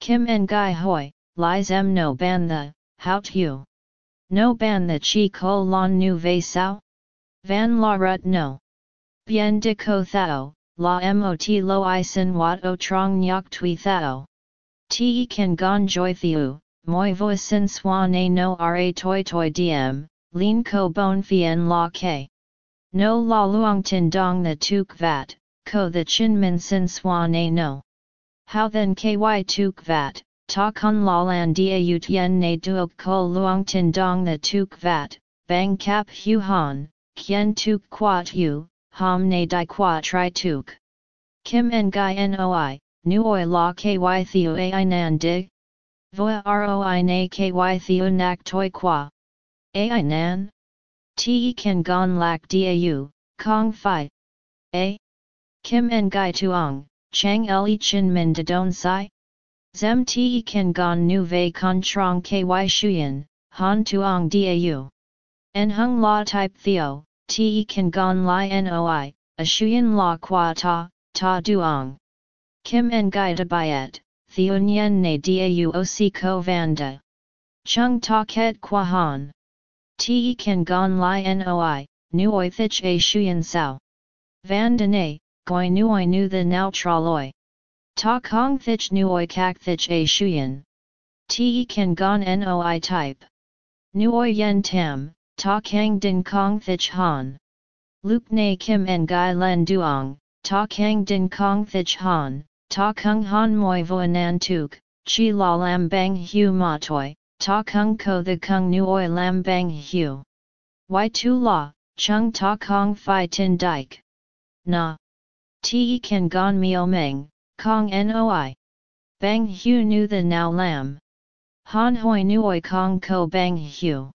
Kim en gai hoi, li zem no ban the, how tu. No ban the chi ko lon nu ve sao? Van la rut no. Bien de ko thao, la mot lo i sin wat o trong nyok tui thao. Te kan gon joy thiu, moi vo sin swan no ra toi toi diem, lin ko bon fien la ke. No la luong tin dong the tuk vat, ko the chin min sin swan a no. How then ky tuk vat, ta kun la lan dia u tien na duok ko luong tin dong the tuk vat, bang kap hu han, Kien tuk qua tu, ham ne di qua tri tuk. Kim Ngai Noi, Nuoi La Ky Theo Ai Nan Dig? Voa Roi Na Ky Theo Nak Toi Qua. Ai Nan? Te Kan Gon Lak Dau, Kong Phi. A. Kim Ngai Tuong, Chang Le Chin Min De Don Sai? Zem Te Kan Gon Nu Ve Con Trong Ky Shuyan, Han Tuong Dau. En Hung La Type Theo, Te Kan Gon Lai Noi, A Shuyan La Qua Ta, Ta Duong. Kim Ngai De Biet, Nyen Ne Dau Oc Ko Vanda. Chung Ta Ket Qua Han. Te Kan Gon Lai Noi, Nuoi Thich A Shuyan Sao. Van Dene, Goi Nuoi Nu The Nao Traloi. Ta Kong Thich Nuoi Kak Thich A Shuyan. Te Kan Gon Noi Type. Nuoi Yen Tam, Ta Kang Din Kong Thich Han. Luke Ne Kim Ngai Len Duong, Ta Kang Din Kong Thich Han, Ta Kung Han Moi Voanan Tuk, Chi La Lam Bang Hu Ma Toi, Ta Kung Ko The Kung Nuoi Lam Bang Hu. Y Tu La, Chung Ta Kong Phi Tin Dike. Na. Te Kan Gon Mio Meng, Kong Noi. Bang Hu Nu The Now Lam. Han Hoi Nuoi Kong Ko Bang Hu.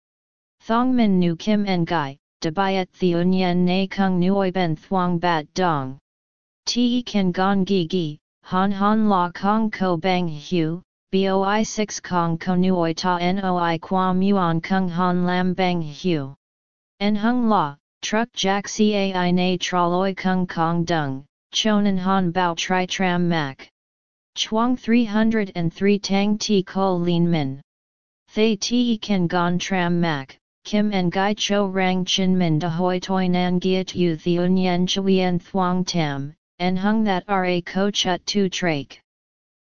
Thong Min Nu Kim Ngai, Debiat Theun Yen Na Kung Nuoi Ben Thuong Bat Dong. Te Kan Gon Gi Gi, Han Han La Kong Ko Bang Hu, Boi 6 Kong Ko Nuoi Ta Noi Qua Muon Kung Han Lam Bang Hu. En Hung La, Truck Jack Cai Na Traloi Kung Kong Dung, Chonan Han Bao Tri Tram Mac. Chuang 303 Tang Ti Ko Lin Min. Thay Ti Kan Gon Tram Mac. Kim and Gai Cho Rang Chin Min De Hoi Toi Nan Giat Yu Theun Yen Chuyen Thuong Tam, and Hung That Ra Ko Chut Tu Trake.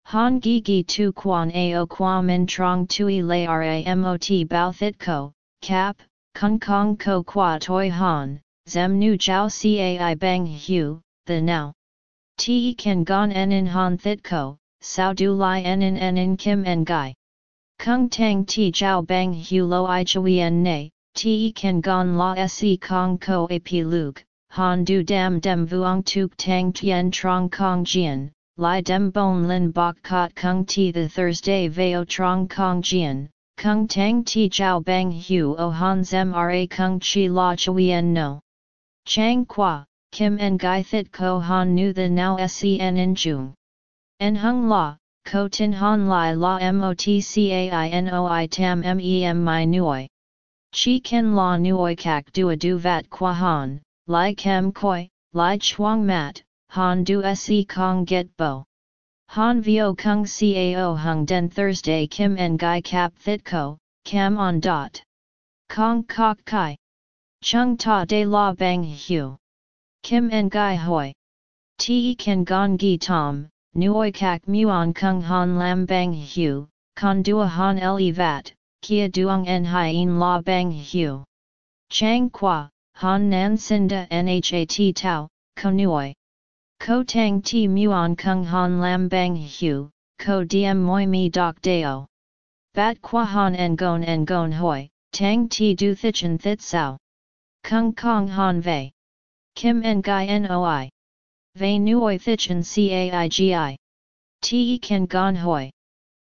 Han Gi Gi Tu Quan Ao Qua Min Trong Tui Lay Ra Mot Bao Thit Ko, Cap, Kung Kong Ko Qua Toi Han, Zem Nu Jiao Cai Bang Hu, The Now. Te Kan Gon En In Han Thit Ko, Sao Du Lai En In En In Kim En Gai. Kung Tang Ti Jiao Bang Hu Lo I Chuyen Ne, Te Kan Gon La Se Kong Ko Ap Luke, Han Du Dam Dem Vuong Tuk Tang Tien Trong Kong Jian, Lai Dem Bon Lin Bok Kot Kung Ti The Thursday Veo Trong Kong Jian, Kung Tang Ti Jiao Bang Hu O Han Zem Ra Kung Chi La chui en No. Chang Qua, Kim and Gai Thit Ko Han Nu The Now Sen In Jung. En Hung La, Ko tin han lai la motcainoi tam mem my nuoi. Chi ken la nuoi kak dua du vat qua han, lai kem koi, lai chuang mat, han du se kong get bo. Han vio kung cao hung den Thursday kim and gai kap thit ko, cam on dot. Kong kok kai. Chung ta de la bang hu. Kim en gai hoi. Te ken gong gi tom, Nuoi kak muon kung han lam bang hu, con dua han le vat, kia duong en hien la bang hu. Chang qua, han nan sinda nhat tau, ko nuoi. Ko tang ti muon kung han lam bang hu, ko diem moi mi dok deo. Bat qua han en gon en hoi, tang ti du thichen thit sao. Kung kong han vei. Kim en gai noi. Ve nuoi thichen caigi. Te kan gon hoi.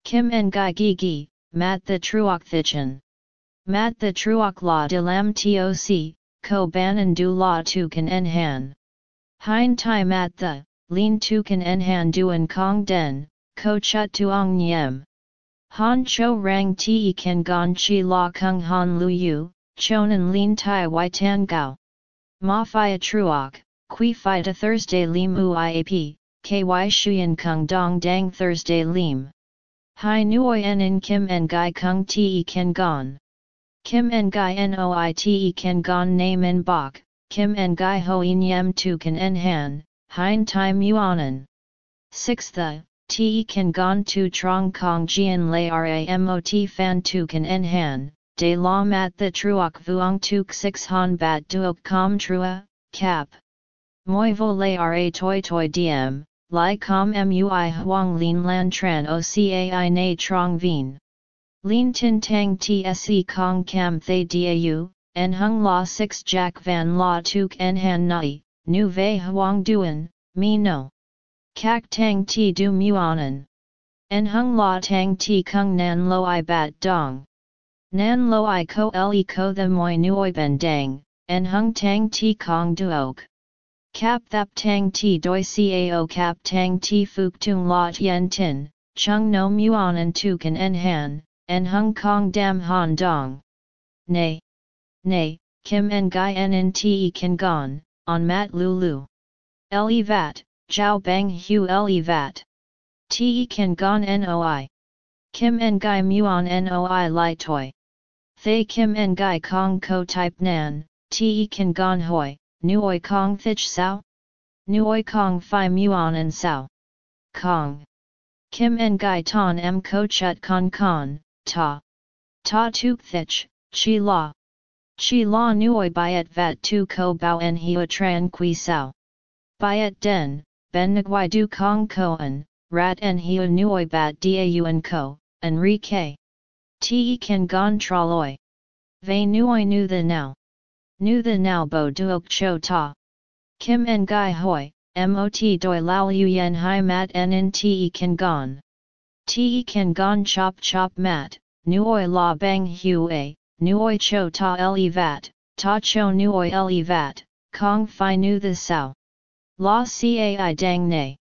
Kim en gai gi gi, mat the truok thichen. Mat the truok la de lam toc, ko banan du la tu kan en han. Hein tai mat the, lin tu kan en han duan kong den, ko chut tuong nyem. Han cho rang te kan gon chi la kung han lu yu, chonan lin tai y tan gao. Ma fia truok. Qui to Thursday Lim Uiap, Ky Shuyan Kung Dong Dang Thursday Lim. Hai Nuoi En In Kim En Gai Kung Te Ken Gon. Kim En Gai Noi Te Ken Gon Name En Bok, Kim En Gai Ho In Yem Tu Kan En Han, Hein Tai Muanan. 6th the, Te Ken Gon Tu Trong Kong Jian Lay Ramot Fan Tu Kan En Han, De La Mat The Truok Vuong Tuk 6 Han Bat Duok Com Trua, Cap. Moi vo lay ra toi toi diem, lai com mui huang lin lan tran o cai na trong vien. Lin tin tang tse kong cam thay dau, en hung la 6 jack van la tuk en han nai, nu vei huang duan, me no. Kak tang ti du muanan. En hung la tang ti kung nan lo i bat dong. Nan lo i ko le ko the moi nuoi ben dang, en hung tang ti kong duok. Kap thap tang ti doi cao kap tang ti fuk tung la tien tin, chung no muanan tu kan en han, en hung kong dam han dong. Nay. Nay, kim en gai en en te kan gon, on mat lulu. Le vat, jiao bang hu le vat. Te kan gon noi. Kim en gai muon noi li toi. Thay kim en gai kong ko type nan, te kan gon hoi, nuoi kong thich sao? Nuoi kong fi muon en sao? Kong. Kim en gai ton em ko chut con con, ta. Ta tuk thich, chi la. Chi la nuoi byet vat tu ko bao en hua tran qui sao. Byet den, ben nguai du kong koan, rat en hua nuoi bat dau en ko, Enrique. Te kan gon traloi. Ve nuoi nu the now. Nu the now bo duok cho ta. Kim en gai hoi, mot doi lao yen hai mat en in te kan gon. Te kan gon chop chop mat, nuoi la bang hue, nuoi cho ta le vat, ta cho nuoi le vat, kong fi nu the sao. La cai ai dang ne.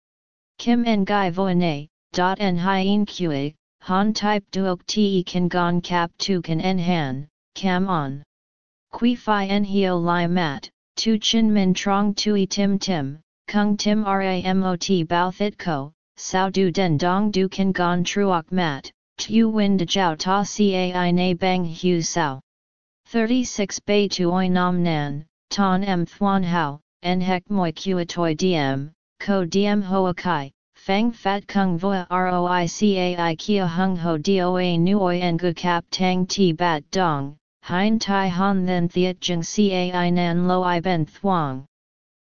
Kim en gai voine, dot en hien kue, han type duok te kan gon cap tu kan en han, cam on. Qui fi en hio li mat, tu chin min trong tui tim tim, kung tim ramot bao thit ko, sao du den dong du kan gon truok mat, tu win de jiao ta cai na bang hu sao. 36 Bay Tuoi Nam Nan, Ton M Thuan Hao, En Hek Moi Kuatoi Diem, Ko Diem Hoa Kai, Fang Fat Kung Voa Roi Cai Kia Hung Ho Doa Nuoi En Gu Kap Tang Ti Bat Dong, Hein Tai Han Then Thiet Jung Cai Nan Lo I Ben Thuong.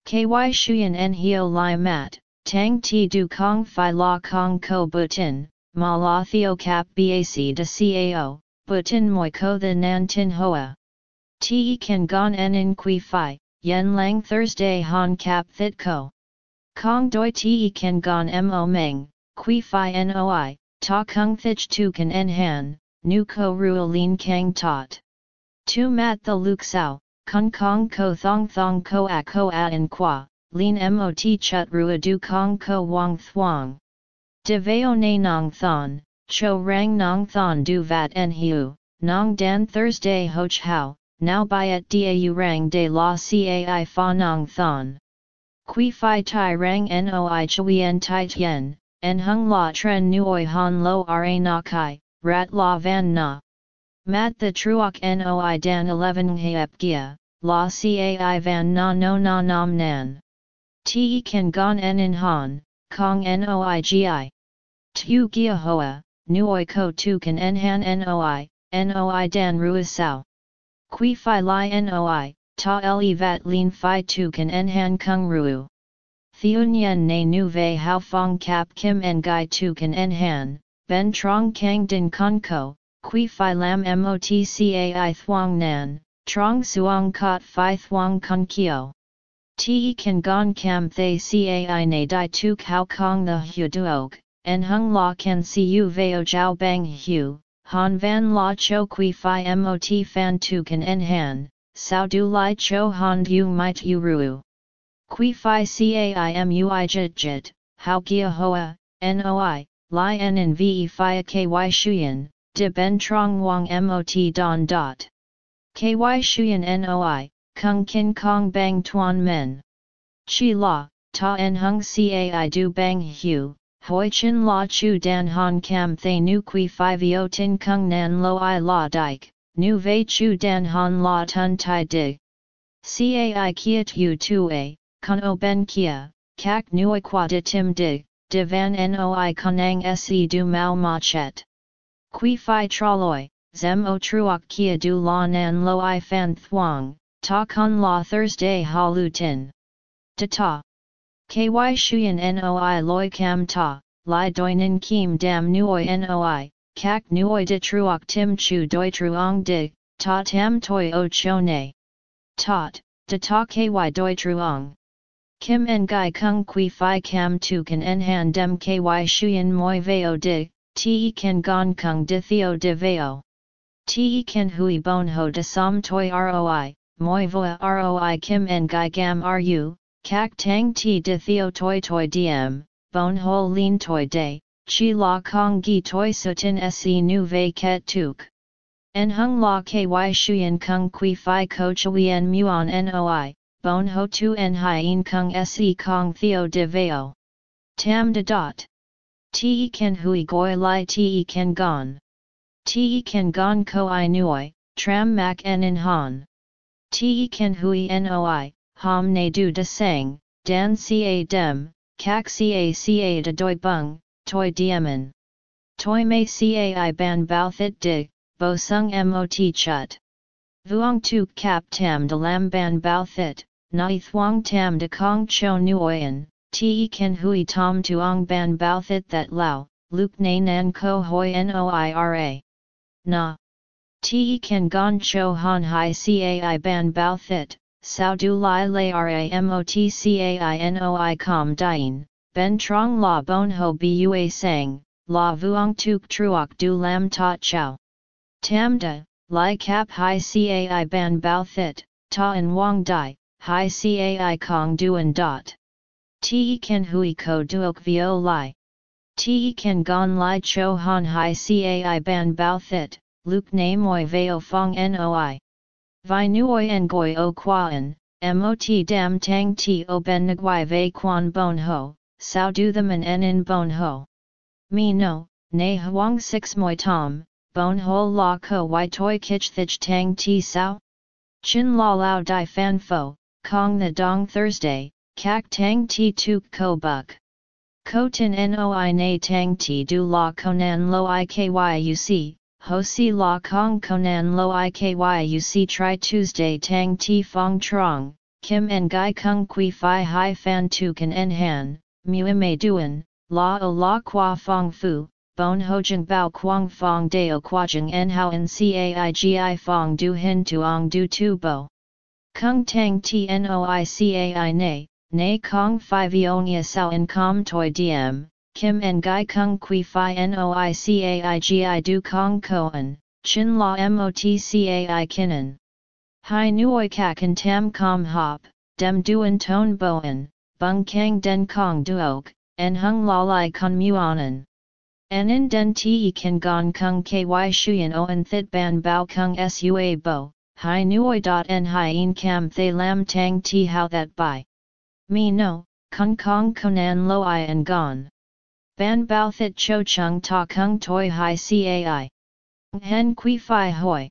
KY Shuyan En Hio Lai Mat, Tang Ti Du Kong Phi La Kong Ko Butin, Ma La Theo Cap Bac De Cao, Butin Moi Ko The Nan Tin Hoa. Te kan gon en in qui fi, yen lang Thursday han cap thit ko. Kong doi te kan gon mo meng, qui fi noi, ta kung thich tu kan en han, nu ko ruolin kang tot. Tu mat the luk kung kong ko thong thong ko a ko a en qua, lin mot chut rua du kong ko wang thwang. De veo na nong thon, cho rang nong thon du vat en hiu, nong dan Thursday hoch hao, now byet dau rang de la cai fa nong thon. Qui fi tai rang noi chuyen tai tien, en hung la tren nuoi han lo ra na kai, rat la van na. Mat the truok noi dan 11 heep gia, la cai van na no na nam nan. Te kan gon en in han, kong noi gi. Tu gia hoa, nuoi ko tu kan en han noi, noi dan rua sao. Qui fi li noi, ta le vat lin fi tu kan en han kung ruu. Theunyen ne nu ve hao fong kap kim en gai tu kan en han, ben trong kang din con ko, qui fi lam motcai thuang nan, trong suong kot fi thuang con kio. Te kan gon kam thay cai na di tu kao kong the hu duok, en hung la kan siu veo jiao bang hu, Han van la cho qui fi mot fan tu kan en han, sao du li cho han du might u ruu. Qui fi caimui jit jit, how gia hoa, noi, li en ve fi ky shuyen, de ben trong wang mot don dot. Ky shuyen noi, kung kin kong bang tuan men. Chi la, ta en hung cai du bang hu, Hoi chin la chu dan han cam thay nu qui fi vio tin kung nan lo i la dike, nu vei chu dan han la tun tai dig. Cai kia tu a, con o ben kia, kak nui qua de tim dig, de van noi konang se du mau ma chet. Qui fi traloi, zem o truok kia du la nan lo i fan thuang, ta con la Thursday halu tin. Ta ta. Ky shuyen noi loi cam ta, li doinen kim dam nuoi noi, kak nuoi de truok tim chu doi truong de, ta tam toi o cho ne. Tot, de ta ky doi truong. Kim en gai kung kui fi cam tu kan en han dem ky shuyen moi veo de, te kan gon kung di theo de veo. Te kan hui bon ho de som toi roi, moi voa roi kim en gai gam ru, kak tang ti de theo toi toi diem, bon ho lin toi de, chi la kong gi toi sutin se nu ve ket tuk. En hung la ky shuyen kung kui fi ko chuyen muon noi, bon ho tu en hien kung se kong theo de veo. Tam de dot. Te ken hui goi li te ken gon. Te ken gon ko i nuoi, tram mak en in han. Te ken hui noi, ham ne du de sang, dan ca dem, kak ca ca de doi bung, toi diemen. Toi mei cai ban bao thit dig, bo sung mot chut. Vuong tu kap tam de lam ban bao thit, nai thuong tam de kong cho nuoyen, te ken hui tom tuong ban bao thit that lao, luk na nan ko hoi noira. Na. Te ken gon cho han hai cai ban bao thit, sao du lai lai ramotcai noi com dien, ben trong la bon ho bua sang, la vuong tuk truok du lam ta chow. Tamda, Lai cap Hai Cai Ban Bao Thit, Ta and Wang Dai, Hai Cai Kong Duan Dot. Te Ken Hui Ko Duok Vio Lai. Te Ken Gon Lai Cho Han Hai Cai Ban Bao Thit, Luke Na Moi Veo Fong Noi. Vi Nuoi Ngoi O Quan, Mot Dam Tang Ti O Ben Nguai Ve Quan Bon Ho, Sao Du the Man En In Bon Ho. Me No, Ne Huang Six Moi Tom, bon ho la ko y toi kich thich tang ti sao? Chin la lao di fan fo, kong the dong Thursday, kak tang ti tuk ko buk. Ko tin noi na tang ti du la konan lo ikyuc, ho si la kong konan lo ikyuc try Tuesday tang ti fong trong, kim en gai kung kui fi hai fan tu kan en han, mu me duan, la o la qua fong fu, bon hojeng bao quang fong dao quajeng en Hao en caigi fong du hin tuong du tu bo. Kung tang tnoicai na, na kong fi vionia sao en com toi diem, kim en gai kung qui fi noicaigi du kong koan, chin la motcai kinan. Hai nuoi kakan tam com hop, dem duen ton boen, bung kang den kong duok, en hung la lai con muonan. Anin den te kan gong kung ky shuyen oan thit ban bao kung sua bo, hi nuoi dot en hien cam thay lam tang ti how that by. Me no, kung kong konan lo i en gone. Ban bao thit cho chung ta kung toi hi cai. Hen qui fi hoi.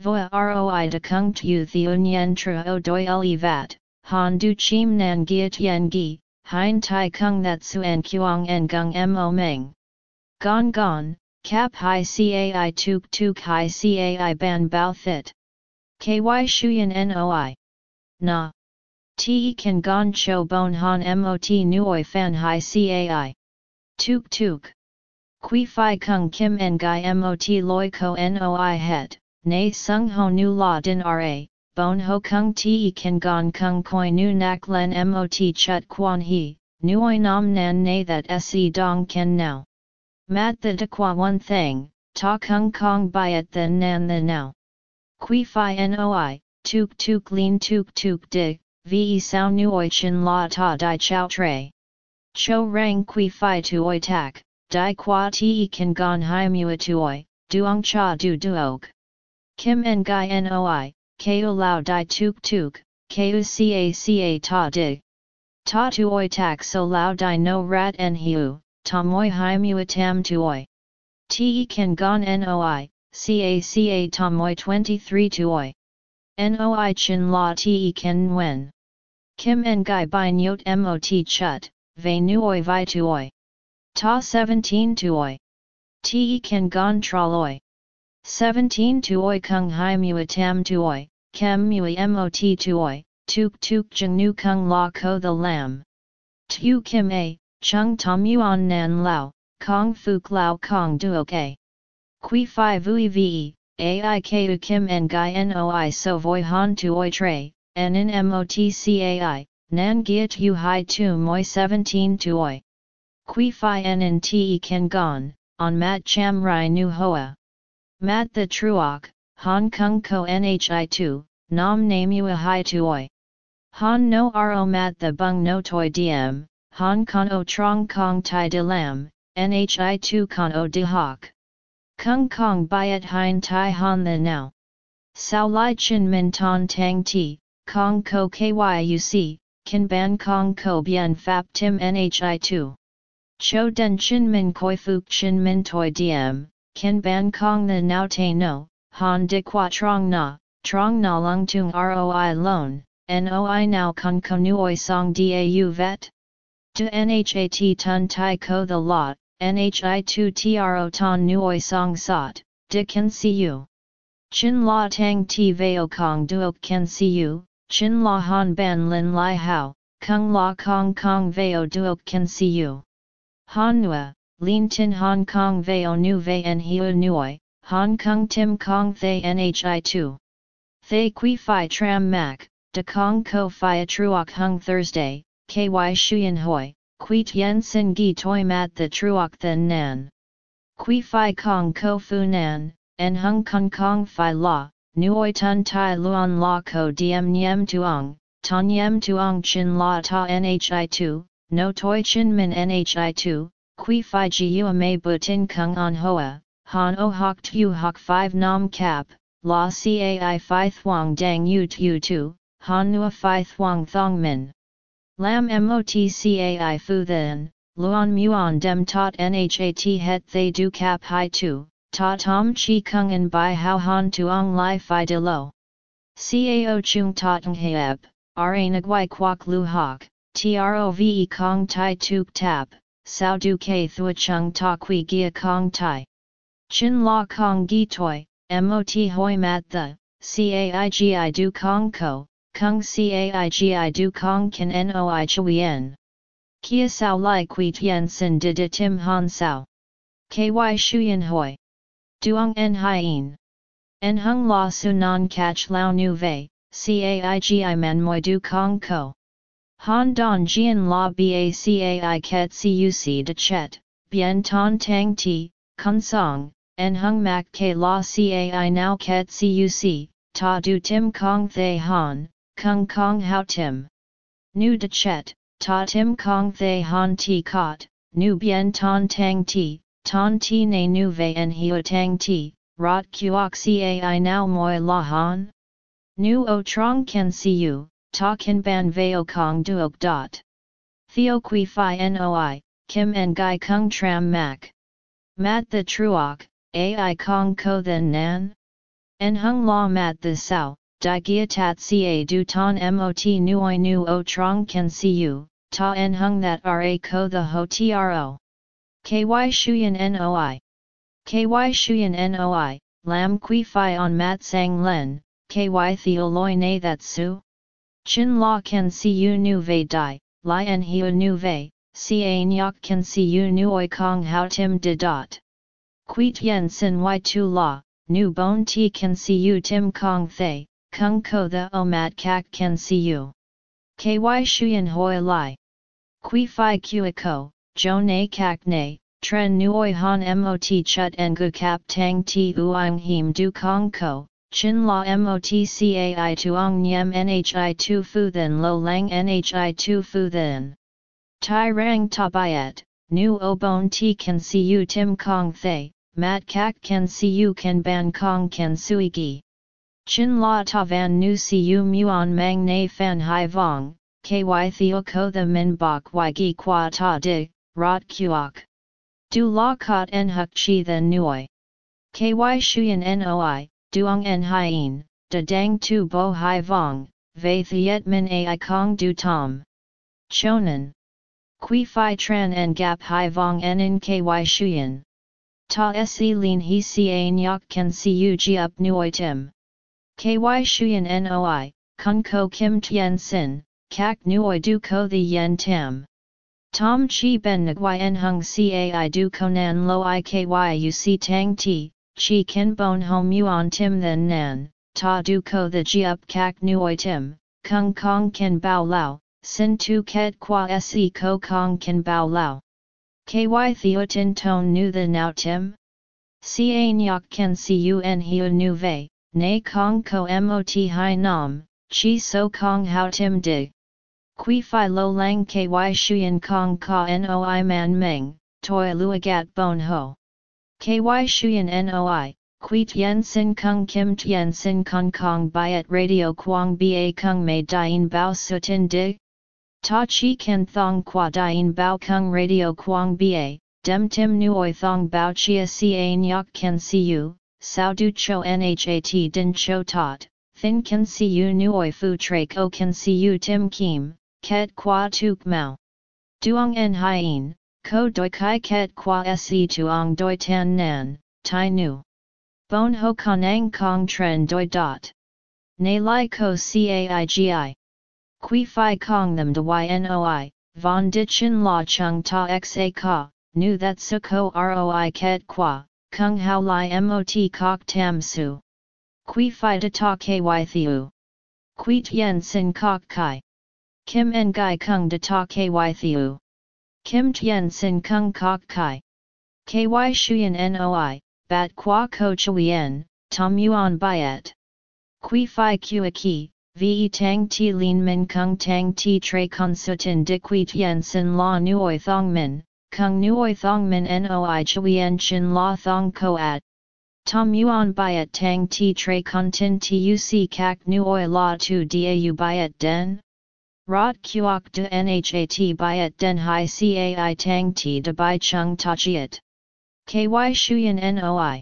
Voa roi de kung tu the yen tro doi le vat, han du chim nan giat yen gi, hein tai kung that suen kuang en gung mo meng. Gon gon, cap hi cai tuk tuk hi cai ban bao thit. Ky shuyen noi. Na. Te kan gon cho bon han mot nuoi fan hi cai. Tuk tuk. Qui fi kung kim en gai mot loi ko noi het, nay sung ho nu la din ra, bon ho kung te kan gon kung koi nu nak len mot chut quan he, nuoi nam nan nay that se dong ken now. Mat the de qua one thing, ta kung kong byet then nan the now. Qui fi noi, tuk tuk lin tuk tuk di, ve sao nuoi chin la ta di chao tre. Cho rang qui fi tuoi tak, di ti kan gon hai mua tuoi, duong cha du duog. Kim en gai noi, keu lao di tuk tuk, keu ca ca ta di. Ta tuoi tak so lao di no rat en hiu, Tomoi hai mua tam tuoi. Te kan gon noi, caca tomoi 23 tuoi. Noi chin la te kan nguen. Kim en gai bai nyot mot chut, ve nuoi vi tuoi. Ta 17 tuoi. Te kan gon traloi. 17 tuoi kung hai mua tam tuoi, kem mui mot tuoi, tuk tuk jeng nu kung la ko the lam. Tu kim a, Chung tom yuan nan lao, kong fuk lao kong duok a. Qui fi vui ve, ai ku kim en gai noi so voi han tu oi tre, en in motcai, nan giat u hai tu moi 17 tuoi. Qui fi en in te kan gon, on mat cham rai nu hoa. Mat the truok, Hong Kong ko nhi tu, nam name a hai tuoi. Han no ro mat the bung no toi diem, Han con o trong kong tai de lam, nhi tu con o de hoc. Kung kong byet hein tai han the now. Sao lai chin min ton tang ti, kong ko kyuc, kan ban kong ko bien fap tim nhi tu. Cho den chin min koi fuk chin min toi diem, kan ban kong the now te no, han de qua trong na, trong na lung tung roi lon, noi now con konuoi song dau vet. De nhat tun tai ko the lot, nhi tu tro ton nuoi song sot, de can see you. Chin la tang ti veo kong duok can see you, chin la han ban lin lai hao, kung la kong kong veo duok can see you. Han nua, lin tin Hong Kong veo nu ve en hiu nuoi, Hong Kong tim kong thay nhi 2. Thay qui fi tram mak, de kong ko fi a truok hung Thursday, ky shuyen hoi, qui tien sin gi toi mat the truok then nan. Qui fi kong ko fu nan, en hung kong kong fi la, nuoi tun tai luon la ko diem niem tuong, ton yem tuong chin la ta nhi 2, no toi chin min nhi tu, qui fi gi may butin kung on hoa, han o hok tu hok 5 nam cap, la cai fi thuong dang u tu tu, han nua fi thuong thong min. Lam mot motcai fu then, luon muon dem tot nhat het they du cap hai tu, ta tom chi kung en bai how han tuong lai fi de lo. Cao chung tot ng heb, ra nagwai quoc lu hok, trove kong tai tuk tap, sao du ke thua chung ta qui gia kong tai. Chin la kong gi toi, mot hoi mat the, caigi du kong ko, Kung caigi du kong kan noi chuyen. Kia sao lai qui tien sin de de tim han sao. Ky shuyen hoi. Duong en hien. En hung la su non catch lao nu vei, caigi man moi du kong ko. Han don jian la bacai ket cuc de chet, bien ton tang ti, kun song, en hung mak ke la cai now ket cuc, ta du tim kong thay han, kung kong hao tim. Nu de chet, ta tim kong thay han ti kot, nu bien ton tang ti, ton ti ne nu ve en hiu tang ti, rot kuok cai now moi la han? Nu o trong can see you, ta kan ban veo kong duok dot. Theo qui fi noi, kim en gai kung tram mak. Mat the truok, ai kong ko then nan? En hung la mat the sao, di gia tat ca du ton mot nuoi nu o trong can see you, ta en hung that ra ko the ho tro. Ky shuyen noi. Ky shuyen noi, lam qui fi on mat sang len, ky theo loi na that su? Chin la can see you nu ve di, li en hiu nu ve, ca nyok can see you nuoi kong how tim de dot. Quit yen sin y tu la, nu bon ti can see you tim kong thay, Kung ko the o mat kak can see you. Ky shuyen hoi lai. Qui fi kua ko, jo na kak na, tren nuoi han mot chut en gu kap tang ti uang him du kong ko, chin la mot cai tuong nyem nhi tu fu then lo lang nhi tu fu then. Tai rang tabayet, nu o bon ti can see you tim kong thay, mat kak can see you can ban kong can sui gi. Chin la ta van nu siu muon mang na fan hai vong, ky theo ko the min bok y gi qua ta di, rot kuok. Du la kot en huk chi the nuoi. Ky shuyen noi, duong en hien, da dang tu bo hai vong, ve thiet min ai kong du tom. Chonan. Qui fi tran en gap hai vong en in ky shuyen. Ta se lin he ca nyok can see u ji up nuoi tim. Ky shuyen noi, kun ko kim tien sin, kak nuoi du ko the yen tam. Tom chi ben nguai en hung cai du konan lo i ky uc tang ti, chi kin bon hom yuan tim then nan, ta du ko the ji up kak nuoi tim, kung kong kin bao lao, sin tu ket qua se ko kong kan bao lao. Ky theotin ton nu the now tim? Ca nyok ken cun hiu nu ve, ne kong ko mot hai nam, chi so kong how tim dig. Qui fi lo lang ky shuyen kong ka noi man meng, toi luagat bon ho. Ky shuyen noi, qui tien sin kung kim tien sin kong kong byet radio quang ba kung mei dien bao sutin dig? Ta chi ken thong qua dien bao kung radio quang ba, dem tim nuoi thong bao chia ca nyok ken siu, sao du cho nhat din cho tot, thin ken siu nuoi fu tre ko ken siu tim kim, ket qua tuk mau. Duong en hien, ko doi kai ket qua se tuong doi tan nan, tai nu. Bon ho kanang kong tren doi dot. Ne lai ko caigi. Qui fi kong them de ynoi, von ditchen la chung ta xa ka, nu that su ko roi ket qua, kung hao li mot kok tam su. Qui fi de ta ky thiu. Qui tien sin kok kai. Kim en gai kung de ta ky thiu. Kim tien sin kung kok kai. Ky shuyen noi, bat qua ko chuyen, tom yuan byet. Qui fi kua ki, ve tang ti lin min kung tang ti tre consutin de qui tien sin la nuoi thong min, kung nuoi thong min noi chuyen chin la thong ko at. Tom yuan byet tang ti tre contin tuc kak nuoi la tu dau byet den? Rot kuok de nhat byet den hi cai tang ti de bai chung ta chiet. Ky shuyen noi.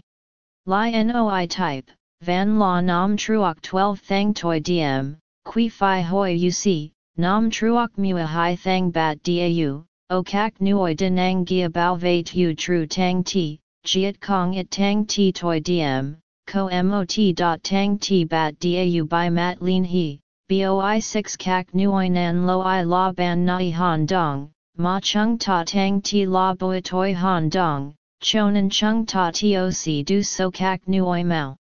Li noi type. Van la nam truoc 12 thang toi diem, qui fi hoi uc, nam truoc mua hai thang bat dau, o kak nuoi denang gia bao vei tu tru tang ti, jiet kong it tang ti toi diem, co mot dot tang ti bat dau by mat lin he, boi 6 kak nuoi nan lo i la ban nai han dong, ma chung ta tang ti la boi toi han dong, chonan chung ta toc du so kak nuoi mao.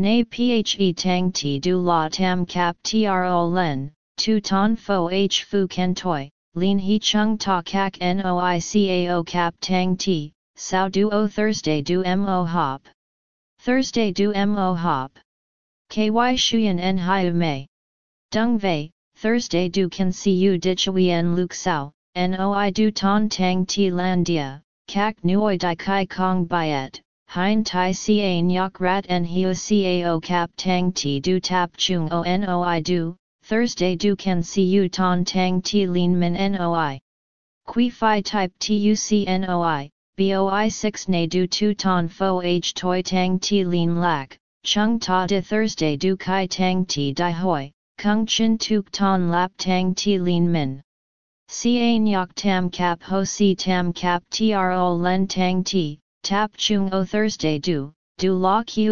Nay phe tang ti du la tam cap tro len, tu ton fo h fu ken toi, lin he chung ta kak noi cao cap tang ti, sao du o Thursday du mo hop. Thursday du mo hop. Ky shuyen en hiu mei. Dung vei, Thursday du can see you dichuyen luk sao, noi du ton tang ti landia, kak nuoi di kai kong byet, Hein tai ca nyok rat en hio cao cap tang ti du tap chung o du, Thursday du can see you ton tang ti lin min noi. Qui fi type tuc noi, boi 6 na du tu ton fo h toi tang ti lin lak, chung ta de Thursday du kai tang ti di hoi, kung chin tuk ton lap tang ti lin min. Ca nyok tam cap ho si tam cap tro len tang ti, Tap chung o Thursday du, du la gi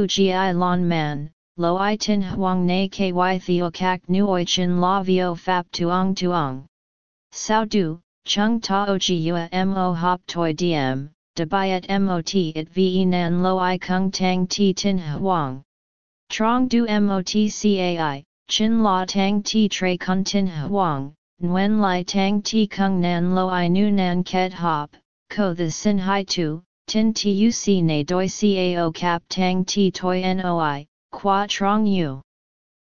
lon man, lo i tin huang na ky theo kak nuoi chin la vio fap tuong tuong. Sao du, chung ta o ji yua mo hop toi diem, de byet mot it ve nan lo i kung tang ti tin huang. Trong du mot cai, chin la tang ti tre kun tin huang, nguen lai tang ti kung nan lo i nu nan ket hop, ko the sin hai tu, tin tuc na doi cao cap tang ti toi noi, qua trong yu.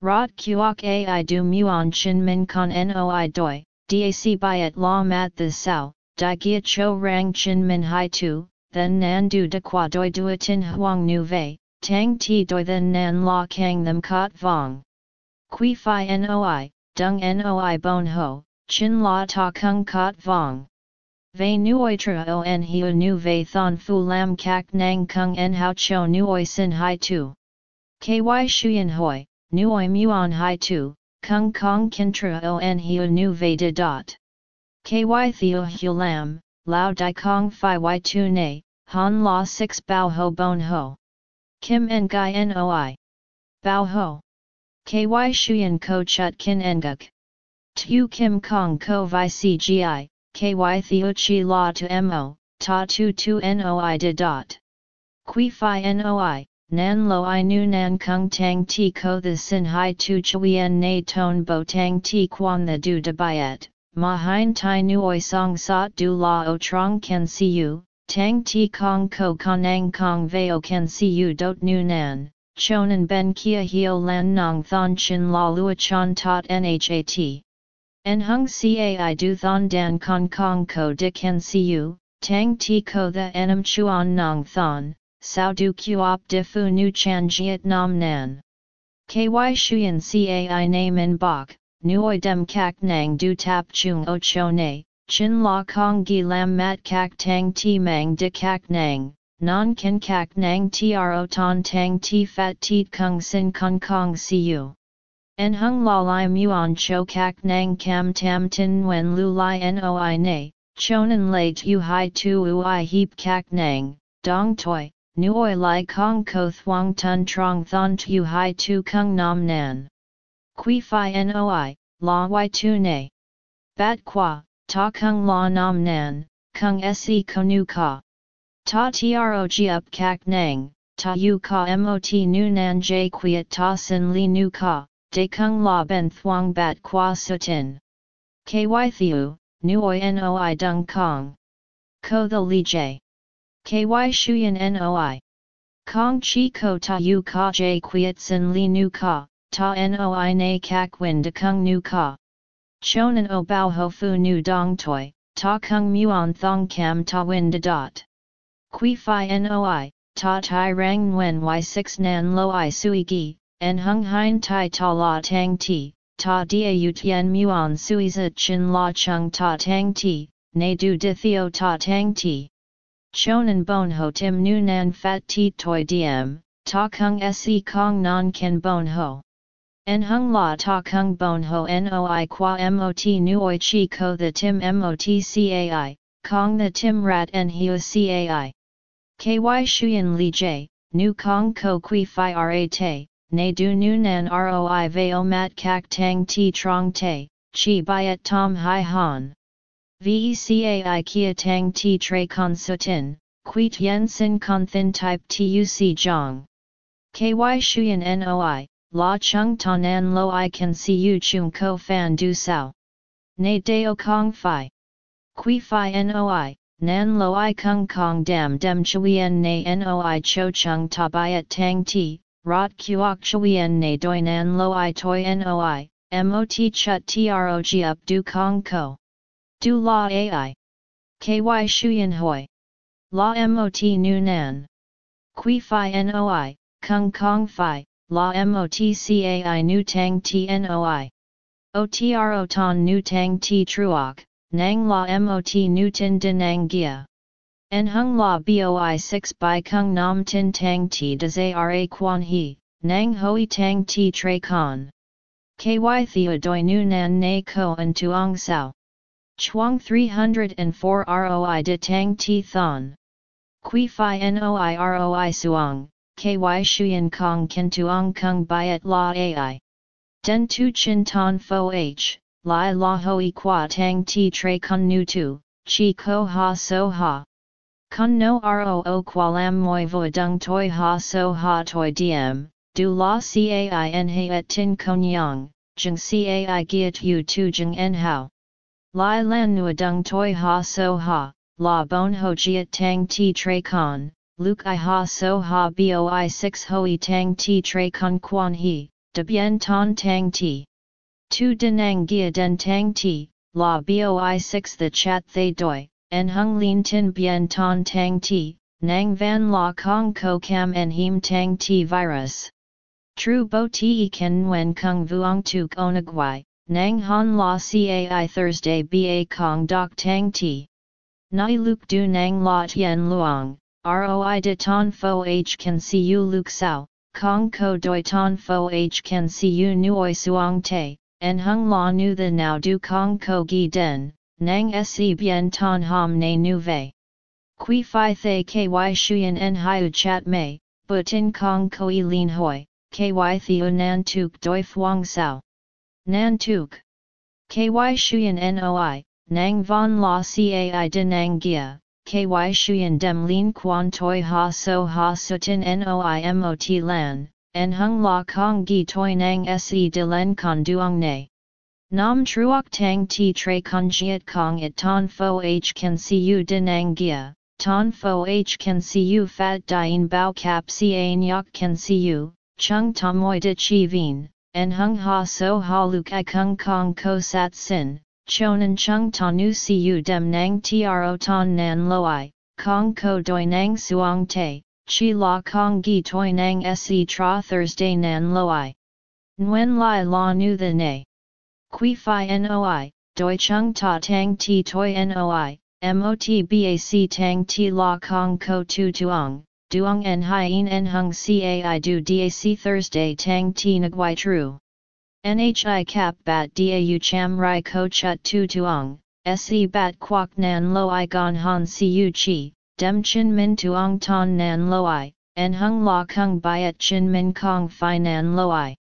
Rod kuok ai du muon chin min con noi doi, dac byet la mat the sao, di gia cho rang chin min hai tu, then nan du de qua doi dua tin huang nu vei, tang ti doi then nan la kang them kot vong. Qui fi noi, dung noi bon ho, chin la ta kung kot vong. Ve nuoi tra o en hiu nu ve thon fu lam kak nang kung en hao cho nuoi sin hai tu. Ky shuyen hoi, nuoi muon hai tu, kung kong kin tra o en hiu nu ve de dot. Ky theo hu lam, lao di kong fi y tu ne, han la six bao ho bon ho. Kim en gai noi. Bao ho. Ky shuyen ko chut kin enguk. Tu kim kong ko vi cgi, ky theo chi la to mo, ta tu tu noi de dot. Qui fi noi, nan lo i nu nan kung tang ti ko the sin hai tu chuyen na ton bo tang ti quan the du de byet, ma hein tai nuoi song sot du la o trong can you, tang ti kong ko kanang kong veo can see you dot nu nan, chonan ben kia hio lan nong thon chin la lua chan tot nhat. En hung cai du thon dan kong kong ko de see you, tang ti ko the enam chuan nong thon, sao du kuop de fu nu chan jiet nam nan. Ky shuyen cai name in bok, nuoi dem kak nang du tap chung o cho ne, chin la kong gi lam mat kak tang ti mang de kak nang, non ken kak nang tro ton tang ti fat tit kung sin kong kong siu. En hung la lai muon cho kak nang kam tam tin wen lu lai noi ne, chonan lei tu hai tu ui heap kak nang, dong toi, Nuoi Lai Kong Ko Thuong Tun Trong Thon Tu Hai Tu Kung Nam Nan. Qui Phi Noi, La Y Tu Ne. Bat Qua, Ta Kung La Nam Nan, Kung Se Konu Ka. Ta Trog Up Kak Nang, Ta Yu Ka Mot Nu Nan J Quiet Ta Sin Li Nu Ka, De Kung La Ben Thuong Bat Qua Sutin. Ky Thiu, Nuoi Noi Dung Kong. Ko the Li J. KY Shuyan NOI. Kong Chi Ko Ta Yu Ka J Quiet Sin Li Nu Ka, Ta NOI Na Kak Win De Kung Nu Ka. Chonan O Bao Ho Fu Nu Dong Toi, Ta Kung Muon Thong Kam Ta Win De Dot. Qui Phi NOI, Ta Tai Rang Nguyen Y6 Nan Lo I Sui Gi, En Hung Hein Tai Ta La Tang Ti, Ta Dia Yu Tien Muon Sui Chin La Chung Ta Tang Ti, Ne Du Di Theo Ta Tang Ti. Chonan bon ho tim nu nan fat ti toi diem, ta kung se kong non ken bon ho. En hung la ta kung bon ho noi qua mot nuoi chi ko the tim mot cai, kong the tim rat en hiu cai. Ky shuyen li j, nu kong ko qui fi ra te, ne du nu nan roi veo mat kak tang ti trong te, chi byet tom hai han. Vecai kia tang ti tre con sutin, quit yen sin con thin type tuc jong. Ky shuyen noi, la chung an lo i can see you chung ko fan du sao. Ne deo kong fi. Qui fi noi, nan lo i kung kong dam dem chuyen na noi cho chung ta byet tang ti, rot kuok chuyen na doi nan lo i toi noi, mot chut trog up du kong ko. Du la ai. Ky shuyen hoi. La mot nu nan. Qui fi noi, kung kong fi, la mot cai nu tang tnoi. Otro ton nu tang ti truok, nang la mot nu tin dinang gia. En hung la boi 6 by kung nam tin tang ti de ra quan he, nang hoi tang ti tre con. Ky thea doi nu nan na ko en tuong sao. Chuang 304 ROI de Tang Ti Thon. Qui Phi Noi ROI Suong, KY Shuyan Kong Ken Tuong Kung Biat La Ai. Den Tu Chin Ton Fo H, Lai La Hoi Qua Tang Ti Tre Kun Nu Tu, Chi Ko Ha So Ha. Kun No roo Qua Lam Moi Vo Dung Toi Ha So Ha Toi Diem, Du La Cai En He Et Tin Kon Yang, Jung Cai Giat Yu Tu Jung En Hao. Lai lan nua dung toi ha so ha, la bon ho jiet tang ti tre con, luk i ha so ha boi 6 hoi tang ti tre con quan he, de bien ton tang ti. Tu denang gia den tang ti, la boi 6 the chat they doi, en hung lin tin bien ton tang ti, nang van la kong ko cam en him tang ti virus. True bo ti ken wen kung vuong tuk onagwai, Nang Han La Cai Thursday Ba Kong Dok Tang Ti. Nai Luk Du Nang La Tien Luong, Roi De Ton Fo H Can See You Luk Sao, Kong Ko Doi Ton Fo H Can See You Nuoi Suong Te, En Hung La Nu The Now Du Kong Ko Gi Den, Nang Se Bien Ton Ham Ne Nu Ve. Qui Phi Thay Ky Shuyan En Hiu Chat Mei, Butin Kong Koi Lin Hoi, Ky Theo Nan Tuk Doi Phuong Sao. Nan Tuk. KY Shuyan Noi, Nang Von La Cai Denang Gia, ky shuyen dem lin quan toi ha so ha sutin noi mot lan, en hung la kong gi toi nang se de len con duong ne. Nam truok tang ti tre con jiet kong it ton fo h can see you dinang gia, ton fo h can see you fat dien bao cap ca nyok can see you, chung tomoy de chi vien, en hung ha so ha luk i kung kong ko sat sin, chonan chung ta nu si u dem nang tro ton nan loi, kong ko doi nang suong te, chi la kong gi toi nang se tra Thursday nan loi. Nguyen lai la nu the ne. Qui fi noi, doi chung ta tang ti toi noi, mot bac tang ti la kong ko tu tuong, duong en hien en hung cai du dac Thursday tang ti nagwai true. Nhi cap bat dau cham rai ko chut tu tuong, se bat quoc nan lo i gon han siu chi, dem chin min tuong ton nan lo i, en hung la kung byet chin min kong fi nan lo i.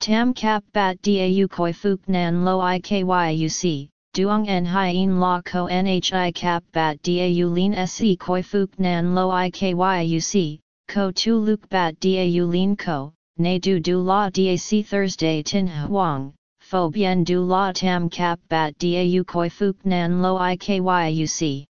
Tam cap bat dau koi fuk nan lo i kyuc, duong en hien la ko nhi cap bat dau lin se koi fuk nan lo i kyuc, ko tu luk bat dau lin ko, ne du du la dac Thursday tin huang, fo bien du la tam cap bat dau koi fuk nan lo i kyuc.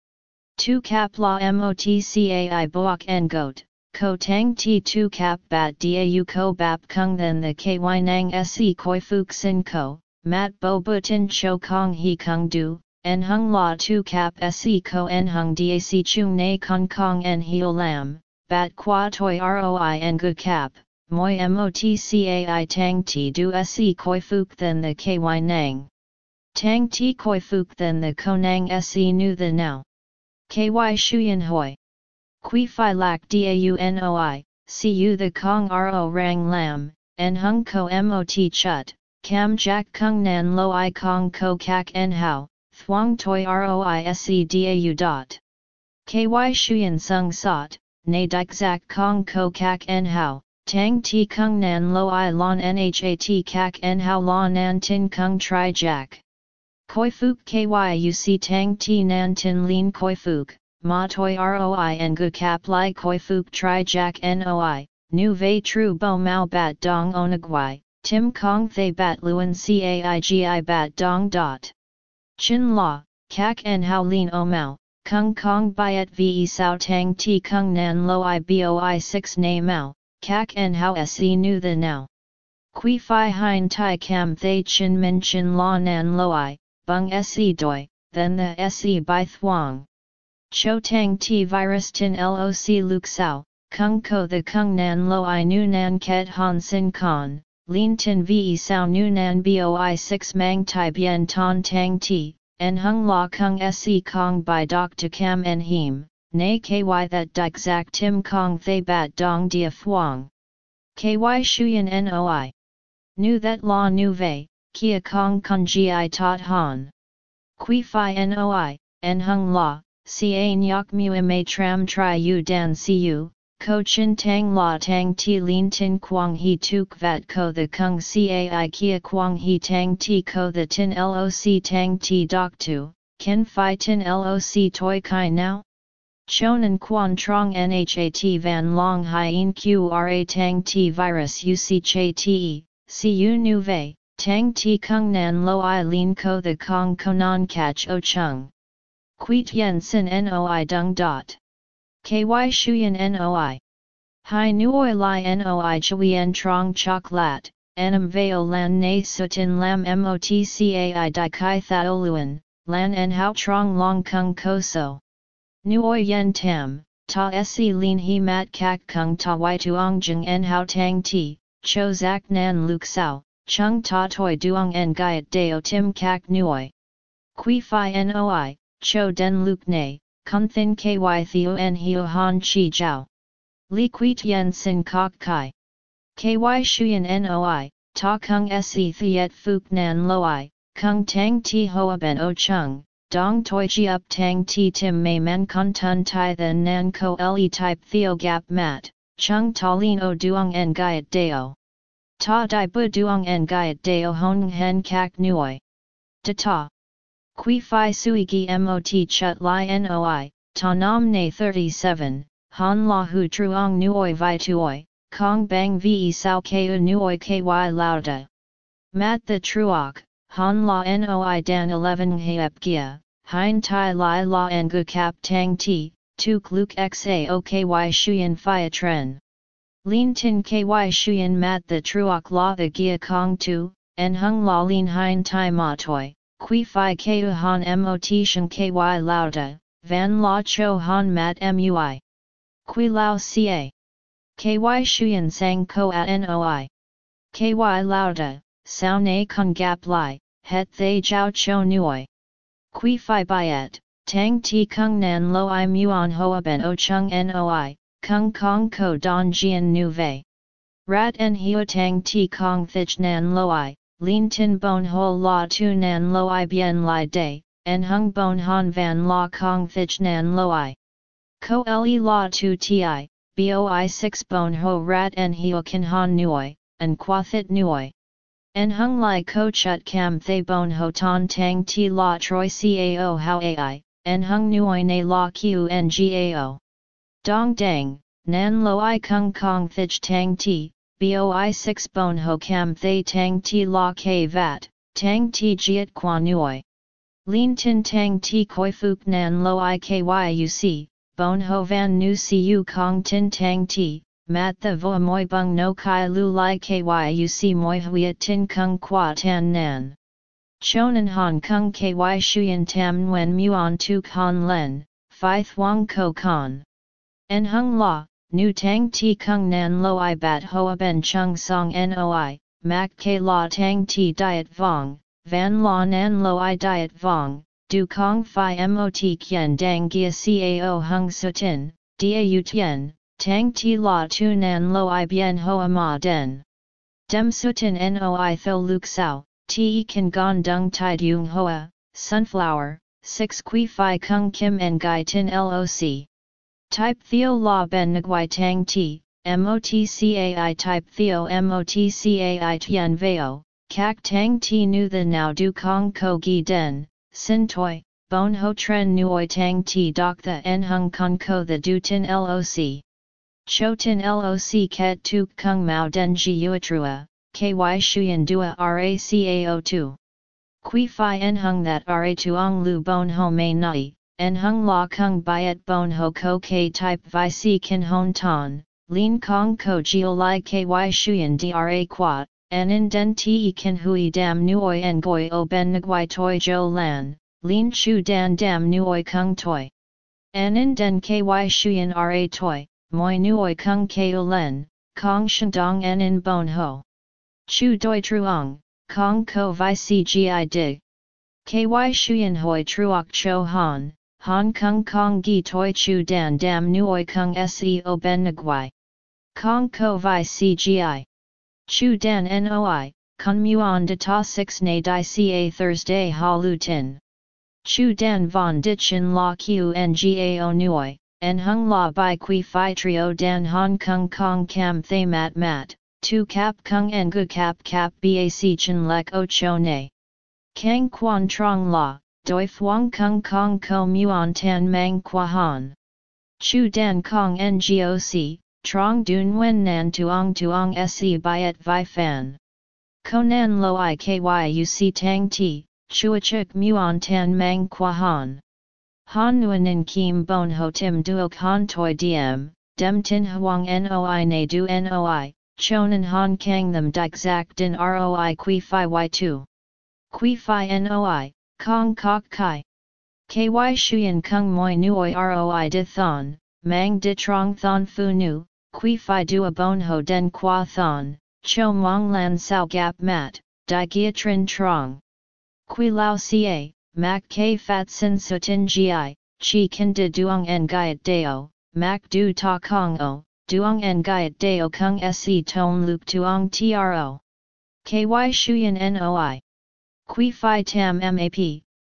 Tu cap la motcai boak en goat, ko tang ti tu cap bat dau ko bap kung then the ky nang se koi fuk sin ko, mat bo butin cho kong he kung du, en hung la tu cap se ko en hung dac chung na kong kong en heo lam, bat qua toi roi en good cap moi motcai tang ti du se koi fuk then the ky nang. Tang ti koi fuk then the konang se nu the now. Ky shuyen hoi. Qui fi lak dau noi, cu the kong ro rang lam, en hung ko mot chut, cam jack kung nan lo i kong ko kak en hao, thuang toi roi se dau dot. Ky shuyen sung sot, na dik zak kong ko kak en hao, Tang ti kung nan lo i lon nhat kak en how la nan tin kung tri jack. Koi fuk kyuc tang ti nan tin lin koi fuk, ma toi roi en gu kap li koi fuk tri jack noi, nu vei tru bo mao bat dong onagwai, tim kong thay bat luen caigi bat dong dot. Chin la, kak en how lin o mau, kung kong byet ve sao tang ti kung nan lo i boi 6 na mau, kak en how se nu the now. Qui fi hein tai cam thay chin min chin la nan lo loi, bung se doi, then the se by thuang. Cho tang ti virus tin loc luk sao, kung ko the kung nan lo i nu nan ket han sin con, lin tin ve sao nu nan boi 6 mang tai bien ton tang ti, en hung la kung se kong by to cam en him, nay ky that dik zak tim kong thay bat dong dia phuong. Ky shuyen noi. Nu that la nu vei, kia kong kun gi tot han. Qui fi noi, en hung la, ca nyok mu ma tram tri u dan cu, ko chin tang la tang ti lin tin quang he tuk vat ko the kung cai kia quang he tang ti ko the tin loc tang ti dok tu, ken fi tin loc toi kai now? Chonan quan trong nhat van long hien qra tang t virus uc che te, tang t kung nan lo i lin ko the kong konan catch o chung. Quit yen sin noi dung dot. Ky shuyen noi. Hai nuoi li noi chuyen trong chok lat, enam veo lan na sutin lam motcai di kai thaoluan, lan en hao trong long kung koso. Nuoi yen tam, ta se lin he mat kak kung ta y tuong jeng en hao tang ti, cho zak nan luk sao, chung ta toi duong en gaiet deo tim kak nuoi. Qui fi noi, cho den luk ne, kun thin ky theo en hio han chi jiao. Li quit yen sin kok kai. Ky shuyen noi, ta kung se thiet fuk nan loi, kung tang ti hoa ben o chung, Dong toi chi up tang ti tim mei men kon tun tai then nan ko le type theo gap mat, chung ta lin o duong en gaiet deo. Ta di bu duong en gaiet deo hong hen kak nuoi. Ta ta. Qui fi sui gi mot chut li noi, ta nam ne 37, han la hu truong nuoi vi tuoi, kong bang ve sao keu nuoi ky lauda. Mat the truok, han la noi dan 11 heep gia, hein tai lai la en gu kap tang ti, tu kluk xa oky shuyen fia tren. Lin tin ky shuyen mat the truok la the gia kong tu, en hung la lin hein tai ma toi, qui fi keu han mot shen ky lauda, van la cho han mat mui. Qui lao ca. Ky shuyen sang ko at noi. Ky lauda, sao ne kong gap lai, het thay jiao cho nuoi. Qui fi byet, tang ti kung nan lo i muon hoa ben o chung noi, kung kong ko don jian nu vei. Rat en hio tang ti kong thich nan lo i, lin tin bon ho la tu nan lo i bien lai day, en hung bon han van la kong thich nan lo i. Ko le la tu ti, boi 6 bon ho rat en hio kin han nuoi, en qua thit nuoi. En hung lai ko chut cam thay bon ho ton tang ti la troi cao how ai, en hung nuoi na la q ngao. Dong dang, nan lo i kung kong thich tang ti, boi 6 bon ho cam thay tang ti la k vat, tang ti jiet qua nuoi. Lin tin tang ti koi fuk nan lo i kyuc, bon ho van nu siu kong tin tang ti, mat the vo moi bung no kai lu lai kyuc moi huia tin kung qua tan nan. Chonan hong kong ky shuyen tam nguyen muon tu con len, phi thuong ko con. En hung la, nu tang ti kung nan lo i bat hoa ben chung song noi, mak ke la tang ti diet vong, van la nan lo i diet vong, du kong phi mot kien dang gia cao hung sutin, dia u tien, tang ti la tu nan lo i bien hoa ma den. Dem sutin noi tho luk sao, te kan gon dung tai dung hoa, sunflower, 6 qui phi kung kim en gai tin loc. Type theo la ben nguai tang ti, motcai type theo motcai tian veo, kak tang ti nu the now du kong ko gi den, sin toi, bon ho tren nuoi tang ti dok the en hung kong ko the du tin loc. Cho tin loc ket tuk kung mao den ji uatrua, ky shuyen dua racao 2. Qui fi en hung that ra tuong lu bon ho may nai, en hung la kung byet bon ho ko k type vi si kin hon ton, lin kong ko gio lai ky shuyen dra quat, en in den te kin hui dam nuoi en goi o ben nguai toi jo lan, lin chu dan dam nuoi kung toi. En in den ky shuyen ra toi, moi nuoi kung ko len, kong shandong en in bon ho. Chu doi truong, kong ko vi cgi dig. Ky shuyen hoi truok cho han, Hong Kong Kong gi toi chu dan dam nuoi kung seo ben nguai. Kong ko vi cgi. Chu dan noi, kun muon de ta 6 na di ca Thursday ha lu tin. Chu dan von ditchin la qngao nuoi, en hung la bai qui fi trio dan hong kong kong cam thay mat mat, tu cap kung en gu cap cap bac chen lek o cho ne. Kang quan trong la, doi thuong kung kong ko muon tan mang qua han. Chu dan kong ngoc, trong dun wen nan tuong tuong se byet vi fan. Konan lo i kyuc tang ti, chuachuk muon tan mang qua han. Han nuanin kim bon ho tim duok han toi diem, dem tin huang noi na du noi, chonan han kang them dik zak din roi qui fi y2. Qui fi noi, kong kok kai. Ky shuyen kung moi nuoi roi di thon, mang di trong thon fu nu, qui fi dua bon ho den qua thon, cho mong lan sao gap mat, di gia trin trong. Qui lao ca, mak k fat sin sutin gi, chi kin de duong en gaiet deo, mak du ta kong o, duong en gaiet deo kung se ton lup tuong tro. Ky shuyen noi. Qui fi tam map,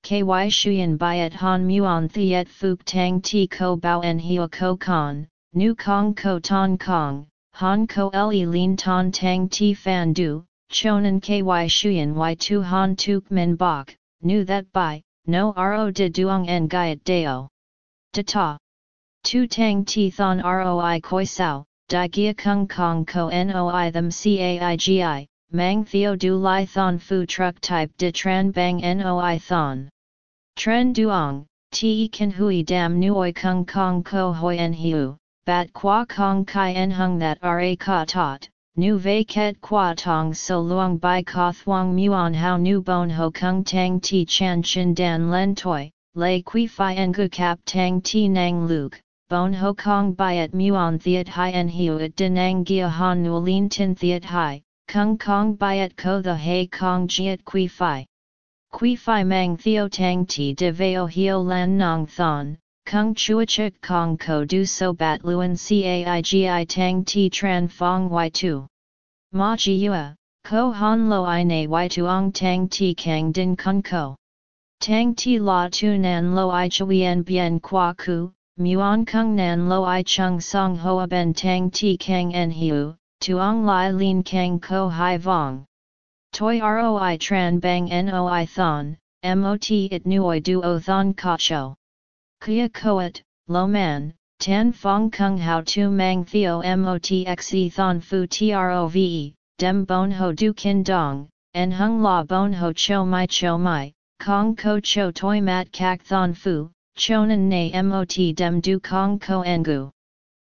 ky shuyen byet han muon thiet fuk tang ti ko bao en hio ko con, nu kong ko ton kong, han ko le lin ton tang ti fan du, chonan ky shuyen y tu han tuk min bok, nu that by, no ro de duong en gaiet deo. ta. Tu tang ti thon roi koi sao, di gia kung kong ko noi them caigi, mang theo du lai thon fu truck type de tran bang noi thon. Tren duong, te kan hui dam nuoi kung kong ko hoi en hiu, bat qua kong kai en hung that ra ka tot, nu vei ket qua tong so luang bai ka thuang muon how nu bon ho kung tang ti chan chin dan len toi, lei Kui fi en gu kap tang ti nang luke, bon ho kong byet muon thiet hai en hiu at denang gia han nu lin tin thiet hai, kung kong byet ko the hay kong jiet Kui fi. Kui fi mang theo tang ti de veo hio lan nong thon, kung chuachik kong ko du so bat luen caigi tang ti tran fong y2. Ma ji yua, ko han lo i na y tuong tang ti kang din kun ko. Tang ti la tu nan lo i chuyen bien qua ku, muon kung nan lo i chung song hoa ben tang ti kang en hiu, tuong lai lin kang ko hai vong. Toi roi tran bang noi thon, mot it nuoi duo thon ka cho. Kia koat, lo man, tan fong kung how tu mang theo motxe thon fu trove, dem bon ho du kin dong, en hung la bon ho cho mai cho mai, kong ko cho toi mat kak thon fu, chonan na mot dem du kong ko engu.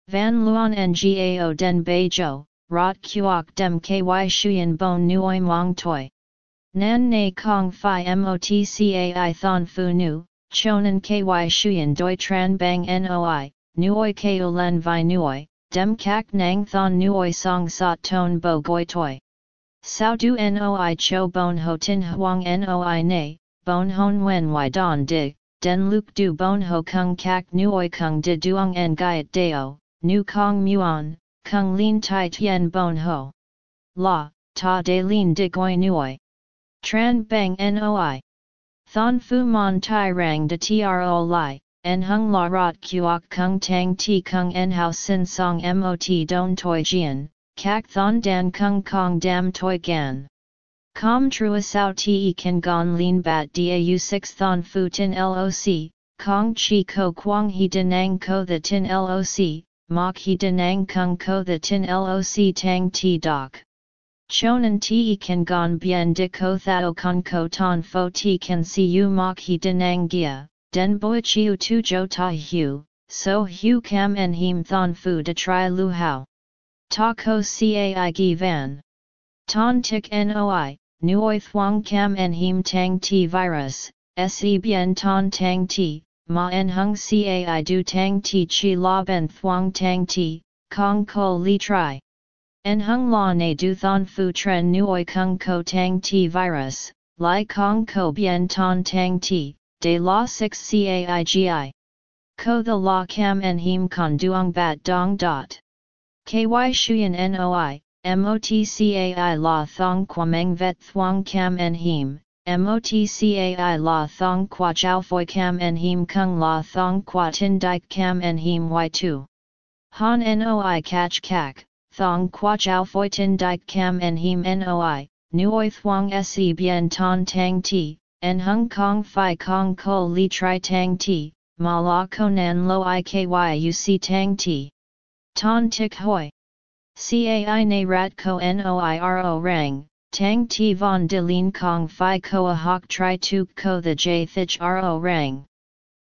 Van luon ngao den bei jo, rot kuok dem ky shuyen bon nuoi mong toi. Nan na kong fi motcai thon fu nu, chonan ky shuyen doi tran bang noi, nuoi keo len vi nuoi, dem kak nang thon nuoi song sot ton bo goi toi. Sao du noi cho bon ho tin huang noi ne, bon hon wen y don di, den luk du bon ho kung kak nuoi kung de duong en gaiet deo, nu kong muon, kung lin tai tien bon ho. La, ta de lin de goi nuoi. Tran bang noi. Thon fu mon tai rang de tro lai, en hung la rot kuok kung tang ti kung en hao sin song mot don toi jian, kak thon dan kung kong dam toi gan. Com trua sao te kan gon lin bat dau 6 thon fu tin loc, kong chi ko quang he denang ko the tin loc, mok he denang kung ko the tin loc tang ti doc. Chonan ti kan gon bien de ko thao con ko ton fo ti kan si u mok he denang gia, den boi chiu tu jo ta hu, so hu cam en him thon fu de tri lu hao. Ta ko cai gi van. Ton tik noi, nuoi thuang cam en him tang ti virus, se bien ton tang ti, ma en hung cai du tang ti chi la ben thuang tang ti, kong ko li tri. En hung la ne du thon fu tren nuoi kung ko tang ti virus, lai kong ko bien ton tang ti, de la 6 caigi. Ko the la cam en him con duong bat dong dot. Ky shuyen noi, motcai la thong meng vet thuong cam en him, motcai la thong qua chow foi cam en him kung la thong qua tin dike cam en him y2. Han noi catch kak, thong qua chow foi tin dike cam en him noi, nuoi thuong se bien ton tang ti, en hung kong fi kong ko li tri tang ti, ma la konan lo iky uc tang ti. Ton tik hoi. Cai na rat ko noiro rang, tang ti von de lin kong fi ko a hok tri tuk ko the j thich ro rang.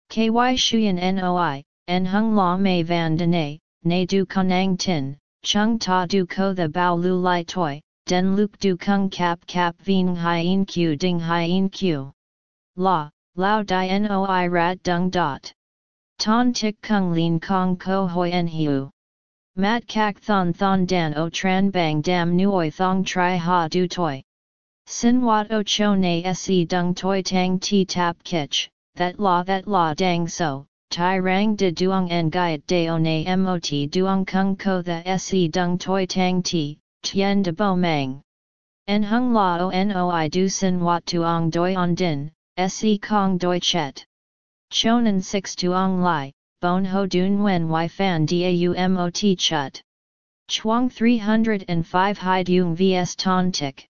Ky shuyen noi, en hung la mei van de ne, ne du konang tin, chung ta du ko the bao lu lai toi, den luk du kung kap kap vien hien q ding hien q. La, lao di noi rat dung dot. Ton tik kung lin kong ko hoi en hiu. Mat kak thon thon dan o tran bang dam nuoi thong tri ha du toi. Sin wat o cho na se dung toi tang ti tap kich, that la that la dang so, tai rang de duong en gaiet de o na mot duong kung ko the se dung toi tang ti, tien de bo mang. En hung la o noi du sin wat tuong doi on din, se kong doi chet. Chonan 6 tuong lai, bon ho dun wen y fan dau mot chut. Chuang 305 hai dung vs ton tik.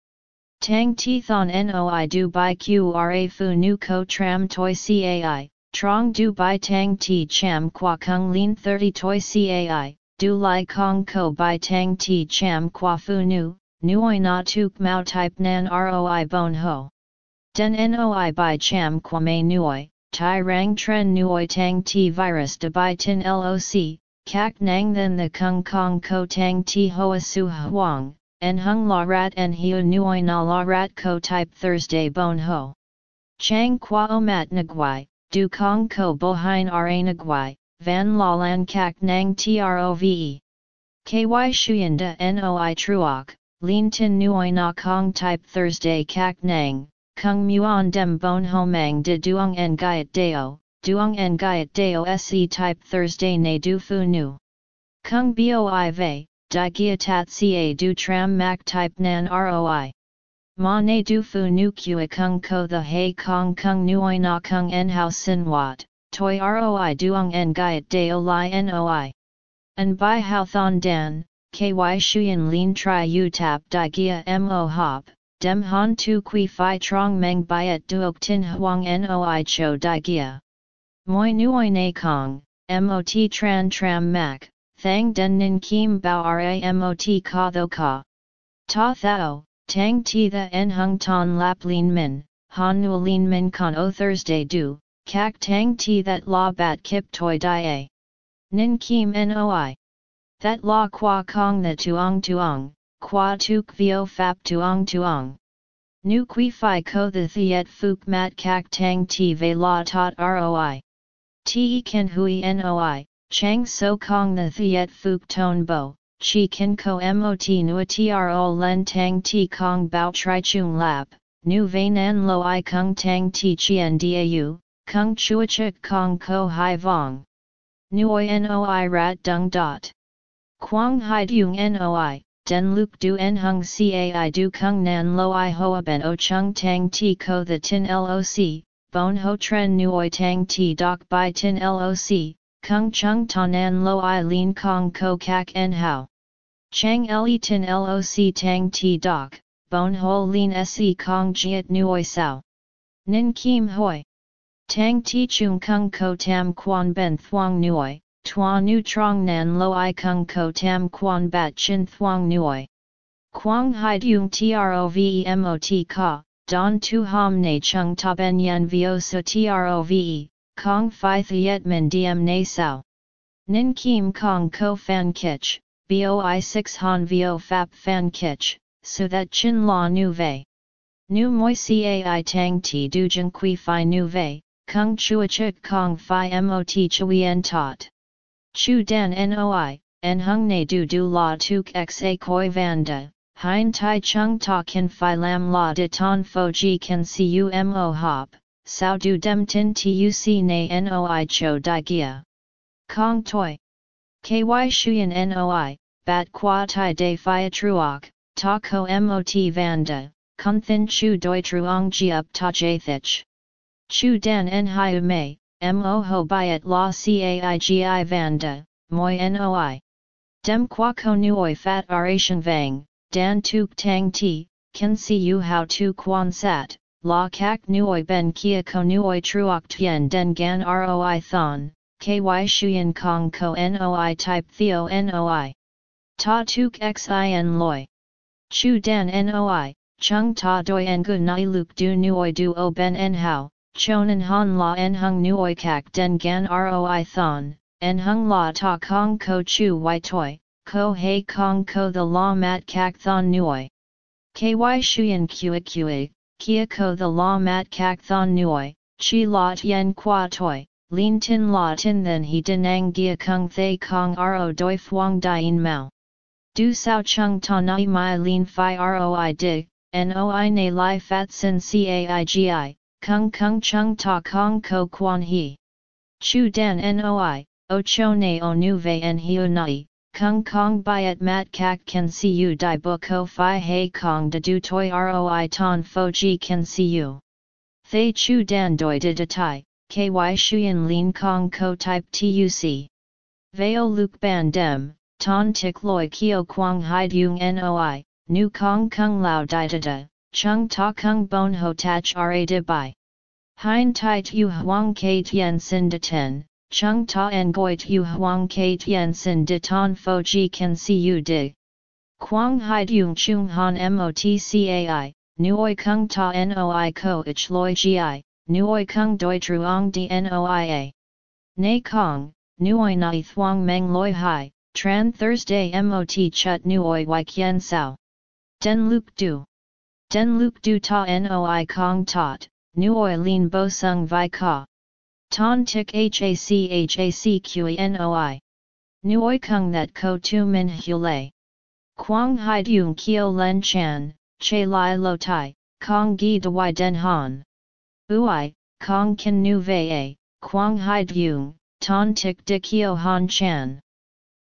Tang ti thon noi du by qra fu nu ko tram toi cai, Trong du bai tang ti cham qua kung lin 30 toi cai, du lai kong ko bai tang ti cham qua fu nu, nuoi na tuk mao type nan roi bon ho. Den noi bai cham qua mei nuoi, tai rang tren nuoi tang ti virus de bai tin loc, kak nang then the kung kong ko tang ti hoa su huang, en hung la rat en hiu nuoi na la rat ko type Thursday bon ho. Chang qua o mat nguai, du kong ko bo hein ra nguai, van la lan kak nang trove. Ky shuyen de noi truok, lin tin nuoi na kong type Thursday kak nang, kung muon dem bon homang de duong en gaiet deo, duong en gaiet deo se type Thursday ne du fu nu. Kung boi ve, di gia tat ca du tram Mac type nan roi. Ma ne du fu nu kua kung ko the hei kong kung nuoi na kung en hao sin wat, toi roi duong en gaiet deo li noi. An bai hao thon dan, ky shuyen lin tri u tap di gia mo hop, dem han tu qui fi trong meng byet duok tin huang noi cho di gia. Moi nuoi na kong, mot tran tram mak, thang den nin kim bao ra mot ka tho ka. Ta thao, Tang ti the en hung ton lap lin min, han nu lin min con o Thursday du, kak tang ti that la bat kip toi die. Nin kim noi. That la qua kong the tuong tuong, qua tuk vio fap tuong tuong. Nu qui fi ko the thiet fuk mat kak tang ti ve la tot roi. Ti ken hui noi, chang so kong the thiet fuk ton bo, chi kin ko mot nua tro len tang ti kong bao tri chung lap, nu ve nan lo i kung tang ti chien dau, kung chuachik kong ko hai vong. Nuoi noi rat dung dot. Quang hai dung noi, den luk du en hung cai du kung nan lo i hoa ben o chung tang ti ko the tin loc, bon ho tren nuoi tang ti doc by tin loc, Kung chung tanan lo i lin kong ko kak en hao. Chang le tin loc tang ti doc, bon ho lin se kong jiet nuoi sao. Nin kim hoi. Tang ti chung kung ko tam quan ben thuang nuoi, tua nu trong nan lo i kung ko tam quan bat chin thuang nuoi. Quang hai dung trovemot ka, don tu ham ne chung ta ben yan vio so trove, Kong Phi Thiet Min Diem Na Sao. Nin Kim Kong Ko Fan Kich, Boi 6 Han Vio Fap Fan Kich, so that Chin La Nu Ve. Nu Moi Cai Tang Ti Du Jin Kui Phi Nu Ve, Kung Chua Chik Kong Phi Mot Chui En Tot. Chu Dan Noi, En Hung Ne Du Du La Tuk Xa Koi Vanda. Hein Tai Chung Ta Kin Phi Lam La De Ton Fo Ji Can Cu Mo Hop, sao du dem tin tuc na noi cho di gia. Kong toi. Ky shuyen noi, bat qua tai de fia truok, ta ko mot vanda, kun thin chu doi truong ji up ta jathich. Chu dan en mei, mo ho byet la caigi vanda, moi noi. Dem qua ko nuoi fat aration vang, dan tuk tang ti, can see you how to quan sat, la kak nuoi ben kia ko nuoi truok tien den gan roi thon, ky shuyen kong ko noi type theo noi. Ta tuk xin loi. Chu dan noi, chung ta doi en gu nai luk du nuoi du o ben en hao, chonan han la en hung nuoi kak den gan roi thon, en hung la ta kong ko chu wai toi, ko hei kong ko the la mat kak thon nuoi. Ky shuyen kua kua, kia ko the la mat kak thon nuoi, chi la tien qua toi, lin tin la tin then he denang gia kung thay kong ro doi fuang dien mao. Du sao chung ta nai mai lin fi roi dig, noi na li fat sin caigi, kung kung chung ta kong ko quan he. Chu dan noi, o cho ne o nu ve en hiu nai, Kung Kong Biat Mat Kak Can See You Dai Buko Phi Hei Kong De Du Toi Roi Ton Fo Ji Can See You. Thay Chu Dan Doi De Tai, Ky Shuyan Lin Kong Ko Type TUC. Veo Luke Ban Dem, Ton Tik Loi Kio Quang Hai Dung Noi, Nu Kong Kung Lao Dai Da, Chung Ta Kung Bon Ho Tach Ra De Bai. Hein tai tu huang ke tien sin de ten, chung ta en goi tu huang ke tien sin de ton fo ji can see you dig. Quang hai dung chung han motcai, nuoi kung ta noi ko ich loi gi, nuoi kung doi truong dnoia. Nei kong, nuoi nai thuang meng loi hai, tran Thursday mot chut nuoi y kien sao. Den luk du. Den luk du ta noi kong tot, nuoi lin bo sung vi ka. Ton tik hac hac qi noi. Nuoi kung that ko tu min hule. Quang hai dung kio len chan, che lai lo tai, kong gi y den han. Ui, kong kin nu vei quang hai dung, ton tik de kio han chan.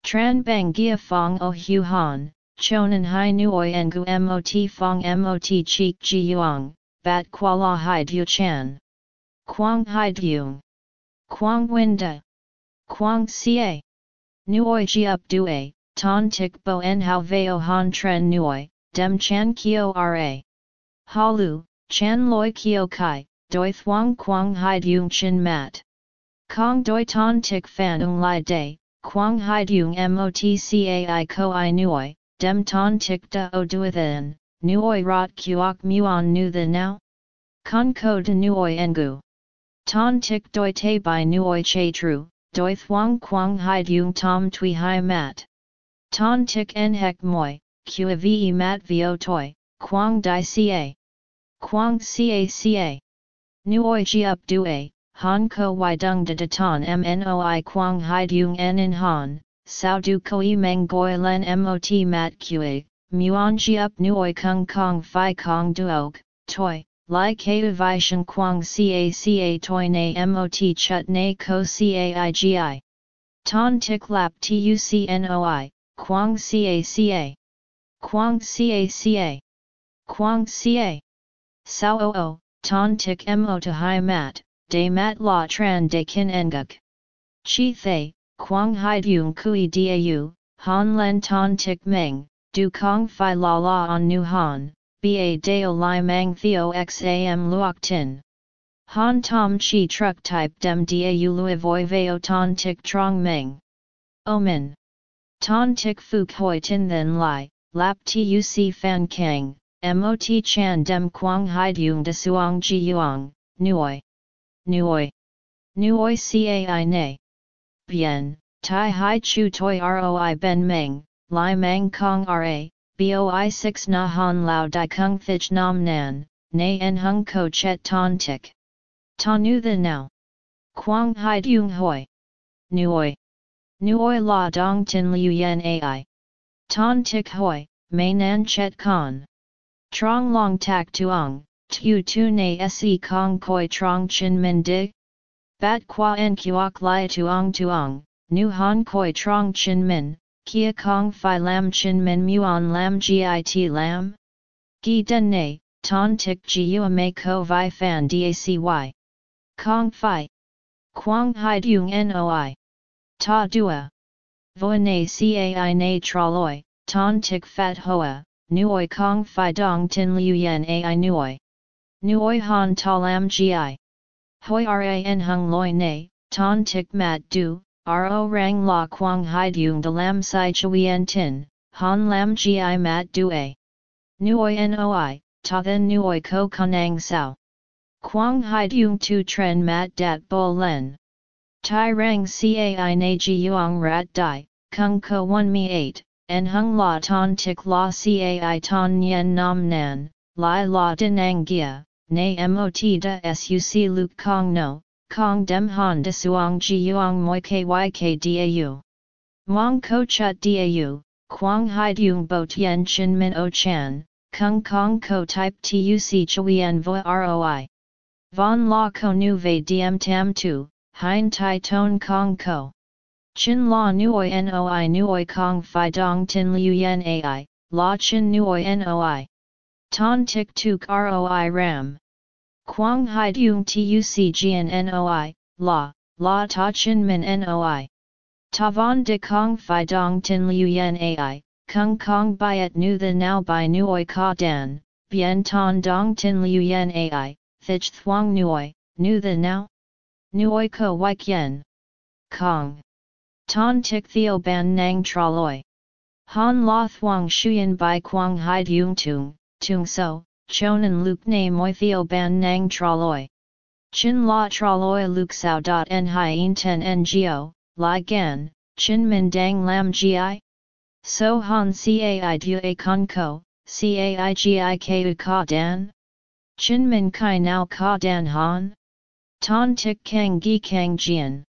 Tran bang gia fong o hu han, chonan hai nuoi engu mot fong mot cheek ji yuang, bat la hai du chan. Quang hai dung. Quang winda. Quang ca. Nuoi ji up du a, ton bo en hao veo han tren nuoi, dem chan kio ra. Halu, chan loi kio kai, doi thuang quang hai dung chin mat. Kong doi ton fan ung lai day, quang hai dung motcai ko i nuoi, dem ton tik da o duathan, nuoi rot kuok muon nu the now? Con ko de nuoi engu. Ton tik doi te by nuoi che tru, doi thuang quang hai dung tom tui hai mat. Ton tik en hek moi, qa ve mat vio toi, quang di ca. Quang ca ca. Nuoi ji up du a, han ko y dung de de ton mnoi quang hai dung en in han, sao du koi meng goi len mot mat qa, muon ji up nuoi kung kong fi kong duog, toi. Lai Kata Vishan Quang Ca Ca Toi Na Mot Chut Na Ko Caigi. Ton Tik Lap Tucnoi, Quang Ca Ca. Quang Ca Ca. Quang Ca. Sao O O, Ton Tik Mo to Hai Mat, De Mat La Tran De Kin Enguk. Chi Thay, Quang Hai Dung Kui Dau, Han Len Ton Tik Meng, Du Kong Phi La La On Nu Han, Ba Dao Lai Mang Theo Xam Luok Tin. Han Tom Chi Truck Type Dem Dau Lui Voi Veo Ton Tik Trong Meng. Omen. Ton Tik Fuk Hoi Tin Then Lai, Lap Tuc Fan Kang, Mot Chan Dem Quang Hai Dung De Suong Ji Yuang, Nuoi. Nuoi. Nuoi Cai Ne. Bien, Tai Hai Chu Toi Roi Ben Meng, Lai Mang Kong Ra, boi 6 na han lao di kung thich nam nan, na en hung ko chet ton tik. Ta nu the now. Quang hai dung hoi. Nuoi. Nuoi la dong tin liu yen ai. Ton tik hoi, may nan chet con. Trong long tak tuong, tu tu na se kong koi trong chin min dig. Bat qua en kuok lai tuong tuong, nu han koi trong chin min, Kia Kong Phi Lam Chin Men Muon Lam Git Lam? Gi Den Ne, Ton Tik Gua me Ko Vi Fan Dacy. Kong Phi. Quang Hai Dung Noi. Ta Dua. Voa Ne Cai Ne Traloi, Ton Tik Fat Hoa, Nuoi Kong Phi Dong Tin Liu Yen Ai Nuoi. Nuoi Han Ta Lam Gi. Hoi Ran Hung Loi Ne, Ton Tik Mat Du, Ro rang la quang hai dung de lam sai chuyen tin, han lam gi mat due. Nuoi noi, ta then nuoi ko kanang sao. Quang hai tu tren mat dat bo len. Tai rang cai na ji yuang rat dai, kung ko one mi eight, en hung la ton tik la cai ton nam nan, lai la dinang gia, na mot da suc luk kong no, Kong dem han de suang ji yuang moi kyk dau. Mong ko chut dau, quang hai dung bo tien chin min o chan, kung kong ko type tuc chuyen vo roi. Von la ko nu ve diem tam tu, hein tai ton kong ko. Chin la nuoi noi nuoi kong fi dong tin liu yen ai, la chin nuoi noi. Ton tik tuk roi ram. Quang hai dung tuc gian noi, la, la ta chin min noi. Ta von de kong fi dong tin liu yen ai, kung kong byet nu the now by nuoi ka dan, bien ton dong tin liu yen ai, thich thuang nuoi, nu the now? Nuoi ko wike yen. Kong. Ton tik theo ban nang traloi. Han la thuang shuyen bai quang hai dung tung, tung so, chonan luk na moi theo ban nang traloi. Chin la traloi luk sao dot en hien ten ngo, li gan, chin min dang lam gi? So han cai du a con ko, gi ku ka dan? Chin min kai now ka dan han? Ton tik kang gi kang jian.